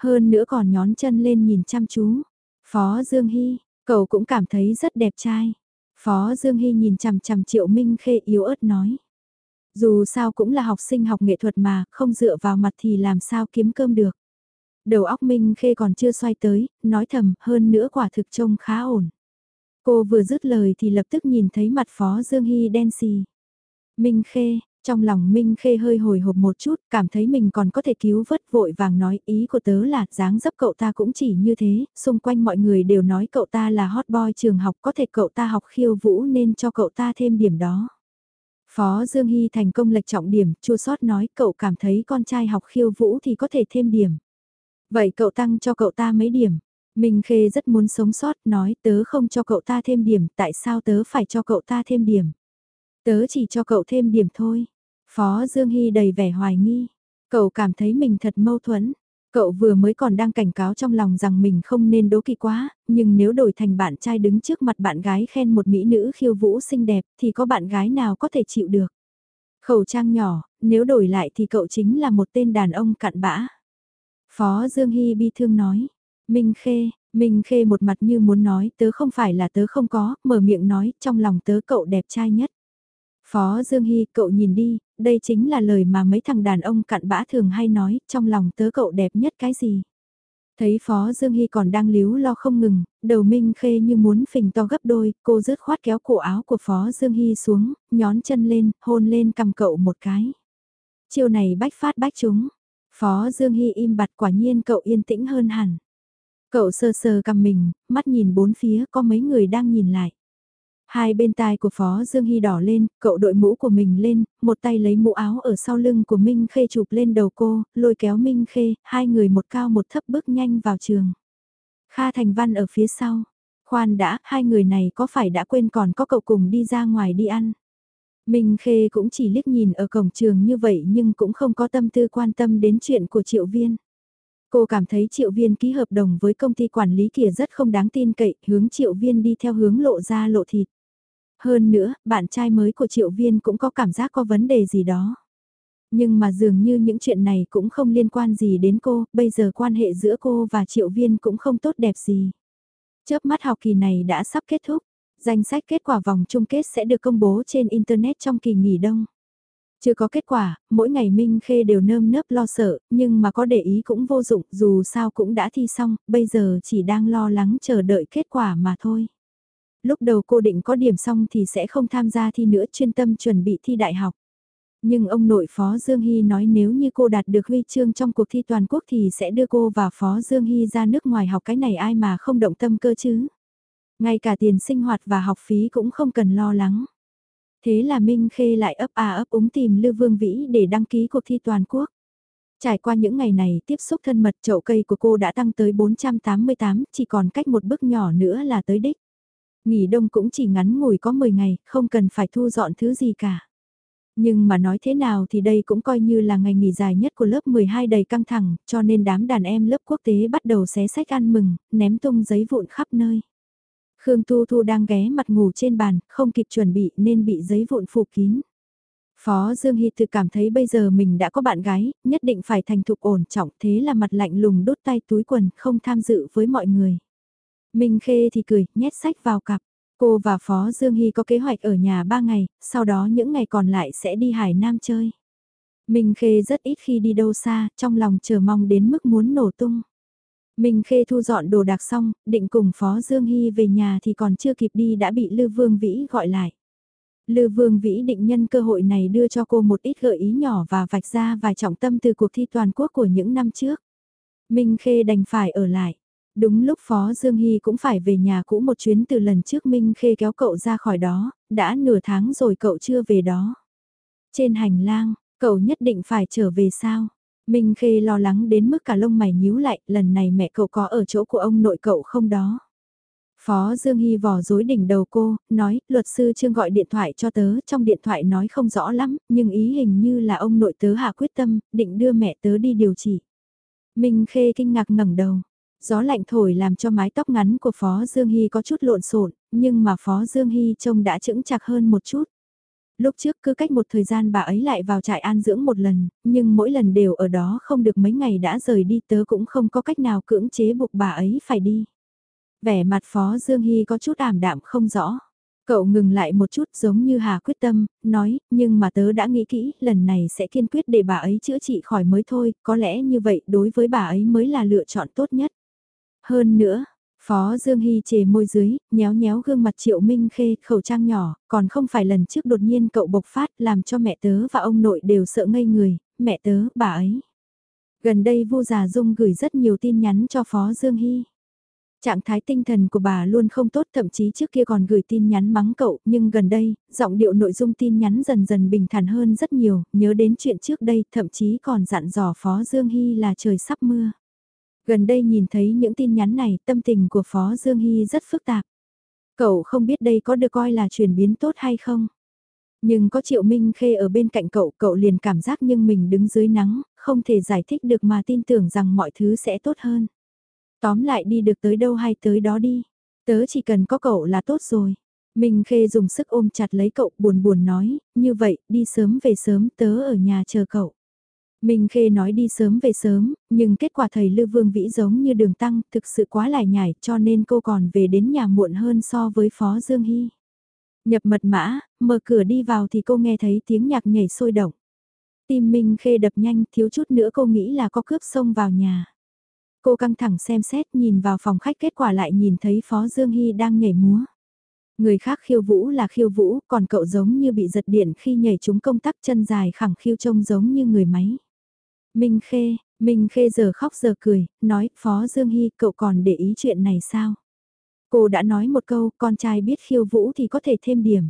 Hơn nữa còn nhón chân lên nhìn chăm chú. Phó Dương Hy, cậu cũng cảm thấy rất đẹp trai. Phó Dương Hy nhìn chằm chằm Triệu Minh Khê yếu ớt nói. Dù sao cũng là học sinh học nghệ thuật mà, không dựa vào mặt thì làm sao kiếm cơm được. Đầu óc Minh Khê còn chưa xoay tới, nói thầm, hơn nữa quả thực trông khá ổn. Cô vừa dứt lời thì lập tức nhìn thấy mặt Phó Dương Hy đen xì. Minh Khê, trong lòng Minh Khê hơi hồi hộp một chút, cảm thấy mình còn có thể cứu vớt vội vàng nói ý của tớ là dáng dấp cậu ta cũng chỉ như thế, xung quanh mọi người đều nói cậu ta là hot boy trường học có thể cậu ta học khiêu vũ nên cho cậu ta thêm điểm đó. Phó Dương Hy thành công lệch trọng điểm, chua sót nói cậu cảm thấy con trai học khiêu vũ thì có thể thêm điểm. Vậy cậu tăng cho cậu ta mấy điểm? Minh Khê rất muốn sống sót nói tớ không cho cậu ta thêm điểm, tại sao tớ phải cho cậu ta thêm điểm? Tớ chỉ cho cậu thêm điểm thôi. Phó Dương Hy đầy vẻ hoài nghi. Cậu cảm thấy mình thật mâu thuẫn. Cậu vừa mới còn đang cảnh cáo trong lòng rằng mình không nên đố kỵ quá, nhưng nếu đổi thành bạn trai đứng trước mặt bạn gái khen một mỹ nữ khiêu vũ xinh đẹp thì có bạn gái nào có thể chịu được. Khẩu trang nhỏ, nếu đổi lại thì cậu chính là một tên đàn ông cặn bã. Phó Dương Hy bi thương nói, Minh Khê, Minh Khê một mặt như muốn nói tớ không phải là tớ không có, mở miệng nói trong lòng tớ cậu đẹp trai nhất. Phó Dương Hy, cậu nhìn đi, đây chính là lời mà mấy thằng đàn ông cặn bã thường hay nói, trong lòng tớ cậu đẹp nhất cái gì. Thấy Phó Dương Hy còn đang líu lo không ngừng, đầu Minh Khê như muốn phình to gấp đôi, cô rớt khoát kéo cổ áo của Phó Dương Hy xuống, nhón chân lên, hôn lên cầm cậu một cái. chiều này bách phát bách chúng. Phó Dương Hy im bặt quả nhiên cậu yên tĩnh hơn hẳn. Cậu sơ sơ cầm mình, mắt nhìn bốn phía có mấy người đang nhìn lại. Hai bên tai của Phó Dương Hy đỏ lên, cậu đội mũ của mình lên, một tay lấy mũ áo ở sau lưng của Minh Khê chụp lên đầu cô, lôi kéo Minh Khê, hai người một cao một thấp bước nhanh vào trường. Kha Thành Văn ở phía sau. Khoan đã, hai người này có phải đã quên còn có cậu cùng đi ra ngoài đi ăn. Minh Khê cũng chỉ liếc nhìn ở cổng trường như vậy nhưng cũng không có tâm tư quan tâm đến chuyện của triệu viên. Cô cảm thấy triệu viên ký hợp đồng với công ty quản lý kia rất không đáng tin cậy, hướng triệu viên đi theo hướng lộ ra lộ thịt. Hơn nữa, bạn trai mới của triệu viên cũng có cảm giác có vấn đề gì đó. Nhưng mà dường như những chuyện này cũng không liên quan gì đến cô, bây giờ quan hệ giữa cô và triệu viên cũng không tốt đẹp gì. Chớp mắt học kỳ này đã sắp kết thúc, danh sách kết quả vòng chung kết sẽ được công bố trên Internet trong kỳ nghỉ đông. Chưa có kết quả, mỗi ngày Minh Khê đều nơm nớp lo sợ, nhưng mà có để ý cũng vô dụng, dù sao cũng đã thi xong, bây giờ chỉ đang lo lắng chờ đợi kết quả mà thôi. Lúc đầu cô định có điểm xong thì sẽ không tham gia thi nữa chuyên tâm chuẩn bị thi đại học. Nhưng ông nội Phó Dương Hy nói nếu như cô đạt được huy chương trong cuộc thi toàn quốc thì sẽ đưa cô và Phó Dương Hy ra nước ngoài học cái này ai mà không động tâm cơ chứ. Ngay cả tiền sinh hoạt và học phí cũng không cần lo lắng. Thế là Minh Khê lại ấp à ấp úng tìm Lưu Vương Vĩ để đăng ký cuộc thi toàn quốc. Trải qua những ngày này tiếp xúc thân mật chậu cây của cô đã tăng tới 488, chỉ còn cách một bước nhỏ nữa là tới đích. Nghỉ đông cũng chỉ ngắn ngủi có 10 ngày, không cần phải thu dọn thứ gì cả. Nhưng mà nói thế nào thì đây cũng coi như là ngày nghỉ dài nhất của lớp 12 đầy căng thẳng, cho nên đám đàn em lớp quốc tế bắt đầu xé sách ăn mừng, ném tung giấy vụn khắp nơi. Khương Tu Thu đang ghé mặt ngủ trên bàn, không kịp chuẩn bị nên bị giấy vụn phủ kín. Phó Dương Hy tự cảm thấy bây giờ mình đã có bạn gái, nhất định phải thành thục ổn trọng thế là mặt lạnh lùng đút tay túi quần không tham dự với mọi người. Minh Khê thì cười, nhét sách vào cặp. Cô và Phó Dương Hy có kế hoạch ở nhà 3 ngày, sau đó những ngày còn lại sẽ đi Hải Nam chơi. Minh Khê rất ít khi đi đâu xa, trong lòng chờ mong đến mức muốn nổ tung. Minh Khê thu dọn đồ đạc xong, định cùng Phó Dương Hy về nhà thì còn chưa kịp đi đã bị Lư Vương Vĩ gọi lại. Lư Vương Vĩ định nhân cơ hội này đưa cho cô một ít gợi ý nhỏ và vạch ra vài trọng tâm từ cuộc thi toàn quốc của những năm trước. Minh Khê đành phải ở lại. Đúng lúc Phó Dương Hy cũng phải về nhà cũ một chuyến từ lần trước Minh Khê kéo cậu ra khỏi đó, đã nửa tháng rồi cậu chưa về đó. Trên hành lang, cậu nhất định phải trở về sao? Minh Khê lo lắng đến mức cả lông mày nhíu lại, lần này mẹ cậu có ở chỗ của ông nội cậu không đó? Phó Dương Hy vò dối đỉnh đầu cô, nói, luật sư Trương gọi điện thoại cho tớ, trong điện thoại nói không rõ lắm, nhưng ý hình như là ông nội tớ hạ quyết tâm, định đưa mẹ tớ đi điều trị. Minh Khê kinh ngạc ngẩng đầu, Gió lạnh thổi làm cho mái tóc ngắn của Phó Dương Hy có chút lộn xộn, nhưng mà Phó Dương Hy trông đã chững chạc hơn một chút. Lúc trước cứ cách một thời gian bà ấy lại vào trại an dưỡng một lần, nhưng mỗi lần đều ở đó không được mấy ngày đã rời đi tớ cũng không có cách nào cưỡng chế buộc bà ấy phải đi. Vẻ mặt Phó Dương Hy có chút ảm đạm không rõ. Cậu ngừng lại một chút giống như Hà quyết tâm, nói, nhưng mà tớ đã nghĩ kỹ, lần này sẽ kiên quyết để bà ấy chữa trị khỏi mới thôi, có lẽ như vậy đối với bà ấy mới là lựa chọn tốt nhất. Hơn nữa, Phó Dương Hy chề môi dưới, nhéo nhéo gương mặt Triệu Minh Khê, khẩu trang nhỏ, còn không phải lần trước đột nhiên cậu bộc phát làm cho mẹ tớ và ông nội đều sợ ngây người, mẹ tớ, bà ấy. Gần đây Vu Già Dung gửi rất nhiều tin nhắn cho Phó Dương Hy. Trạng thái tinh thần của bà luôn không tốt thậm chí trước kia còn gửi tin nhắn mắng cậu, nhưng gần đây, giọng điệu nội dung tin nhắn dần dần bình thản hơn rất nhiều, nhớ đến chuyện trước đây thậm chí còn dặn dò Phó Dương Hy là trời sắp mưa. Gần đây nhìn thấy những tin nhắn này, tâm tình của Phó Dương Hy rất phức tạp. Cậu không biết đây có được coi là chuyển biến tốt hay không. Nhưng có Triệu Minh Khê ở bên cạnh cậu, cậu liền cảm giác như mình đứng dưới nắng, không thể giải thích được mà tin tưởng rằng mọi thứ sẽ tốt hơn. Tóm lại đi được tới đâu hay tới đó đi. Tớ chỉ cần có cậu là tốt rồi. Minh Khê dùng sức ôm chặt lấy cậu buồn buồn nói, như vậy, đi sớm về sớm tớ ở nhà chờ cậu. Minh Khê nói đi sớm về sớm, nhưng kết quả thầy Lư Vương Vĩ giống như đường tăng, thực sự quá lải nhải cho nên cô còn về đến nhà muộn hơn so với Phó Dương Hy. Nhập mật mã, mở cửa đi vào thì cô nghe thấy tiếng nhạc nhảy sôi động. Tim Minh Khê đập nhanh, thiếu chút nữa cô nghĩ là có cướp xông vào nhà. Cô căng thẳng xem xét nhìn vào phòng khách kết quả lại nhìn thấy Phó Dương Hy đang nhảy múa. Người khác khiêu vũ là khiêu vũ, còn cậu giống như bị giật điện khi nhảy trúng công tắc chân dài khẳng khiêu trông giống như người máy. Minh Khê, Minh Khê giờ khóc giờ cười, nói, Phó Dương Hy, cậu còn để ý chuyện này sao? Cô đã nói một câu, con trai biết khiêu vũ thì có thể thêm điểm.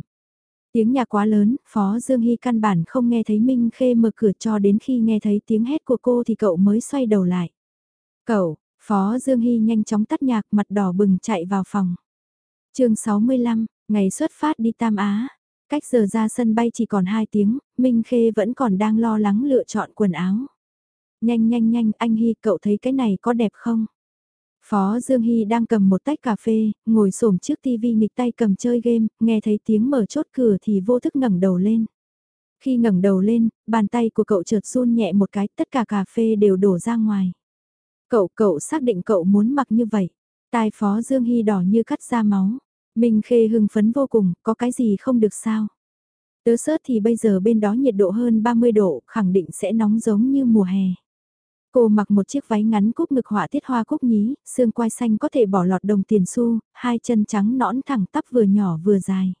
Tiếng nhạc quá lớn, Phó Dương Hy căn bản không nghe thấy Minh Khê mở cửa cho đến khi nghe thấy tiếng hét của cô thì cậu mới xoay đầu lại. Cậu, Phó Dương Hy nhanh chóng tắt nhạc mặt đỏ bừng chạy vào phòng. chương 65, ngày xuất phát đi Tam Á. Cách giờ ra sân bay chỉ còn 2 tiếng, Minh Khê vẫn còn đang lo lắng lựa chọn quần áo. Nhanh nhanh nhanh, anh Hy cậu thấy cái này có đẹp không? Phó Dương Hy đang cầm một tách cà phê, ngồi xổm trước tivi nghịch tay cầm chơi game, nghe thấy tiếng mở chốt cửa thì vô thức ngẩng đầu lên. Khi ngẩng đầu lên, bàn tay của cậu chợt run nhẹ một cái, tất cả cà phê đều đổ ra ngoài. Cậu, cậu xác định cậu muốn mặc như vậy. Tai Phó Dương Hy đỏ như cắt ra máu. Mình khê hưng phấn vô cùng, có cái gì không được sao. Tớ sớt thì bây giờ bên đó nhiệt độ hơn 30 độ, khẳng định sẽ nóng giống như mùa hè. Cô mặc một chiếc váy ngắn cúc ngực họa tiết hoa cúc nhí, xương quai xanh có thể bỏ lọt đồng tiền xu, hai chân trắng nõn thẳng tắp vừa nhỏ vừa dài.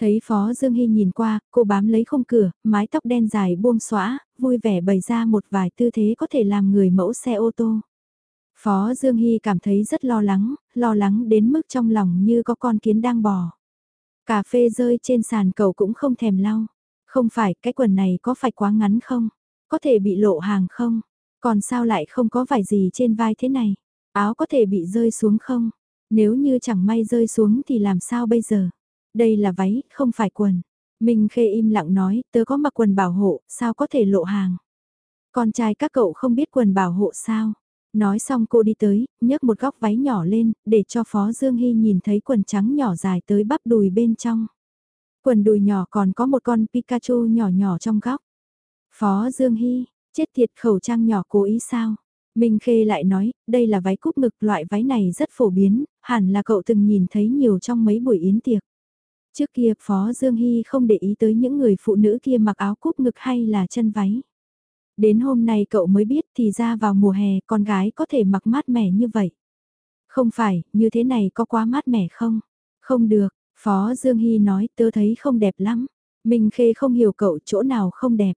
Thấy Phó Dương Hy nhìn qua, cô bám lấy không cửa, mái tóc đen dài buông xõa, vui vẻ bày ra một vài tư thế có thể làm người mẫu xe ô tô. Phó Dương Hy cảm thấy rất lo lắng, lo lắng đến mức trong lòng như có con kiến đang bò. Cà phê rơi trên sàn cầu cũng không thèm lau. Không phải, cái quần này có phải quá ngắn không? Có thể bị lộ hàng không? Còn sao lại không có vải gì trên vai thế này? Áo có thể bị rơi xuống không? Nếu như chẳng may rơi xuống thì làm sao bây giờ? Đây là váy, không phải quần. Minh Khê im lặng nói, tớ có mặc quần bảo hộ, sao có thể lộ hàng? Con trai các cậu không biết quần bảo hộ sao? Nói xong cô đi tới, nhấc một góc váy nhỏ lên, để cho Phó Dương Hy nhìn thấy quần trắng nhỏ dài tới bắp đùi bên trong. Quần đùi nhỏ còn có một con Pikachu nhỏ nhỏ trong góc. Phó Dương Hy, chết thiệt khẩu trang nhỏ cố ý sao? Minh Khê lại nói, đây là váy cúc ngực, loại váy này rất phổ biến, hẳn là cậu từng nhìn thấy nhiều trong mấy buổi yến tiệc. Trước kia Phó Dương Hy không để ý tới những người phụ nữ kia mặc áo cúc ngực hay là chân váy. Đến hôm nay cậu mới biết thì ra vào mùa hè con gái có thể mặc mát mẻ như vậy. Không phải, như thế này có quá mát mẻ không? Không được, Phó Dương Hy nói tớ thấy không đẹp lắm. Minh Khê không hiểu cậu chỗ nào không đẹp.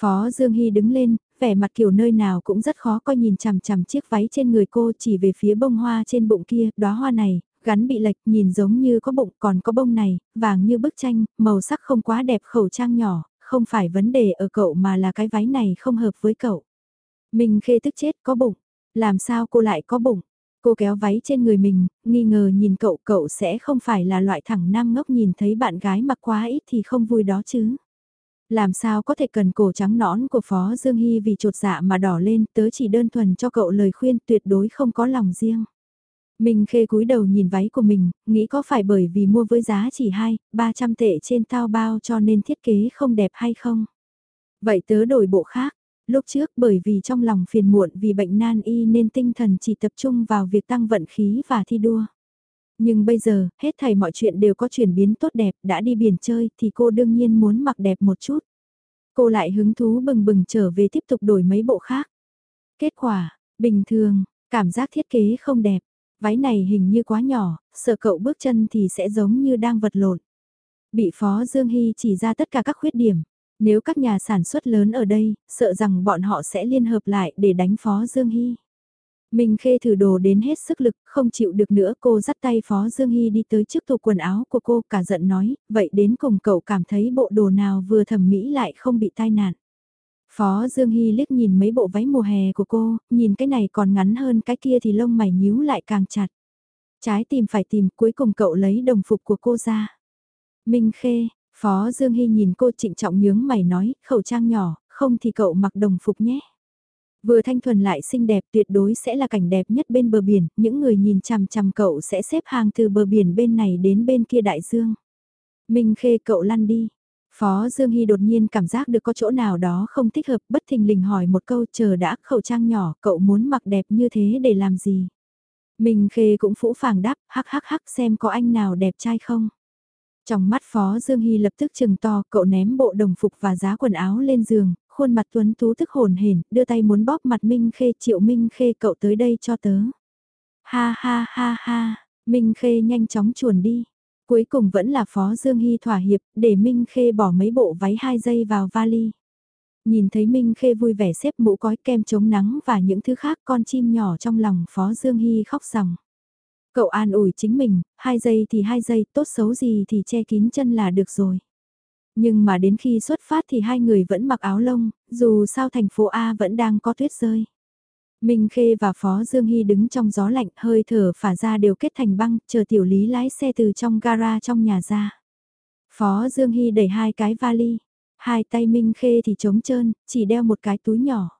Phó Dương Hy đứng lên, vẻ mặt kiểu nơi nào cũng rất khó coi nhìn chằm chằm chiếc váy trên người cô chỉ về phía bông hoa trên bụng kia, đóa hoa này, gắn bị lệch nhìn giống như có bụng còn có bông này, vàng như bức tranh, màu sắc không quá đẹp khẩu trang nhỏ, không phải vấn đề ở cậu mà là cái váy này không hợp với cậu. Mình khê tức chết có bụng, làm sao cô lại có bụng? Cô kéo váy trên người mình, nghi ngờ nhìn cậu, cậu sẽ không phải là loại thẳng nam ngốc nhìn thấy bạn gái mặc quá ít thì không vui đó chứ. Làm sao có thể cần cổ trắng nõn của Phó Dương Hy vì trột dạ mà đỏ lên, tớ chỉ đơn thuần cho cậu lời khuyên tuyệt đối không có lòng riêng. Mình khê cúi đầu nhìn váy của mình, nghĩ có phải bởi vì mua với giá chỉ 2, 300 tệ trên tao bao cho nên thiết kế không đẹp hay không? Vậy tớ đổi bộ khác. Lúc trước bởi vì trong lòng phiền muộn vì bệnh nan y nên tinh thần chỉ tập trung vào việc tăng vận khí và thi đua. Nhưng bây giờ, hết thảy mọi chuyện đều có chuyển biến tốt đẹp, đã đi biển chơi thì cô đương nhiên muốn mặc đẹp một chút. Cô lại hứng thú bừng bừng trở về tiếp tục đổi mấy bộ khác. Kết quả, bình thường, cảm giác thiết kế không đẹp, váy này hình như quá nhỏ, sợ cậu bước chân thì sẽ giống như đang vật lộn. Bị Phó Dương Hy chỉ ra tất cả các khuyết điểm. Nếu các nhà sản xuất lớn ở đây, sợ rằng bọn họ sẽ liên hợp lại để đánh Phó Dương Hy. Minh Khê thử đồ đến hết sức lực, không chịu được nữa cô dắt tay Phó Dương Hy đi tới trước tủ quần áo của cô cả giận nói, vậy đến cùng cậu cảm thấy bộ đồ nào vừa thẩm mỹ lại không bị tai nạn. Phó Dương Hy liếc nhìn mấy bộ váy mùa hè của cô, nhìn cái này còn ngắn hơn cái kia thì lông mày nhíu lại càng chặt. Trái tìm phải tìm cuối cùng cậu lấy đồng phục của cô ra. Minh Khê, Phó Dương Hy nhìn cô trịnh trọng nhướng mày nói, khẩu trang nhỏ, không thì cậu mặc đồng phục nhé. Vừa thanh thuần lại xinh đẹp tuyệt đối sẽ là cảnh đẹp nhất bên bờ biển, những người nhìn chằm chằm cậu sẽ xếp hàng từ bờ biển bên này đến bên kia đại dương. Minh Khê cậu lăn đi, Phó Dương Hy đột nhiên cảm giác được có chỗ nào đó không thích hợp, bất thình lình hỏi một câu chờ đã khẩu trang nhỏ, cậu muốn mặc đẹp như thế để làm gì? Mình khê cũng phũ phàng đáp, hắc hắc hắc xem có anh nào đẹp trai không? Trong mắt Phó Dương Hy lập tức chừng to, cậu ném bộ đồng phục và giá quần áo lên giường, khuôn mặt tuấn tú tức hồn hển, đưa tay muốn bóp mặt Minh Khê triệu Minh Khê cậu tới đây cho tớ. Ha ha ha ha, Minh Khê nhanh chóng chuồn đi. Cuối cùng vẫn là Phó Dương Hy thỏa hiệp, để Minh Khê bỏ mấy bộ váy hai giây vào vali. Nhìn thấy Minh Khê vui vẻ xếp mũ cói kem chống nắng và những thứ khác con chim nhỏ trong lòng Phó Dương Hy khóc ròng. Cậu an ủi chính mình, hai giây thì hai giây, tốt xấu gì thì che kín chân là được rồi. Nhưng mà đến khi xuất phát thì hai người vẫn mặc áo lông, dù sao thành phố A vẫn đang có tuyết rơi. Minh Khê và Phó Dương Hy đứng trong gió lạnh hơi thở phả ra đều kết thành băng, chờ tiểu lý lái xe từ trong gara trong nhà ra. Phó Dương Hy đẩy hai cái vali, hai tay Minh Khê thì trống trơn, chỉ đeo một cái túi nhỏ.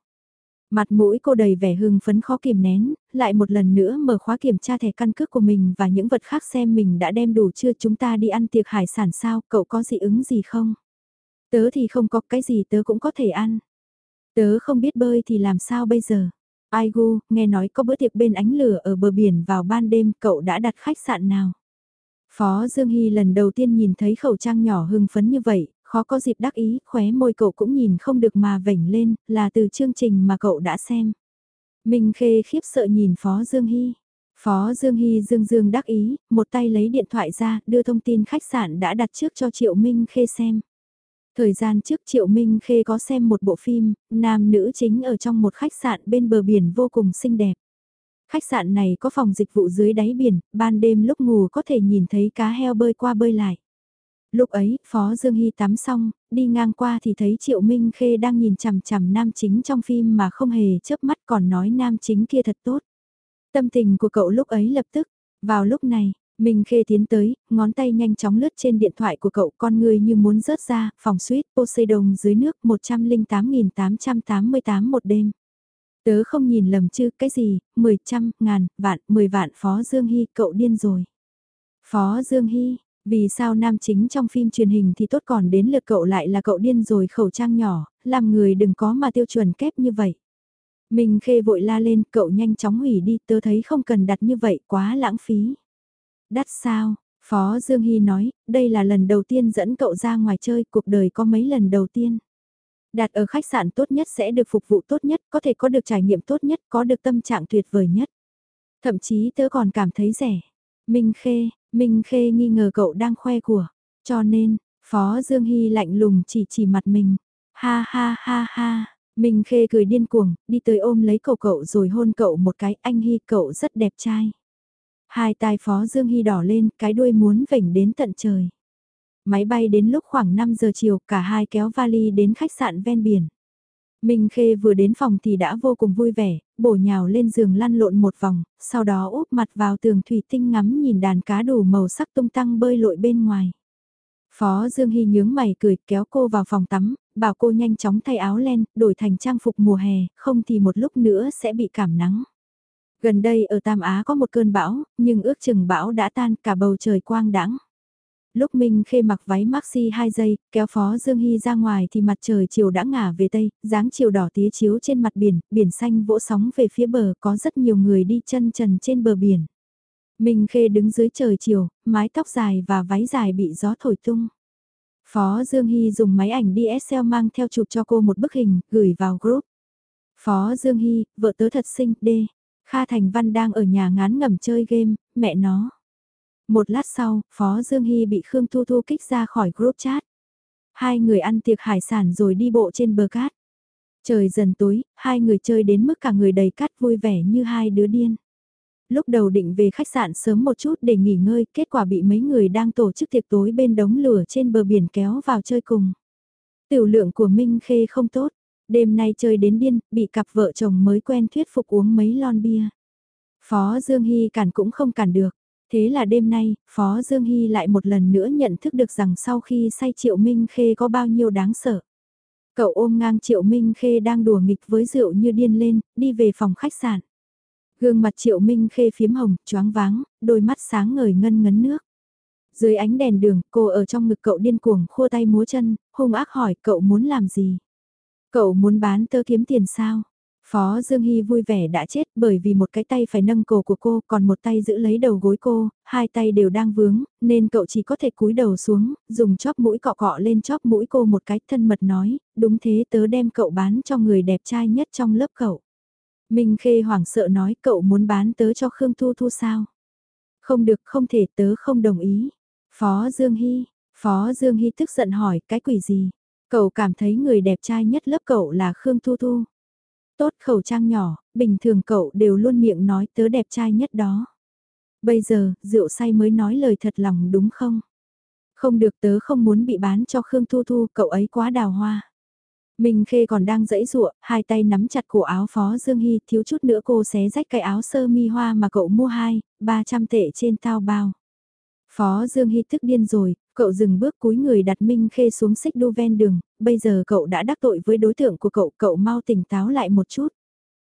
Mặt mũi cô đầy vẻ hưng phấn khó kìm nén, lại một lần nữa mở khóa kiểm tra thẻ căn cước của mình và những vật khác xem mình đã đem đủ chưa chúng ta đi ăn tiệc hải sản sao, cậu có dị ứng gì không? Tớ thì không có cái gì tớ cũng có thể ăn. Tớ không biết bơi thì làm sao bây giờ? Ai gu, nghe nói có bữa tiệc bên ánh lửa ở bờ biển vào ban đêm, cậu đã đặt khách sạn nào? Phó Dương Hy lần đầu tiên nhìn thấy khẩu trang nhỏ hưng phấn như vậy, khó có dịp đắc ý, khóe môi cậu cũng nhìn không được mà vểnh lên, là từ chương trình mà cậu đã xem. Minh Khê khiếp sợ nhìn Phó Dương Hy. Phó Dương Hy dương dương đắc ý, một tay lấy điện thoại ra, đưa thông tin khách sạn đã đặt trước cho Triệu Minh Khê xem. Thời gian trước Triệu Minh Khê có xem một bộ phim, nam nữ chính ở trong một khách sạn bên bờ biển vô cùng xinh đẹp. Khách sạn này có phòng dịch vụ dưới đáy biển, ban đêm lúc ngủ có thể nhìn thấy cá heo bơi qua bơi lại. Lúc ấy, Phó Dương Hy tắm xong, đi ngang qua thì thấy Triệu Minh Khê đang nhìn chằm chằm nam chính trong phim mà không hề chớp mắt còn nói nam chính kia thật tốt. Tâm tình của cậu lúc ấy lập tức, vào lúc này, Minh Khê tiến tới, ngón tay nhanh chóng lướt trên điện thoại của cậu con người như muốn rớt ra, phòng suite Poseidon dưới nước 108.888 một đêm. Tớ không nhìn lầm chứ, cái gì, 10 trăm, ngàn, vạn, 10 vạn Phó Dương Hy, cậu điên rồi. Phó Dương Hy, vì sao nam chính trong phim truyền hình thì tốt còn đến lượt cậu lại là cậu điên rồi khẩu trang nhỏ, làm người đừng có mà tiêu chuẩn kép như vậy. Minh khê vội la lên, cậu nhanh chóng hủy đi, tớ thấy không cần đặt như vậy, quá lãng phí. Đắt sao? Phó Dương Hy nói, đây là lần đầu tiên dẫn cậu ra ngoài chơi, cuộc đời có mấy lần đầu tiên. Đặt ở khách sạn tốt nhất sẽ được phục vụ tốt nhất, có thể có được trải nghiệm tốt nhất, có được tâm trạng tuyệt vời nhất. Thậm chí tớ còn cảm thấy rẻ. Minh Khê, Minh Khê nghi ngờ cậu đang khoe của. Cho nên, Phó Dương Hy lạnh lùng chỉ chỉ mặt mình. Ha ha ha ha, Minh Khê cười điên cuồng, đi tới ôm lấy cậu cậu rồi hôn cậu một cái, anh Hy cậu rất đẹp trai. Hai tai Phó Dương Hy đỏ lên, cái đuôi muốn vểnh đến tận trời. Máy bay đến lúc khoảng 5 giờ chiều, cả hai kéo vali đến khách sạn ven biển. Minh Khê vừa đến phòng thì đã vô cùng vui vẻ, bổ nhào lên giường lăn lộn một vòng, sau đó úp mặt vào tường thủy tinh ngắm nhìn đàn cá đủ màu sắc tung tăng bơi lội bên ngoài. Phó Dương Hy nhướng mày cười kéo cô vào phòng tắm, bảo cô nhanh chóng thay áo len, đổi thành trang phục mùa hè, không thì một lúc nữa sẽ bị cảm nắng. Gần đây ở Tam Á có một cơn bão, nhưng ước chừng bão đã tan cả bầu trời quang đãng. Lúc Minh Khê mặc váy maxi 2 giây, kéo Phó Dương Hy ra ngoài thì mặt trời chiều đã ngả về Tây, dáng chiều đỏ tía chiếu trên mặt biển, biển xanh vỗ sóng về phía bờ, có rất nhiều người đi chân trần trên bờ biển. Minh Khê đứng dưới trời chiều, mái tóc dài và váy dài bị gió thổi tung. Phó Dương Hy dùng máy ảnh DSL mang theo chụp cho cô một bức hình, gửi vào group. Phó Dương Hy, vợ tớ thật xinh, đê. Kha Thành Văn đang ở nhà ngán ngẩm chơi game, mẹ nó. Một lát sau, Phó Dương Hy bị Khương Thu Thu kích ra khỏi group chat. Hai người ăn tiệc hải sản rồi đi bộ trên bờ cát. Trời dần tối, hai người chơi đến mức cả người đầy cát vui vẻ như hai đứa điên. Lúc đầu định về khách sạn sớm một chút để nghỉ ngơi, kết quả bị mấy người đang tổ chức tiệc tối bên đống lửa trên bờ biển kéo vào chơi cùng. Tiểu lượng của Minh Khê không tốt, đêm nay chơi đến điên, bị cặp vợ chồng mới quen thuyết phục uống mấy lon bia. Phó Dương Hy cản cũng không cản được. Thế là đêm nay, Phó Dương Hy lại một lần nữa nhận thức được rằng sau khi say Triệu Minh Khê có bao nhiêu đáng sợ. Cậu ôm ngang Triệu Minh Khê đang đùa nghịch với rượu như điên lên, đi về phòng khách sạn. Gương mặt Triệu Minh Khê phiếm hồng, choáng váng, đôi mắt sáng ngời ngân ngấn nước. Dưới ánh đèn đường, cô ở trong ngực cậu điên cuồng khua tay múa chân, hung ác hỏi cậu muốn làm gì? Cậu muốn bán tơ kiếm tiền sao? Phó Dương Hy vui vẻ đã chết bởi vì một cái tay phải nâng cổ của cô còn một tay giữ lấy đầu gối cô, hai tay đều đang vướng, nên cậu chỉ có thể cúi đầu xuống, dùng chóp mũi cọ cọ lên chóp mũi cô một cái thân mật nói, đúng thế tớ đem cậu bán cho người đẹp trai nhất trong lớp cậu. Minh Khê hoảng sợ nói cậu muốn bán tớ cho Khương Thu Thu sao? Không được không thể tớ không đồng ý. Phó Dương Hy, Phó Dương Hy tức giận hỏi cái quỷ gì? Cậu cảm thấy người đẹp trai nhất lớp cậu là Khương Thu Thu. Tốt khẩu trang nhỏ, bình thường cậu đều luôn miệng nói tớ đẹp trai nhất đó. Bây giờ, rượu say mới nói lời thật lòng đúng không? Không được tớ không muốn bị bán cho Khương Thu Thu, cậu ấy quá đào hoa. Minh Khê còn đang dẫy dụa, hai tay nắm chặt cổ áo Phó Dương Hy, thiếu chút nữa cô xé rách cái áo sơ mi hoa mà cậu mua hai, 300 tệ trên tao bao. Phó Dương Hy thức điên rồi, cậu dừng bước cúi người đặt Minh Khê xuống xích đu ven đường, bây giờ cậu đã đắc tội với đối tượng của cậu, cậu mau tỉnh táo lại một chút.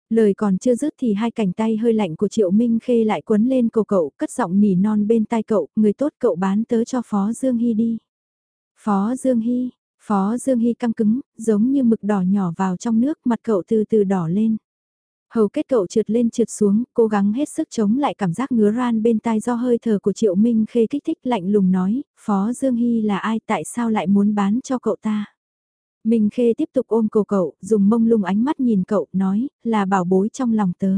Lời còn chưa dứt thì hai cành tay hơi lạnh của Triệu Minh Khê lại quấn lên cổ cậu, cất giọng nỉ non bên tai cậu, người tốt cậu bán tớ cho Phó Dương Hy đi. Phó Dương Hy, Phó Dương Hy căng cứng, giống như mực đỏ nhỏ vào trong nước, mặt cậu từ từ đỏ lên. Hầu kết cậu trượt lên trượt xuống, cố gắng hết sức chống lại cảm giác ngứa ran bên tai do hơi thở của Triệu Minh Khê kích thích lạnh lùng nói, Phó Dương Hy là ai tại sao lại muốn bán cho cậu ta? Minh Khê tiếp tục ôm cổ cậu, dùng mông lung ánh mắt nhìn cậu, nói, là bảo bối trong lòng tớ.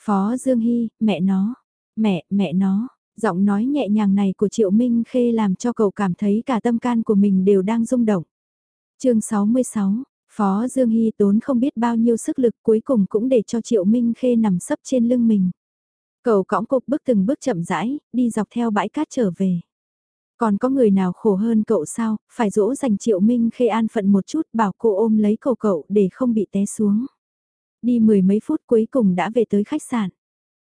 Phó Dương Hy, mẹ nó, mẹ, mẹ nó, giọng nói nhẹ nhàng này của Triệu Minh Khê làm cho cậu cảm thấy cả tâm can của mình đều đang rung động. chương 66, Phó Dương Hy tốn không biết bao nhiêu sức lực cuối cùng cũng để cho Triệu Minh Khê nằm sấp trên lưng mình. Cậu cõng cục bước từng bước chậm rãi, đi dọc theo bãi cát trở về. Còn có người nào khổ hơn cậu sao, phải dỗ dành Triệu Minh Khê an phận một chút bảo cô ôm lấy cậu cậu để không bị té xuống. Đi mười mấy phút cuối cùng đã về tới khách sạn.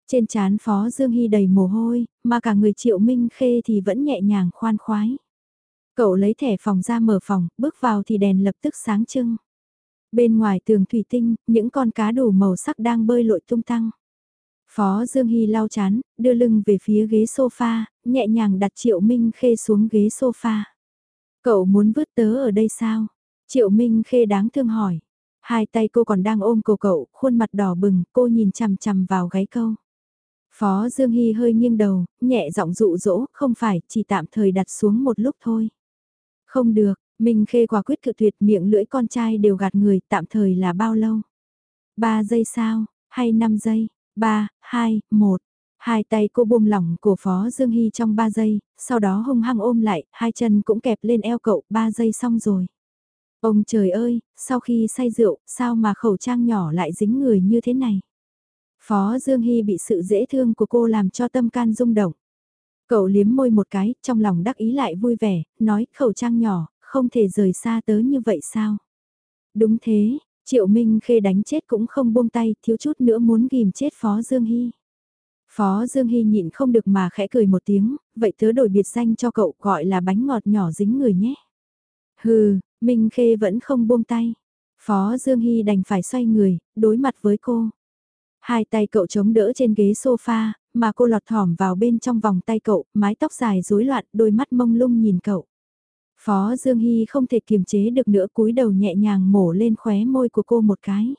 Trên chán Phó Dương Hy đầy mồ hôi, mà cả người Triệu Minh Khê thì vẫn nhẹ nhàng khoan khoái. Cậu lấy thẻ phòng ra mở phòng, bước vào thì đèn lập tức sáng trưng. Bên ngoài tường thủy tinh, những con cá đủ màu sắc đang bơi lội tung tăng. Phó Dương Hy lau chán, đưa lưng về phía ghế sofa, nhẹ nhàng đặt Triệu Minh Khê xuống ghế sofa. Cậu muốn vứt tớ ở đây sao? Triệu Minh Khê đáng thương hỏi. Hai tay cô còn đang ôm cổ cậu, khuôn mặt đỏ bừng, cô nhìn chằm chằm vào gáy câu. Phó Dương Hy hơi nghiêng đầu, nhẹ giọng dụ dỗ, không phải, chỉ tạm thời đặt xuống một lúc thôi. Không được, Minh Khê quả quyết cự tuyệt miệng lưỡi con trai đều gạt người, tạm thời là bao lâu? Ba giây sao, hay năm giây? Ba, hai, một. Hai tay cô buông lỏng của Phó Dương Hy trong ba giây, sau đó hung hăng ôm lại, hai chân cũng kẹp lên eo cậu, ba giây xong rồi. Ông trời ơi, sau khi say rượu, sao mà khẩu trang nhỏ lại dính người như thế này? Phó Dương Hy bị sự dễ thương của cô làm cho tâm can rung động. Cậu liếm môi một cái, trong lòng đắc ý lại vui vẻ, nói khẩu trang nhỏ, không thể rời xa tớ như vậy sao? Đúng thế, Triệu Minh Khê đánh chết cũng không buông tay, thiếu chút nữa muốn ghim chết Phó Dương Hy. Phó Dương Hy nhịn không được mà khẽ cười một tiếng, vậy tớ đổi biệt danh cho cậu gọi là bánh ngọt nhỏ dính người nhé. Hừ, Minh Khê vẫn không buông tay. Phó Dương Hy đành phải xoay người, đối mặt với cô. Hai tay cậu chống đỡ trên ghế sofa, mà cô lọt thỏm vào bên trong vòng tay cậu, mái tóc dài rối loạn, đôi mắt mông lung nhìn cậu. Phó Dương Hy không thể kiềm chế được nữa cúi đầu nhẹ nhàng mổ lên khóe môi của cô một cái.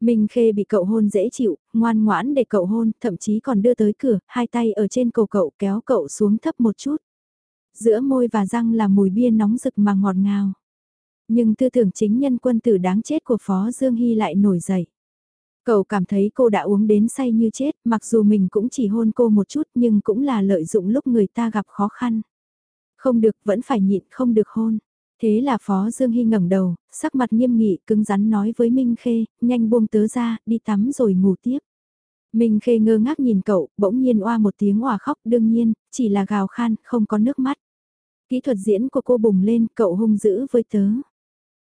Minh Khê bị cậu hôn dễ chịu, ngoan ngoãn để cậu hôn, thậm chí còn đưa tới cửa, hai tay ở trên cổ cậu kéo cậu xuống thấp một chút. Giữa môi và răng là mùi bia nóng rực mà ngọt ngào. Nhưng tư tưởng chính nhân quân tử đáng chết của Phó Dương Hy lại nổi dậy. Cậu cảm thấy cô đã uống đến say như chết, mặc dù mình cũng chỉ hôn cô một chút nhưng cũng là lợi dụng lúc người ta gặp khó khăn. Không được, vẫn phải nhịn, không được hôn. Thế là Phó Dương Hy ngẩng đầu, sắc mặt nghiêm nghị, cứng rắn nói với Minh Khê, nhanh buông tớ ra, đi tắm rồi ngủ tiếp. Minh Khê ngơ ngác nhìn cậu, bỗng nhiên oa một tiếng oà khóc đương nhiên, chỉ là gào khan, không có nước mắt. Kỹ thuật diễn của cô bùng lên, cậu hung dữ với tớ.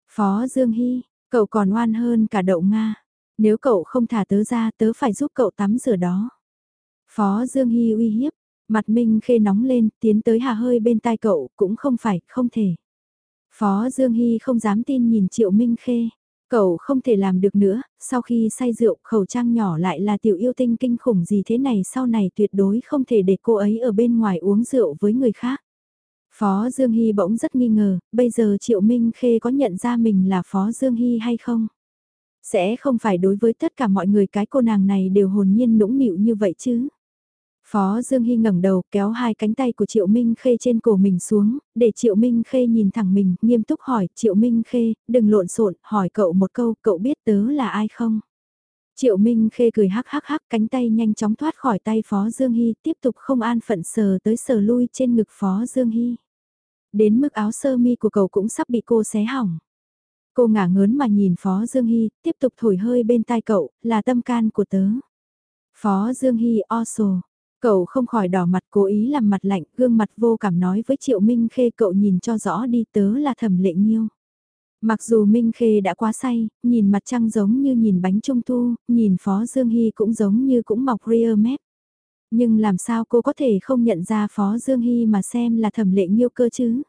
Phó Dương Hy, cậu còn oan hơn cả đậu Nga. Nếu cậu không thả tớ ra tớ phải giúp cậu tắm rửa đó. Phó Dương Hy uy hiếp, mặt Minh Khê nóng lên, tiến tới hà hơi bên tai cậu, cũng không phải, không thể. Phó Dương Hy không dám tin nhìn Triệu Minh Khê. Cậu không thể làm được nữa, sau khi say rượu khẩu trang nhỏ lại là tiểu yêu tinh kinh khủng gì thế này sau này tuyệt đối không thể để cô ấy ở bên ngoài uống rượu với người khác. Phó Dương Hy bỗng rất nghi ngờ, bây giờ Triệu Minh Khê có nhận ra mình là Phó Dương Hy hay không? Sẽ không phải đối với tất cả mọi người cái cô nàng này đều hồn nhiên nũng nịu như vậy chứ? Phó Dương Hy ngẩng đầu kéo hai cánh tay của Triệu Minh Khê trên cổ mình xuống, để Triệu Minh Khê nhìn thẳng mình, nghiêm túc hỏi, Triệu Minh Khê, đừng lộn xộn, hỏi cậu một câu, cậu biết tớ là ai không? Triệu Minh Khê cười hắc hắc hắc cánh tay nhanh chóng thoát khỏi tay Phó Dương Hy tiếp tục không an phận sờ tới sờ lui trên ngực Phó Dương Hy. Đến mức áo sơ mi của cậu cũng sắp bị cô xé hỏng. Cô ngả ngớn mà nhìn Phó Dương Hy, tiếp tục thổi hơi bên tai cậu, là tâm can của tớ. Phó Dương Hy also. Cậu không khỏi đỏ mặt cố ý làm mặt lạnh, gương mặt vô cảm nói với Triệu Minh Khê cậu nhìn cho rõ đi tớ là thẩm lệ nghiêu. Mặc dù Minh Khê đã quá say, nhìn mặt trăng giống như nhìn bánh trung thu, nhìn Phó Dương Hy cũng giống như cũng mọc rear mép. Nhưng làm sao cô có thể không nhận ra Phó Dương Hy mà xem là thẩm lệ nghiêu cơ chứ?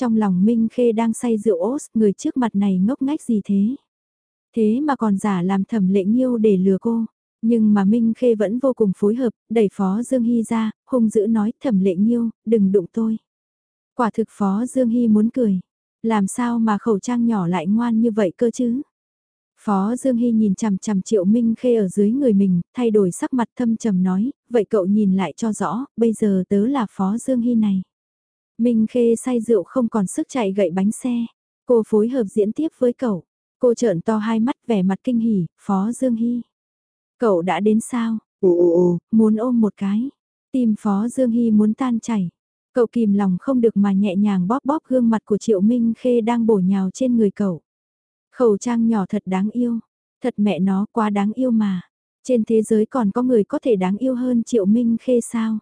Trong lòng Minh Khê đang say rượu ốt, người trước mặt này ngốc ngách gì thế? Thế mà còn giả làm thẩm lệ nghiêu để lừa cô. Nhưng mà Minh Khê vẫn vô cùng phối hợp, đẩy Phó Dương Hy ra, hung dữ nói thẩm lệ nghiêu, đừng đụng tôi. Quả thực Phó Dương Hy muốn cười. Làm sao mà khẩu trang nhỏ lại ngoan như vậy cơ chứ? Phó Dương Hy nhìn chằm chằm Triệu Minh Khê ở dưới người mình, thay đổi sắc mặt thâm trầm nói, vậy cậu nhìn lại cho rõ, bây giờ tớ là Phó Dương Hy này. Minh Khê say rượu không còn sức chạy gậy bánh xe, cô phối hợp diễn tiếp với cậu. Cô trợn to hai mắt vẻ mặt kinh hỉ, Phó Dương Hy. Cậu đã đến sao? Ồ ồ ồ, muốn ôm một cái. Tim Phó Dương Hy muốn tan chảy. Cậu kìm lòng không được mà nhẹ nhàng bóp bóp gương mặt của Triệu Minh Khê đang bổ nhào trên người cậu. Khẩu trang nhỏ thật đáng yêu. Thật mẹ nó quá đáng yêu mà. Trên thế giới còn có người có thể đáng yêu hơn Triệu Minh Khê sao?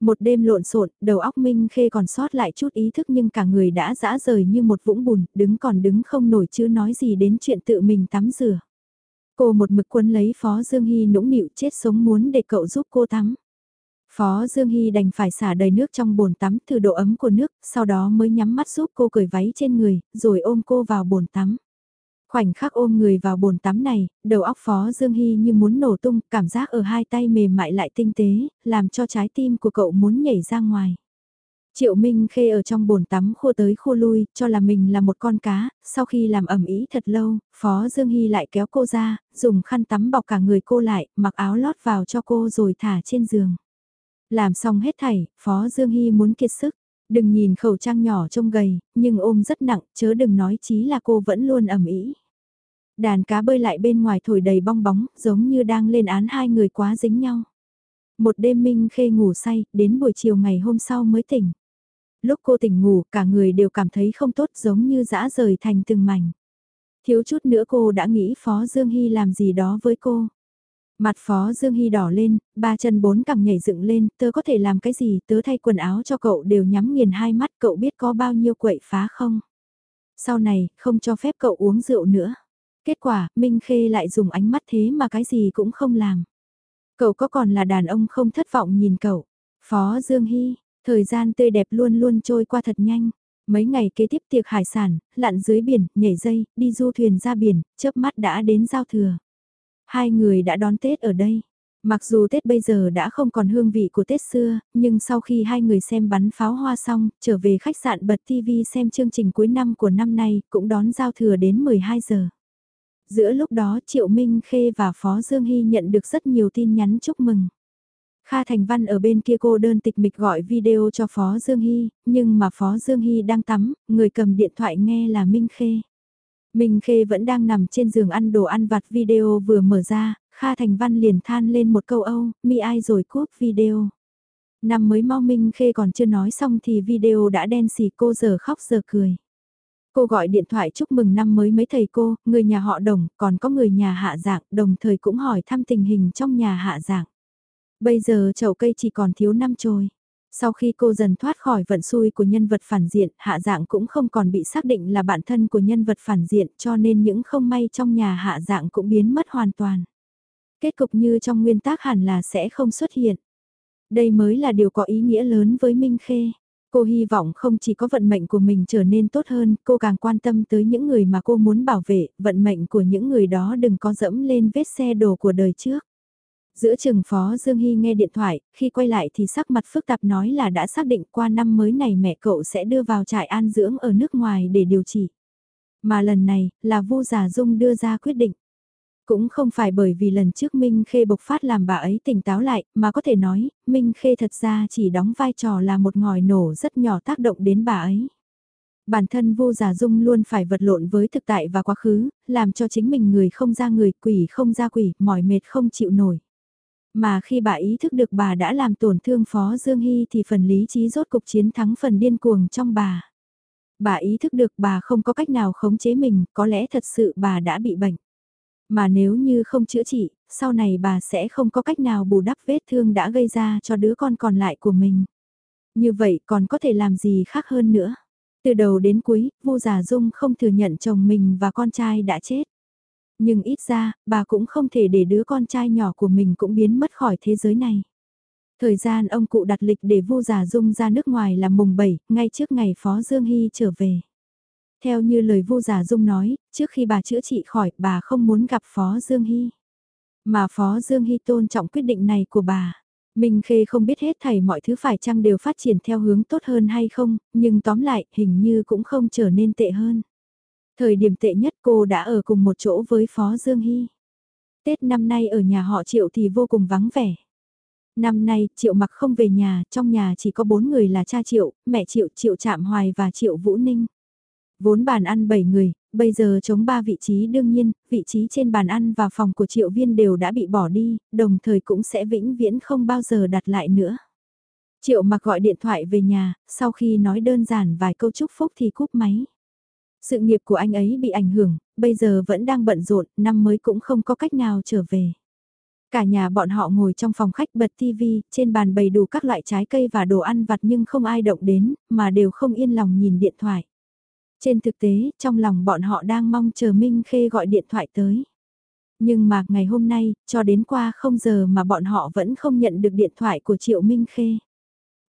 Một đêm lộn xộn, đầu óc Minh Khê còn sót lại chút ý thức nhưng cả người đã dã rời như một vũng bùn, đứng còn đứng không nổi chứ nói gì đến chuyện tự mình tắm rửa. Cô một mực quân lấy Phó Dương Hy nũng nịu chết sống muốn để cậu giúp cô tắm. Phó Dương Hy đành phải xả đầy nước trong bồn tắm thử độ ấm của nước, sau đó mới nhắm mắt giúp cô cởi váy trên người, rồi ôm cô vào bồn tắm. Khoảnh khắc ôm người vào bồn tắm này, đầu óc Phó Dương Hy như muốn nổ tung, cảm giác ở hai tay mềm mại lại tinh tế, làm cho trái tim của cậu muốn nhảy ra ngoài. Triệu Minh Khê ở trong bồn tắm khô tới khô lui, cho là mình là một con cá, sau khi làm ẩm ý thật lâu, Phó Dương Hy lại kéo cô ra, dùng khăn tắm bọc cả người cô lại, mặc áo lót vào cho cô rồi thả trên giường. Làm xong hết thảy, Phó Dương Hy muốn kiệt sức. Đừng nhìn khẩu trang nhỏ trông gầy, nhưng ôm rất nặng, chớ đừng nói chí là cô vẫn luôn ẩm ý. Đàn cá bơi lại bên ngoài thổi đầy bong bóng, giống như đang lên án hai người quá dính nhau. Một đêm Minh Khê ngủ say, đến buổi chiều ngày hôm sau mới tỉnh. Lúc cô tỉnh ngủ, cả người đều cảm thấy không tốt giống như dã rời thành từng mảnh. Thiếu chút nữa cô đã nghĩ Phó Dương Hy làm gì đó với cô. Mặt Phó Dương Hy đỏ lên, ba chân bốn cẳng nhảy dựng lên, tớ có thể làm cái gì, tớ thay quần áo cho cậu đều nhắm nghiền hai mắt, cậu biết có bao nhiêu quậy phá không? Sau này, không cho phép cậu uống rượu nữa. Kết quả, Minh Khê lại dùng ánh mắt thế mà cái gì cũng không làm. Cậu có còn là đàn ông không thất vọng nhìn cậu. Phó Dương Hy, thời gian tươi đẹp luôn luôn trôi qua thật nhanh. Mấy ngày kế tiếp tiệc hải sản, lặn dưới biển, nhảy dây, đi du thuyền ra biển, chớp mắt đã đến giao thừa. Hai người đã đón Tết ở đây. Mặc dù Tết bây giờ đã không còn hương vị của Tết xưa, nhưng sau khi hai người xem bắn pháo hoa xong, trở về khách sạn bật TV xem chương trình cuối năm của năm nay, cũng đón giao thừa đến 12 giờ. Giữa lúc đó Triệu Minh Khê và Phó Dương Hy nhận được rất nhiều tin nhắn chúc mừng. Kha Thành Văn ở bên kia cô đơn tịch mịch gọi video cho Phó Dương Hy, nhưng mà Phó Dương Hy đang tắm, người cầm điện thoại nghe là Minh Khê. Minh Khê vẫn đang nằm trên giường ăn đồ ăn vặt video vừa mở ra, Kha Thành Văn liền than lên một câu âu, mi ai rồi cúp video. Năm mới mau Minh Khê còn chưa nói xong thì video đã đen xì cô giờ khóc giờ cười. Cô gọi điện thoại chúc mừng năm mới mấy thầy cô, người nhà họ đồng, còn có người nhà hạ dạng, đồng thời cũng hỏi thăm tình hình trong nhà hạ dạng. Bây giờ chậu cây chỉ còn thiếu năm trôi. Sau khi cô dần thoát khỏi vận xui của nhân vật phản diện, hạ dạng cũng không còn bị xác định là bản thân của nhân vật phản diện cho nên những không may trong nhà hạ dạng cũng biến mất hoàn toàn. Kết cục như trong nguyên tác hẳn là sẽ không xuất hiện. Đây mới là điều có ý nghĩa lớn với Minh Khê. Cô hy vọng không chỉ có vận mệnh của mình trở nên tốt hơn, cô càng quan tâm tới những người mà cô muốn bảo vệ, vận mệnh của những người đó đừng có dẫm lên vết xe đổ của đời trước. Giữa chừng Phó Dương Hy nghe điện thoại, khi quay lại thì sắc mặt phức tạp nói là đã xác định qua năm mới này mẹ cậu sẽ đưa vào trại an dưỡng ở nước ngoài để điều trị. Mà lần này, là Vu Giả Dung đưa ra quyết định. Cũng không phải bởi vì lần trước Minh Khê bộc phát làm bà ấy tỉnh táo lại, mà có thể nói, Minh Khê thật ra chỉ đóng vai trò là một ngòi nổ rất nhỏ tác động đến bà ấy. Bản thân vô giả dung luôn phải vật lộn với thực tại và quá khứ, làm cho chính mình người không ra người, quỷ không ra quỷ, mỏi mệt không chịu nổi. Mà khi bà ý thức được bà đã làm tổn thương Phó Dương Hy thì phần lý trí rốt cục chiến thắng phần điên cuồng trong bà. Bà ý thức được bà không có cách nào khống chế mình, có lẽ thật sự bà đã bị bệnh. Mà nếu như không chữa trị, sau này bà sẽ không có cách nào bù đắp vết thương đã gây ra cho đứa con còn lại của mình. Như vậy còn có thể làm gì khác hơn nữa. Từ đầu đến cuối, Vu Giả Dung không thừa nhận chồng mình và con trai đã chết. Nhưng ít ra, bà cũng không thể để đứa con trai nhỏ của mình cũng biến mất khỏi thế giới này. Thời gian ông cụ đặt lịch để Vu Giả Dung ra nước ngoài là mùng 7, ngay trước ngày Phó Dương Hy trở về. Theo như lời Vu Giả Dung nói, trước khi bà chữa trị khỏi, bà không muốn gặp Phó Dương Hy. Mà Phó Dương Hy tôn trọng quyết định này của bà. Minh Khê không biết hết thảy mọi thứ phải chăng đều phát triển theo hướng tốt hơn hay không, nhưng tóm lại hình như cũng không trở nên tệ hơn. Thời điểm tệ nhất cô đã ở cùng một chỗ với Phó Dương Hy. Tết năm nay ở nhà họ Triệu thì vô cùng vắng vẻ. Năm nay, Triệu mặc không về nhà, trong nhà chỉ có bốn người là cha Triệu, mẹ Triệu, Triệu Trạm Hoài và Triệu Vũ Ninh. Vốn bàn ăn 7 người, bây giờ chống 3 vị trí đương nhiên, vị trí trên bàn ăn và phòng của triệu viên đều đã bị bỏ đi, đồng thời cũng sẽ vĩnh viễn không bao giờ đặt lại nữa. Triệu mặc gọi điện thoại về nhà, sau khi nói đơn giản vài câu chúc phúc thì cúp máy. Sự nghiệp của anh ấy bị ảnh hưởng, bây giờ vẫn đang bận rộn, năm mới cũng không có cách nào trở về. Cả nhà bọn họ ngồi trong phòng khách bật TV, trên bàn bày đủ các loại trái cây và đồ ăn vặt nhưng không ai động đến, mà đều không yên lòng nhìn điện thoại. Trên thực tế, trong lòng bọn họ đang mong chờ Minh Khê gọi điện thoại tới. Nhưng mà ngày hôm nay, cho đến qua không giờ mà bọn họ vẫn không nhận được điện thoại của Triệu Minh Khê.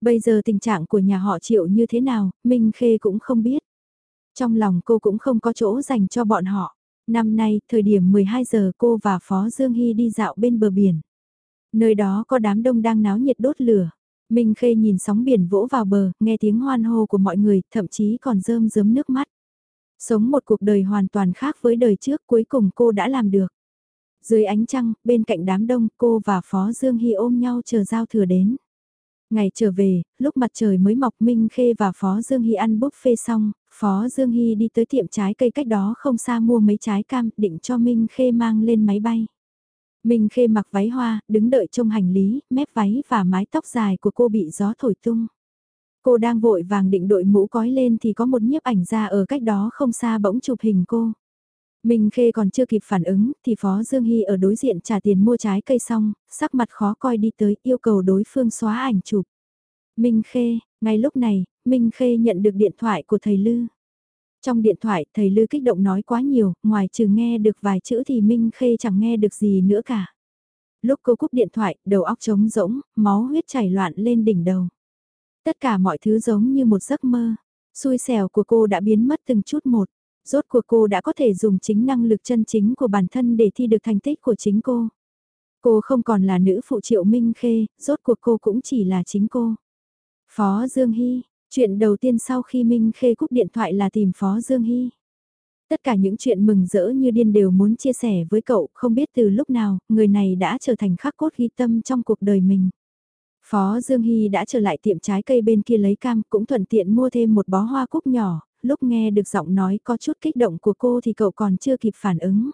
Bây giờ tình trạng của nhà họ Triệu như thế nào, Minh Khê cũng không biết. Trong lòng cô cũng không có chỗ dành cho bọn họ. Năm nay, thời điểm 12 giờ cô và Phó Dương Hy đi dạo bên bờ biển. Nơi đó có đám đông đang náo nhiệt đốt lửa. Minh Khê nhìn sóng biển vỗ vào bờ, nghe tiếng hoan hô của mọi người, thậm chí còn rơm rớm nước mắt. Sống một cuộc đời hoàn toàn khác với đời trước cuối cùng cô đã làm được. Dưới ánh trăng, bên cạnh đám đông, cô và Phó Dương Hy ôm nhau chờ giao thừa đến. Ngày trở về, lúc mặt trời mới mọc Minh Khê và Phó Dương Hy ăn buffet xong, Phó Dương Hy đi tới tiệm trái cây cách đó không xa mua mấy trái cam định cho Minh Khê mang lên máy bay. Minh Khê mặc váy hoa, đứng đợi trong hành lý, mép váy và mái tóc dài của cô bị gió thổi tung. Cô đang vội vàng định đội mũ cói lên thì có một nhiếp ảnh ra ở cách đó không xa bỗng chụp hình cô. Minh Khê còn chưa kịp phản ứng thì Phó Dương Hy ở đối diện trả tiền mua trái cây xong, sắc mặt khó coi đi tới yêu cầu đối phương xóa ảnh chụp. Minh Khê, ngay lúc này, Minh Khê nhận được điện thoại của thầy Lư. Trong điện thoại, thầy Lư kích động nói quá nhiều, ngoài trừ nghe được vài chữ thì Minh Khê chẳng nghe được gì nữa cả. Lúc cô cúp điện thoại, đầu óc trống rỗng, máu huyết chảy loạn lên đỉnh đầu. Tất cả mọi thứ giống như một giấc mơ. Xui xẻo của cô đã biến mất từng chút một. Rốt cuộc cô đã có thể dùng chính năng lực chân chính của bản thân để thi được thành tích của chính cô. Cô không còn là nữ phụ triệu Minh Khê, rốt cuộc cô cũng chỉ là chính cô. Phó Dương Hy, Chuyện đầu tiên sau khi Minh Khê cúp điện thoại là tìm Phó Dương Hy. Tất cả những chuyện mừng rỡ như điên đều muốn chia sẻ với cậu, không biết từ lúc nào, người này đã trở thành khắc cốt ghi tâm trong cuộc đời mình. Phó Dương Hy đã trở lại tiệm trái cây bên kia lấy cam, cũng thuận tiện mua thêm một bó hoa cúc nhỏ, lúc nghe được giọng nói có chút kích động của cô thì cậu còn chưa kịp phản ứng.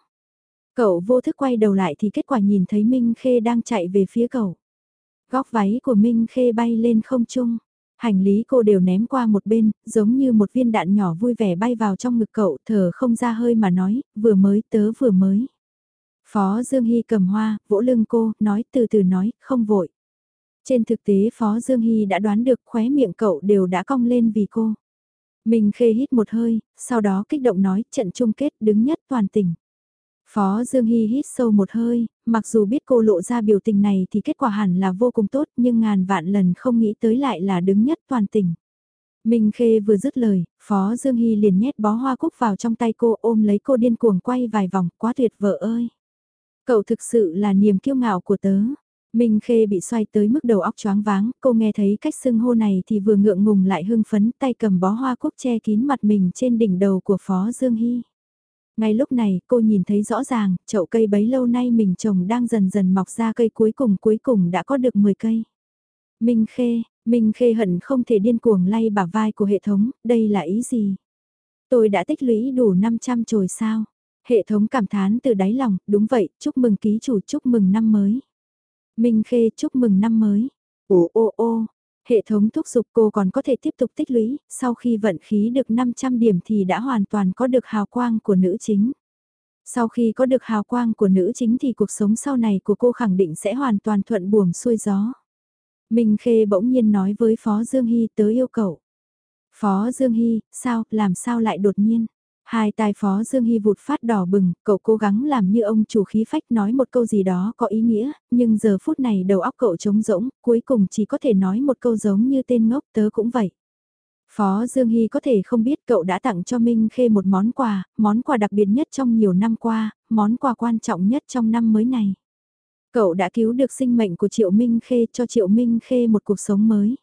Cậu vô thức quay đầu lại thì kết quả nhìn thấy Minh Khê đang chạy về phía cậu. Góc váy của Minh Khê bay lên không trung. Hành lý cô đều ném qua một bên, giống như một viên đạn nhỏ vui vẻ bay vào trong ngực cậu, thở không ra hơi mà nói, vừa mới tớ vừa mới. Phó Dương Hy cầm hoa, vỗ lưng cô, nói từ từ nói, không vội. Trên thực tế Phó Dương Hy đã đoán được khóe miệng cậu đều đã cong lên vì cô. Mình khê hít một hơi, sau đó kích động nói trận chung kết đứng nhất toàn tỉnh. Phó Dương Hy hít sâu một hơi, mặc dù biết cô lộ ra biểu tình này thì kết quả hẳn là vô cùng tốt nhưng ngàn vạn lần không nghĩ tới lại là đứng nhất toàn tỉnh. Minh Khê vừa dứt lời, Phó Dương Hy liền nhét bó hoa cúc vào trong tay cô ôm lấy cô điên cuồng quay vài vòng, quá tuyệt vợ ơi. Cậu thực sự là niềm kiêu ngạo của tớ. Minh Khê bị xoay tới mức đầu óc choáng váng, cô nghe thấy cách xưng hô này thì vừa ngượng ngùng lại hưng phấn tay cầm bó hoa cúc che kín mặt mình trên đỉnh đầu của Phó Dương Hy. Ngay lúc này, cô nhìn thấy rõ ràng, chậu cây bấy lâu nay mình trồng đang dần dần mọc ra cây cuối cùng cuối cùng đã có được 10 cây. Minh Khê, Minh Khê hận không thể điên cuồng lay bả vai của hệ thống, đây là ý gì? Tôi đã tích lũy đủ 500 rồi sao? Hệ thống cảm thán từ đáy lòng, đúng vậy, chúc mừng ký chủ, chúc mừng năm mới. Minh Khê chúc mừng năm mới. Ồ ô ô, hệ thống thúc giục cô còn có thể tiếp tục tích lũy, sau khi vận khí được 500 điểm thì đã hoàn toàn có được hào quang của nữ chính. Sau khi có được hào quang của nữ chính thì cuộc sống sau này của cô khẳng định sẽ hoàn toàn thuận buồm xuôi gió. Minh Khê bỗng nhiên nói với Phó Dương Hy tới yêu cầu. Phó Dương Hy, sao, làm sao lại đột nhiên? Hai tai Phó Dương Hy vụt phát đỏ bừng, cậu cố gắng làm như ông chủ khí phách nói một câu gì đó có ý nghĩa, nhưng giờ phút này đầu óc cậu trống rỗng, cuối cùng chỉ có thể nói một câu giống như tên ngốc tớ cũng vậy. Phó Dương Hy có thể không biết cậu đã tặng cho Minh Khê một món quà, món quà đặc biệt nhất trong nhiều năm qua, món quà quan trọng nhất trong năm mới này. Cậu đã cứu được sinh mệnh của Triệu Minh Khê cho Triệu Minh Khê một cuộc sống mới.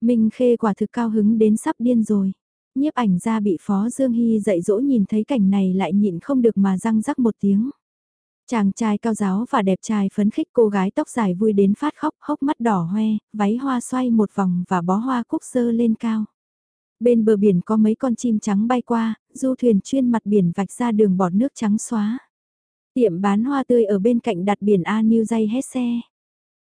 Minh Khê quả thực cao hứng đến sắp điên rồi. Nhiếp ảnh ra bị Phó Dương Hy dạy dỗ nhìn thấy cảnh này lại nhịn không được mà răng rắc một tiếng. Chàng trai cao giáo và đẹp trai phấn khích cô gái tóc dài vui đến phát khóc hốc mắt đỏ hoe, váy hoa xoay một vòng và bó hoa cúc sơ lên cao. Bên bờ biển có mấy con chim trắng bay qua, du thuyền chuyên mặt biển vạch ra đường bọt nước trắng xóa. Tiệm bán hoa tươi ở bên cạnh đặt biển A New day hết xe.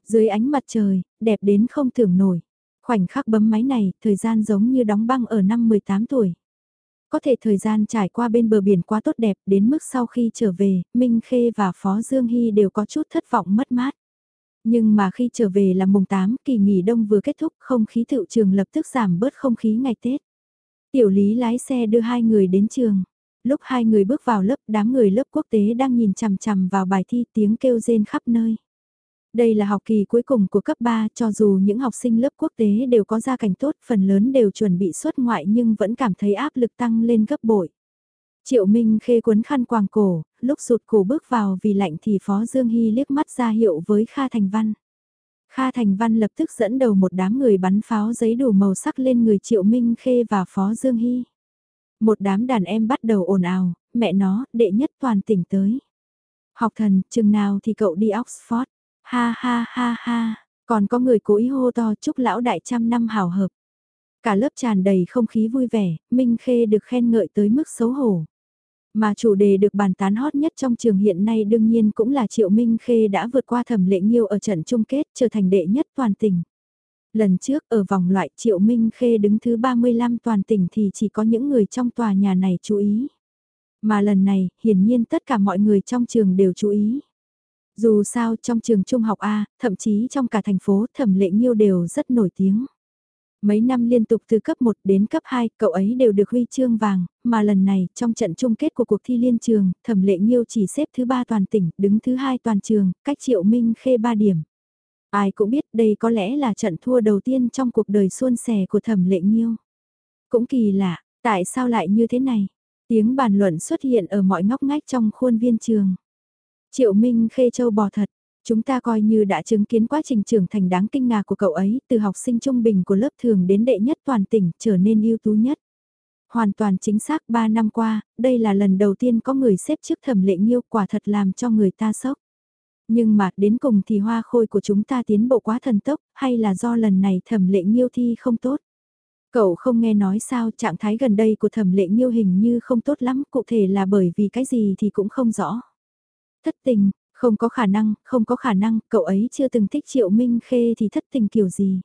Dưới ánh mặt trời, đẹp đến không tưởng nổi. Khoảnh khắc bấm máy này, thời gian giống như đóng băng ở năm 18 tuổi. Có thể thời gian trải qua bên bờ biển quá tốt đẹp đến mức sau khi trở về, Minh Khê và Phó Dương Hy đều có chút thất vọng mất mát. Nhưng mà khi trở về là mùng 8, kỳ nghỉ đông vừa kết thúc, không khí tự trường lập tức giảm bớt không khí ngày Tết. Tiểu lý lái xe đưa hai người đến trường. Lúc hai người bước vào lớp, đám người lớp quốc tế đang nhìn chằm chằm vào bài thi tiếng kêu rên khắp nơi. Đây là học kỳ cuối cùng của cấp 3, cho dù những học sinh lớp quốc tế đều có gia cảnh tốt, phần lớn đều chuẩn bị xuất ngoại nhưng vẫn cảm thấy áp lực tăng lên gấp bội. Triệu Minh khê cuốn khăn quàng cổ, lúc sụt cổ bước vào vì lạnh thì Phó Dương Hy liếc mắt ra hiệu với Kha Thành Văn. Kha Thành Văn lập tức dẫn đầu một đám người bắn pháo giấy đủ màu sắc lên người Triệu Minh Khê và Phó Dương Hy. Một đám đàn em bắt đầu ồn ào, mẹ nó, đệ nhất toàn tỉnh tới. Học thần, chừng nào thì cậu đi Oxford. Ha ha ha ha, còn có người cố ý hô to chúc lão đại trăm năm hào hợp. Cả lớp tràn đầy không khí vui vẻ, Minh Khê được khen ngợi tới mức xấu hổ. Mà chủ đề được bàn tán hot nhất trong trường hiện nay đương nhiên cũng là Triệu Minh Khê đã vượt qua thẩm lệ nghiêu ở trận chung kết trở thành đệ nhất toàn tỉnh. Lần trước ở vòng loại Triệu Minh Khê đứng thứ 35 toàn tỉnh thì chỉ có những người trong tòa nhà này chú ý. Mà lần này, hiển nhiên tất cả mọi người trong trường đều chú ý. Dù sao trong trường trung học A, thậm chí trong cả thành phố thẩm lệ nghiêu đều rất nổi tiếng. Mấy năm liên tục từ cấp 1 đến cấp 2, cậu ấy đều được huy chương vàng, mà lần này, trong trận chung kết của cuộc thi liên trường, thẩm lệ nghiêu chỉ xếp thứ 3 toàn tỉnh, đứng thứ 2 toàn trường, cách triệu minh khê 3 điểm. Ai cũng biết đây có lẽ là trận thua đầu tiên trong cuộc đời suôn sẻ của thẩm lệ nghiêu. Cũng kỳ lạ, tại sao lại như thế này? Tiếng bàn luận xuất hiện ở mọi ngóc ngách trong khuôn viên trường. Triệu Minh khê châu bò thật, chúng ta coi như đã chứng kiến quá trình trưởng thành đáng kinh ngạc của cậu ấy, từ học sinh trung bình của lớp thường đến đệ nhất toàn tỉnh trở nên ưu tú nhất. Hoàn toàn chính xác 3 năm qua, đây là lần đầu tiên có người xếp trước thẩm lệ nghiêu quả thật làm cho người ta sốc. Nhưng mà đến cùng thì hoa khôi của chúng ta tiến bộ quá thần tốc, hay là do lần này thẩm lệ nghiêu thi không tốt? Cậu không nghe nói sao trạng thái gần đây của thẩm lệ nghiêu hình như không tốt lắm, cụ thể là bởi vì cái gì thì cũng không rõ. Thất tình, không có khả năng, không có khả năng, cậu ấy chưa từng thích Triệu Minh Khê thì thất tình kiểu gì.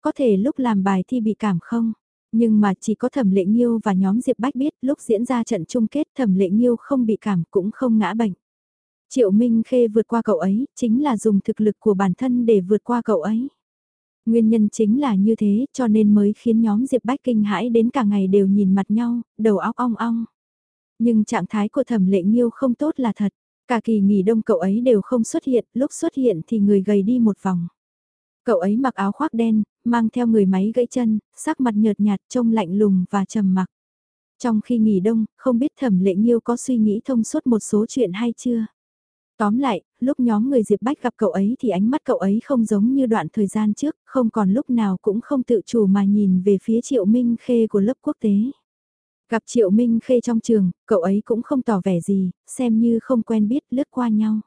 Có thể lúc làm bài thi bị cảm không? Nhưng mà chỉ có Thẩm Lệ Nghiêu và nhóm Diệp Bách biết lúc diễn ra trận chung kết Thẩm Lệ Nghiêu không bị cảm cũng không ngã bệnh. Triệu Minh Khê vượt qua cậu ấy, chính là dùng thực lực của bản thân để vượt qua cậu ấy. Nguyên nhân chính là như thế cho nên mới khiến nhóm Diệp Bách kinh hãi đến cả ngày đều nhìn mặt nhau, đầu óc ong ong. Nhưng trạng thái của thẩm lệ nghiêu không tốt là thật. Cả kỳ nghỉ đông cậu ấy đều không xuất hiện, lúc xuất hiện thì người gầy đi một vòng. Cậu ấy mặc áo khoác đen, mang theo người máy gãy chân, sắc mặt nhợt nhạt trông lạnh lùng và trầm mặc. Trong khi nghỉ đông, không biết thẩm lệ nghiêu có suy nghĩ thông suốt một số chuyện hay chưa? Tóm lại, lúc nhóm người Diệp Bách gặp cậu ấy thì ánh mắt cậu ấy không giống như đoạn thời gian trước, không còn lúc nào cũng không tự chủ mà nhìn về phía Triệu Minh Khê của lớp quốc tế. Gặp Triệu Minh Khê trong trường, cậu ấy cũng không tỏ vẻ gì, xem như không quen biết lướt qua nhau.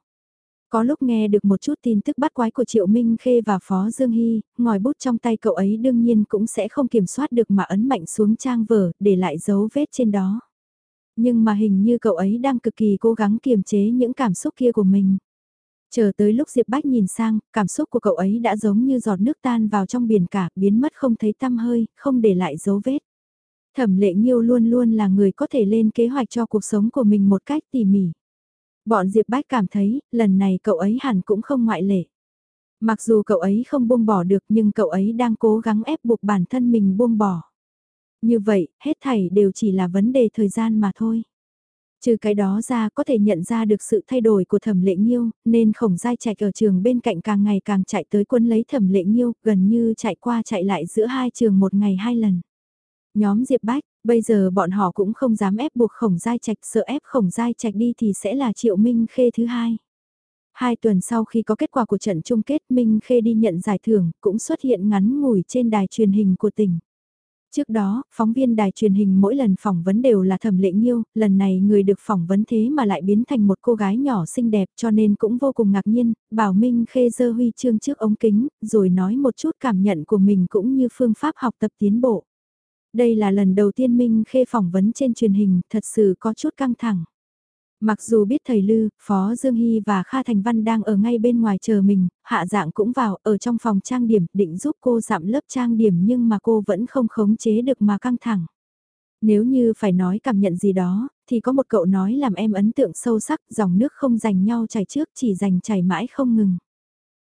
Có lúc nghe được một chút tin tức bắt quái của Triệu Minh Khê và Phó Dương Hy, ngòi bút trong tay cậu ấy đương nhiên cũng sẽ không kiểm soát được mà ấn mạnh xuống trang vở, để lại dấu vết trên đó. Nhưng mà hình như cậu ấy đang cực kỳ cố gắng kiềm chế những cảm xúc kia của mình. Chờ tới lúc Diệp Bách nhìn sang, cảm xúc của cậu ấy đã giống như giọt nước tan vào trong biển cả, biến mất không thấy tăm hơi, không để lại dấu vết. Thẩm lệ nghiêu luôn luôn là người có thể lên kế hoạch cho cuộc sống của mình một cách tỉ mỉ. Bọn Diệp Bách cảm thấy, lần này cậu ấy hẳn cũng không ngoại lệ. Mặc dù cậu ấy không buông bỏ được nhưng cậu ấy đang cố gắng ép buộc bản thân mình buông bỏ. Như vậy, hết thảy đều chỉ là vấn đề thời gian mà thôi. Trừ cái đó ra có thể nhận ra được sự thay đổi của thẩm lệ nghiêu, nên khổng giai chạy ở trường bên cạnh càng ngày càng chạy tới quân lấy thẩm lệ nghiêu, gần như chạy qua chạy lại giữa hai trường một ngày hai lần. Nhóm Diệp Bách, bây giờ bọn họ cũng không dám ép buộc khổng giai trạch, sợ ép khổng giai trạch đi thì sẽ là triệu minh khê thứ hai. Hai tuần sau khi có kết quả của trận chung kết Minh Khê đi nhận giải thưởng, cũng xuất hiện ngắn ngủi trên đài truyền hình của tỉnh. Trước đó, phóng viên đài truyền hình mỗi lần phỏng vấn đều là thẩm lệ nghiêu, lần này người được phỏng vấn thế mà lại biến thành một cô gái nhỏ xinh đẹp cho nên cũng vô cùng ngạc nhiên, bảo Minh Khê dơ huy chương trước ống kính, rồi nói một chút cảm nhận của mình cũng như phương pháp học tập tiến bộ. Đây là lần đầu tiên Minh Khê phỏng vấn trên truyền hình, thật sự có chút căng thẳng. Mặc dù biết thầy Lư, Phó Dương Hy và Kha Thành Văn đang ở ngay bên ngoài chờ mình, hạ dạng cũng vào ở trong phòng trang điểm định giúp cô giảm lớp trang điểm nhưng mà cô vẫn không khống chế được mà căng thẳng. Nếu như phải nói cảm nhận gì đó, thì có một cậu nói làm em ấn tượng sâu sắc, dòng nước không dành nhau chảy trước chỉ dành chảy mãi không ngừng.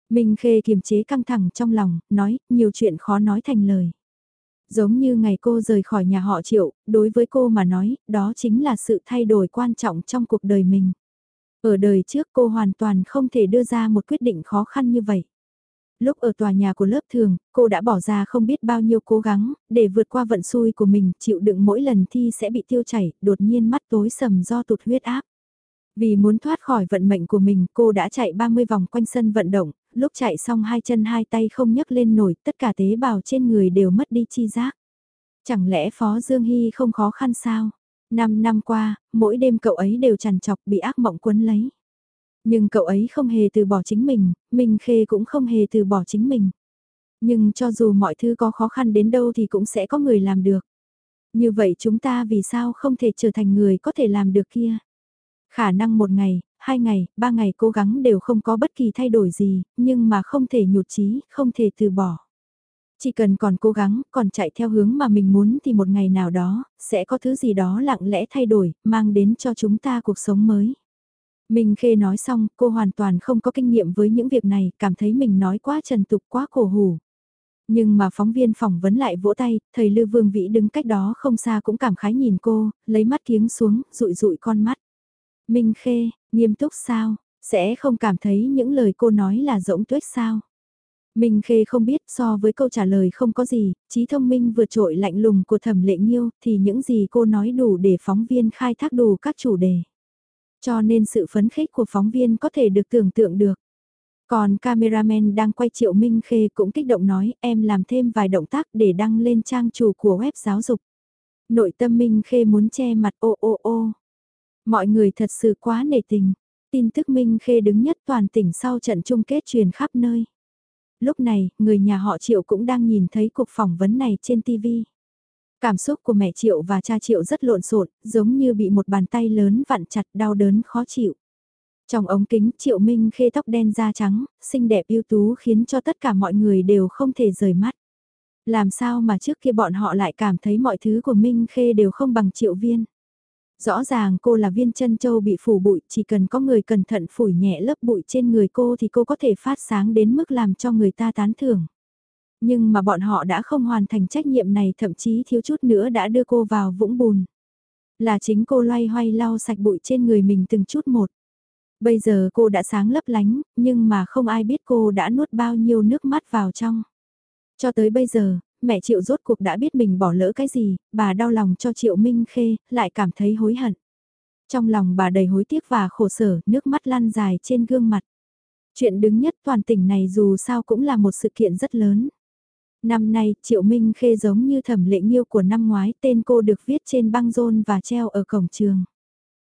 Minh Khê kiềm chế căng thẳng trong lòng, nói, nhiều chuyện khó nói thành lời. Giống như ngày cô rời khỏi nhà họ triệu, đối với cô mà nói, đó chính là sự thay đổi quan trọng trong cuộc đời mình. Ở đời trước cô hoàn toàn không thể đưa ra một quyết định khó khăn như vậy. Lúc ở tòa nhà của lớp thường, cô đã bỏ ra không biết bao nhiêu cố gắng, để vượt qua vận xui của mình, chịu đựng mỗi lần thi sẽ bị tiêu chảy, đột nhiên mắt tối sầm do tụt huyết áp. Vì muốn thoát khỏi vận mệnh của mình, cô đã chạy 30 vòng quanh sân vận động, lúc chạy xong hai chân hai tay không nhấc lên nổi, tất cả tế bào trên người đều mất đi chi giác. Chẳng lẽ Phó Dương Hy không khó khăn sao? Năm năm qua, mỗi đêm cậu ấy đều chằn chọc bị ác mộng quấn lấy. Nhưng cậu ấy không hề từ bỏ chính mình, Minh Khê cũng không hề từ bỏ chính mình. Nhưng cho dù mọi thứ có khó khăn đến đâu thì cũng sẽ có người làm được. Như vậy chúng ta vì sao không thể trở thành người có thể làm được kia? Khả năng một ngày, hai ngày, ba ngày cố gắng đều không có bất kỳ thay đổi gì, nhưng mà không thể nhụt chí, không thể từ bỏ. Chỉ cần còn cố gắng, còn chạy theo hướng mà mình muốn thì một ngày nào đó, sẽ có thứ gì đó lặng lẽ thay đổi, mang đến cho chúng ta cuộc sống mới. mình Khê nói xong, cô hoàn toàn không có kinh nghiệm với những việc này, cảm thấy mình nói quá trần tục quá cổ hủ. Nhưng mà phóng viên phỏng vấn lại vỗ tay, thầy Lư Vương Vĩ đứng cách đó không xa cũng cảm khái nhìn cô, lấy mắt kiếng xuống, rụi rụi con mắt. Minh Khê, nghiêm túc sao, sẽ không cảm thấy những lời cô nói là rỗng tuếch sao? Minh Khê không biết so với câu trả lời không có gì, trí thông minh vượt trội lạnh lùng của thẩm lệ nghiêu thì những gì cô nói đủ để phóng viên khai thác đủ các chủ đề. Cho nên sự phấn khích của phóng viên có thể được tưởng tượng được. Còn cameraman đang quay Triệu Minh Khê cũng kích động nói em làm thêm vài động tác để đăng lên trang chủ của web giáo dục. Nội tâm Minh Khê muốn che mặt ô ô ô. Mọi người thật sự quá nể tình. Tin tức Minh Khê đứng nhất toàn tỉnh sau trận chung kết truyền khắp nơi. Lúc này, người nhà họ Triệu cũng đang nhìn thấy cuộc phỏng vấn này trên TV. Cảm xúc của mẹ Triệu và cha Triệu rất lộn xộn, giống như bị một bàn tay lớn vặn chặt đau đớn khó chịu. Trong ống kính Triệu Minh khê tóc đen da trắng, xinh đẹp ưu tú khiến cho tất cả mọi người đều không thể rời mắt. Làm sao mà trước kia bọn họ lại cảm thấy mọi thứ của Minh khê đều không bằng Triệu Viên. Rõ ràng cô là viên chân châu bị phủ bụi, chỉ cần có người cẩn thận phủi nhẹ lớp bụi trên người cô thì cô có thể phát sáng đến mức làm cho người ta tán thưởng. Nhưng mà bọn họ đã không hoàn thành trách nhiệm này thậm chí thiếu chút nữa đã đưa cô vào vũng bùn. Là chính cô loay hoay lau sạch bụi trên người mình từng chút một. Bây giờ cô đã sáng lấp lánh, nhưng mà không ai biết cô đã nuốt bao nhiêu nước mắt vào trong. Cho tới bây giờ, mẹ Triệu rốt cuộc đã biết mình bỏ lỡ cái gì, bà đau lòng cho Triệu Minh Khê, lại cảm thấy hối hận. Trong lòng bà đầy hối tiếc và khổ sở, nước mắt lan dài trên gương mặt. Chuyện đứng nhất toàn tỉnh này dù sao cũng là một sự kiện rất lớn. Năm nay, Triệu Minh Khê giống như thẩm lệ nghiêu của năm ngoái tên cô được viết trên băng rôn và treo ở cổng trường.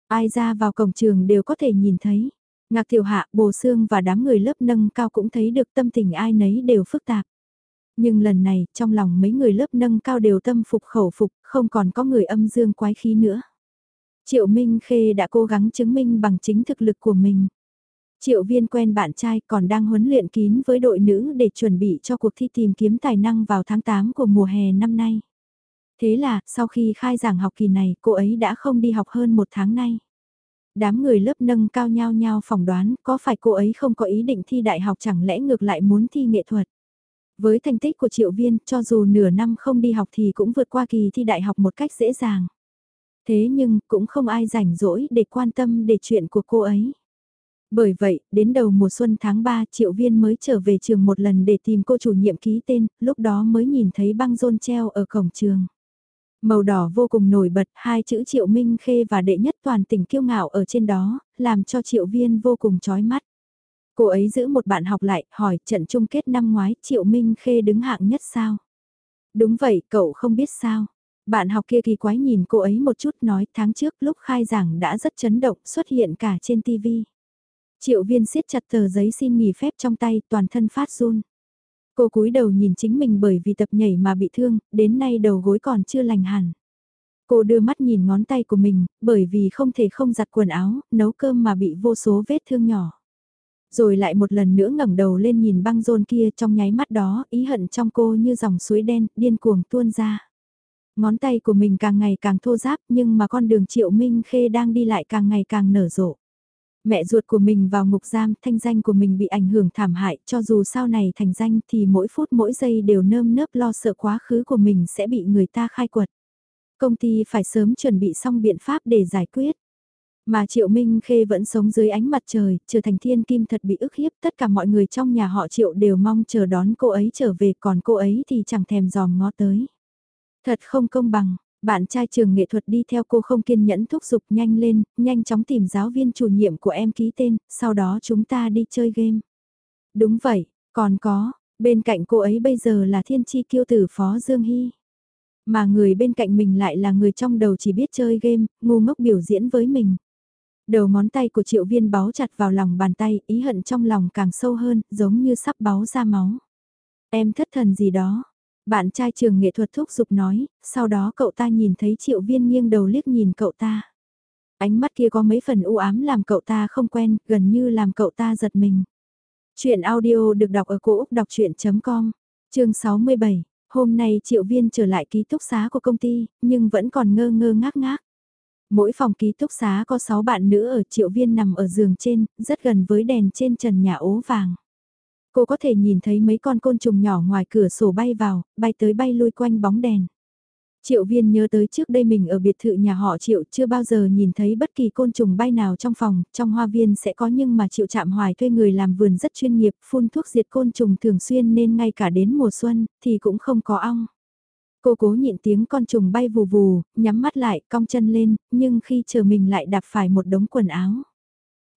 Ai ra vào cổng trường đều có thể nhìn thấy. Ngạc tiểu hạ, bồ xương và đám người lớp nâng cao cũng thấy được tâm tình ai nấy đều phức tạp. Nhưng lần này, trong lòng mấy người lớp nâng cao đều tâm phục khẩu phục, không còn có người âm dương quái khí nữa. Triệu Minh Khê đã cố gắng chứng minh bằng chính thực lực của mình. Triệu viên quen bạn trai còn đang huấn luyện kín với đội nữ để chuẩn bị cho cuộc thi tìm kiếm tài năng vào tháng 8 của mùa hè năm nay. Thế là, sau khi khai giảng học kỳ này, cô ấy đã không đi học hơn một tháng nay. Đám người lớp nâng cao nhau nhau phỏng đoán có phải cô ấy không có ý định thi đại học chẳng lẽ ngược lại muốn thi nghệ thuật. Với thành tích của triệu viên, cho dù nửa năm không đi học thì cũng vượt qua kỳ thi đại học một cách dễ dàng. Thế nhưng, cũng không ai rảnh rỗi để quan tâm để chuyện của cô ấy. Bởi vậy, đến đầu mùa xuân tháng 3 Triệu Viên mới trở về trường một lần để tìm cô chủ nhiệm ký tên, lúc đó mới nhìn thấy băng rôn treo ở cổng trường. Màu đỏ vô cùng nổi bật, hai chữ Triệu Minh Khê và đệ nhất toàn tỉnh kiêu ngạo ở trên đó, làm cho Triệu Viên vô cùng chói mắt. Cô ấy giữ một bạn học lại, hỏi trận chung kết năm ngoái Triệu Minh Khê đứng hạng nhất sao? Đúng vậy, cậu không biết sao. Bạn học kia kỳ quái nhìn cô ấy một chút nói tháng trước lúc khai giảng đã rất chấn động xuất hiện cả trên TV. Triệu viên siết chặt tờ giấy xin nghỉ phép trong tay toàn thân phát run. Cô cúi đầu nhìn chính mình bởi vì tập nhảy mà bị thương, đến nay đầu gối còn chưa lành hẳn. Cô đưa mắt nhìn ngón tay của mình, bởi vì không thể không giặt quần áo, nấu cơm mà bị vô số vết thương nhỏ. Rồi lại một lần nữa ngẩng đầu lên nhìn băng rôn kia trong nháy mắt đó, ý hận trong cô như dòng suối đen, điên cuồng tuôn ra. Ngón tay của mình càng ngày càng thô ráp nhưng mà con đường triệu minh khê đang đi lại càng ngày càng nở rộ. Mẹ ruột của mình vào ngục giam, thanh danh của mình bị ảnh hưởng thảm hại, cho dù sau này thành danh thì mỗi phút mỗi giây đều nơm nớp lo sợ quá khứ của mình sẽ bị người ta khai quật. Công ty phải sớm chuẩn bị xong biện pháp để giải quyết. Mà Triệu Minh Khê vẫn sống dưới ánh mặt trời, trở thành thiên kim thật bị ức hiếp, tất cả mọi người trong nhà họ Triệu đều mong chờ đón cô ấy trở về, còn cô ấy thì chẳng thèm dòm ngó tới. Thật không công bằng, bạn trai trường nghệ thuật đi theo cô không kiên nhẫn thúc giục nhanh lên, nhanh chóng tìm giáo viên chủ nhiệm của em ký tên, sau đó chúng ta đi chơi game. Đúng vậy, còn có, bên cạnh cô ấy bây giờ là thiên chi kiêu tử Phó Dương Hy. Mà người bên cạnh mình lại là người trong đầu chỉ biết chơi game, ngu ngốc biểu diễn với mình. Đầu ngón tay của triệu viên báu chặt vào lòng bàn tay, ý hận trong lòng càng sâu hơn, giống như sắp báu ra máu. Em thất thần gì đó, bạn trai trường nghệ thuật thúc giục nói, sau đó cậu ta nhìn thấy triệu viên nghiêng đầu liếc nhìn cậu ta. Ánh mắt kia có mấy phần u ám làm cậu ta không quen, gần như làm cậu ta giật mình. Chuyện audio được đọc ở cổ Úc đọc chuyện.com, chương 67. Hôm nay triệu viên trở lại ký túc xá của công ty, nhưng vẫn còn ngơ ngơ ngác ngác. Mỗi phòng ký túc xá có 6 bạn nữ ở triệu viên nằm ở giường trên, rất gần với đèn trên trần nhà ố vàng. Cô có thể nhìn thấy mấy con côn trùng nhỏ ngoài cửa sổ bay vào, bay tới bay lui quanh bóng đèn. Triệu viên nhớ tới trước đây mình ở biệt thự nhà họ Triệu chưa bao giờ nhìn thấy bất kỳ côn trùng bay nào trong phòng, trong hoa viên sẽ có nhưng mà Triệu chạm hoài thuê người làm vườn rất chuyên nghiệp, phun thuốc diệt côn trùng thường xuyên nên ngay cả đến mùa xuân thì cũng không có ong. Cô cố nhịn tiếng con trùng bay vù vù, nhắm mắt lại, cong chân lên, nhưng khi chờ mình lại đạp phải một đống quần áo.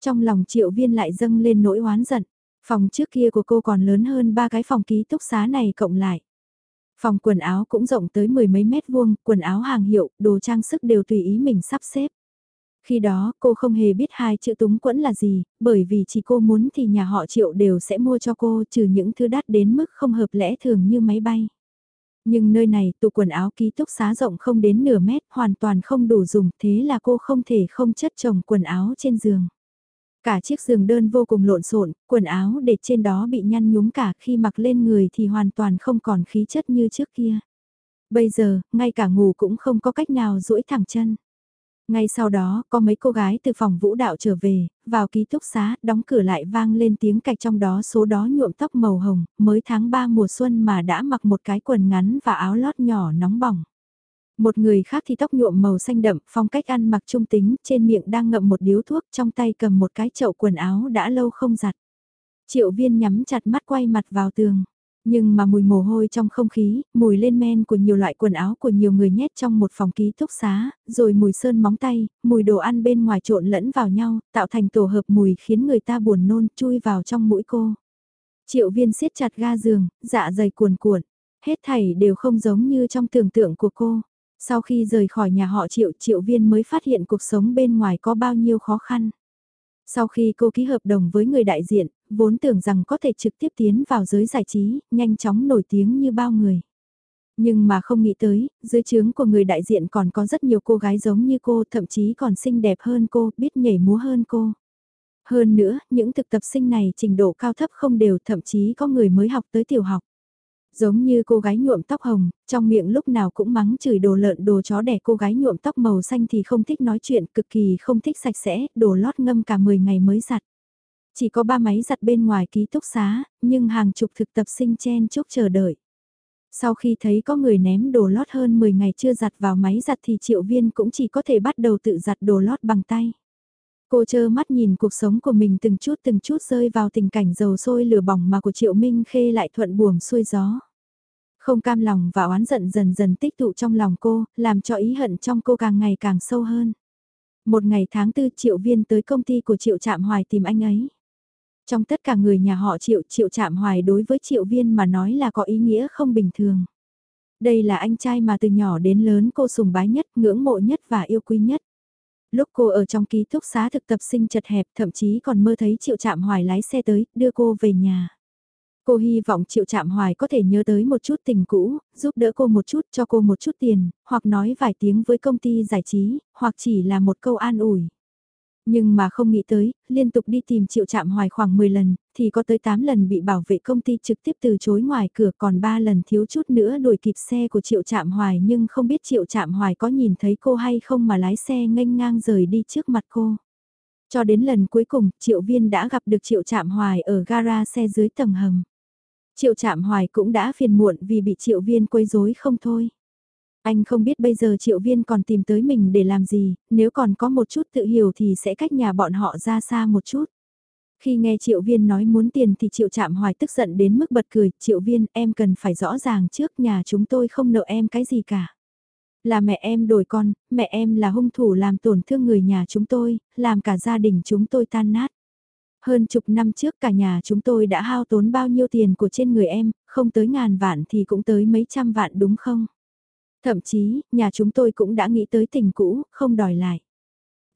Trong lòng Triệu viên lại dâng lên nỗi oán giận. Phòng trước kia của cô còn lớn hơn ba cái phòng ký túc xá này cộng lại. Phòng quần áo cũng rộng tới mười mấy mét vuông, quần áo hàng hiệu, đồ trang sức đều tùy ý mình sắp xếp. Khi đó, cô không hề biết hai chữ túng quẫn là gì, bởi vì chỉ cô muốn thì nhà họ triệu đều sẽ mua cho cô trừ những thứ đắt đến mức không hợp lẽ thường như máy bay. Nhưng nơi này tủ quần áo ký túc xá rộng không đến nửa mét, hoàn toàn không đủ dùng, thế là cô không thể không chất chồng quần áo trên giường. Cả chiếc giường đơn vô cùng lộn xộn, quần áo để trên đó bị nhăn nhúm cả khi mặc lên người thì hoàn toàn không còn khí chất như trước kia. Bây giờ, ngay cả ngủ cũng không có cách nào duỗi thẳng chân. Ngay sau đó, có mấy cô gái từ phòng vũ đạo trở về, vào ký túc xá, đóng cửa lại vang lên tiếng cạch trong đó số đó nhuộm tóc màu hồng, mới tháng 3 mùa xuân mà đã mặc một cái quần ngắn và áo lót nhỏ nóng bỏng. Một người khác thì tóc nhuộm màu xanh đậm, phong cách ăn mặc trung tính, trên miệng đang ngậm một điếu thuốc, trong tay cầm một cái chậu quần áo đã lâu không giặt. Triệu viên nhắm chặt mắt quay mặt vào tường. Nhưng mà mùi mồ hôi trong không khí, mùi lên men của nhiều loại quần áo của nhiều người nhét trong một phòng ký túc xá, rồi mùi sơn móng tay, mùi đồ ăn bên ngoài trộn lẫn vào nhau, tạo thành tổ hợp mùi khiến người ta buồn nôn chui vào trong mũi cô. Triệu viên siết chặt ga giường, dạ dày cuồn cuộn, hết thảy đều không giống như trong tưởng tượng của cô. Sau khi rời khỏi nhà họ triệu triệu viên mới phát hiện cuộc sống bên ngoài có bao nhiêu khó khăn. Sau khi cô ký hợp đồng với người đại diện, vốn tưởng rằng có thể trực tiếp tiến vào giới giải trí, nhanh chóng nổi tiếng như bao người. Nhưng mà không nghĩ tới, dưới trướng của người đại diện còn có rất nhiều cô gái giống như cô, thậm chí còn xinh đẹp hơn cô, biết nhảy múa hơn cô. Hơn nữa, những thực tập sinh này trình độ cao thấp không đều, thậm chí có người mới học tới tiểu học. Giống như cô gái nhuộm tóc hồng, trong miệng lúc nào cũng mắng chửi đồ lợn đồ chó đẻ cô gái nhuộm tóc màu xanh thì không thích nói chuyện, cực kỳ không thích sạch sẽ, đồ lót ngâm cả 10 ngày mới giặt. Chỉ có ba máy giặt bên ngoài ký túc xá, nhưng hàng chục thực tập sinh chen chúc chờ đợi. Sau khi thấy có người ném đồ lót hơn 10 ngày chưa giặt vào máy giặt thì triệu viên cũng chỉ có thể bắt đầu tự giặt đồ lót bằng tay. Cô chơ mắt nhìn cuộc sống của mình từng chút từng chút rơi vào tình cảnh dầu sôi lửa bỏng mà của Triệu Minh Khê lại thuận buồm xuôi gió. Không cam lòng và oán giận dần dần tích tụ trong lòng cô, làm cho ý hận trong cô càng ngày càng sâu hơn. Một ngày tháng tư Triệu Viên tới công ty của Triệu Trạm Hoài tìm anh ấy. Trong tất cả người nhà họ Triệu, Triệu Trạm Hoài đối với Triệu Viên mà nói là có ý nghĩa không bình thường. Đây là anh trai mà từ nhỏ đến lớn cô sùng bái nhất, ngưỡng mộ nhất và yêu quý nhất. Lúc cô ở trong ký túc xá thực tập sinh chật hẹp thậm chí còn mơ thấy Triệu Trạm Hoài lái xe tới, đưa cô về nhà. Cô hy vọng Triệu Trạm Hoài có thể nhớ tới một chút tình cũ, giúp đỡ cô một chút cho cô một chút tiền, hoặc nói vài tiếng với công ty giải trí, hoặc chỉ là một câu an ủi. Nhưng mà không nghĩ tới, liên tục đi tìm Triệu Trạm Hoài khoảng 10 lần, thì có tới 8 lần bị bảo vệ công ty trực tiếp từ chối ngoài cửa còn 3 lần thiếu chút nữa đuổi kịp xe của Triệu Trạm Hoài nhưng không biết Triệu Trạm Hoài có nhìn thấy cô hay không mà lái xe nghênh ngang rời đi trước mặt cô. Cho đến lần cuối cùng, Triệu Viên đã gặp được Triệu Trạm Hoài ở gara xe dưới tầng hầm. Triệu Trạm Hoài cũng đã phiền muộn vì bị Triệu Viên quấy rối không thôi. Anh không biết bây giờ Triệu Viên còn tìm tới mình để làm gì, nếu còn có một chút tự hiểu thì sẽ cách nhà bọn họ ra xa một chút. Khi nghe Triệu Viên nói muốn tiền thì Triệu Trạm Hoài tức giận đến mức bật cười, Triệu Viên em cần phải rõ ràng trước nhà chúng tôi không nợ em cái gì cả. Là mẹ em đổi con, mẹ em là hung thủ làm tổn thương người nhà chúng tôi, làm cả gia đình chúng tôi tan nát. Hơn chục năm trước cả nhà chúng tôi đã hao tốn bao nhiêu tiền của trên người em, không tới ngàn vạn thì cũng tới mấy trăm vạn đúng không? Thậm chí, nhà chúng tôi cũng đã nghĩ tới tình cũ, không đòi lại.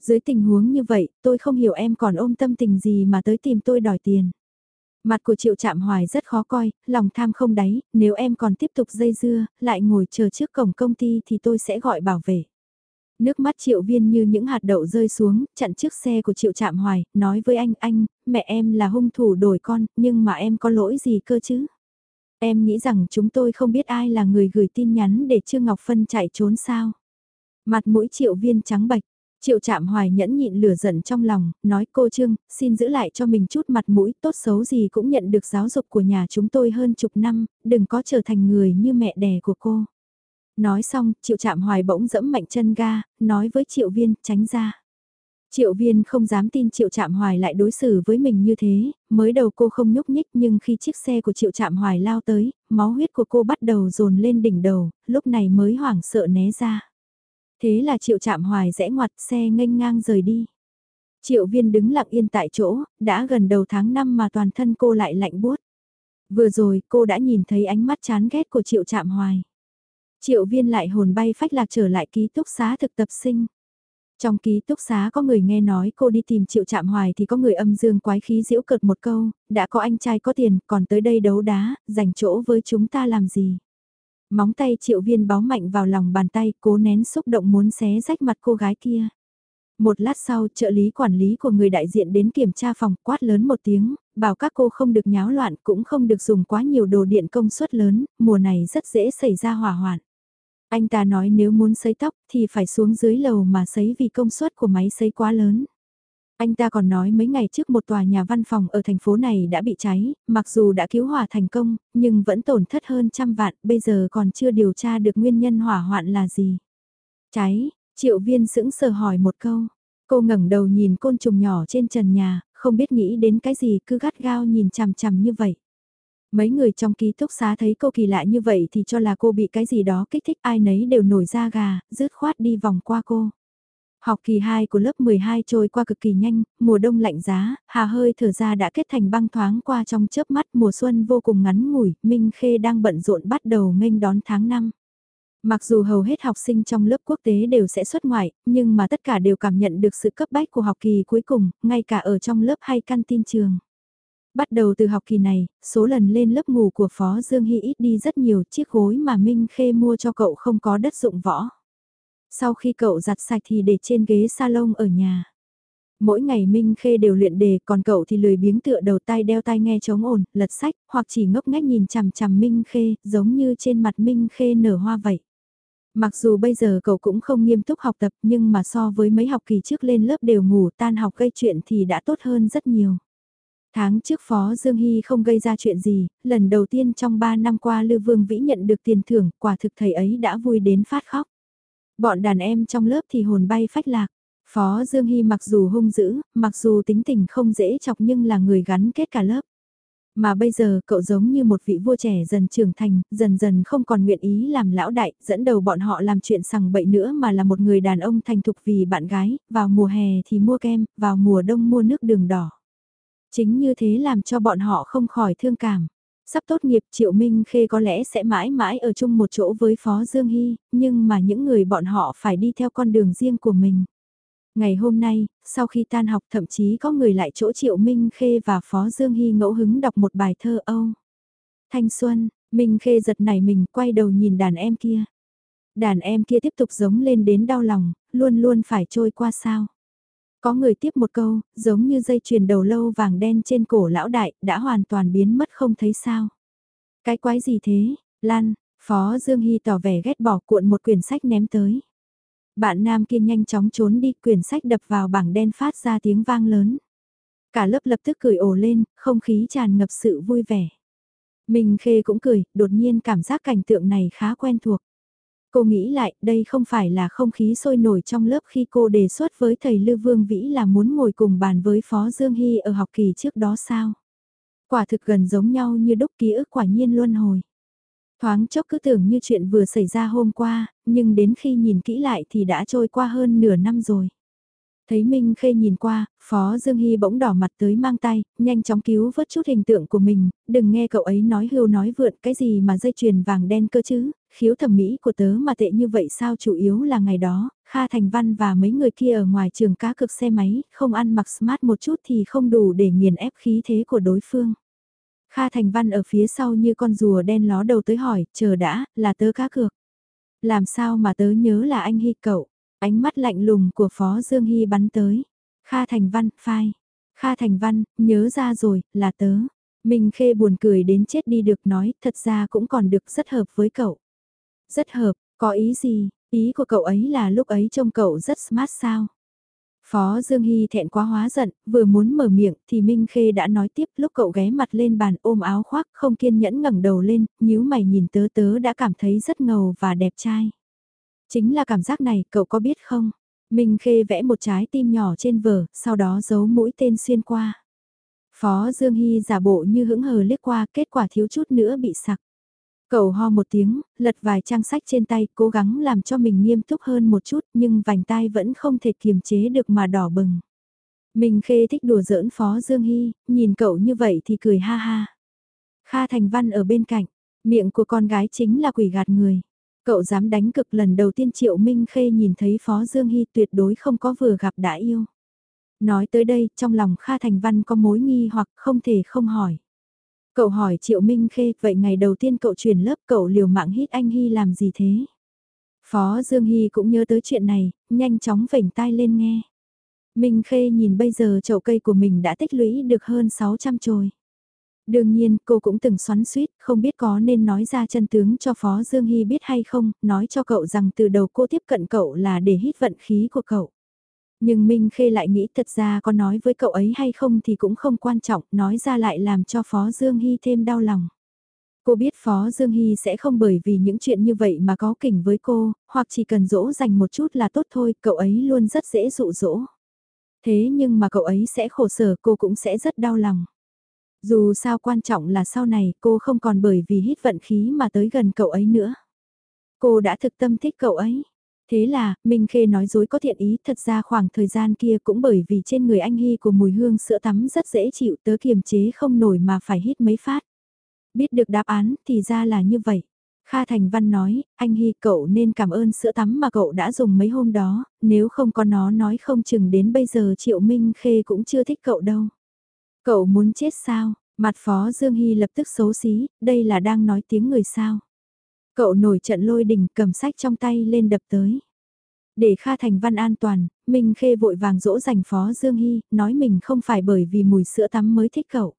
Dưới tình huống như vậy, tôi không hiểu em còn ôm tâm tình gì mà tới tìm tôi đòi tiền. Mặt của Triệu Trạm Hoài rất khó coi, lòng tham không đáy, nếu em còn tiếp tục dây dưa, lại ngồi chờ trước cổng công ty thì tôi sẽ gọi bảo vệ. Nước mắt Triệu Viên như những hạt đậu rơi xuống, chặn trước xe của Triệu Trạm Hoài, nói với anh, anh, mẹ em là hung thủ đổi con, nhưng mà em có lỗi gì cơ chứ? Em nghĩ rằng chúng tôi không biết ai là người gửi tin nhắn để Trương Ngọc Phân chạy trốn sao? Mặt mũi Triệu Viên trắng bạch, Triệu Trạm Hoài nhẫn nhịn lửa giận trong lòng, nói cô Trương, xin giữ lại cho mình chút mặt mũi, tốt xấu gì cũng nhận được giáo dục của nhà chúng tôi hơn chục năm, đừng có trở thành người như mẹ đẻ của cô. Nói xong, Triệu Trạm Hoài bỗng dẫm mạnh chân ga, nói với Triệu Viên, tránh ra. Triệu Viên không dám tin Triệu Trạm Hoài lại đối xử với mình như thế, mới đầu cô không nhúc nhích nhưng khi chiếc xe của Triệu Trạm Hoài lao tới, máu huyết của cô bắt đầu dồn lên đỉnh đầu, lúc này mới hoảng sợ né ra. Thế là Triệu Trạm Hoài rẽ ngoặt xe nghênh ngang rời đi. Triệu Viên đứng lặng yên tại chỗ, đã gần đầu tháng 5 mà toàn thân cô lại lạnh buốt. Vừa rồi cô đã nhìn thấy ánh mắt chán ghét của Triệu Trạm Hoài. Triệu Viên lại hồn bay phách lạc trở lại ký túc xá thực tập sinh. Trong ký túc xá có người nghe nói cô đi tìm triệu chạm hoài thì có người âm dương quái khí giễu cợt một câu, đã có anh trai có tiền, còn tới đây đấu đá, dành chỗ với chúng ta làm gì. Móng tay triệu viên báo mạnh vào lòng bàn tay, cố nén xúc động muốn xé rách mặt cô gái kia. Một lát sau, trợ lý quản lý của người đại diện đến kiểm tra phòng quát lớn một tiếng, bảo các cô không được nháo loạn cũng không được dùng quá nhiều đồ điện công suất lớn, mùa này rất dễ xảy ra hỏa hoạn. Anh ta nói nếu muốn sấy tóc thì phải xuống dưới lầu mà sấy vì công suất của máy sấy quá lớn. Anh ta còn nói mấy ngày trước một tòa nhà văn phòng ở thành phố này đã bị cháy, mặc dù đã cứu hỏa thành công, nhưng vẫn tổn thất hơn trăm vạn, bây giờ còn chưa điều tra được nguyên nhân hỏa hoạn là gì. Cháy, triệu viên sững sờ hỏi một câu. Cô ngẩng đầu nhìn côn trùng nhỏ trên trần nhà, không biết nghĩ đến cái gì cứ gắt gao nhìn chằm chằm như vậy. Mấy người trong ký túc xá thấy cô kỳ lạ như vậy thì cho là cô bị cái gì đó kích thích ai nấy đều nổi da gà, rứt khoát đi vòng qua cô. Học kỳ 2 của lớp 12 trôi qua cực kỳ nhanh, mùa đông lạnh giá, hà hơi thở ra đã kết thành băng thoáng qua trong chớp mắt mùa xuân vô cùng ngắn ngủi, Minh Khê đang bận rộn bắt đầu nghênh đón tháng 5. Mặc dù hầu hết học sinh trong lớp quốc tế đều sẽ xuất ngoại, nhưng mà tất cả đều cảm nhận được sự cấp bách của học kỳ cuối cùng, ngay cả ở trong lớp hay căn tin trường. Bắt đầu từ học kỳ này, số lần lên lớp ngủ của Phó Dương Hy ít đi rất nhiều chiếc gối mà Minh Khê mua cho cậu không có đất dụng võ. Sau khi cậu giặt sạch thì để trên ghế salon ở nhà. Mỗi ngày Minh Khê đều luyện đề còn cậu thì lười biếng tựa đầu tay đeo tai nghe chống ổn, lật sách, hoặc chỉ ngốc ngách nhìn chằm chằm Minh Khê, giống như trên mặt Minh Khê nở hoa vậy. Mặc dù bây giờ cậu cũng không nghiêm túc học tập nhưng mà so với mấy học kỳ trước lên lớp đều ngủ tan học gây chuyện thì đã tốt hơn rất nhiều. Tháng trước Phó Dương Hy không gây ra chuyện gì, lần đầu tiên trong 3 năm qua Lưu Vương Vĩ nhận được tiền thưởng, quả thực thầy ấy đã vui đến phát khóc. Bọn đàn em trong lớp thì hồn bay phách lạc. Phó Dương Hy mặc dù hung dữ, mặc dù tính tình không dễ chọc nhưng là người gắn kết cả lớp. Mà bây giờ cậu giống như một vị vua trẻ dần trưởng thành, dần dần không còn nguyện ý làm lão đại, dẫn đầu bọn họ làm chuyện sằng bậy nữa mà là một người đàn ông thành thục vì bạn gái, vào mùa hè thì mua kem, vào mùa đông mua nước đường đỏ. Chính như thế làm cho bọn họ không khỏi thương cảm. Sắp tốt nghiệp Triệu Minh Khê có lẽ sẽ mãi mãi ở chung một chỗ với Phó Dương Hy, nhưng mà những người bọn họ phải đi theo con đường riêng của mình. Ngày hôm nay, sau khi tan học thậm chí có người lại chỗ Triệu Minh Khê và Phó Dương Hy ngẫu hứng đọc một bài thơ Âu. Thanh Xuân, Minh Khê giật nảy mình quay đầu nhìn đàn em kia. Đàn em kia tiếp tục giống lên đến đau lòng, luôn luôn phải trôi qua sao. Có người tiếp một câu, giống như dây chuyền đầu lâu vàng đen trên cổ lão đại, đã hoàn toàn biến mất không thấy sao. Cái quái gì thế, Lan, Phó Dương Hy tỏ vẻ ghét bỏ cuộn một quyển sách ném tới. Bạn nam kia nhanh chóng trốn đi, quyển sách đập vào bảng đen phát ra tiếng vang lớn. Cả lớp lập tức cười ồ lên, không khí tràn ngập sự vui vẻ. Minh Khê cũng cười, đột nhiên cảm giác cảnh tượng này khá quen thuộc. Cô nghĩ lại, đây không phải là không khí sôi nổi trong lớp khi cô đề xuất với thầy Lưu Vương Vĩ là muốn ngồi cùng bàn với Phó Dương Hy ở học kỳ trước đó sao? Quả thực gần giống nhau như đúc ký ức quả nhiên luân hồi. Thoáng chốc cứ tưởng như chuyện vừa xảy ra hôm qua, nhưng đến khi nhìn kỹ lại thì đã trôi qua hơn nửa năm rồi. Thấy Minh Khê nhìn qua, Phó Dương Hy bỗng đỏ mặt tới mang tay, nhanh chóng cứu vớt chút hình tượng của mình, đừng nghe cậu ấy nói hưu nói vượn cái gì mà dây chuyền vàng đen cơ chứ, khiếu thẩm mỹ của tớ mà tệ như vậy sao chủ yếu là ngày đó, Kha Thành Văn và mấy người kia ở ngoài trường cá cực xe máy, không ăn mặc smart một chút thì không đủ để nghiền ép khí thế của đối phương. Kha Thành Văn ở phía sau như con rùa đen ló đầu tới hỏi, chờ đã, là tớ cá cược. Làm sao mà tớ nhớ là anh Hy cậu, ánh mắt lạnh lùng của Phó Dương Hy bắn tới. Kha Thành Văn, phai. Kha Thành Văn, nhớ ra rồi, là tớ. Minh Khê buồn cười đến chết đi được nói, thật ra cũng còn được rất hợp với cậu. Rất hợp, có ý gì, ý của cậu ấy là lúc ấy trông cậu rất smart sao? Phó Dương Hy thẹn quá hóa giận, vừa muốn mở miệng thì Minh Khê đã nói tiếp lúc cậu ghé mặt lên bàn ôm áo khoác không kiên nhẫn ngẩng đầu lên, nhíu mày nhìn tớ tớ đã cảm thấy rất ngầu và đẹp trai. Chính là cảm giác này, cậu có biết không? Minh Khê vẽ một trái tim nhỏ trên vở, sau đó giấu mũi tên xuyên qua. Phó Dương Hy giả bộ như hững hờ liếc qua, kết quả thiếu chút nữa bị sặc. Cậu ho một tiếng, lật vài trang sách trên tay, cố gắng làm cho mình nghiêm túc hơn một chút, nhưng vành tai vẫn không thể kiềm chế được mà đỏ bừng. Mình khê thích đùa giỡn Phó Dương Hy, nhìn cậu như vậy thì cười ha ha. Kha Thành Văn ở bên cạnh, miệng của con gái chính là quỷ gạt người. Cậu dám đánh cực lần đầu tiên Triệu Minh Khê nhìn thấy Phó Dương Hy tuyệt đối không có vừa gặp đã yêu. Nói tới đây, trong lòng Kha Thành Văn có mối nghi hoặc không thể không hỏi. Cậu hỏi Triệu Minh Khê, vậy ngày đầu tiên cậu chuyển lớp cậu liều mạng hít anh Hy làm gì thế? Phó Dương Hy cũng nhớ tới chuyện này, nhanh chóng vểnh tai lên nghe. Minh Khê nhìn bây giờ chậu cây của mình đã tích lũy được hơn 600 chồi. Đương nhiên, cô cũng từng xoắn suýt, không biết có nên nói ra chân tướng cho Phó Dương Hy biết hay không, nói cho cậu rằng từ đầu cô tiếp cận cậu là để hít vận khí của cậu. Nhưng Minh Khê lại nghĩ thật ra có nói với cậu ấy hay không thì cũng không quan trọng, nói ra lại làm cho Phó Dương Hy thêm đau lòng. Cô biết Phó Dương Hy sẽ không bởi vì những chuyện như vậy mà có kỉnh với cô, hoặc chỉ cần dỗ dành một chút là tốt thôi, cậu ấy luôn rất dễ dụ dỗ. Thế nhưng mà cậu ấy sẽ khổ sở cô cũng sẽ rất đau lòng. Dù sao quan trọng là sau này cô không còn bởi vì hít vận khí mà tới gần cậu ấy nữa. Cô đã thực tâm thích cậu ấy. Thế là, Minh Khê nói dối có thiện ý, thật ra khoảng thời gian kia cũng bởi vì trên người anh Hy của mùi hương sữa tắm rất dễ chịu tớ kiềm chế không nổi mà phải hít mấy phát. Biết được đáp án thì ra là như vậy. Kha Thành Văn nói, anh Hy cậu nên cảm ơn sữa tắm mà cậu đã dùng mấy hôm đó, nếu không có nó nói không chừng đến bây giờ Triệu Minh Khê cũng chưa thích cậu đâu. Cậu muốn chết sao? Mặt Phó Dương Hy lập tức xấu xí, đây là đang nói tiếng người sao. Cậu nổi trận lôi đình cầm sách trong tay lên đập tới. Để Kha Thành Văn an toàn, Minh Khê vội vàng dỗ dành Phó Dương Hy, nói mình không phải bởi vì mùi sữa tắm mới thích cậu.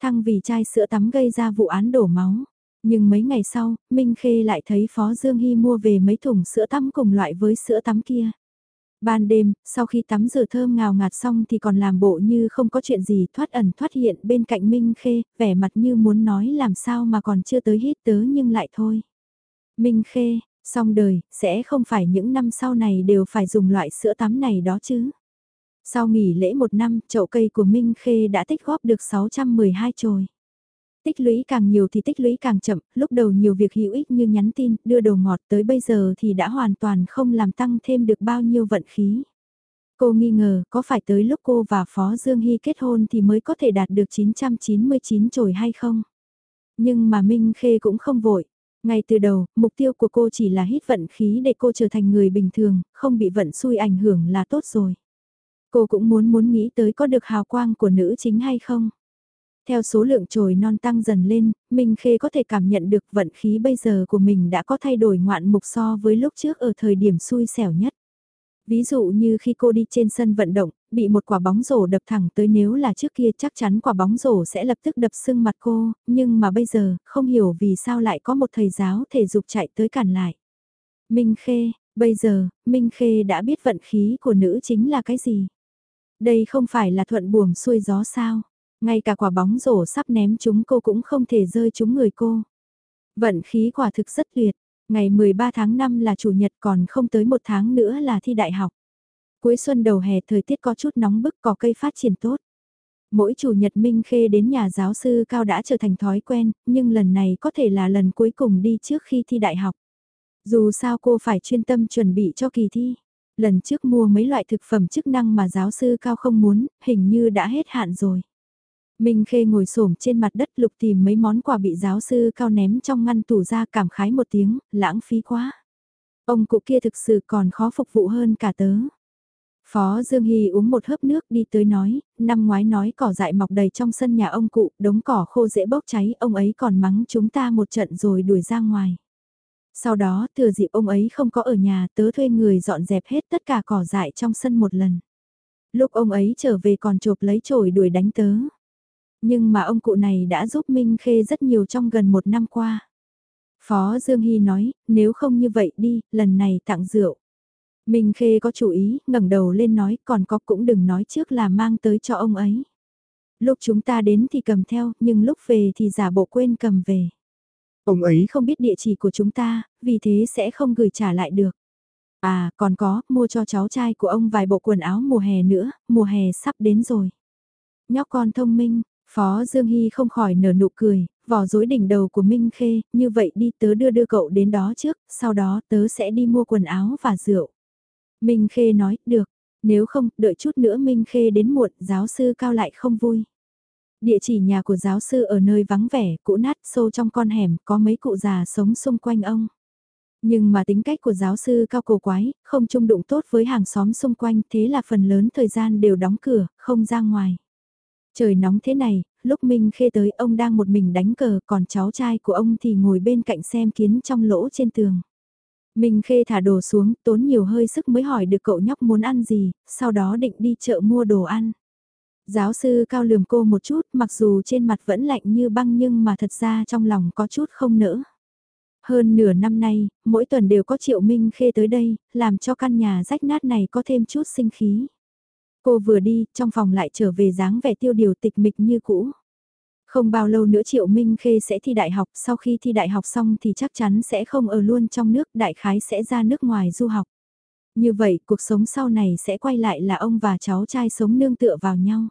Thăng vì chai sữa tắm gây ra vụ án đổ máu. Nhưng mấy ngày sau, Minh Khê lại thấy Phó Dương Hy mua về mấy thùng sữa tắm cùng loại với sữa tắm kia. Ban đêm, sau khi tắm rửa thơm ngào ngạt xong thì còn làm bộ như không có chuyện gì thoát ẩn thoát hiện bên cạnh Minh Khê, vẻ mặt như muốn nói làm sao mà còn chưa tới hít tớ nhưng lại thôi. Minh Khê, xong đời, sẽ không phải những năm sau này đều phải dùng loại sữa tắm này đó chứ. Sau nghỉ lễ một năm, chậu cây của Minh Khê đã tích góp được 612 chồi. Tích lũy càng nhiều thì tích lũy càng chậm, lúc đầu nhiều việc hữu ích như nhắn tin, đưa đồ ngọt tới bây giờ thì đã hoàn toàn không làm tăng thêm được bao nhiêu vận khí. Cô nghi ngờ có phải tới lúc cô và Phó Dương Hy kết hôn thì mới có thể đạt được 999 chổi hay không? Nhưng mà Minh Khê cũng không vội. Ngay từ đầu, mục tiêu của cô chỉ là hít vận khí để cô trở thành người bình thường, không bị vận xui ảnh hưởng là tốt rồi. Cô cũng muốn muốn nghĩ tới có được hào quang của nữ chính hay không. Theo số lượng trồi non tăng dần lên, Minh Khê có thể cảm nhận được vận khí bây giờ của mình đã có thay đổi ngoạn mục so với lúc trước ở thời điểm xui xẻo nhất. Ví dụ như khi cô đi trên sân vận động, bị một quả bóng rổ đập thẳng tới nếu là trước kia chắc chắn quả bóng rổ sẽ lập tức đập sưng mặt cô, nhưng mà bây giờ, không hiểu vì sao lại có một thầy giáo thể dục chạy tới cản lại. Minh Khê, bây giờ, Minh Khê đã biết vận khí của nữ chính là cái gì. Đây không phải là thuận buồm xuôi gió sao. Ngay cả quả bóng rổ sắp ném chúng cô cũng không thể rơi trúng người cô. Vận khí quả thực rất tuyệt. Ngày 13 tháng 5 là chủ nhật còn không tới một tháng nữa là thi đại học. Cuối xuân đầu hè thời tiết có chút nóng bức có cây phát triển tốt. Mỗi chủ nhật Minh Khê đến nhà giáo sư Cao đã trở thành thói quen, nhưng lần này có thể là lần cuối cùng đi trước khi thi đại học. Dù sao cô phải chuyên tâm chuẩn bị cho kỳ thi. Lần trước mua mấy loại thực phẩm chức năng mà giáo sư Cao không muốn, hình như đã hết hạn rồi. Minh Khê ngồi xổm trên mặt đất lục tìm mấy món quà bị giáo sư cao ném trong ngăn tủ ra cảm khái một tiếng, lãng phí quá. Ông cụ kia thực sự còn khó phục vụ hơn cả tớ. Phó Dương Hy uống một hớp nước đi tới nói, năm ngoái nói cỏ dại mọc đầy trong sân nhà ông cụ, đống cỏ khô dễ bốc cháy, ông ấy còn mắng chúng ta một trận rồi đuổi ra ngoài. Sau đó, thừa dịp ông ấy không có ở nhà, tớ thuê người dọn dẹp hết tất cả cỏ dại trong sân một lần. Lúc ông ấy trở về còn chộp lấy chổi đuổi đánh tớ. Nhưng mà ông cụ này đã giúp Minh Khê rất nhiều trong gần một năm qua. Phó Dương Hy nói, nếu không như vậy đi, lần này tặng rượu. Minh Khê có chủ ý, ngẩng đầu lên nói, còn có cũng đừng nói trước là mang tới cho ông ấy. Lúc chúng ta đến thì cầm theo, nhưng lúc về thì giả bộ quên cầm về. Ông ấy không biết địa chỉ của chúng ta, vì thế sẽ không gửi trả lại được. À, còn có, mua cho cháu trai của ông vài bộ quần áo mùa hè nữa, mùa hè sắp đến rồi. Nhóc con thông minh, Phó Dương Hy không khỏi nở nụ cười, vò dối đỉnh đầu của Minh Khê, như vậy đi tớ đưa đưa cậu đến đó trước, sau đó tớ sẽ đi mua quần áo và rượu. Minh Khê nói, được, nếu không, đợi chút nữa Minh Khê đến muộn, giáo sư cao lại không vui. Địa chỉ nhà của giáo sư ở nơi vắng vẻ, cũ nát, sâu trong con hẻm, có mấy cụ già sống xung quanh ông. Nhưng mà tính cách của giáo sư cao cổ quái, không chung đụng tốt với hàng xóm xung quanh, thế là phần lớn thời gian đều đóng cửa, không ra ngoài. Trời nóng thế này, lúc Minh Khê tới ông đang một mình đánh cờ, còn cháu trai của ông thì ngồi bên cạnh xem kiến trong lỗ trên tường. Minh Khê thả đồ xuống, tốn nhiều hơi sức mới hỏi được cậu nhóc muốn ăn gì, sau đó định đi chợ mua đồ ăn. Giáo sư cao lườm cô một chút, mặc dù trên mặt vẫn lạnh như băng nhưng mà thật ra trong lòng có chút không nỡ. Hơn nửa năm nay, mỗi tuần đều có Triệu Minh Khê tới đây, làm cho căn nhà rách nát này có thêm chút sinh khí. Cô vừa đi, trong phòng lại trở về dáng vẻ tiêu điều tịch mịch như cũ. Không bao lâu nữa Triệu Minh Khê sẽ thi đại học, sau khi thi đại học xong thì chắc chắn sẽ không ở luôn trong nước, đại khái sẽ ra nước ngoài du học. Như vậy, cuộc sống sau này sẽ quay lại là ông và cháu trai sống nương tựa vào nhau.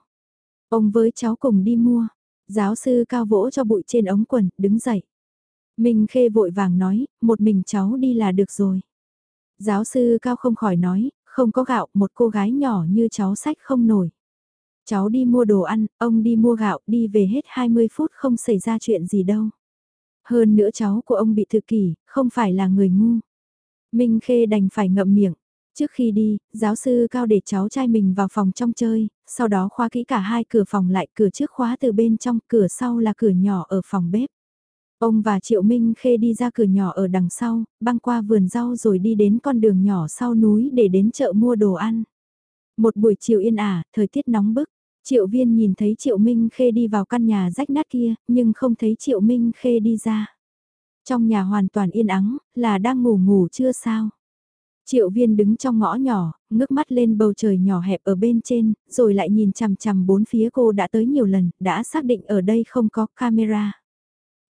Ông với cháu cùng đi mua. Giáo sư cao vỗ cho bụi trên ống quần, đứng dậy. Minh Khê vội vàng nói, một mình cháu đi là được rồi. Giáo sư cao không khỏi nói, không có gạo, một cô gái nhỏ như cháu sách không nổi. Cháu đi mua đồ ăn, ông đi mua gạo, đi về hết 20 phút không xảy ra chuyện gì đâu. Hơn nữa cháu của ông bị tự kỷ, không phải là người ngu. Minh Khê đành phải ngậm miệng. Trước khi đi, giáo sư cao để cháu trai mình vào phòng trong chơi, sau đó khóa kỹ cả hai cửa phòng lại, cửa trước khóa từ bên trong, cửa sau là cửa nhỏ ở phòng bếp. Ông và Triệu Minh Khê đi ra cửa nhỏ ở đằng sau, băng qua vườn rau rồi đi đến con đường nhỏ sau núi để đến chợ mua đồ ăn. Một buổi chiều yên ả, thời tiết nóng bức, Triệu Viên nhìn thấy Triệu Minh Khê đi vào căn nhà rách nát kia, nhưng không thấy Triệu Minh Khê đi ra. Trong nhà hoàn toàn yên ắng, là đang ngủ ngủ chưa sao. Triệu viên đứng trong ngõ nhỏ, ngước mắt lên bầu trời nhỏ hẹp ở bên trên, rồi lại nhìn chằm chằm bốn phía cô đã tới nhiều lần, đã xác định ở đây không có camera.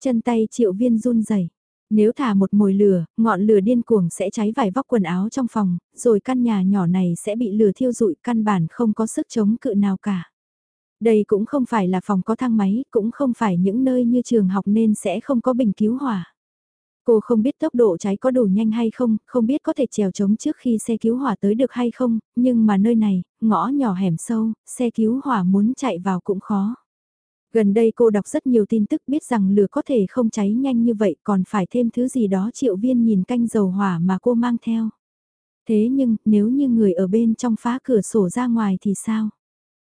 Chân tay triệu viên run rẩy Nếu thả một mồi lửa, ngọn lửa điên cuồng sẽ cháy vài vóc quần áo trong phòng, rồi căn nhà nhỏ này sẽ bị lửa thiêu rụi căn bản không có sức chống cự nào cả. Đây cũng không phải là phòng có thang máy, cũng không phải những nơi như trường học nên sẽ không có bình cứu hỏa. Cô không biết tốc độ cháy có đủ nhanh hay không, không biết có thể trèo trống trước khi xe cứu hỏa tới được hay không, nhưng mà nơi này, ngõ nhỏ hẻm sâu, xe cứu hỏa muốn chạy vào cũng khó. Gần đây cô đọc rất nhiều tin tức biết rằng lửa có thể không cháy nhanh như vậy còn phải thêm thứ gì đó triệu viên nhìn canh dầu hỏa mà cô mang theo. Thế nhưng nếu như người ở bên trong phá cửa sổ ra ngoài thì sao?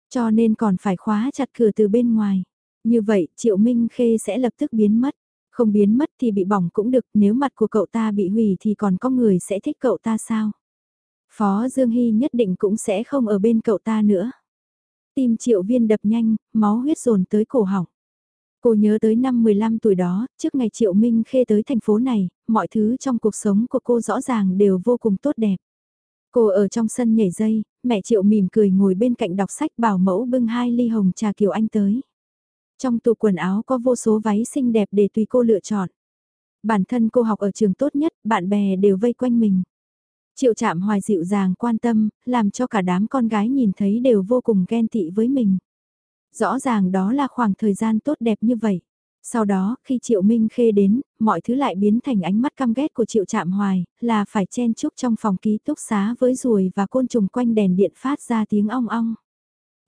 Cho nên còn phải khóa chặt cửa từ bên ngoài. Như vậy Triệu Minh Khê sẽ lập tức biến mất. Không biến mất thì bị bỏng cũng được, nếu mặt của cậu ta bị hủy thì còn có người sẽ thích cậu ta sao? Phó Dương Hy nhất định cũng sẽ không ở bên cậu ta nữa. Tim triệu viên đập nhanh, máu huyết dồn tới cổ họng. Cô nhớ tới năm 15 tuổi đó, trước ngày Triệu Minh Khê tới thành phố này, mọi thứ trong cuộc sống của cô rõ ràng đều vô cùng tốt đẹp. Cô ở trong sân nhảy dây, mẹ Triệu mỉm cười ngồi bên cạnh đọc sách bảo mẫu bưng hai ly hồng trà Kiều Anh tới. Trong tủ quần áo có vô số váy xinh đẹp để tùy cô lựa chọn. Bản thân cô học ở trường tốt nhất, bạn bè đều vây quanh mình. Triệu chạm hoài dịu dàng quan tâm, làm cho cả đám con gái nhìn thấy đều vô cùng ghen tị với mình. Rõ ràng đó là khoảng thời gian tốt đẹp như vậy. Sau đó, khi Triệu Minh Khê đến, mọi thứ lại biến thành ánh mắt căm ghét của Triệu Trạm Hoài, là phải chen chúc trong phòng ký túc xá với ruồi và côn trùng quanh đèn điện phát ra tiếng ong ong.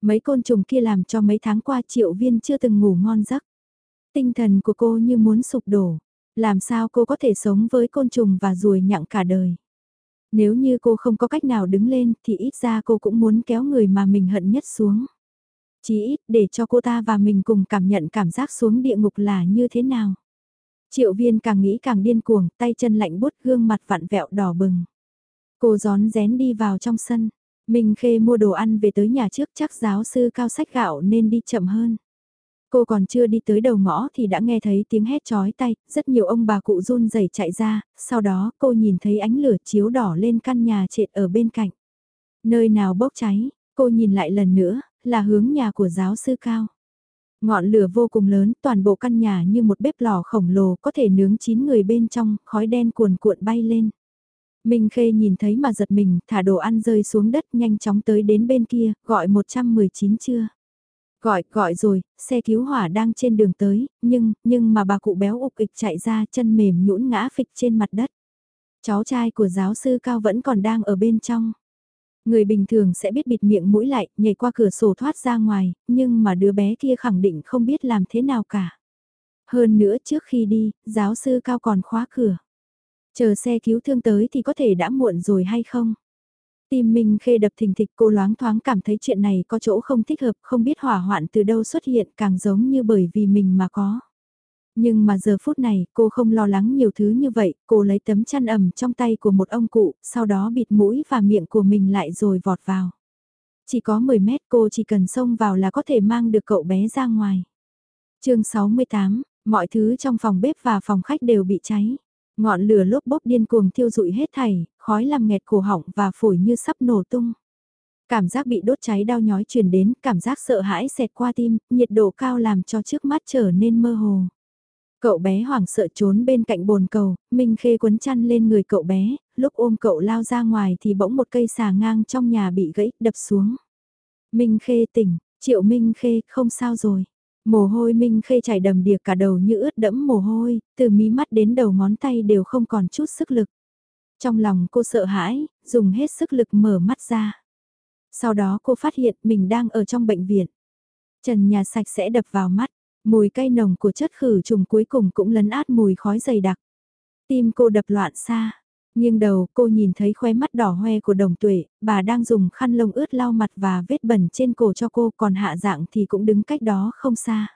Mấy côn trùng kia làm cho mấy tháng qua triệu viên chưa từng ngủ ngon giấc. Tinh thần của cô như muốn sụp đổ. Làm sao cô có thể sống với côn trùng và ruồi nhặng cả đời. Nếu như cô không có cách nào đứng lên thì ít ra cô cũng muốn kéo người mà mình hận nhất xuống. Chỉ ít để cho cô ta và mình cùng cảm nhận cảm giác xuống địa ngục là như thế nào. Triệu viên càng nghĩ càng điên cuồng, tay chân lạnh bút gương mặt vặn vẹo đỏ bừng. Cô gión rén đi vào trong sân, mình Khê mua đồ ăn về tới nhà trước chắc giáo sư cao sách gạo nên đi chậm hơn. Cô còn chưa đi tới đầu ngõ thì đã nghe thấy tiếng hét chói tay, rất nhiều ông bà cụ run rẩy chạy ra, sau đó cô nhìn thấy ánh lửa chiếu đỏ lên căn nhà trệt ở bên cạnh. Nơi nào bốc cháy, cô nhìn lại lần nữa, là hướng nhà của giáo sư cao. Ngọn lửa vô cùng lớn, toàn bộ căn nhà như một bếp lò khổng lồ có thể nướng 9 người bên trong, khói đen cuồn cuộn bay lên. Minh Khê nhìn thấy mà giật mình, thả đồ ăn rơi xuống đất nhanh chóng tới đến bên kia, gọi 119 chưa? Gọi, gọi rồi, xe cứu hỏa đang trên đường tới, nhưng, nhưng mà bà cụ béo ục ịch chạy ra chân mềm nhũn ngã phịch trên mặt đất. Cháu trai của giáo sư Cao vẫn còn đang ở bên trong. Người bình thường sẽ biết bịt miệng mũi lại, nhảy qua cửa sổ thoát ra ngoài, nhưng mà đứa bé kia khẳng định không biết làm thế nào cả. Hơn nữa trước khi đi, giáo sư Cao còn khóa cửa. Chờ xe cứu thương tới thì có thể đã muộn rồi hay không? Tim Minh Khê đập thình thịch cô loáng thoáng cảm thấy chuyện này có chỗ không thích hợp, không biết hỏa hoạn từ đâu xuất hiện càng giống như bởi vì mình mà có. Nhưng mà giờ phút này cô không lo lắng nhiều thứ như vậy, cô lấy tấm chăn ẩm trong tay của một ông cụ, sau đó bịt mũi và miệng của mình lại rồi vọt vào. Chỉ có 10 mét cô chỉ cần xông vào là có thể mang được cậu bé ra ngoài. chương 68, mọi thứ trong phòng bếp và phòng khách đều bị cháy. Ngọn lửa lốp bốp điên cuồng thiêu rụi hết thảy, khói làm nghẹt cổ họng và phổi như sắp nổ tung. Cảm giác bị đốt cháy đau nhói truyền đến, cảm giác sợ hãi xẹt qua tim, nhiệt độ cao làm cho trước mắt trở nên mơ hồ. Cậu bé hoảng sợ trốn bên cạnh bồn cầu, Minh Khê quấn chăn lên người cậu bé, lúc ôm cậu lao ra ngoài thì bỗng một cây xà ngang trong nhà bị gãy, đập xuống. Minh Khê tỉnh, Triệu Minh Khê, không sao rồi. Mồ hôi Minh Khê chảy đầm đìa cả đầu như ướt đẫm mồ hôi, từ mí mắt đến đầu ngón tay đều không còn chút sức lực. Trong lòng cô sợ hãi, dùng hết sức lực mở mắt ra. Sau đó cô phát hiện mình đang ở trong bệnh viện. Trần nhà sạch sẽ đập vào mắt, Mùi cay nồng của chất khử trùng cuối cùng cũng lấn át mùi khói dày đặc. Tim cô đập loạn xa. Nhưng đầu cô nhìn thấy khóe mắt đỏ hoe của đồng tuệ, bà đang dùng khăn lông ướt lau mặt và vết bẩn trên cổ cho cô còn hạ dạng thì cũng đứng cách đó không xa.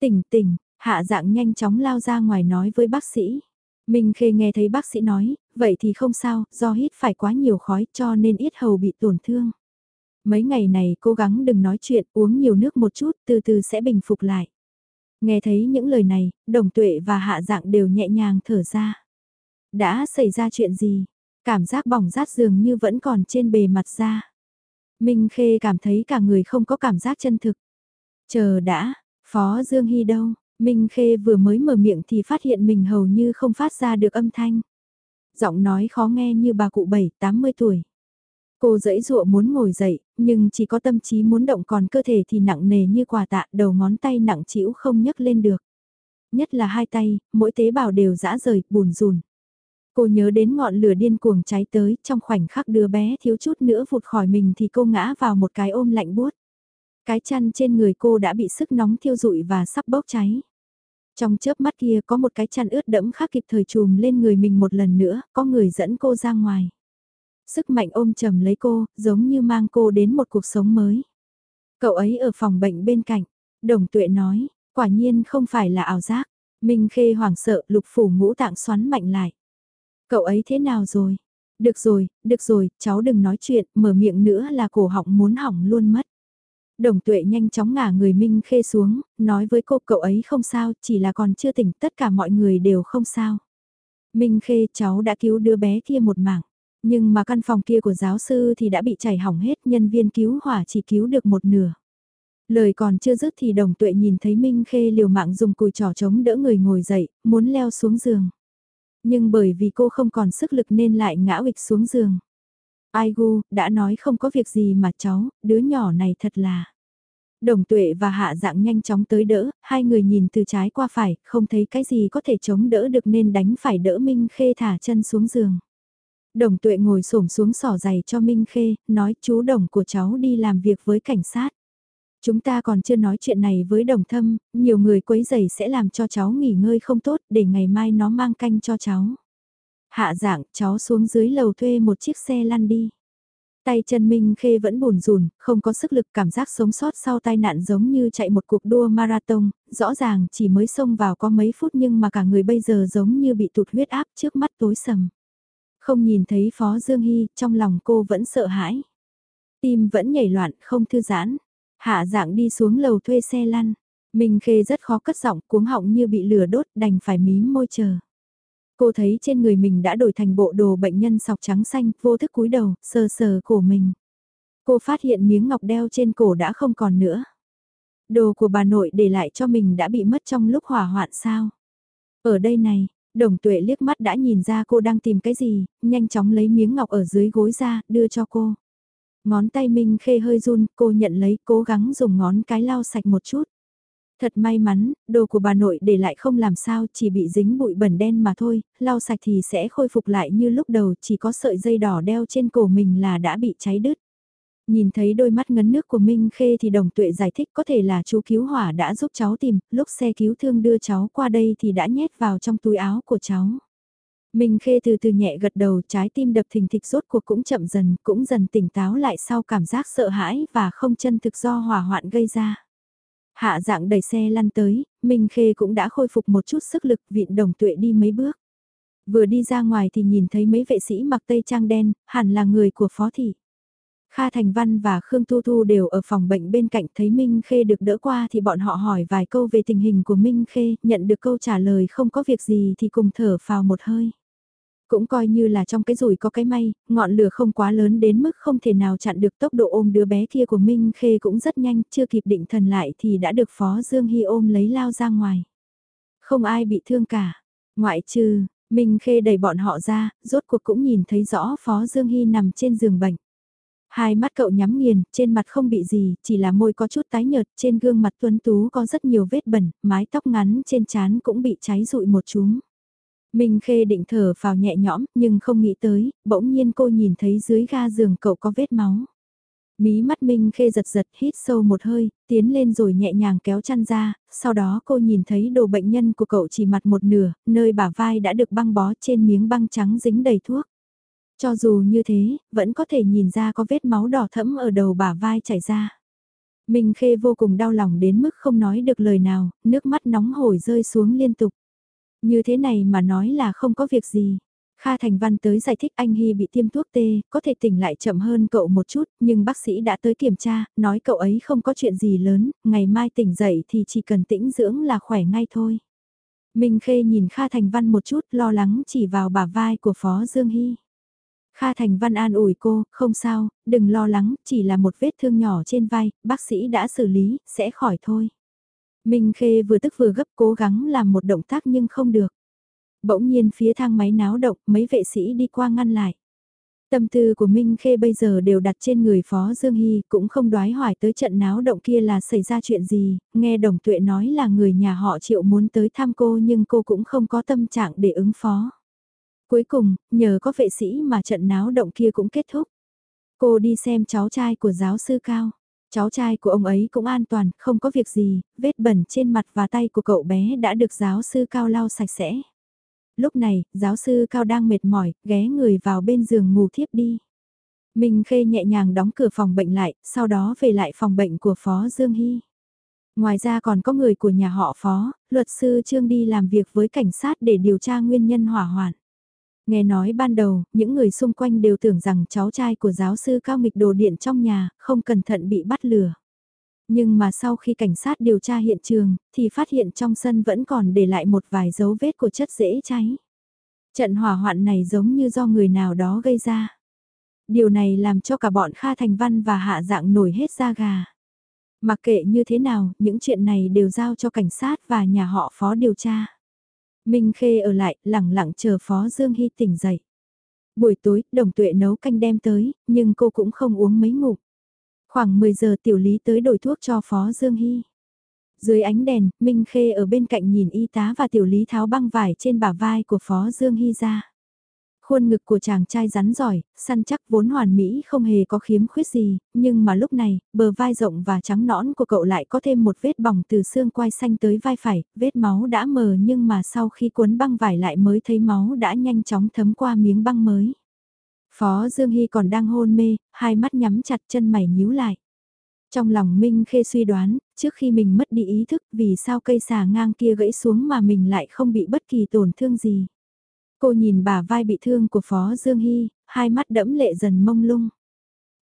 Tỉnh tỉnh, hạ dạng nhanh chóng lao ra ngoài nói với bác sĩ. Minh Khê nghe thấy bác sĩ nói, vậy thì không sao, do hít phải quá nhiều khói cho nên yết hầu bị tổn thương. Mấy ngày này cố gắng đừng nói chuyện, uống nhiều nước một chút, từ từ sẽ bình phục lại. Nghe thấy những lời này, đồng tuệ và hạ dạng đều nhẹ nhàng thở ra. Đã xảy ra chuyện gì? Cảm giác bỏng rát dường như vẫn còn trên bề mặt da. Minh Khê cảm thấy cả người không có cảm giác chân thực. Chờ đã, Phó Dương Hy đâu? Minh Khê vừa mới mở miệng thì phát hiện mình hầu như không phát ra được âm thanh. Giọng nói khó nghe như bà cụ 7-80 tuổi. Cô dẫy dụa muốn ngồi dậy, nhưng chỉ có tâm trí muốn động còn cơ thể thì nặng nề như quà tạ, đầu ngón tay nặng chịu không nhấc lên được. Nhất là hai tay, mỗi tế bào đều dã rời, buồn rùn. Cô nhớ đến ngọn lửa điên cuồng cháy tới, trong khoảnh khắc đứa bé thiếu chút nữa vụt khỏi mình thì cô ngã vào một cái ôm lạnh buốt. Cái chăn trên người cô đã bị sức nóng thiêu rụi và sắp bốc cháy. Trong chớp mắt kia có một cái chăn ướt đẫm khác kịp thời chùm lên người mình một lần nữa, có người dẫn cô ra ngoài. Sức mạnh ôm chầm lấy cô, giống như mang cô đến một cuộc sống mới. Cậu ấy ở phòng bệnh bên cạnh, đồng tuệ nói, quả nhiên không phải là ảo giác. Minh Khê hoảng sợ lục phủ ngũ tạng xoắn mạnh lại. Cậu ấy thế nào rồi? Được rồi, được rồi, cháu đừng nói chuyện, mở miệng nữa là cổ họng muốn hỏng luôn mất. Đồng tuệ nhanh chóng ngả người Minh Khê xuống, nói với cô cậu ấy không sao, chỉ là còn chưa tỉnh, tất cả mọi người đều không sao. Minh Khê cháu đã cứu đứa bé kia một mạng, nhưng mà căn phòng kia của giáo sư thì đã bị chảy hỏng hết, nhân viên cứu hỏa chỉ cứu được một nửa. Lời còn chưa dứt thì đồng tuệ nhìn thấy Minh Khê liều mạng dùng cùi trò chống đỡ người ngồi dậy, muốn leo xuống giường. Nhưng bởi vì cô không còn sức lực nên lại ngã ụịch xuống giường. Ai gu, đã nói không có việc gì mà cháu, đứa nhỏ này thật là... Đồng tuệ và hạ dạng nhanh chóng tới đỡ, hai người nhìn từ trái qua phải, không thấy cái gì có thể chống đỡ được nên đánh phải đỡ Minh Khê thả chân xuống giường. Đồng tuệ ngồi xổm xuống sỏ giày cho Minh Khê, nói chú đồng của cháu đi làm việc với cảnh sát. Chúng ta còn chưa nói chuyện này với đồng thâm, nhiều người quấy giày sẽ làm cho cháu nghỉ ngơi không tốt để ngày mai nó mang canh cho cháu. Hạ dạng, cháu xuống dưới lầu thuê một chiếc xe lăn đi. Tay chân Minh Khê vẫn buồn rùn, không có sức lực cảm giác sống sót sau tai nạn giống như chạy một cuộc đua marathon, rõ ràng chỉ mới xông vào có mấy phút nhưng mà cả người bây giờ giống như bị tụt huyết áp trước mắt tối sầm. Không nhìn thấy Phó Dương Hy, trong lòng cô vẫn sợ hãi. Tim vẫn nhảy loạn, không thư giãn. Hạ dạng đi xuống lầu thuê xe lăn. Minh Khê rất khó cất giọng, cuống họng như bị lửa đốt, đành phải mím môi chờ. Cô thấy trên người mình đã đổi thành bộ đồ bệnh nhân sọc trắng xanh, vô thức cúi đầu, sờ sờ cổ mình. Cô phát hiện miếng ngọc đeo trên cổ đã không còn nữa. Đồ của bà nội để lại cho mình đã bị mất trong lúc hỏa hoạn sao. Ở đây này, đồng tuệ liếc mắt đã nhìn ra cô đang tìm cái gì, nhanh chóng lấy miếng ngọc ở dưới gối ra, đưa cho cô. Ngón tay Minh Khê hơi run, cô nhận lấy, cố gắng dùng ngón cái lau sạch một chút. Thật may mắn, đồ của bà nội để lại không làm sao, chỉ bị dính bụi bẩn đen mà thôi, lau sạch thì sẽ khôi phục lại như lúc đầu, chỉ có sợi dây đỏ đeo trên cổ mình là đã bị cháy đứt. Nhìn thấy đôi mắt ngấn nước của Minh Khê thì đồng tuệ giải thích có thể là chú cứu hỏa đã giúp cháu tìm, lúc xe cứu thương đưa cháu qua đây thì đã nhét vào trong túi áo của cháu. Minh Khê từ từ nhẹ gật đầu trái tim đập thình thịch rốt cuộc cũng chậm dần, cũng dần tỉnh táo lại sau cảm giác sợ hãi và không chân thực do hỏa hoạn gây ra. Hạ dạng đẩy xe lăn tới, Minh Khê cũng đã khôi phục một chút sức lực vịn đồng tuệ đi mấy bước. Vừa đi ra ngoài thì nhìn thấy mấy vệ sĩ mặc tây trang đen, hẳn là người của phó thị. Kha Thành Văn và Khương Thu Thu đều ở phòng bệnh bên cạnh thấy Minh Khê được đỡ qua thì bọn họ hỏi vài câu về tình hình của Minh Khê, nhận được câu trả lời không có việc gì thì cùng thở phào một hơi. Cũng coi như là trong cái rủi có cái may, ngọn lửa không quá lớn đến mức không thể nào chặn được tốc độ ôm đứa bé kia của Minh Khê cũng rất nhanh, chưa kịp định thần lại thì đã được Phó Dương Hy ôm lấy lao ra ngoài. Không ai bị thương cả, ngoại trừ, Minh Khê đẩy bọn họ ra, rốt cuộc cũng nhìn thấy rõ Phó Dương Hy nằm trên giường bệnh. Hai mắt cậu nhắm nghiền, trên mặt không bị gì, chỉ là môi có chút tái nhợt, trên gương mặt tuấn tú có rất nhiều vết bẩn, mái tóc ngắn trên trán cũng bị cháy rụi một chúng. Minh Khê định thở vào nhẹ nhõm, nhưng không nghĩ tới, bỗng nhiên cô nhìn thấy dưới ga giường cậu có vết máu. Mí mắt Minh Khê giật giật hít sâu một hơi, tiến lên rồi nhẹ nhàng kéo chăn ra, sau đó cô nhìn thấy đồ bệnh nhân của cậu chỉ mặt một nửa, nơi bả vai đã được băng bó trên miếng băng trắng dính đầy thuốc. Cho dù như thế, vẫn có thể nhìn ra có vết máu đỏ thẫm ở đầu bả vai chảy ra. Minh Khê vô cùng đau lòng đến mức không nói được lời nào, nước mắt nóng hổi rơi xuống liên tục. Như thế này mà nói là không có việc gì. Kha Thành Văn tới giải thích anh Hy bị tiêm thuốc tê, có thể tỉnh lại chậm hơn cậu một chút, nhưng bác sĩ đã tới kiểm tra, nói cậu ấy không có chuyện gì lớn, ngày mai tỉnh dậy thì chỉ cần tĩnh dưỡng là khỏe ngay thôi. Minh Khê nhìn Kha Thành Văn một chút lo lắng chỉ vào bả vai của Phó Dương Hy. Kha Thành Văn an ủi cô, không sao, đừng lo lắng, chỉ là một vết thương nhỏ trên vai, bác sĩ đã xử lý, sẽ khỏi thôi. Minh Khê vừa tức vừa gấp cố gắng làm một động tác nhưng không được. Bỗng nhiên phía thang máy náo động, mấy vệ sĩ đi qua ngăn lại. Tâm tư của Minh Khê bây giờ đều đặt trên người Phó Dương Hy, cũng không đoái hỏi tới trận náo động kia là xảy ra chuyện gì, nghe Đồng Tuệ nói là người nhà họ Triệu muốn tới thăm cô nhưng cô cũng không có tâm trạng để ứng phó. Cuối cùng, nhờ có vệ sĩ mà trận náo động kia cũng kết thúc. Cô đi xem cháu trai của giáo sư Cao. Cháu trai của ông ấy cũng an toàn, không có việc gì, vết bẩn trên mặt và tay của cậu bé đã được giáo sư Cao lau sạch sẽ. Lúc này, giáo sư Cao đang mệt mỏi, ghé người vào bên giường ngủ thiếp đi. Minh Khê nhẹ nhàng đóng cửa phòng bệnh lại, sau đó về lại phòng bệnh của Phó Dương Hy. Ngoài ra còn có người của nhà họ Phó, luật sư Trương đi làm việc với cảnh sát để điều tra nguyên nhân hỏa hoạn. Nghe nói ban đầu, những người xung quanh đều tưởng rằng cháu trai của giáo sư cao nghịch đồ điện trong nhà, không cẩn thận bị bắt lừa. Nhưng mà sau khi cảnh sát điều tra hiện trường, thì phát hiện trong sân vẫn còn để lại một vài dấu vết của chất dễ cháy. Trận hỏa hoạn này giống như do người nào đó gây ra. Điều này làm cho cả bọn Kha Thành Văn và Hạ Dạng nổi hết da gà. Mặc kệ như thế nào, những chuyện này đều giao cho cảnh sát và nhà họ phó điều tra. Minh Khê ở lại, lẳng lặng chờ Phó Dương Hy tỉnh dậy. Buổi tối, đồng tuệ nấu canh đem tới, nhưng cô cũng không uống mấy ngụm. Khoảng 10 giờ tiểu lý tới đổi thuốc cho Phó Dương Hy. Dưới ánh đèn, Minh Khê ở bên cạnh nhìn y tá và tiểu lý tháo băng vải trên bả vai của Phó Dương Hy ra. Khuôn ngực của chàng trai rắn giỏi, săn chắc vốn hoàn mỹ không hề có khiếm khuyết gì, nhưng mà lúc này, bờ vai rộng và trắng nõn của cậu lại có thêm một vết bỏng từ xương quai xanh tới vai phải, vết máu đã mờ nhưng mà sau khi cuốn băng vải lại mới thấy máu đã nhanh chóng thấm qua miếng băng mới. Phó Dương Hy còn đang hôn mê, hai mắt nhắm chặt chân mày nhíu lại. Trong lòng Minh Khê suy đoán, trước khi mình mất đi ý thức vì sao cây xà ngang kia gãy xuống mà mình lại không bị bất kỳ tổn thương gì. Cô nhìn bà vai bị thương của Phó Dương Hy, hai mắt đẫm lệ dần mông lung.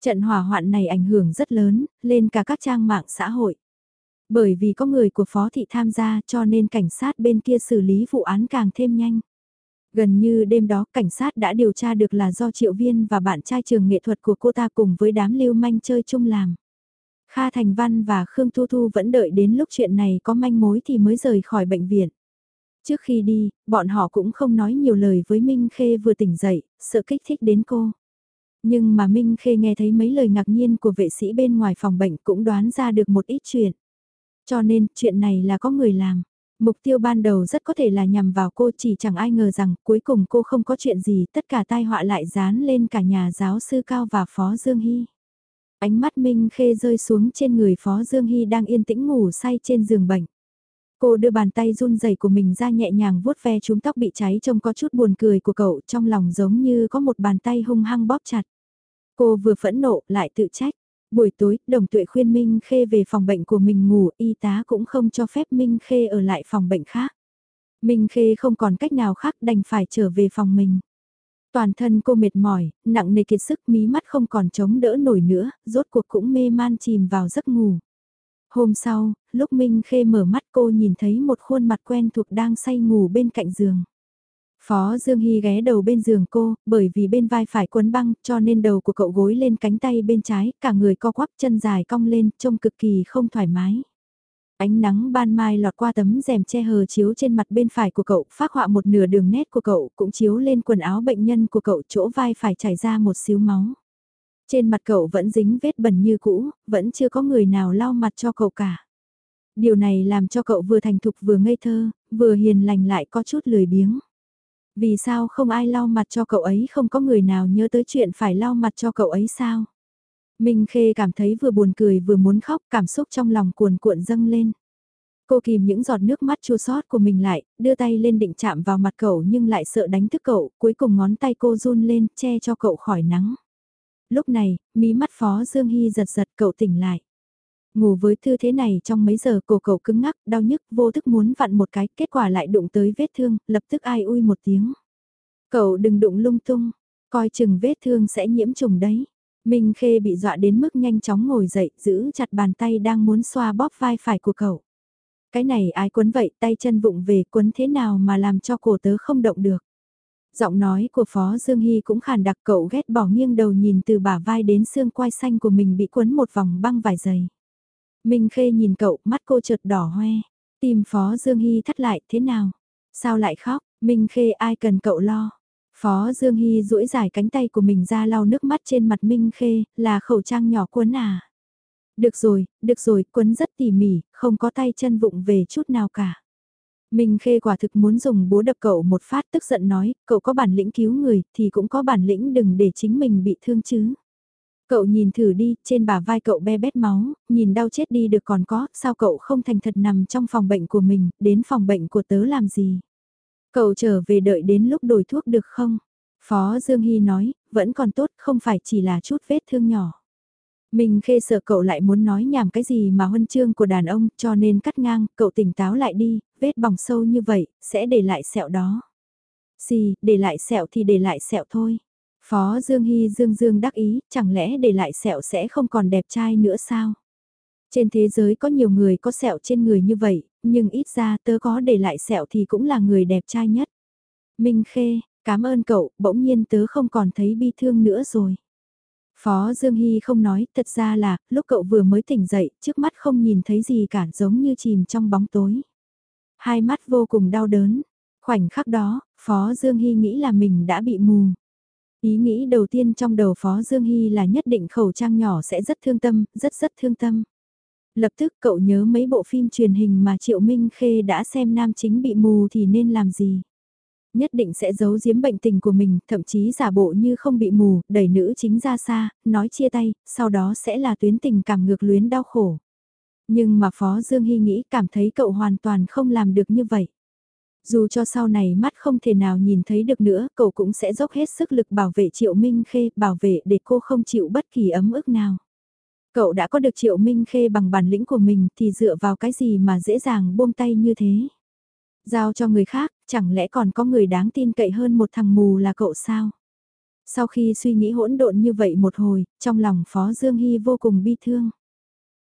Trận hỏa hoạn này ảnh hưởng rất lớn, lên cả các trang mạng xã hội. Bởi vì có người của Phó Thị tham gia cho nên cảnh sát bên kia xử lý vụ án càng thêm nhanh. Gần như đêm đó cảnh sát đã điều tra được là do Triệu Viên và bạn trai trường nghệ thuật của cô ta cùng với đám lưu manh chơi chung làm. Kha Thành Văn và Khương Thu Thu vẫn đợi đến lúc chuyện này có manh mối thì mới rời khỏi bệnh viện. Trước khi đi, bọn họ cũng không nói nhiều lời với Minh Khê vừa tỉnh dậy, sợ kích thích đến cô. Nhưng mà Minh Khê nghe thấy mấy lời ngạc nhiên của vệ sĩ bên ngoài phòng bệnh cũng đoán ra được một ít chuyện. Cho nên, chuyện này là có người làm. Mục tiêu ban đầu rất có thể là nhằm vào cô chỉ chẳng ai ngờ rằng cuối cùng cô không có chuyện gì tất cả tai họa lại dán lên cả nhà giáo sư Cao và Phó Dương Hy. Ánh mắt Minh Khê rơi xuống trên người Phó Dương Hy đang yên tĩnh ngủ say trên giường bệnh. Cô đưa bàn tay run rẩy của mình ra nhẹ nhàng vuốt ve chúng tóc bị cháy trông có chút buồn cười của cậu trong lòng giống như có một bàn tay hung hăng bóp chặt. Cô vừa phẫn nộ lại tự trách. Buổi tối, đồng tuệ khuyên Minh Khê về phòng bệnh của mình ngủ, y tá cũng không cho phép Minh Khê ở lại phòng bệnh khác. Minh Khê không còn cách nào khác đành phải trở về phòng mình. Toàn thân cô mệt mỏi, nặng nề kiệt sức mí mắt không còn chống đỡ nổi nữa, rốt cuộc cũng mê man chìm vào giấc ngủ. Hôm sau, lúc Minh Khê mở mắt cô nhìn thấy một khuôn mặt quen thuộc đang say ngủ bên cạnh giường. Phó Dương Hy ghé đầu bên giường cô, bởi vì bên vai phải quấn băng cho nên đầu của cậu gối lên cánh tay bên trái, cả người co quắp chân dài cong lên, trông cực kỳ không thoải mái. Ánh nắng ban mai lọt qua tấm rèm che hờ chiếu trên mặt bên phải của cậu, phát họa một nửa đường nét của cậu, cũng chiếu lên quần áo bệnh nhân của cậu chỗ vai phải chảy ra một xíu máu. Trên mặt cậu vẫn dính vết bẩn như cũ, vẫn chưa có người nào lau mặt cho cậu cả. Điều này làm cho cậu vừa thành thục vừa ngây thơ, vừa hiền lành lại có chút lười biếng. Vì sao không ai lau mặt cho cậu ấy không có người nào nhớ tới chuyện phải lau mặt cho cậu ấy sao? Minh Khê cảm thấy vừa buồn cười vừa muốn khóc, cảm xúc trong lòng cuồn cuộn dâng lên. Cô kìm những giọt nước mắt chua xót của mình lại, đưa tay lên định chạm vào mặt cậu nhưng lại sợ đánh thức cậu, cuối cùng ngón tay cô run lên, che cho cậu khỏi nắng. Lúc này, mí mắt Phó Dương Hy giật giật cậu tỉnh lại. Ngủ với tư thế này trong mấy giờ cổ cậu cứng ngắc, đau nhức, vô thức muốn vặn một cái, kết quả lại đụng tới vết thương, lập tức ai ui một tiếng. Cậu đừng đụng lung tung, coi chừng vết thương sẽ nhiễm trùng đấy. Minh Khê bị dọa đến mức nhanh chóng ngồi dậy, giữ chặt bàn tay đang muốn xoa bóp vai phải của cậu. Cái này ai quấn vậy, tay chân vụng về quấn thế nào mà làm cho cổ tớ không động được. Giọng nói của Phó Dương Hy cũng khàn đặc cậu ghét bỏ nghiêng đầu nhìn từ bả vai đến xương quai xanh của mình bị quấn một vòng băng vải dày. Minh Khê nhìn cậu, mắt cô chợt đỏ hoe. Tìm Phó Dương Hy thắt lại, thế nào? Sao lại khóc? Minh Khê ai cần cậu lo? Phó Dương Hy duỗi dài cánh tay của mình ra lau nước mắt trên mặt Minh Khê, là khẩu trang nhỏ quấn à. Được rồi, được rồi, quấn rất tỉ mỉ, không có tay chân vụng về chút nào cả. Minh Khê quả thực muốn dùng búa đập cậu một phát tức giận nói, cậu có bản lĩnh cứu người thì cũng có bản lĩnh đừng để chính mình bị thương chứ. Cậu nhìn thử đi, trên bả vai cậu be bét máu, nhìn đau chết đi được còn có, sao cậu không thành thật nằm trong phòng bệnh của mình, đến phòng bệnh của tớ làm gì? Cậu trở về đợi đến lúc đổi thuốc được không? Phó Dương Hy nói, vẫn còn tốt, không phải chỉ là chút vết thương nhỏ. Mình khê sợ cậu lại muốn nói nhảm cái gì mà huân chương của đàn ông cho nên cắt ngang, cậu tỉnh táo lại đi, vết bỏng sâu như vậy, sẽ để lại sẹo đó. Xì, để lại sẹo thì để lại sẹo thôi. Phó Dương Hy Dương Dương đắc ý, chẳng lẽ để lại sẹo sẽ không còn đẹp trai nữa sao? Trên thế giới có nhiều người có sẹo trên người như vậy, nhưng ít ra tớ có để lại sẹo thì cũng là người đẹp trai nhất. Minh Khê, cảm ơn cậu, bỗng nhiên tớ không còn thấy bi thương nữa rồi. Phó Dương Hy không nói, thật ra là, lúc cậu vừa mới tỉnh dậy, trước mắt không nhìn thấy gì cả giống như chìm trong bóng tối. Hai mắt vô cùng đau đớn. Khoảnh khắc đó, Phó Dương Hy nghĩ là mình đã bị mù. Ý nghĩ đầu tiên trong đầu Phó Dương Hy là nhất định khẩu trang nhỏ sẽ rất thương tâm, rất rất thương tâm. Lập tức cậu nhớ mấy bộ phim truyền hình mà Triệu Minh Khê đã xem nam chính bị mù thì nên làm gì. Nhất định sẽ giấu giếm bệnh tình của mình, thậm chí giả bộ như không bị mù, đẩy nữ chính ra xa, nói chia tay, sau đó sẽ là tuyến tình cảm ngược luyến đau khổ. Nhưng mà Phó Dương Hy nghĩ cảm thấy cậu hoàn toàn không làm được như vậy. Dù cho sau này mắt không thể nào nhìn thấy được nữa, cậu cũng sẽ dốc hết sức lực bảo vệ Triệu Minh Khê, bảo vệ để cô không chịu bất kỳ ấm ức nào. Cậu đã có được Triệu Minh Khê bằng bản lĩnh của mình thì dựa vào cái gì mà dễ dàng buông tay như thế. Giao cho người khác, chẳng lẽ còn có người đáng tin cậy hơn một thằng mù là cậu sao? Sau khi suy nghĩ hỗn độn như vậy một hồi, trong lòng Phó Dương Hy vô cùng bi thương.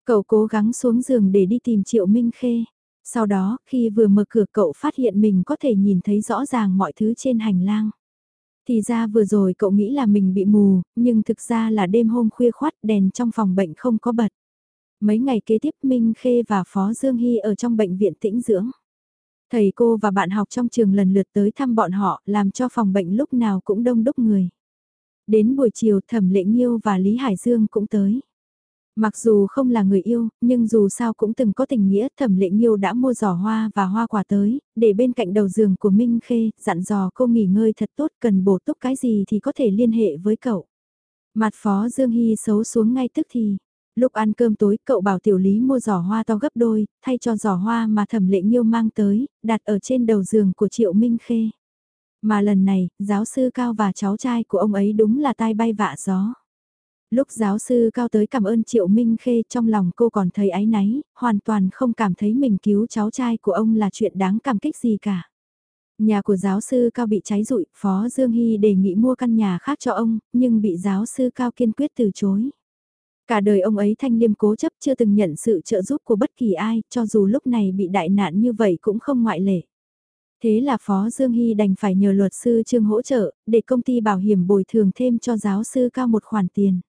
Cậu cố gắng xuống giường để đi tìm Triệu Minh Khê. Sau đó, khi vừa mở cửa cậu phát hiện mình có thể nhìn thấy rõ ràng mọi thứ trên hành lang. Thì ra vừa rồi cậu nghĩ là mình bị mù, nhưng thực ra là đêm hôm khuya khoát đèn trong phòng bệnh không có bật. Mấy ngày kế tiếp Minh Khê và Phó Dương Hy ở trong bệnh viện tĩnh dưỡng. Thầy cô và bạn học trong trường lần lượt tới thăm bọn họ làm cho phòng bệnh lúc nào cũng đông đúc người. Đến buổi chiều Thẩm Lệ Nhiêu và Lý Hải Dương cũng tới. Mặc dù không là người yêu, nhưng dù sao cũng từng có tình nghĩa thẩm lệ nghiêu đã mua giỏ hoa và hoa quả tới, để bên cạnh đầu giường của Minh Khê, dặn dò cô nghỉ ngơi thật tốt cần bổ túc cái gì thì có thể liên hệ với cậu. Mặt phó Dương Hy xấu xuống ngay tức thì. Lúc ăn cơm tối cậu bảo tiểu lý mua giỏ hoa to gấp đôi, thay cho giỏ hoa mà thẩm lệ nghiêu mang tới, đặt ở trên đầu giường của triệu Minh Khê. Mà lần này, giáo sư Cao và cháu trai của ông ấy đúng là tai bay vạ gió. Lúc giáo sư cao tới cảm ơn Triệu Minh Khê trong lòng cô còn thấy áy náy, hoàn toàn không cảm thấy mình cứu cháu trai của ông là chuyện đáng cảm kích gì cả. Nhà của giáo sư cao bị cháy rụi, Phó Dương Hy đề nghị mua căn nhà khác cho ông, nhưng bị giáo sư cao kiên quyết từ chối. Cả đời ông ấy thanh liêm cố chấp chưa từng nhận sự trợ giúp của bất kỳ ai, cho dù lúc này bị đại nạn như vậy cũng không ngoại lệ. Thế là Phó Dương Hy đành phải nhờ luật sư Trương hỗ trợ, để công ty bảo hiểm bồi thường thêm cho giáo sư cao một khoản tiền.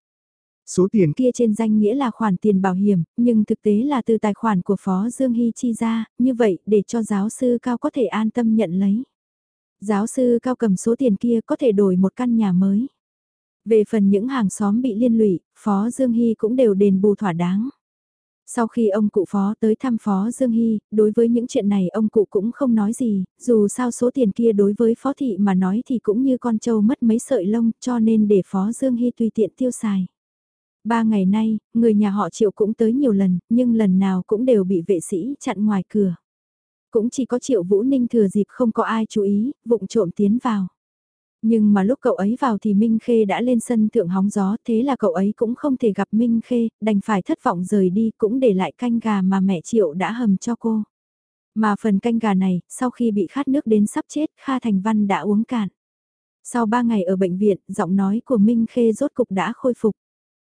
Số tiền kia trên danh nghĩa là khoản tiền bảo hiểm, nhưng thực tế là từ tài khoản của Phó Dương Hy chi ra, như vậy để cho giáo sư Cao có thể an tâm nhận lấy. Giáo sư Cao cầm số tiền kia có thể đổi một căn nhà mới. Về phần những hàng xóm bị liên lụy, Phó Dương Hy cũng đều đền bù thỏa đáng. Sau khi ông cụ phó tới thăm phó Dương Hy, đối với những chuyện này ông cụ cũng không nói gì, dù sao số tiền kia đối với phó thị mà nói thì cũng như con trâu mất mấy sợi lông cho nên để phó Dương Hy tùy tiện tiêu xài. Ba ngày nay, người nhà họ Triệu cũng tới nhiều lần, nhưng lần nào cũng đều bị vệ sĩ chặn ngoài cửa. Cũng chỉ có Triệu Vũ Ninh thừa dịp không có ai chú ý, vụng trộm tiến vào. Nhưng mà lúc cậu ấy vào thì Minh Khê đã lên sân thượng hóng gió, thế là cậu ấy cũng không thể gặp Minh Khê, đành phải thất vọng rời đi cũng để lại canh gà mà mẹ Triệu đã hầm cho cô. Mà phần canh gà này, sau khi bị khát nước đến sắp chết, Kha Thành Văn đã uống cạn. Sau ba ngày ở bệnh viện, giọng nói của Minh Khê rốt cục đã khôi phục.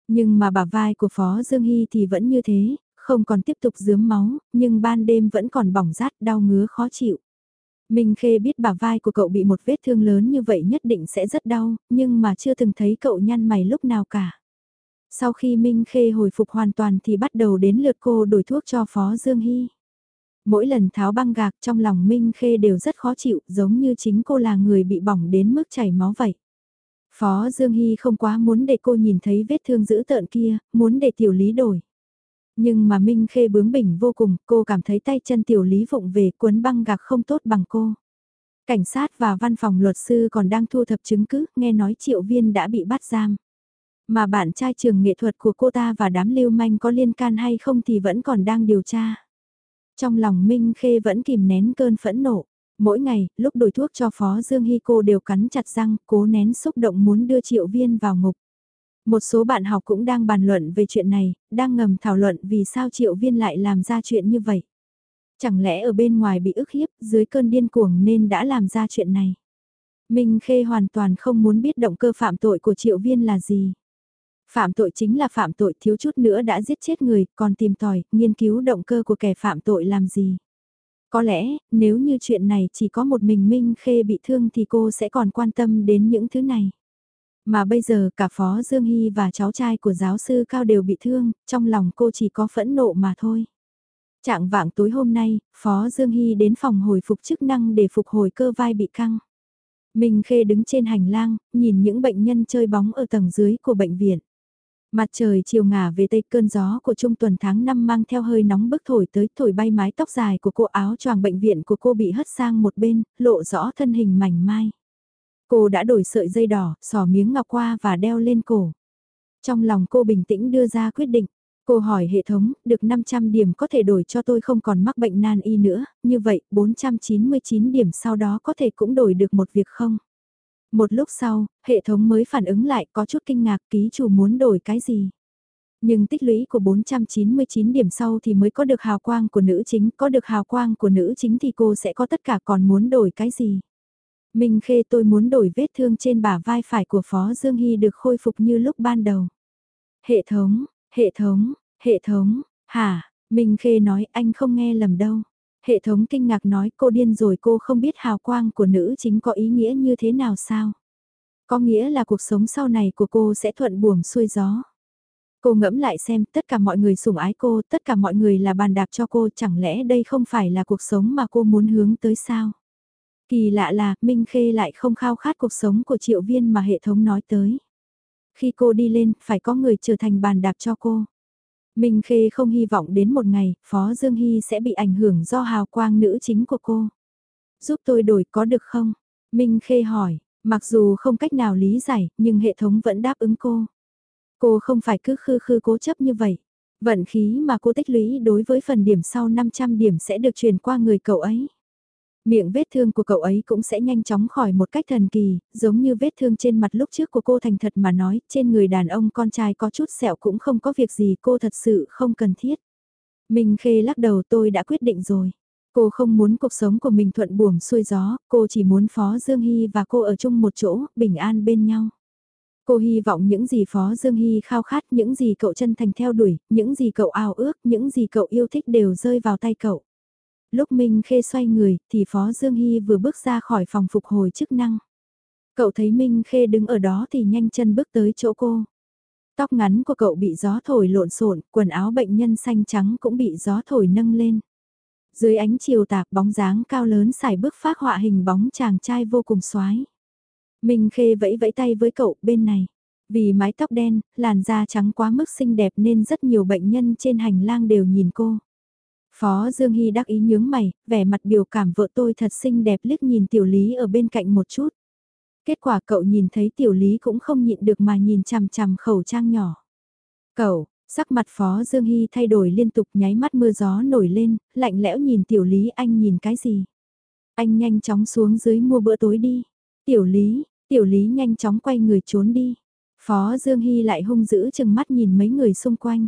Nhưng mà bà vai của Phó Dương Hy thì vẫn như thế, không còn tiếp tục dướm máu, nhưng ban đêm vẫn còn bỏng rát đau ngứa khó chịu. Minh Khê biết bả vai của cậu bị một vết thương lớn như vậy nhất định sẽ rất đau, nhưng mà chưa từng thấy cậu nhăn mày lúc nào cả. Sau khi Minh Khê hồi phục hoàn toàn thì bắt đầu đến lượt cô đổi thuốc cho Phó Dương Hy. Mỗi lần tháo băng gạc trong lòng Minh Khê đều rất khó chịu, giống như chính cô là người bị bỏng đến mức chảy máu vậy. Phó Dương Hy không quá muốn để cô nhìn thấy vết thương dữ tợn kia, muốn để tiểu lý đổi. Nhưng mà Minh Khê bướng bỉnh vô cùng, cô cảm thấy tay chân tiểu lý vụng về cuốn băng gạc không tốt bằng cô. Cảnh sát và văn phòng luật sư còn đang thu thập chứng cứ, nghe nói triệu viên đã bị bắt giam. Mà bạn trai trường nghệ thuật của cô ta và đám lưu manh có liên can hay không thì vẫn còn đang điều tra. Trong lòng Minh Khê vẫn kìm nén cơn phẫn nộ. Mỗi ngày, lúc đổi thuốc cho Phó Dương Hy cô đều cắn chặt răng, cố nén xúc động muốn đưa triệu viên vào ngục. Một số bạn học cũng đang bàn luận về chuyện này, đang ngầm thảo luận vì sao triệu viên lại làm ra chuyện như vậy. Chẳng lẽ ở bên ngoài bị ức hiếp dưới cơn điên cuồng nên đã làm ra chuyện này. Minh Khê hoàn toàn không muốn biết động cơ phạm tội của triệu viên là gì. Phạm tội chính là phạm tội thiếu chút nữa đã giết chết người, còn tìm tòi, nghiên cứu động cơ của kẻ phạm tội làm gì. Có lẽ, nếu như chuyện này chỉ có một mình Minh Khê bị thương thì cô sẽ còn quan tâm đến những thứ này. Mà bây giờ cả Phó Dương Hy và cháu trai của giáo sư Cao đều bị thương, trong lòng cô chỉ có phẫn nộ mà thôi. Trạng vạng tối hôm nay, Phó Dương Hy đến phòng hồi phục chức năng để phục hồi cơ vai bị căng. Minh Khê đứng trên hành lang, nhìn những bệnh nhân chơi bóng ở tầng dưới của bệnh viện. Mặt trời chiều ngả về tây cơn gió của trung tuần tháng 5 mang theo hơi nóng bức thổi tới thổi bay mái tóc dài của cô áo choàng bệnh viện của cô bị hất sang một bên, lộ rõ thân hình mảnh mai. Cô đã đổi sợi dây đỏ, xỏ miếng ngọc qua và đeo lên cổ. Trong lòng cô bình tĩnh đưa ra quyết định. Cô hỏi hệ thống, được 500 điểm có thể đổi cho tôi không còn mắc bệnh nan y nữa, như vậy 499 điểm sau đó có thể cũng đổi được một việc không? Một lúc sau, hệ thống mới phản ứng lại có chút kinh ngạc ký chủ muốn đổi cái gì. Nhưng tích lũy của 499 điểm sau thì mới có được hào quang của nữ chính, có được hào quang của nữ chính thì cô sẽ có tất cả còn muốn đổi cái gì. Minh Khê tôi muốn đổi vết thương trên bả vai phải của Phó Dương Hy được khôi phục như lúc ban đầu. Hệ thống, hệ thống, hệ thống, hả, Minh Khê nói anh không nghe lầm đâu. Hệ thống kinh ngạc nói cô điên rồi cô không biết hào quang của nữ chính có ý nghĩa như thế nào sao? Có nghĩa là cuộc sống sau này của cô sẽ thuận buồm xuôi gió. Cô ngẫm lại xem tất cả mọi người sủng ái cô, tất cả mọi người là bàn đạp cho cô, chẳng lẽ đây không phải là cuộc sống mà cô muốn hướng tới sao? Kỳ lạ là, Minh Khê lại không khao khát cuộc sống của triệu viên mà hệ thống nói tới. Khi cô đi lên, phải có người trở thành bàn đạp cho cô. Minh Khê không hy vọng đến một ngày, Phó Dương Hy sẽ bị ảnh hưởng do hào quang nữ chính của cô. Giúp tôi đổi có được không? Minh Khê hỏi, mặc dù không cách nào lý giải, nhưng hệ thống vẫn đáp ứng cô. Cô không phải cứ khư khư cố chấp như vậy. Vận khí mà cô tích lũy đối với phần điểm sau 500 điểm sẽ được truyền qua người cậu ấy. Miệng vết thương của cậu ấy cũng sẽ nhanh chóng khỏi một cách thần kỳ, giống như vết thương trên mặt lúc trước của cô thành thật mà nói, trên người đàn ông con trai có chút sẹo cũng không có việc gì cô thật sự không cần thiết. Minh Khê lắc đầu tôi đã quyết định rồi. Cô không muốn cuộc sống của mình thuận buồm xuôi gió, cô chỉ muốn Phó Dương Hy và cô ở chung một chỗ, bình an bên nhau. Cô hy vọng những gì Phó Dương Hy khao khát, những gì cậu chân thành theo đuổi, những gì cậu ao ước, những gì cậu yêu thích đều rơi vào tay cậu. Lúc Minh Khê xoay người, thì Phó Dương Hy vừa bước ra khỏi phòng phục hồi chức năng. Cậu thấy Minh Khê đứng ở đó thì nhanh chân bước tới chỗ cô. Tóc ngắn của cậu bị gió thổi lộn xộn, quần áo bệnh nhân xanh trắng cũng bị gió thổi nâng lên. Dưới ánh chiều tạp bóng dáng cao lớn xài bước phát họa hình bóng chàng trai vô cùng xoái. Minh Khê vẫy vẫy tay với cậu bên này. Vì mái tóc đen, làn da trắng quá mức xinh đẹp nên rất nhiều bệnh nhân trên hành lang đều nhìn cô. Phó Dương Hy đắc ý nhướng mày, vẻ mặt biểu cảm vợ tôi thật xinh đẹp liếc nhìn tiểu lý ở bên cạnh một chút. Kết quả cậu nhìn thấy tiểu lý cũng không nhịn được mà nhìn chằm chằm khẩu trang nhỏ. Cậu, sắc mặt Phó Dương Hy thay đổi liên tục nháy mắt mưa gió nổi lên, lạnh lẽo nhìn Tiểu Lý anh nhìn cái gì? Anh nhanh chóng xuống dưới mua bữa tối đi. Tiểu Lý, Tiểu Lý nhanh chóng quay người trốn đi. Phó Dương Hy lại hung dữ chừng mắt nhìn mấy người xung quanh.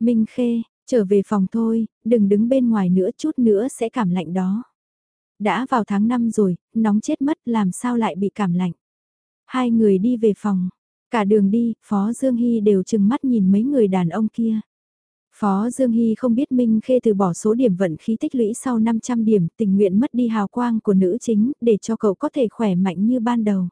Minh Khê, trở về phòng thôi, đừng đứng bên ngoài nữa chút nữa sẽ cảm lạnh đó. Đã vào tháng 5 rồi, nóng chết mất làm sao lại bị cảm lạnh. Hai người đi về phòng, cả đường đi, Phó Dương Hy đều chừng mắt nhìn mấy người đàn ông kia. Phó Dương Hy không biết Minh Khê từ bỏ số điểm vận khí tích lũy sau 500 điểm tình nguyện mất đi hào quang của nữ chính để cho cậu có thể khỏe mạnh như ban đầu.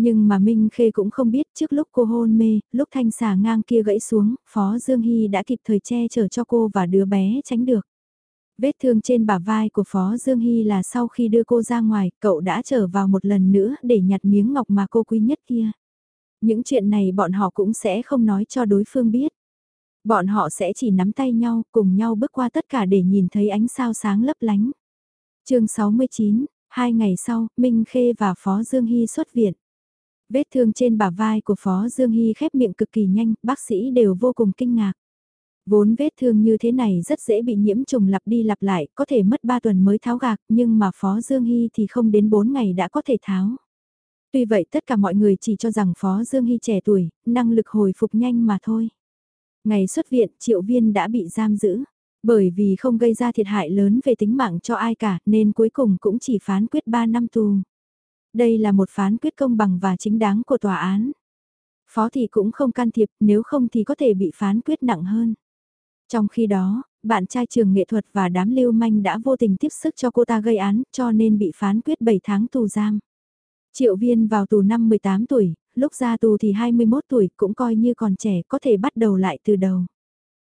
Nhưng mà Minh Khê cũng không biết trước lúc cô hôn mê, lúc thanh xà ngang kia gãy xuống, Phó Dương Hy đã kịp thời che chở cho cô và đứa bé tránh được. Vết thương trên bả vai của Phó Dương Hy là sau khi đưa cô ra ngoài, cậu đã trở vào một lần nữa để nhặt miếng ngọc mà cô quý nhất kia. Những chuyện này bọn họ cũng sẽ không nói cho đối phương biết. Bọn họ sẽ chỉ nắm tay nhau, cùng nhau bước qua tất cả để nhìn thấy ánh sao sáng lấp lánh. chương 69, hai ngày sau, Minh Khê và Phó Dương Hy xuất viện. Vết thương trên bả vai của Phó Dương Hy khép miệng cực kỳ nhanh, bác sĩ đều vô cùng kinh ngạc. Vốn vết thương như thế này rất dễ bị nhiễm trùng lặp đi lặp lại, có thể mất 3 tuần mới tháo gạc, nhưng mà Phó Dương Hy thì không đến 4 ngày đã có thể tháo. Tuy vậy tất cả mọi người chỉ cho rằng Phó Dương Hy trẻ tuổi, năng lực hồi phục nhanh mà thôi. Ngày xuất viện, Triệu Viên đã bị giam giữ. Bởi vì không gây ra thiệt hại lớn về tính mạng cho ai cả nên cuối cùng cũng chỉ phán quyết 3 năm tù. Đây là một phán quyết công bằng và chính đáng của tòa án. Phó thì cũng không can thiệp, nếu không thì có thể bị phán quyết nặng hơn. Trong khi đó, bạn trai trường nghệ thuật và đám lưu manh đã vô tình tiếp sức cho cô ta gây án, cho nên bị phán quyết 7 tháng tù giam. Triệu viên vào tù năm 18 tuổi, lúc ra tù thì 21 tuổi cũng coi như còn trẻ có thể bắt đầu lại từ đầu.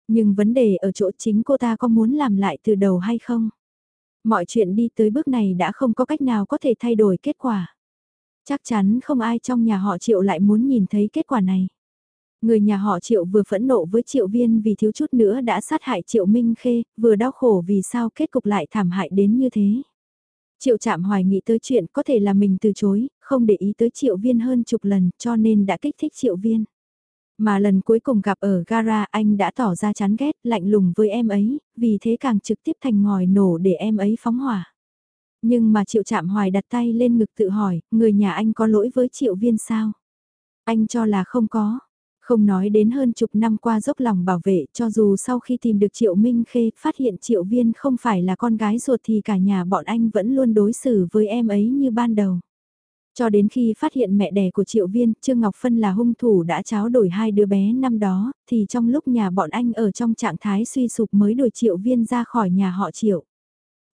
Nhưng vấn đề ở chỗ chính cô ta có muốn làm lại từ đầu hay không? Mọi chuyện đi tới bước này đã không có cách nào có thể thay đổi kết quả. Chắc chắn không ai trong nhà họ Triệu lại muốn nhìn thấy kết quả này. Người nhà họ Triệu vừa phẫn nộ với Triệu Viên vì thiếu chút nữa đã sát hại Triệu Minh Khê, vừa đau khổ vì sao kết cục lại thảm hại đến như thế. Triệu chạm hoài nghĩ tới chuyện có thể là mình từ chối, không để ý tới Triệu Viên hơn chục lần cho nên đã kích thích Triệu Viên. Mà lần cuối cùng gặp ở gara anh đã tỏ ra chán ghét, lạnh lùng với em ấy, vì thế càng trực tiếp thành ngòi nổ để em ấy phóng hỏa. Nhưng mà Triệu Trạm Hoài đặt tay lên ngực tự hỏi, người nhà anh có lỗi với Triệu Viên sao? Anh cho là không có. Không nói đến hơn chục năm qua dốc lòng bảo vệ cho dù sau khi tìm được Triệu Minh Khê phát hiện Triệu Viên không phải là con gái ruột thì cả nhà bọn anh vẫn luôn đối xử với em ấy như ban đầu. Cho đến khi phát hiện mẹ đẻ của Triệu Viên, Trương Ngọc Phân là hung thủ đã tráo đổi hai đứa bé năm đó, thì trong lúc nhà bọn anh ở trong trạng thái suy sụp mới đuổi Triệu Viên ra khỏi nhà họ Triệu.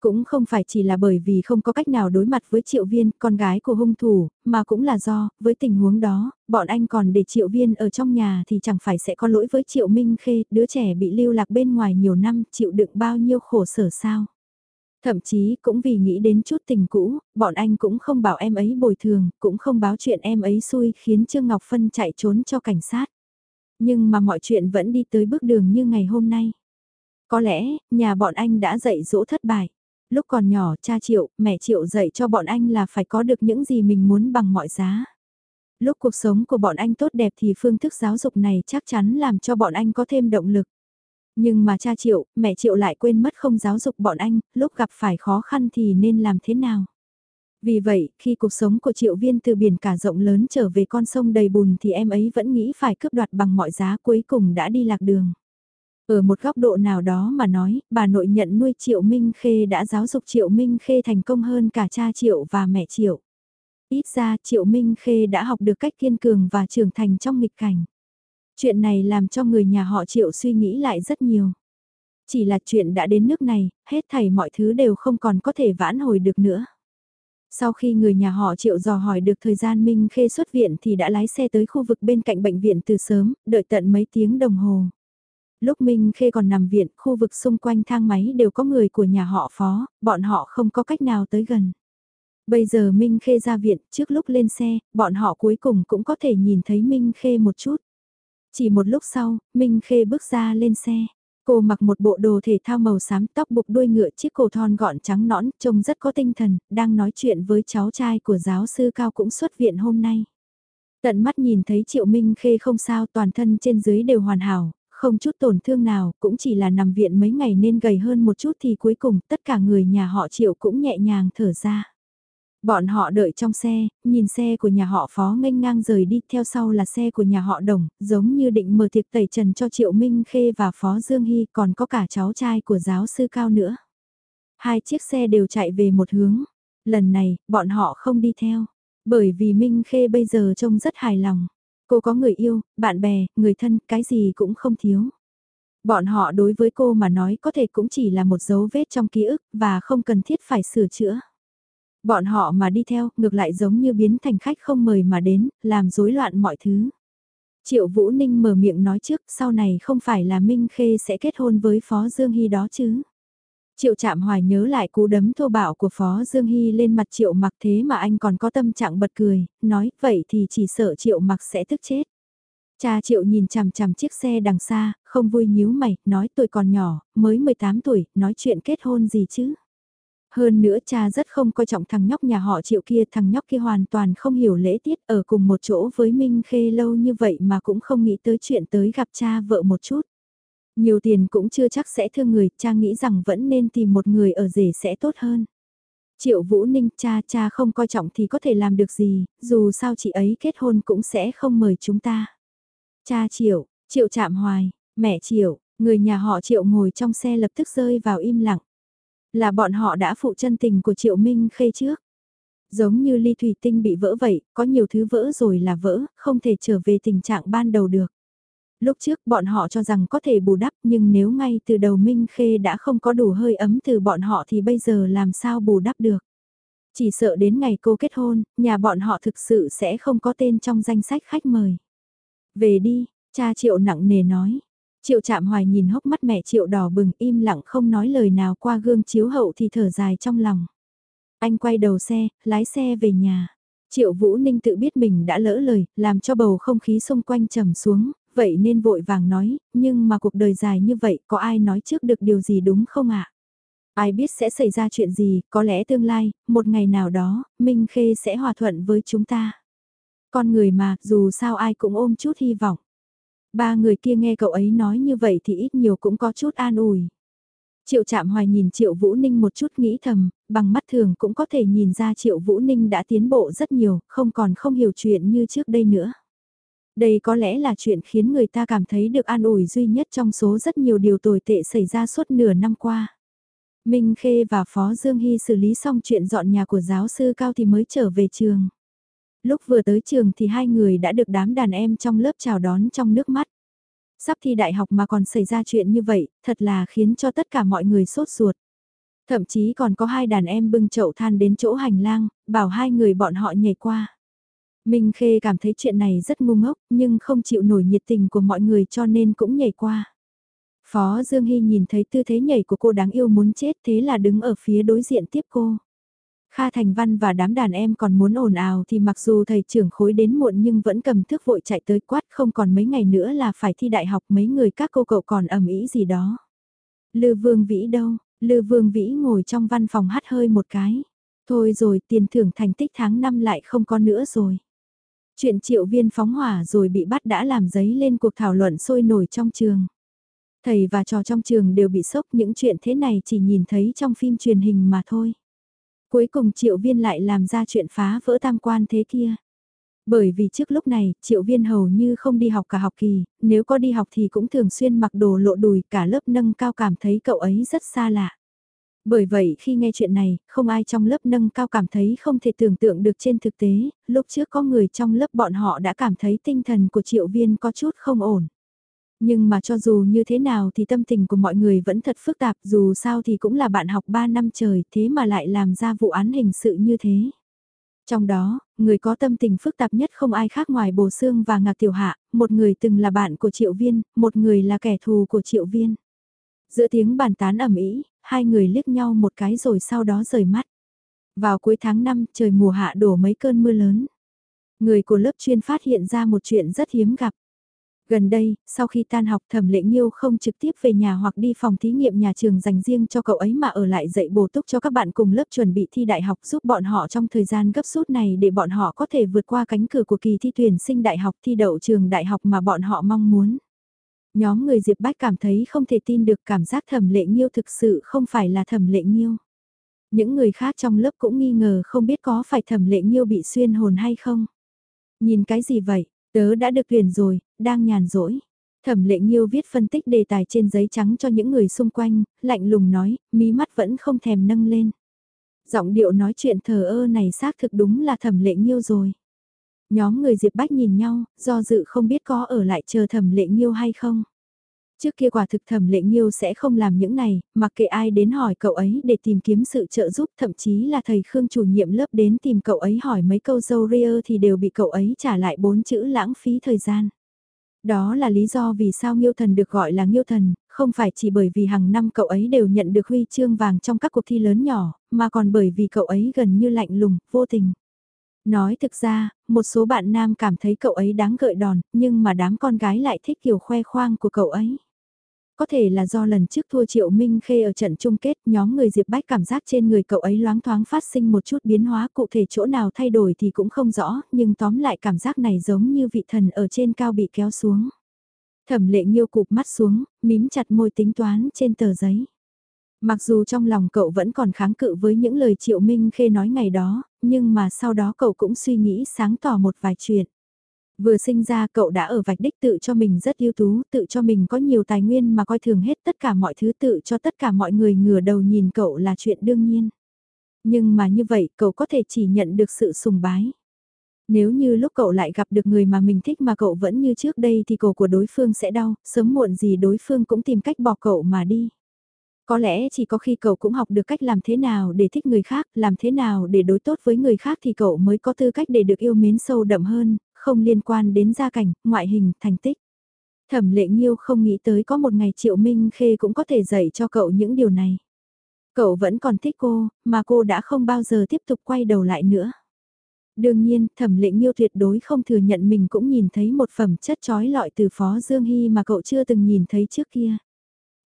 Cũng không phải chỉ là bởi vì không có cách nào đối mặt với Triệu Viên, con gái của hung thủ, mà cũng là do, với tình huống đó, bọn anh còn để Triệu Viên ở trong nhà thì chẳng phải sẽ có lỗi với Triệu Minh Khê, đứa trẻ bị lưu lạc bên ngoài nhiều năm, chịu đựng bao nhiêu khổ sở sao. Thậm chí cũng vì nghĩ đến chút tình cũ, bọn anh cũng không bảo em ấy bồi thường, cũng không báo chuyện em ấy xui khiến Trương Ngọc Phân chạy trốn cho cảnh sát. Nhưng mà mọi chuyện vẫn đi tới bước đường như ngày hôm nay. Có lẽ, nhà bọn anh đã dạy dỗ thất bại. Lúc còn nhỏ, cha Triệu, mẹ Triệu dạy cho bọn anh là phải có được những gì mình muốn bằng mọi giá. Lúc cuộc sống của bọn anh tốt đẹp thì phương thức giáo dục này chắc chắn làm cho bọn anh có thêm động lực. Nhưng mà cha Triệu, mẹ Triệu lại quên mất không giáo dục bọn anh, lúc gặp phải khó khăn thì nên làm thế nào. Vì vậy, khi cuộc sống của Triệu Viên từ biển cả rộng lớn trở về con sông đầy bùn thì em ấy vẫn nghĩ phải cướp đoạt bằng mọi giá cuối cùng đã đi lạc đường. Ở một góc độ nào đó mà nói, bà nội nhận nuôi Triệu Minh Khê đã giáo dục Triệu Minh Khê thành công hơn cả cha Triệu và mẹ Triệu. Ít ra Triệu Minh Khê đã học được cách kiên cường và trưởng thành trong nghịch cảnh. Chuyện này làm cho người nhà họ Triệu suy nghĩ lại rất nhiều. Chỉ là chuyện đã đến nước này, hết thảy mọi thứ đều không còn có thể vãn hồi được nữa. Sau khi người nhà họ Triệu dò hỏi được thời gian Minh Khê xuất viện thì đã lái xe tới khu vực bên cạnh bệnh viện từ sớm, đợi tận mấy tiếng đồng hồ. Lúc Minh Khê còn nằm viện, khu vực xung quanh thang máy đều có người của nhà họ phó, bọn họ không có cách nào tới gần. Bây giờ Minh Khê ra viện, trước lúc lên xe, bọn họ cuối cùng cũng có thể nhìn thấy Minh Khê một chút. Chỉ một lúc sau, Minh Khê bước ra lên xe. Cô mặc một bộ đồ thể thao màu xám tóc buộc đuôi ngựa chiếc cổ thon gọn trắng nõn, trông rất có tinh thần, đang nói chuyện với cháu trai của giáo sư Cao cũng xuất viện hôm nay. Tận mắt nhìn thấy Triệu Minh Khê không sao toàn thân trên dưới đều hoàn hảo, không chút tổn thương nào, cũng chỉ là nằm viện mấy ngày nên gầy hơn một chút thì cuối cùng tất cả người nhà họ Triệu cũng nhẹ nhàng thở ra. Bọn họ đợi trong xe, nhìn xe của nhà họ Phó nghênh ngang rời đi, theo sau là xe của nhà họ Đồng, giống như định mở tiệc tẩy trần cho Triệu Minh Khê và Phó Dương Hy, còn có cả cháu trai của giáo sư Cao nữa. Hai chiếc xe đều chạy về một hướng. Lần này, bọn họ không đi theo. Bởi vì Minh Khê bây giờ trông rất hài lòng. Cô có người yêu, bạn bè, người thân, cái gì cũng không thiếu. Bọn họ đối với cô mà nói có thể cũng chỉ là một dấu vết trong ký ức và không cần thiết phải sửa chữa. Bọn họ mà đi theo, ngược lại giống như biến thành khách không mời mà đến, làm rối loạn mọi thứ. Triệu Vũ Ninh mở miệng nói trước, sau này không phải là Minh Khê sẽ kết hôn với Phó Dương Hy đó chứ. Triệu chạm hoài nhớ lại cú đấm thô bạo của Phó Dương Hy lên mặt Triệu mặc thế mà anh còn có tâm trạng bật cười, nói vậy thì chỉ sợ Triệu mặc sẽ tức chết. Cha Triệu nhìn chằm chằm chiếc xe đằng xa, không vui nhíu mày, nói tôi còn nhỏ, mới 18 tuổi, nói chuyện kết hôn gì chứ. Hơn nữa cha rất không coi trọng thằng nhóc nhà họ Triệu kia, thằng nhóc kia hoàn toàn không hiểu lễ tiết ở cùng một chỗ với Minh Khê lâu như vậy mà cũng không nghĩ tới chuyện tới gặp cha vợ một chút. Nhiều tiền cũng chưa chắc sẽ thương người, cha nghĩ rằng vẫn nên tìm một người ở rể sẽ tốt hơn. Triệu Vũ Ninh, cha cha không coi trọng thì có thể làm được gì, dù sao chị ấy kết hôn cũng sẽ không mời chúng ta. Cha Triệu, Triệu chạm hoài, mẹ Triệu, người nhà họ Triệu ngồi trong xe lập tức rơi vào im lặng. Là bọn họ đã phụ chân tình của Triệu Minh Khê trước. Giống như ly thủy tinh bị vỡ vậy, có nhiều thứ vỡ rồi là vỡ, không thể trở về tình trạng ban đầu được. Lúc trước bọn họ cho rằng có thể bù đắp nhưng nếu ngay từ đầu Minh Khê đã không có đủ hơi ấm từ bọn họ thì bây giờ làm sao bù đắp được. Chỉ sợ đến ngày cô kết hôn, nhà bọn họ thực sự sẽ không có tên trong danh sách khách mời. Về đi, cha Triệu nặng nề nói. Triệu chạm hoài nhìn hốc mắt mẹ Triệu đỏ bừng im lặng không nói lời nào qua gương chiếu hậu thì thở dài trong lòng. Anh quay đầu xe, lái xe về nhà. Triệu Vũ Ninh tự biết mình đã lỡ lời, làm cho bầu không khí xung quanh trầm xuống, vậy nên vội vàng nói, nhưng mà cuộc đời dài như vậy có ai nói trước được điều gì đúng không ạ? Ai biết sẽ xảy ra chuyện gì, có lẽ tương lai, một ngày nào đó, Minh Khê sẽ hòa thuận với chúng ta. Con người mà, dù sao ai cũng ôm chút hy vọng. Ba người kia nghe cậu ấy nói như vậy thì ít nhiều cũng có chút an ủi. Triệu chạm hoài nhìn Triệu Vũ Ninh một chút nghĩ thầm, bằng mắt thường cũng có thể nhìn ra Triệu Vũ Ninh đã tiến bộ rất nhiều, không còn không hiểu chuyện như trước đây nữa. Đây có lẽ là chuyện khiến người ta cảm thấy được an ủi duy nhất trong số rất nhiều điều tồi tệ xảy ra suốt nửa năm qua. Minh Khê và Phó Dương Hy xử lý xong chuyện dọn nhà của giáo sư Cao thì mới trở về trường. Lúc vừa tới trường thì hai người đã được đám đàn em trong lớp chào đón trong nước mắt. Sắp thi đại học mà còn xảy ra chuyện như vậy, thật là khiến cho tất cả mọi người sốt ruột. Thậm chí còn có hai đàn em bưng chậu than đến chỗ hành lang, bảo hai người bọn họ nhảy qua. Minh Khê cảm thấy chuyện này rất ngu ngốc, nhưng không chịu nổi nhiệt tình của mọi người cho nên cũng nhảy qua. Phó Dương Hy nhìn thấy tư thế nhảy của cô đáng yêu muốn chết thế là đứng ở phía đối diện tiếp cô. Kha Thành Văn và đám đàn em còn muốn ồn ào thì mặc dù thầy trưởng khối đến muộn nhưng vẫn cầm thước vội chạy tới quát không còn mấy ngày nữa là phải thi đại học mấy người các cô cậu còn ầm ĩ gì đó. Lư Vương Vĩ đâu? Lư Vương Vĩ ngồi trong văn phòng hắt hơi một cái. Thôi rồi tiền thưởng thành tích tháng 5 lại không có nữa rồi. Chuyện triệu viên phóng hỏa rồi bị bắt đã làm giấy lên cuộc thảo luận sôi nổi trong trường. Thầy và trò trong trường đều bị sốc những chuyện thế này chỉ nhìn thấy trong phim truyền hình mà thôi. Cuối cùng triệu viên lại làm ra chuyện phá vỡ tam quan thế kia. Bởi vì trước lúc này, triệu viên hầu như không đi học cả học kỳ, nếu có đi học thì cũng thường xuyên mặc đồ lộ đùi cả lớp nâng cao cảm thấy cậu ấy rất xa lạ. Bởi vậy khi nghe chuyện này, không ai trong lớp nâng cao cảm thấy không thể tưởng tượng được trên thực tế, lúc trước có người trong lớp bọn họ đã cảm thấy tinh thần của triệu viên có chút không ổn. Nhưng mà cho dù như thế nào thì tâm tình của mọi người vẫn thật phức tạp dù sao thì cũng là bạn học 3 năm trời thế mà lại làm ra vụ án hình sự như thế. Trong đó, người có tâm tình phức tạp nhất không ai khác ngoài Bồ Sương và Ngạc Tiểu Hạ, một người từng là bạn của Triệu Viên, một người là kẻ thù của Triệu Viên. Giữa tiếng bàn tán ẩm ý, hai người liếc nhau một cái rồi sau đó rời mắt. Vào cuối tháng 5 trời mùa hạ đổ mấy cơn mưa lớn. Người của lớp chuyên phát hiện ra một chuyện rất hiếm gặp. Gần đây, sau khi tan học thẩm lệ nghiêu không trực tiếp về nhà hoặc đi phòng thí nghiệm nhà trường dành riêng cho cậu ấy mà ở lại dạy bổ túc cho các bạn cùng lớp chuẩn bị thi đại học giúp bọn họ trong thời gian gấp rút này để bọn họ có thể vượt qua cánh cửa của kỳ thi tuyển sinh đại học thi đậu trường đại học mà bọn họ mong muốn. Nhóm người Diệp Bách cảm thấy không thể tin được cảm giác thẩm lệ nghiêu thực sự không phải là thẩm lệ nghiêu. Những người khác trong lớp cũng nghi ngờ không biết có phải thẩm lệ nghiêu bị xuyên hồn hay không. Nhìn cái gì vậy, tớ đã được tuyển rồi, đang nhàn rỗi. Thẩm lệ nghiêu viết phân tích đề tài trên giấy trắng cho những người xung quanh, lạnh lùng nói, mí mắt vẫn không thèm nâng lên. Giọng điệu nói chuyện thờ ơ này xác thực đúng là thẩm lệ nghiêu rồi. Nhóm người Diệp Bách nhìn nhau, do dự không biết có ở lại chờ thẩm lệ nghiêu hay không. Trước kia quả thực thẩm lệ nghiêu sẽ không làm những này, mặc kệ ai đến hỏi cậu ấy để tìm kiếm sự trợ giúp thậm chí là thầy Khương chủ nhiệm lớp đến tìm cậu ấy hỏi mấy câu dâu ria thì đều bị cậu ấy trả lại bốn chữ lãng phí thời gian. Đó là lý do vì sao Nghiêu Thần được gọi là Nghiêu Thần, không phải chỉ bởi vì hàng năm cậu ấy đều nhận được huy chương vàng trong các cuộc thi lớn nhỏ, mà còn bởi vì cậu ấy gần như lạnh lùng, vô tình. Nói thực ra, một số bạn nam cảm thấy cậu ấy đáng gợi đòn, nhưng mà đám con gái lại thích kiểu khoe khoang của cậu ấy. Có thể là do lần trước thua Triệu Minh Khê ở trận chung kết, nhóm người Diệp Bách cảm giác trên người cậu ấy loáng thoáng phát sinh một chút biến hóa cụ thể chỗ nào thay đổi thì cũng không rõ, nhưng tóm lại cảm giác này giống như vị thần ở trên cao bị kéo xuống. Thẩm lệ nghiêu cụp mắt xuống, mím chặt môi tính toán trên tờ giấy. Mặc dù trong lòng cậu vẫn còn kháng cự với những lời Triệu Minh Khê nói ngày đó, nhưng mà sau đó cậu cũng suy nghĩ sáng tỏ một vài chuyện. Vừa sinh ra cậu đã ở vạch đích tự cho mình rất ưu tú, tự cho mình có nhiều tài nguyên mà coi thường hết tất cả mọi thứ tự cho tất cả mọi người ngửa đầu nhìn cậu là chuyện đương nhiên. Nhưng mà như vậy cậu có thể chỉ nhận được sự sùng bái. Nếu như lúc cậu lại gặp được người mà mình thích mà cậu vẫn như trước đây thì cổ của đối phương sẽ đau, sớm muộn gì đối phương cũng tìm cách bỏ cậu mà đi. Có lẽ chỉ có khi cậu cũng học được cách làm thế nào để thích người khác, làm thế nào để đối tốt với người khác thì cậu mới có tư cách để được yêu mến sâu đậm hơn, không liên quan đến gia cảnh, ngoại hình, thành tích. Thẩm lệ nghiêu không nghĩ tới có một ngày Triệu Minh Khê cũng có thể dạy cho cậu những điều này. Cậu vẫn còn thích cô, mà cô đã không bao giờ tiếp tục quay đầu lại nữa. Đương nhiên, thẩm lệ nghiêu tuyệt đối không thừa nhận mình cũng nhìn thấy một phẩm chất trói lọi từ Phó Dương Hy mà cậu chưa từng nhìn thấy trước kia.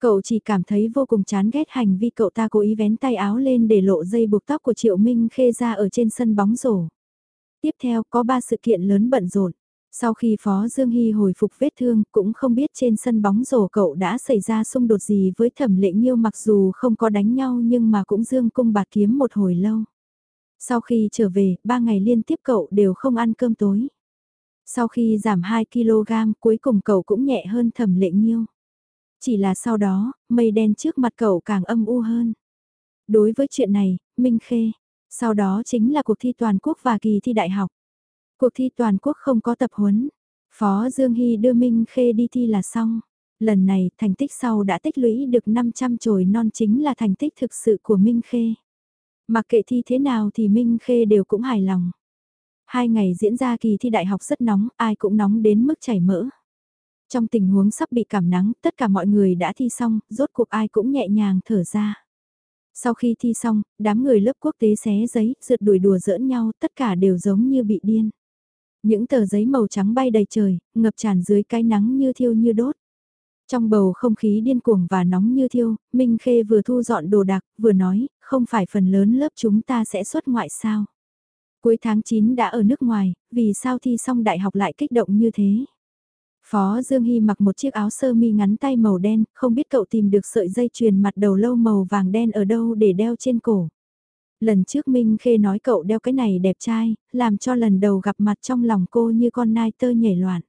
Cậu chỉ cảm thấy vô cùng chán ghét hành vi cậu ta cố ý vén tay áo lên để lộ dây buộc tóc của Triệu Minh Khê ra ở trên sân bóng rổ. Tiếp theo có ba sự kiện lớn bận rộn. Sau khi Phó Dương Hy hồi phục vết thương cũng không biết trên sân bóng rổ cậu đã xảy ra xung đột gì với thẩm lệ nghiêu mặc dù không có đánh nhau nhưng mà cũng dương cung bạt kiếm một hồi lâu. Sau khi trở về, ba ngày liên tiếp cậu đều không ăn cơm tối. Sau khi giảm 2kg cuối cùng cậu cũng nhẹ hơn thẩm lệ nghiêu. Chỉ là sau đó, mây đen trước mặt cậu càng âm u hơn. Đối với chuyện này, Minh Khê, sau đó chính là cuộc thi toàn quốc và kỳ thi đại học. Cuộc thi toàn quốc không có tập huấn. Phó Dương Hy đưa Minh Khê đi thi là xong. Lần này thành tích sau đã tích lũy được 500 trồi non chính là thành tích thực sự của Minh Khê. Mặc kệ thi thế nào thì Minh Khê đều cũng hài lòng. Hai ngày diễn ra kỳ thi đại học rất nóng, ai cũng nóng đến mức chảy mỡ. Trong tình huống sắp bị cảm nắng, tất cả mọi người đã thi xong, rốt cuộc ai cũng nhẹ nhàng thở ra. Sau khi thi xong, đám người lớp quốc tế xé giấy, rượt đuổi đùa giỡn nhau, tất cả đều giống như bị điên. Những tờ giấy màu trắng bay đầy trời, ngập tràn dưới cái nắng như thiêu như đốt. Trong bầu không khí điên cuồng và nóng như thiêu, Minh Khê vừa thu dọn đồ đạc, vừa nói, không phải phần lớn lớp chúng ta sẽ xuất ngoại sao. Cuối tháng 9 đã ở nước ngoài, vì sao thi xong đại học lại kích động như thế? Phó Dương Hy mặc một chiếc áo sơ mi ngắn tay màu đen, không biết cậu tìm được sợi dây chuyền mặt đầu lâu màu vàng đen ở đâu để đeo trên cổ. Lần trước Minh Khê nói cậu đeo cái này đẹp trai, làm cho lần đầu gặp mặt trong lòng cô như con nai tơ nhảy loạn.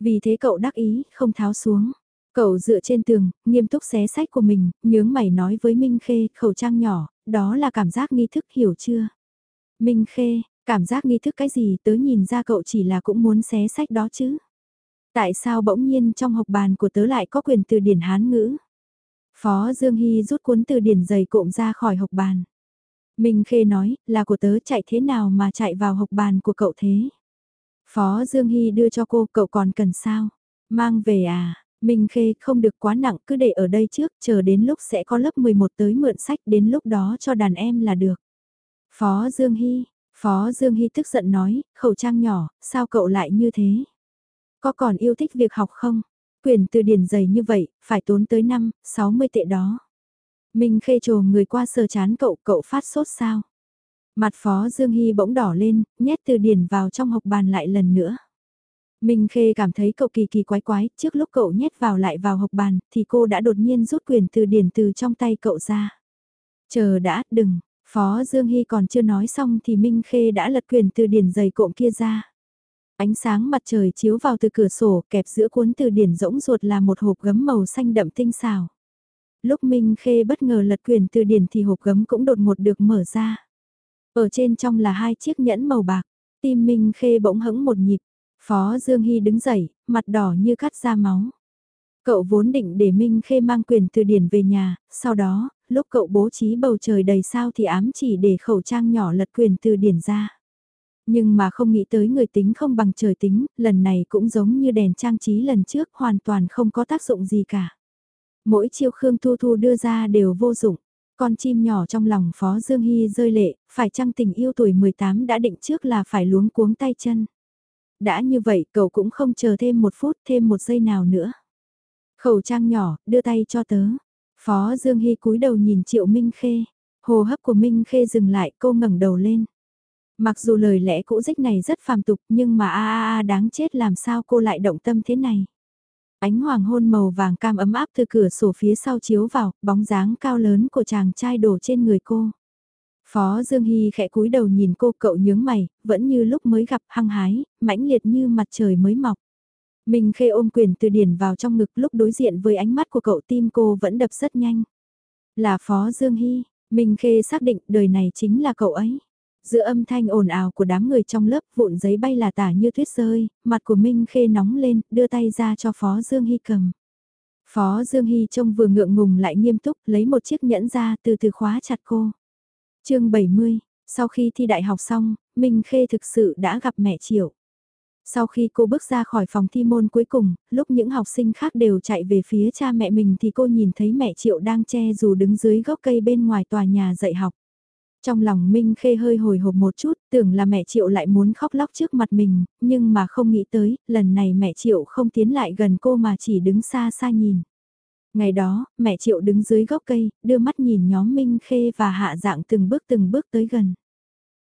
Vì thế cậu đắc ý, không tháo xuống. Cậu dựa trên tường, nghiêm túc xé sách của mình, nhướng mày nói với Minh Khê, khẩu trang nhỏ, đó là cảm giác nghi thức hiểu chưa? Minh Khê, cảm giác nghi thức cái gì tớ nhìn ra cậu chỉ là cũng muốn xé sách đó chứ? Tại sao bỗng nhiên trong học bàn của tớ lại có quyền từ điển Hán ngữ? Phó Dương Hy rút cuốn từ điển giày cộm ra khỏi học bàn. Minh Khê nói, là của tớ chạy thế nào mà chạy vào học bàn của cậu thế? Phó Dương Hy đưa cho cô, cậu còn cần sao? Mang về à? Minh Khê không được quá nặng cứ để ở đây trước, chờ đến lúc sẽ có lớp 11 tới mượn sách đến lúc đó cho đàn em là được. Phó Dương Hy, Phó Dương Hy tức giận nói, khẩu trang nhỏ, sao cậu lại như thế? Có còn yêu thích việc học không? Quyền từ điển dày như vậy, phải tốn tới 5, 60 tệ đó. Minh khê trồ người qua sờ chán cậu, cậu phát sốt sao? Mặt phó Dương Hy bỗng đỏ lên, nhét từ điển vào trong hộp bàn lại lần nữa. Minh Khê cảm thấy cậu kỳ kỳ quái quái, trước lúc cậu nhét vào lại vào hộp bàn, thì cô đã đột nhiên rút quyền từ điển từ trong tay cậu ra. Chờ đã, đừng, Phó Dương Hy còn chưa nói xong thì Minh Khê đã lật quyền từ điển dày cộm kia ra. Ánh sáng mặt trời chiếu vào từ cửa sổ kẹp giữa cuốn từ điển rỗng ruột là một hộp gấm màu xanh đậm tinh xào. Lúc Minh Khê bất ngờ lật quyền từ điển thì hộp gấm cũng đột ngột được mở ra. Ở trên trong là hai chiếc nhẫn màu bạc, tim Minh Khê bỗng hững một nhịp. Phó Dương Hy đứng dậy, mặt đỏ như cắt ra máu. Cậu vốn định để Minh Khê mang quyền từ điển về nhà, sau đó, lúc cậu bố trí bầu trời đầy sao thì ám chỉ để khẩu trang nhỏ lật quyền từ điển ra. Nhưng mà không nghĩ tới người tính không bằng trời tính, lần này cũng giống như đèn trang trí lần trước hoàn toàn không có tác dụng gì cả. Mỗi chiêu Khương Thu Thu đưa ra đều vô dụng. Con chim nhỏ trong lòng Phó Dương Hy rơi lệ, phải chăng tình yêu tuổi 18 đã định trước là phải luống cuống tay chân. Đã như vậy cậu cũng không chờ thêm một phút thêm một giây nào nữa. Khẩu trang nhỏ, đưa tay cho tớ. Phó Dương Hy cúi đầu nhìn Triệu Minh Khê. Hồ hấp của Minh Khê dừng lại cô ngẩng đầu lên. Mặc dù lời lẽ cũ dích này rất phàm tục nhưng mà a a a đáng chết làm sao cô lại động tâm thế này. Ánh hoàng hôn màu vàng cam ấm áp từ cửa sổ phía sau chiếu vào, bóng dáng cao lớn của chàng trai đổ trên người cô. Phó Dương Hy khẽ cúi đầu nhìn cô cậu nhướng mày, vẫn như lúc mới gặp hăng hái, mãnh liệt như mặt trời mới mọc. mình Khê ôm quyền từ điển vào trong ngực lúc đối diện với ánh mắt của cậu tim cô vẫn đập rất nhanh. Là Phó Dương Hy, mình Khê xác định đời này chính là cậu ấy. Giữa âm thanh ồn ào của đám người trong lớp vụn giấy bay là tả như tuyết rơi, mặt của Minh Khê nóng lên, đưa tay ra cho Phó Dương Hy cầm. Phó Dương Hy trông vừa ngượng ngùng lại nghiêm túc, lấy một chiếc nhẫn ra từ từ khóa chặt cô. chương 70, sau khi thi đại học xong, Minh Khê thực sự đã gặp mẹ Triệu. Sau khi cô bước ra khỏi phòng thi môn cuối cùng, lúc những học sinh khác đều chạy về phía cha mẹ mình thì cô nhìn thấy mẹ Triệu đang che dù đứng dưới gốc cây bên ngoài tòa nhà dạy học. Trong lòng Minh Khê hơi hồi hộp một chút, tưởng là mẹ Triệu lại muốn khóc lóc trước mặt mình, nhưng mà không nghĩ tới, lần này mẹ Triệu không tiến lại gần cô mà chỉ đứng xa xa nhìn. Ngày đó, mẹ Triệu đứng dưới gốc cây, đưa mắt nhìn nhóm Minh Khê và hạ dạng từng bước từng bước tới gần.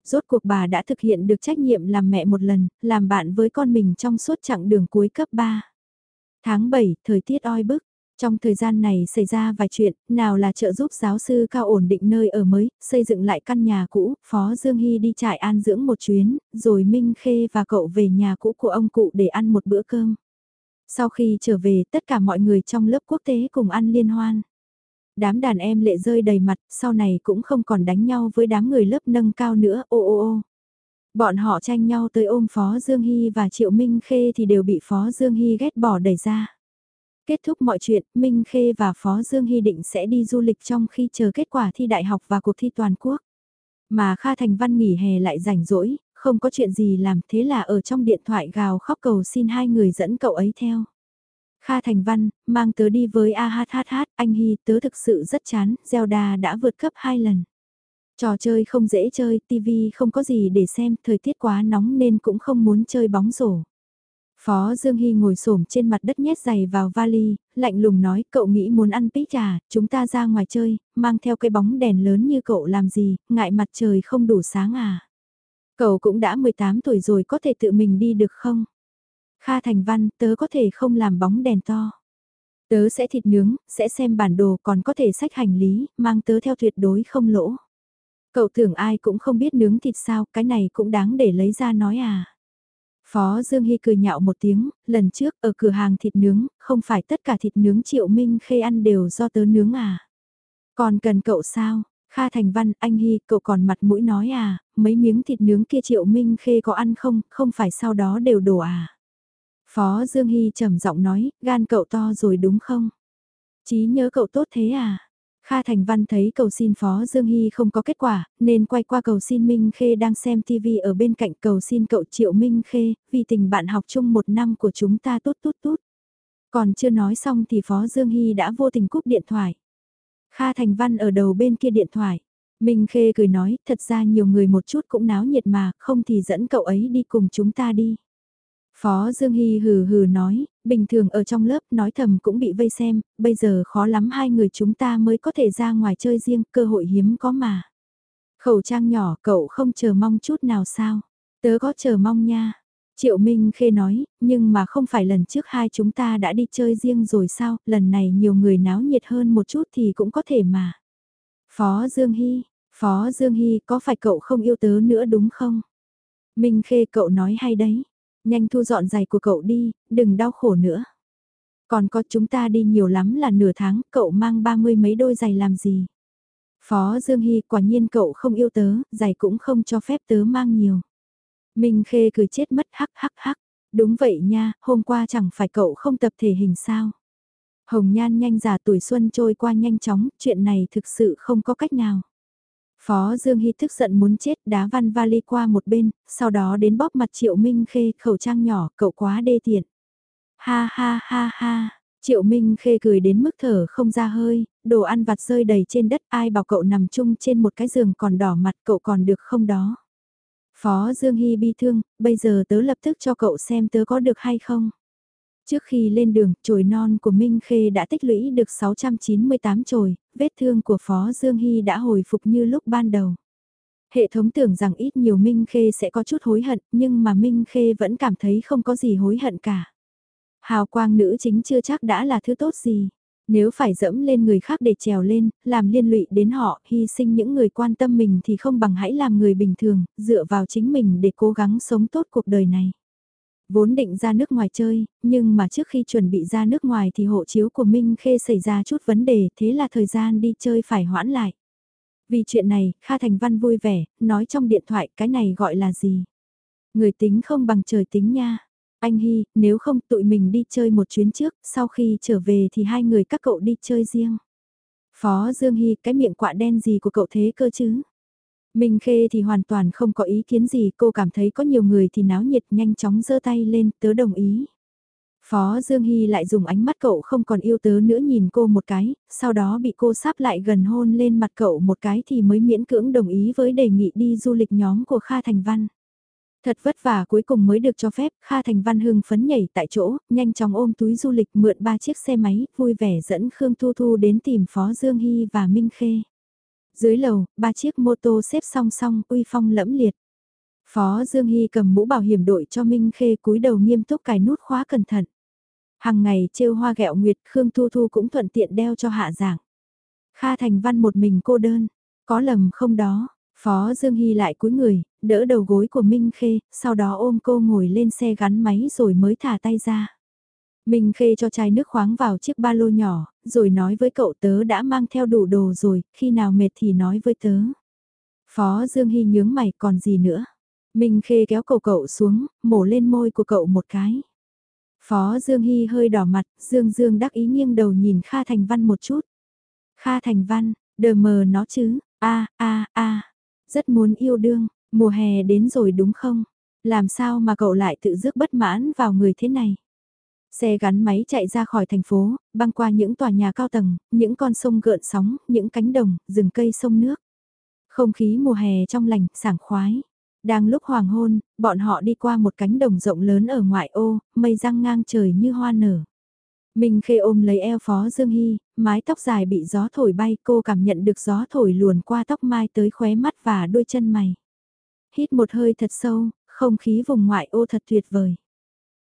Rốt cuộc bà đã thực hiện được trách nhiệm làm mẹ một lần, làm bạn với con mình trong suốt chặng đường cuối cấp 3. Tháng 7, thời tiết oi bức. Trong thời gian này xảy ra vài chuyện, nào là trợ giúp giáo sư cao ổn định nơi ở mới, xây dựng lại căn nhà cũ, Phó Dương Hy đi trại an dưỡng một chuyến, rồi Minh Khê và cậu về nhà cũ của ông cụ để ăn một bữa cơm. Sau khi trở về, tất cả mọi người trong lớp quốc tế cùng ăn liên hoan. Đám đàn em lệ rơi đầy mặt, sau này cũng không còn đánh nhau với đám người lớp nâng cao nữa, ô ô ô. Bọn họ tranh nhau tới ôm Phó Dương Hy và Triệu Minh Khê thì đều bị Phó Dương Hy ghét bỏ đẩy ra. Kết thúc mọi chuyện, Minh Khê và Phó Dương Hy định sẽ đi du lịch trong khi chờ kết quả thi đại học và cuộc thi toàn quốc. Mà Kha Thành Văn nghỉ hè lại rảnh rỗi, không có chuyện gì làm thế là ở trong điện thoại gào khóc cầu xin hai người dẫn cậu ấy theo. Kha Thành Văn, mang tớ đi với AHHH, anh Hy, tớ thực sự rất chán, Zelda đã vượt cấp hai lần. Trò chơi không dễ chơi, TV không có gì để xem, thời tiết quá nóng nên cũng không muốn chơi bóng rổ. Phó Dương Hy ngồi xổm trên mặt đất nhét giày vào vali, lạnh lùng nói cậu nghĩ muốn ăn pizza, chúng ta ra ngoài chơi, mang theo cái bóng đèn lớn như cậu làm gì, ngại mặt trời không đủ sáng à. Cậu cũng đã 18 tuổi rồi có thể tự mình đi được không? Kha Thành Văn, tớ có thể không làm bóng đèn to. Tớ sẽ thịt nướng, sẽ xem bản đồ còn có thể sách hành lý, mang tớ theo tuyệt đối không lỗ. Cậu tưởng ai cũng không biết nướng thịt sao, cái này cũng đáng để lấy ra nói à. Phó Dương Hy cười nhạo một tiếng, lần trước ở cửa hàng thịt nướng, không phải tất cả thịt nướng Triệu Minh Khê ăn đều do tớ nướng à. Còn cần cậu sao? Kha Thành Văn, anh Hy, cậu còn mặt mũi nói à, mấy miếng thịt nướng kia Triệu Minh Khê có ăn không, không phải sau đó đều đổ à. Phó Dương Hy trầm giọng nói, gan cậu to rồi đúng không? Chí nhớ cậu tốt thế à? Kha Thành Văn thấy cầu xin Phó Dương Hy không có kết quả, nên quay qua cầu xin Minh Khê đang xem TV ở bên cạnh cầu xin cậu Triệu Minh Khê, vì tình bạn học chung một năm của chúng ta tốt tốt tốt. Còn chưa nói xong thì Phó Dương Hy đã vô tình cúp điện thoại. Kha Thành Văn ở đầu bên kia điện thoại. Minh Khê cười nói, thật ra nhiều người một chút cũng náo nhiệt mà, không thì dẫn cậu ấy đi cùng chúng ta đi. Phó Dương Hy hừ hừ nói, bình thường ở trong lớp nói thầm cũng bị vây xem, bây giờ khó lắm hai người chúng ta mới có thể ra ngoài chơi riêng, cơ hội hiếm có mà. Khẩu trang nhỏ cậu không chờ mong chút nào sao? Tớ có chờ mong nha. Triệu Minh Khê nói, nhưng mà không phải lần trước hai chúng ta đã đi chơi riêng rồi sao, lần này nhiều người náo nhiệt hơn một chút thì cũng có thể mà. Phó Dương Hy, Phó Dương Hy có phải cậu không yêu tớ nữa đúng không? Minh Khê cậu nói hay đấy, nhanh thu dọn giày của cậu đi, đừng đau khổ nữa. Còn có chúng ta đi nhiều lắm là nửa tháng, cậu mang ba mươi mấy đôi giày làm gì? Phó Dương Hy quả nhiên cậu không yêu tớ, giày cũng không cho phép tớ mang nhiều. Minh Khê cười chết mất hắc hắc hắc. Đúng vậy nha, hôm qua chẳng phải cậu không tập thể hình sao. Hồng Nhan nhanh già tuổi xuân trôi qua nhanh chóng, chuyện này thực sự không có cách nào. Phó Dương Hy tức giận muốn chết đá văn vali qua một bên, sau đó đến bóp mặt Triệu Minh Khê khẩu trang nhỏ, cậu quá đê tiện. Ha ha ha ha, Triệu Minh Khê cười đến mức thở không ra hơi, đồ ăn vặt rơi đầy trên đất ai bảo cậu nằm chung trên một cái giường còn đỏ mặt cậu còn được không đó. Phó Dương Hy bi thương, bây giờ tớ lập tức cho cậu xem tớ có được hay không. Trước khi lên đường, chồi non của Minh Khê đã tích lũy được 698 chồi, vết thương của Phó Dương Hy đã hồi phục như lúc ban đầu. Hệ thống tưởng rằng ít nhiều Minh Khê sẽ có chút hối hận, nhưng mà Minh Khê vẫn cảm thấy không có gì hối hận cả. Hào quang nữ chính chưa chắc đã là thứ tốt gì. Nếu phải dẫm lên người khác để trèo lên, làm liên lụy đến họ, hy sinh những người quan tâm mình thì không bằng hãy làm người bình thường, dựa vào chính mình để cố gắng sống tốt cuộc đời này. Vốn định ra nước ngoài chơi, nhưng mà trước khi chuẩn bị ra nước ngoài thì hộ chiếu của Minh Khê xảy ra chút vấn đề, thế là thời gian đi chơi phải hoãn lại. Vì chuyện này, Kha Thành Văn vui vẻ, nói trong điện thoại cái này gọi là gì? Người tính không bằng trời tính nha. Anh Hy, nếu không tụi mình đi chơi một chuyến trước, sau khi trở về thì hai người các cậu đi chơi riêng. Phó Dương Hy, cái miệng quạ đen gì của cậu thế cơ chứ? Minh Khê thì hoàn toàn không có ý kiến gì, cô cảm thấy có nhiều người thì náo nhiệt nhanh chóng giơ tay lên, tớ đồng ý. Phó Dương Hy lại dùng ánh mắt cậu không còn yêu tớ nữa nhìn cô một cái, sau đó bị cô sáp lại gần hôn lên mặt cậu một cái thì mới miễn cưỡng đồng ý với đề nghị đi du lịch nhóm của Kha Thành Văn. Thật vất vả cuối cùng mới được cho phép, Kha Thành Văn hưng phấn nhảy tại chỗ, nhanh chóng ôm túi du lịch mượn ba chiếc xe máy, vui vẻ dẫn Khương Thu Thu đến tìm Phó Dương Hy và Minh Khê. Dưới lầu, ba chiếc mô tô xếp song song, uy phong lẫm liệt. Phó Dương Hy cầm mũ bảo hiểm đội cho Minh Khê cúi đầu nghiêm túc cài nút khóa cẩn thận. Hằng ngày trêu hoa gẹo nguyệt Khương Thu Thu cũng thuận tiện đeo cho hạ giảng. Kha Thành Văn một mình cô đơn, có lầm không đó, Phó Dương Hy lại cúi người, đỡ đầu gối của Minh Khê, sau đó ôm cô ngồi lên xe gắn máy rồi mới thả tay ra. Minh Khê cho chai nước khoáng vào chiếc ba lô nhỏ, rồi nói với cậu tớ đã mang theo đủ đồ rồi, khi nào mệt thì nói với tớ. Phó Dương Hy nhướng mày còn gì nữa. Minh Khê kéo cậu cậu xuống, mổ lên môi của cậu một cái. Phó Dương Hy hơi đỏ mặt, Dương Dương đắc ý nghiêng đầu nhìn Kha Thành Văn một chút. Kha Thành Văn, đờ mờ nó chứ, a a a rất muốn yêu đương, mùa hè đến rồi đúng không? Làm sao mà cậu lại tự dước bất mãn vào người thế này? Xe gắn máy chạy ra khỏi thành phố, băng qua những tòa nhà cao tầng, những con sông gợn sóng, những cánh đồng, rừng cây sông nước. Không khí mùa hè trong lành, sảng khoái. Đang lúc hoàng hôn, bọn họ đi qua một cánh đồng rộng lớn ở ngoại ô, mây răng ngang trời như hoa nở. mình Khê ôm lấy eo Phó Dương Hy, mái tóc dài bị gió thổi bay cô cảm nhận được gió thổi luồn qua tóc mai tới khóe mắt và đôi chân mày. Hít một hơi thật sâu, không khí vùng ngoại ô thật tuyệt vời.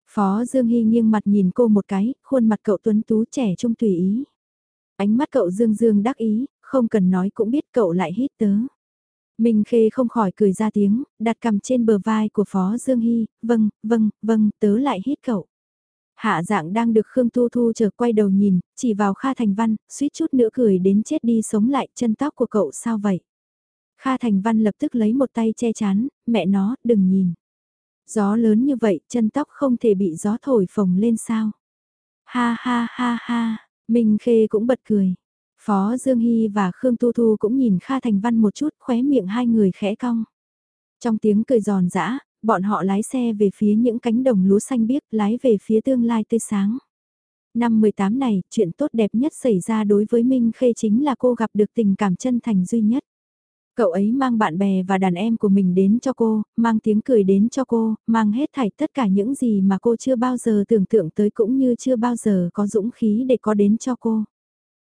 Phó Dương Hy nghiêng mặt nhìn cô một cái, khuôn mặt cậu tuấn tú trẻ trung tùy ý. Ánh mắt cậu Dương Dương đắc ý, không cần nói cũng biết cậu lại hít tớ. Minh Khê không khỏi cười ra tiếng, đặt cầm trên bờ vai của Phó Dương Hy, vâng, vâng, vâng, tớ lại hít cậu. Hạ dạng đang được Khương Thu Thu chờ quay đầu nhìn, chỉ vào Kha Thành Văn, suýt chút nữa cười đến chết đi sống lại chân tóc của cậu sao vậy. Kha Thành Văn lập tức lấy một tay che chắn, mẹ nó, đừng nhìn. Gió lớn như vậy, chân tóc không thể bị gió thổi phồng lên sao. Ha ha ha ha, Minh Khê cũng bật cười. Phó Dương Hy và Khương Tu Thu cũng nhìn Kha Thành Văn một chút khóe miệng hai người khẽ cong. Trong tiếng cười giòn giã, bọn họ lái xe về phía những cánh đồng lúa xanh biếc, lái về phía tương lai tươi sáng. Năm 18 này, chuyện tốt đẹp nhất xảy ra đối với Minh Khê chính là cô gặp được tình cảm chân thành duy nhất. Cậu ấy mang bạn bè và đàn em của mình đến cho cô, mang tiếng cười đến cho cô, mang hết thảy tất cả những gì mà cô chưa bao giờ tưởng tượng tới cũng như chưa bao giờ có dũng khí để có đến cho cô.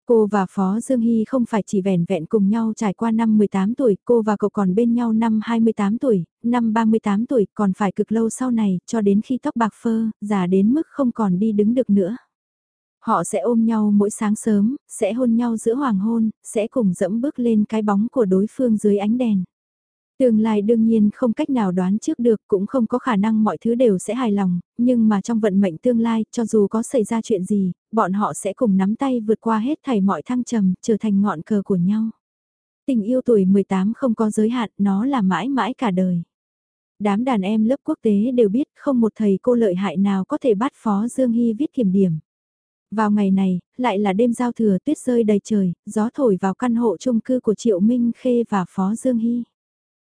Cô và Phó Dương Hy không phải chỉ vẻn vẹn cùng nhau trải qua năm 18 tuổi, cô và cậu còn bên nhau năm 28 tuổi, năm 38 tuổi, còn phải cực lâu sau này, cho đến khi tóc bạc phơ, già đến mức không còn đi đứng được nữa. Họ sẽ ôm nhau mỗi sáng sớm, sẽ hôn nhau giữa hoàng hôn, sẽ cùng dẫm bước lên cái bóng của đối phương dưới ánh đèn. Tương lai đương nhiên không cách nào đoán trước được cũng không có khả năng mọi thứ đều sẽ hài lòng, nhưng mà trong vận mệnh tương lai, cho dù có xảy ra chuyện gì, bọn họ sẽ cùng nắm tay vượt qua hết thảy mọi thăng trầm, trở thành ngọn cờ của nhau. Tình yêu tuổi 18 không có giới hạn, nó là mãi mãi cả đời. Đám đàn em lớp quốc tế đều biết không một thầy cô lợi hại nào có thể bắt Phó Dương Hy viết kiểm điểm. Vào ngày này, lại là đêm giao thừa tuyết rơi đầy trời, gió thổi vào căn hộ chung cư của Triệu Minh Khê và Phó Dương Hy.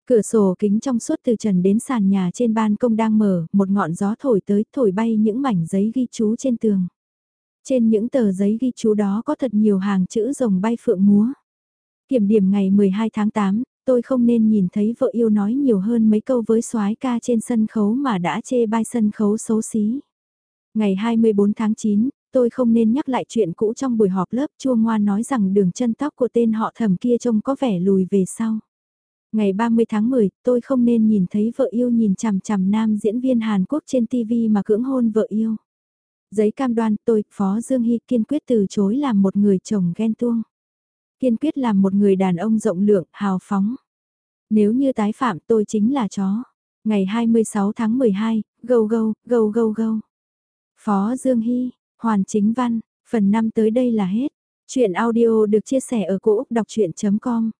Cửa sổ kính trong suốt từ trần đến sàn nhà trên ban công đang mở, một ngọn gió thổi tới, thổi bay những mảnh giấy ghi chú trên tường. Trên những tờ giấy ghi chú đó có thật nhiều hàng chữ rồng bay phượng múa. Kiểm điểm ngày 12 tháng 8, tôi không nên nhìn thấy vợ yêu nói nhiều hơn mấy câu với soái ca trên sân khấu mà đã chê bai sân khấu xấu xí. Ngày 24 tháng 9, tôi không nên nhắc lại chuyện cũ trong buổi họp lớp chua ngoan nói rằng đường chân tóc của tên họ thầm kia trông có vẻ lùi về sau. Ngày 30 tháng 10, tôi không nên nhìn thấy vợ yêu nhìn chằm chằm nam diễn viên Hàn Quốc trên TV mà cưỡng hôn vợ yêu. Giấy cam đoan tôi, Phó Dương Hy kiên quyết từ chối làm một người chồng ghen tuông. Kiên quyết làm một người đàn ông rộng lượng, hào phóng. Nếu như tái phạm tôi chính là chó. Ngày 26 tháng 12, gâu gâu, gâu gâu gâu. Phó Dương Hy, Hoàn Chính Văn, phần 5 tới đây là hết. Chuyện audio được chia sẻ ở cỗ đọc chuyện.com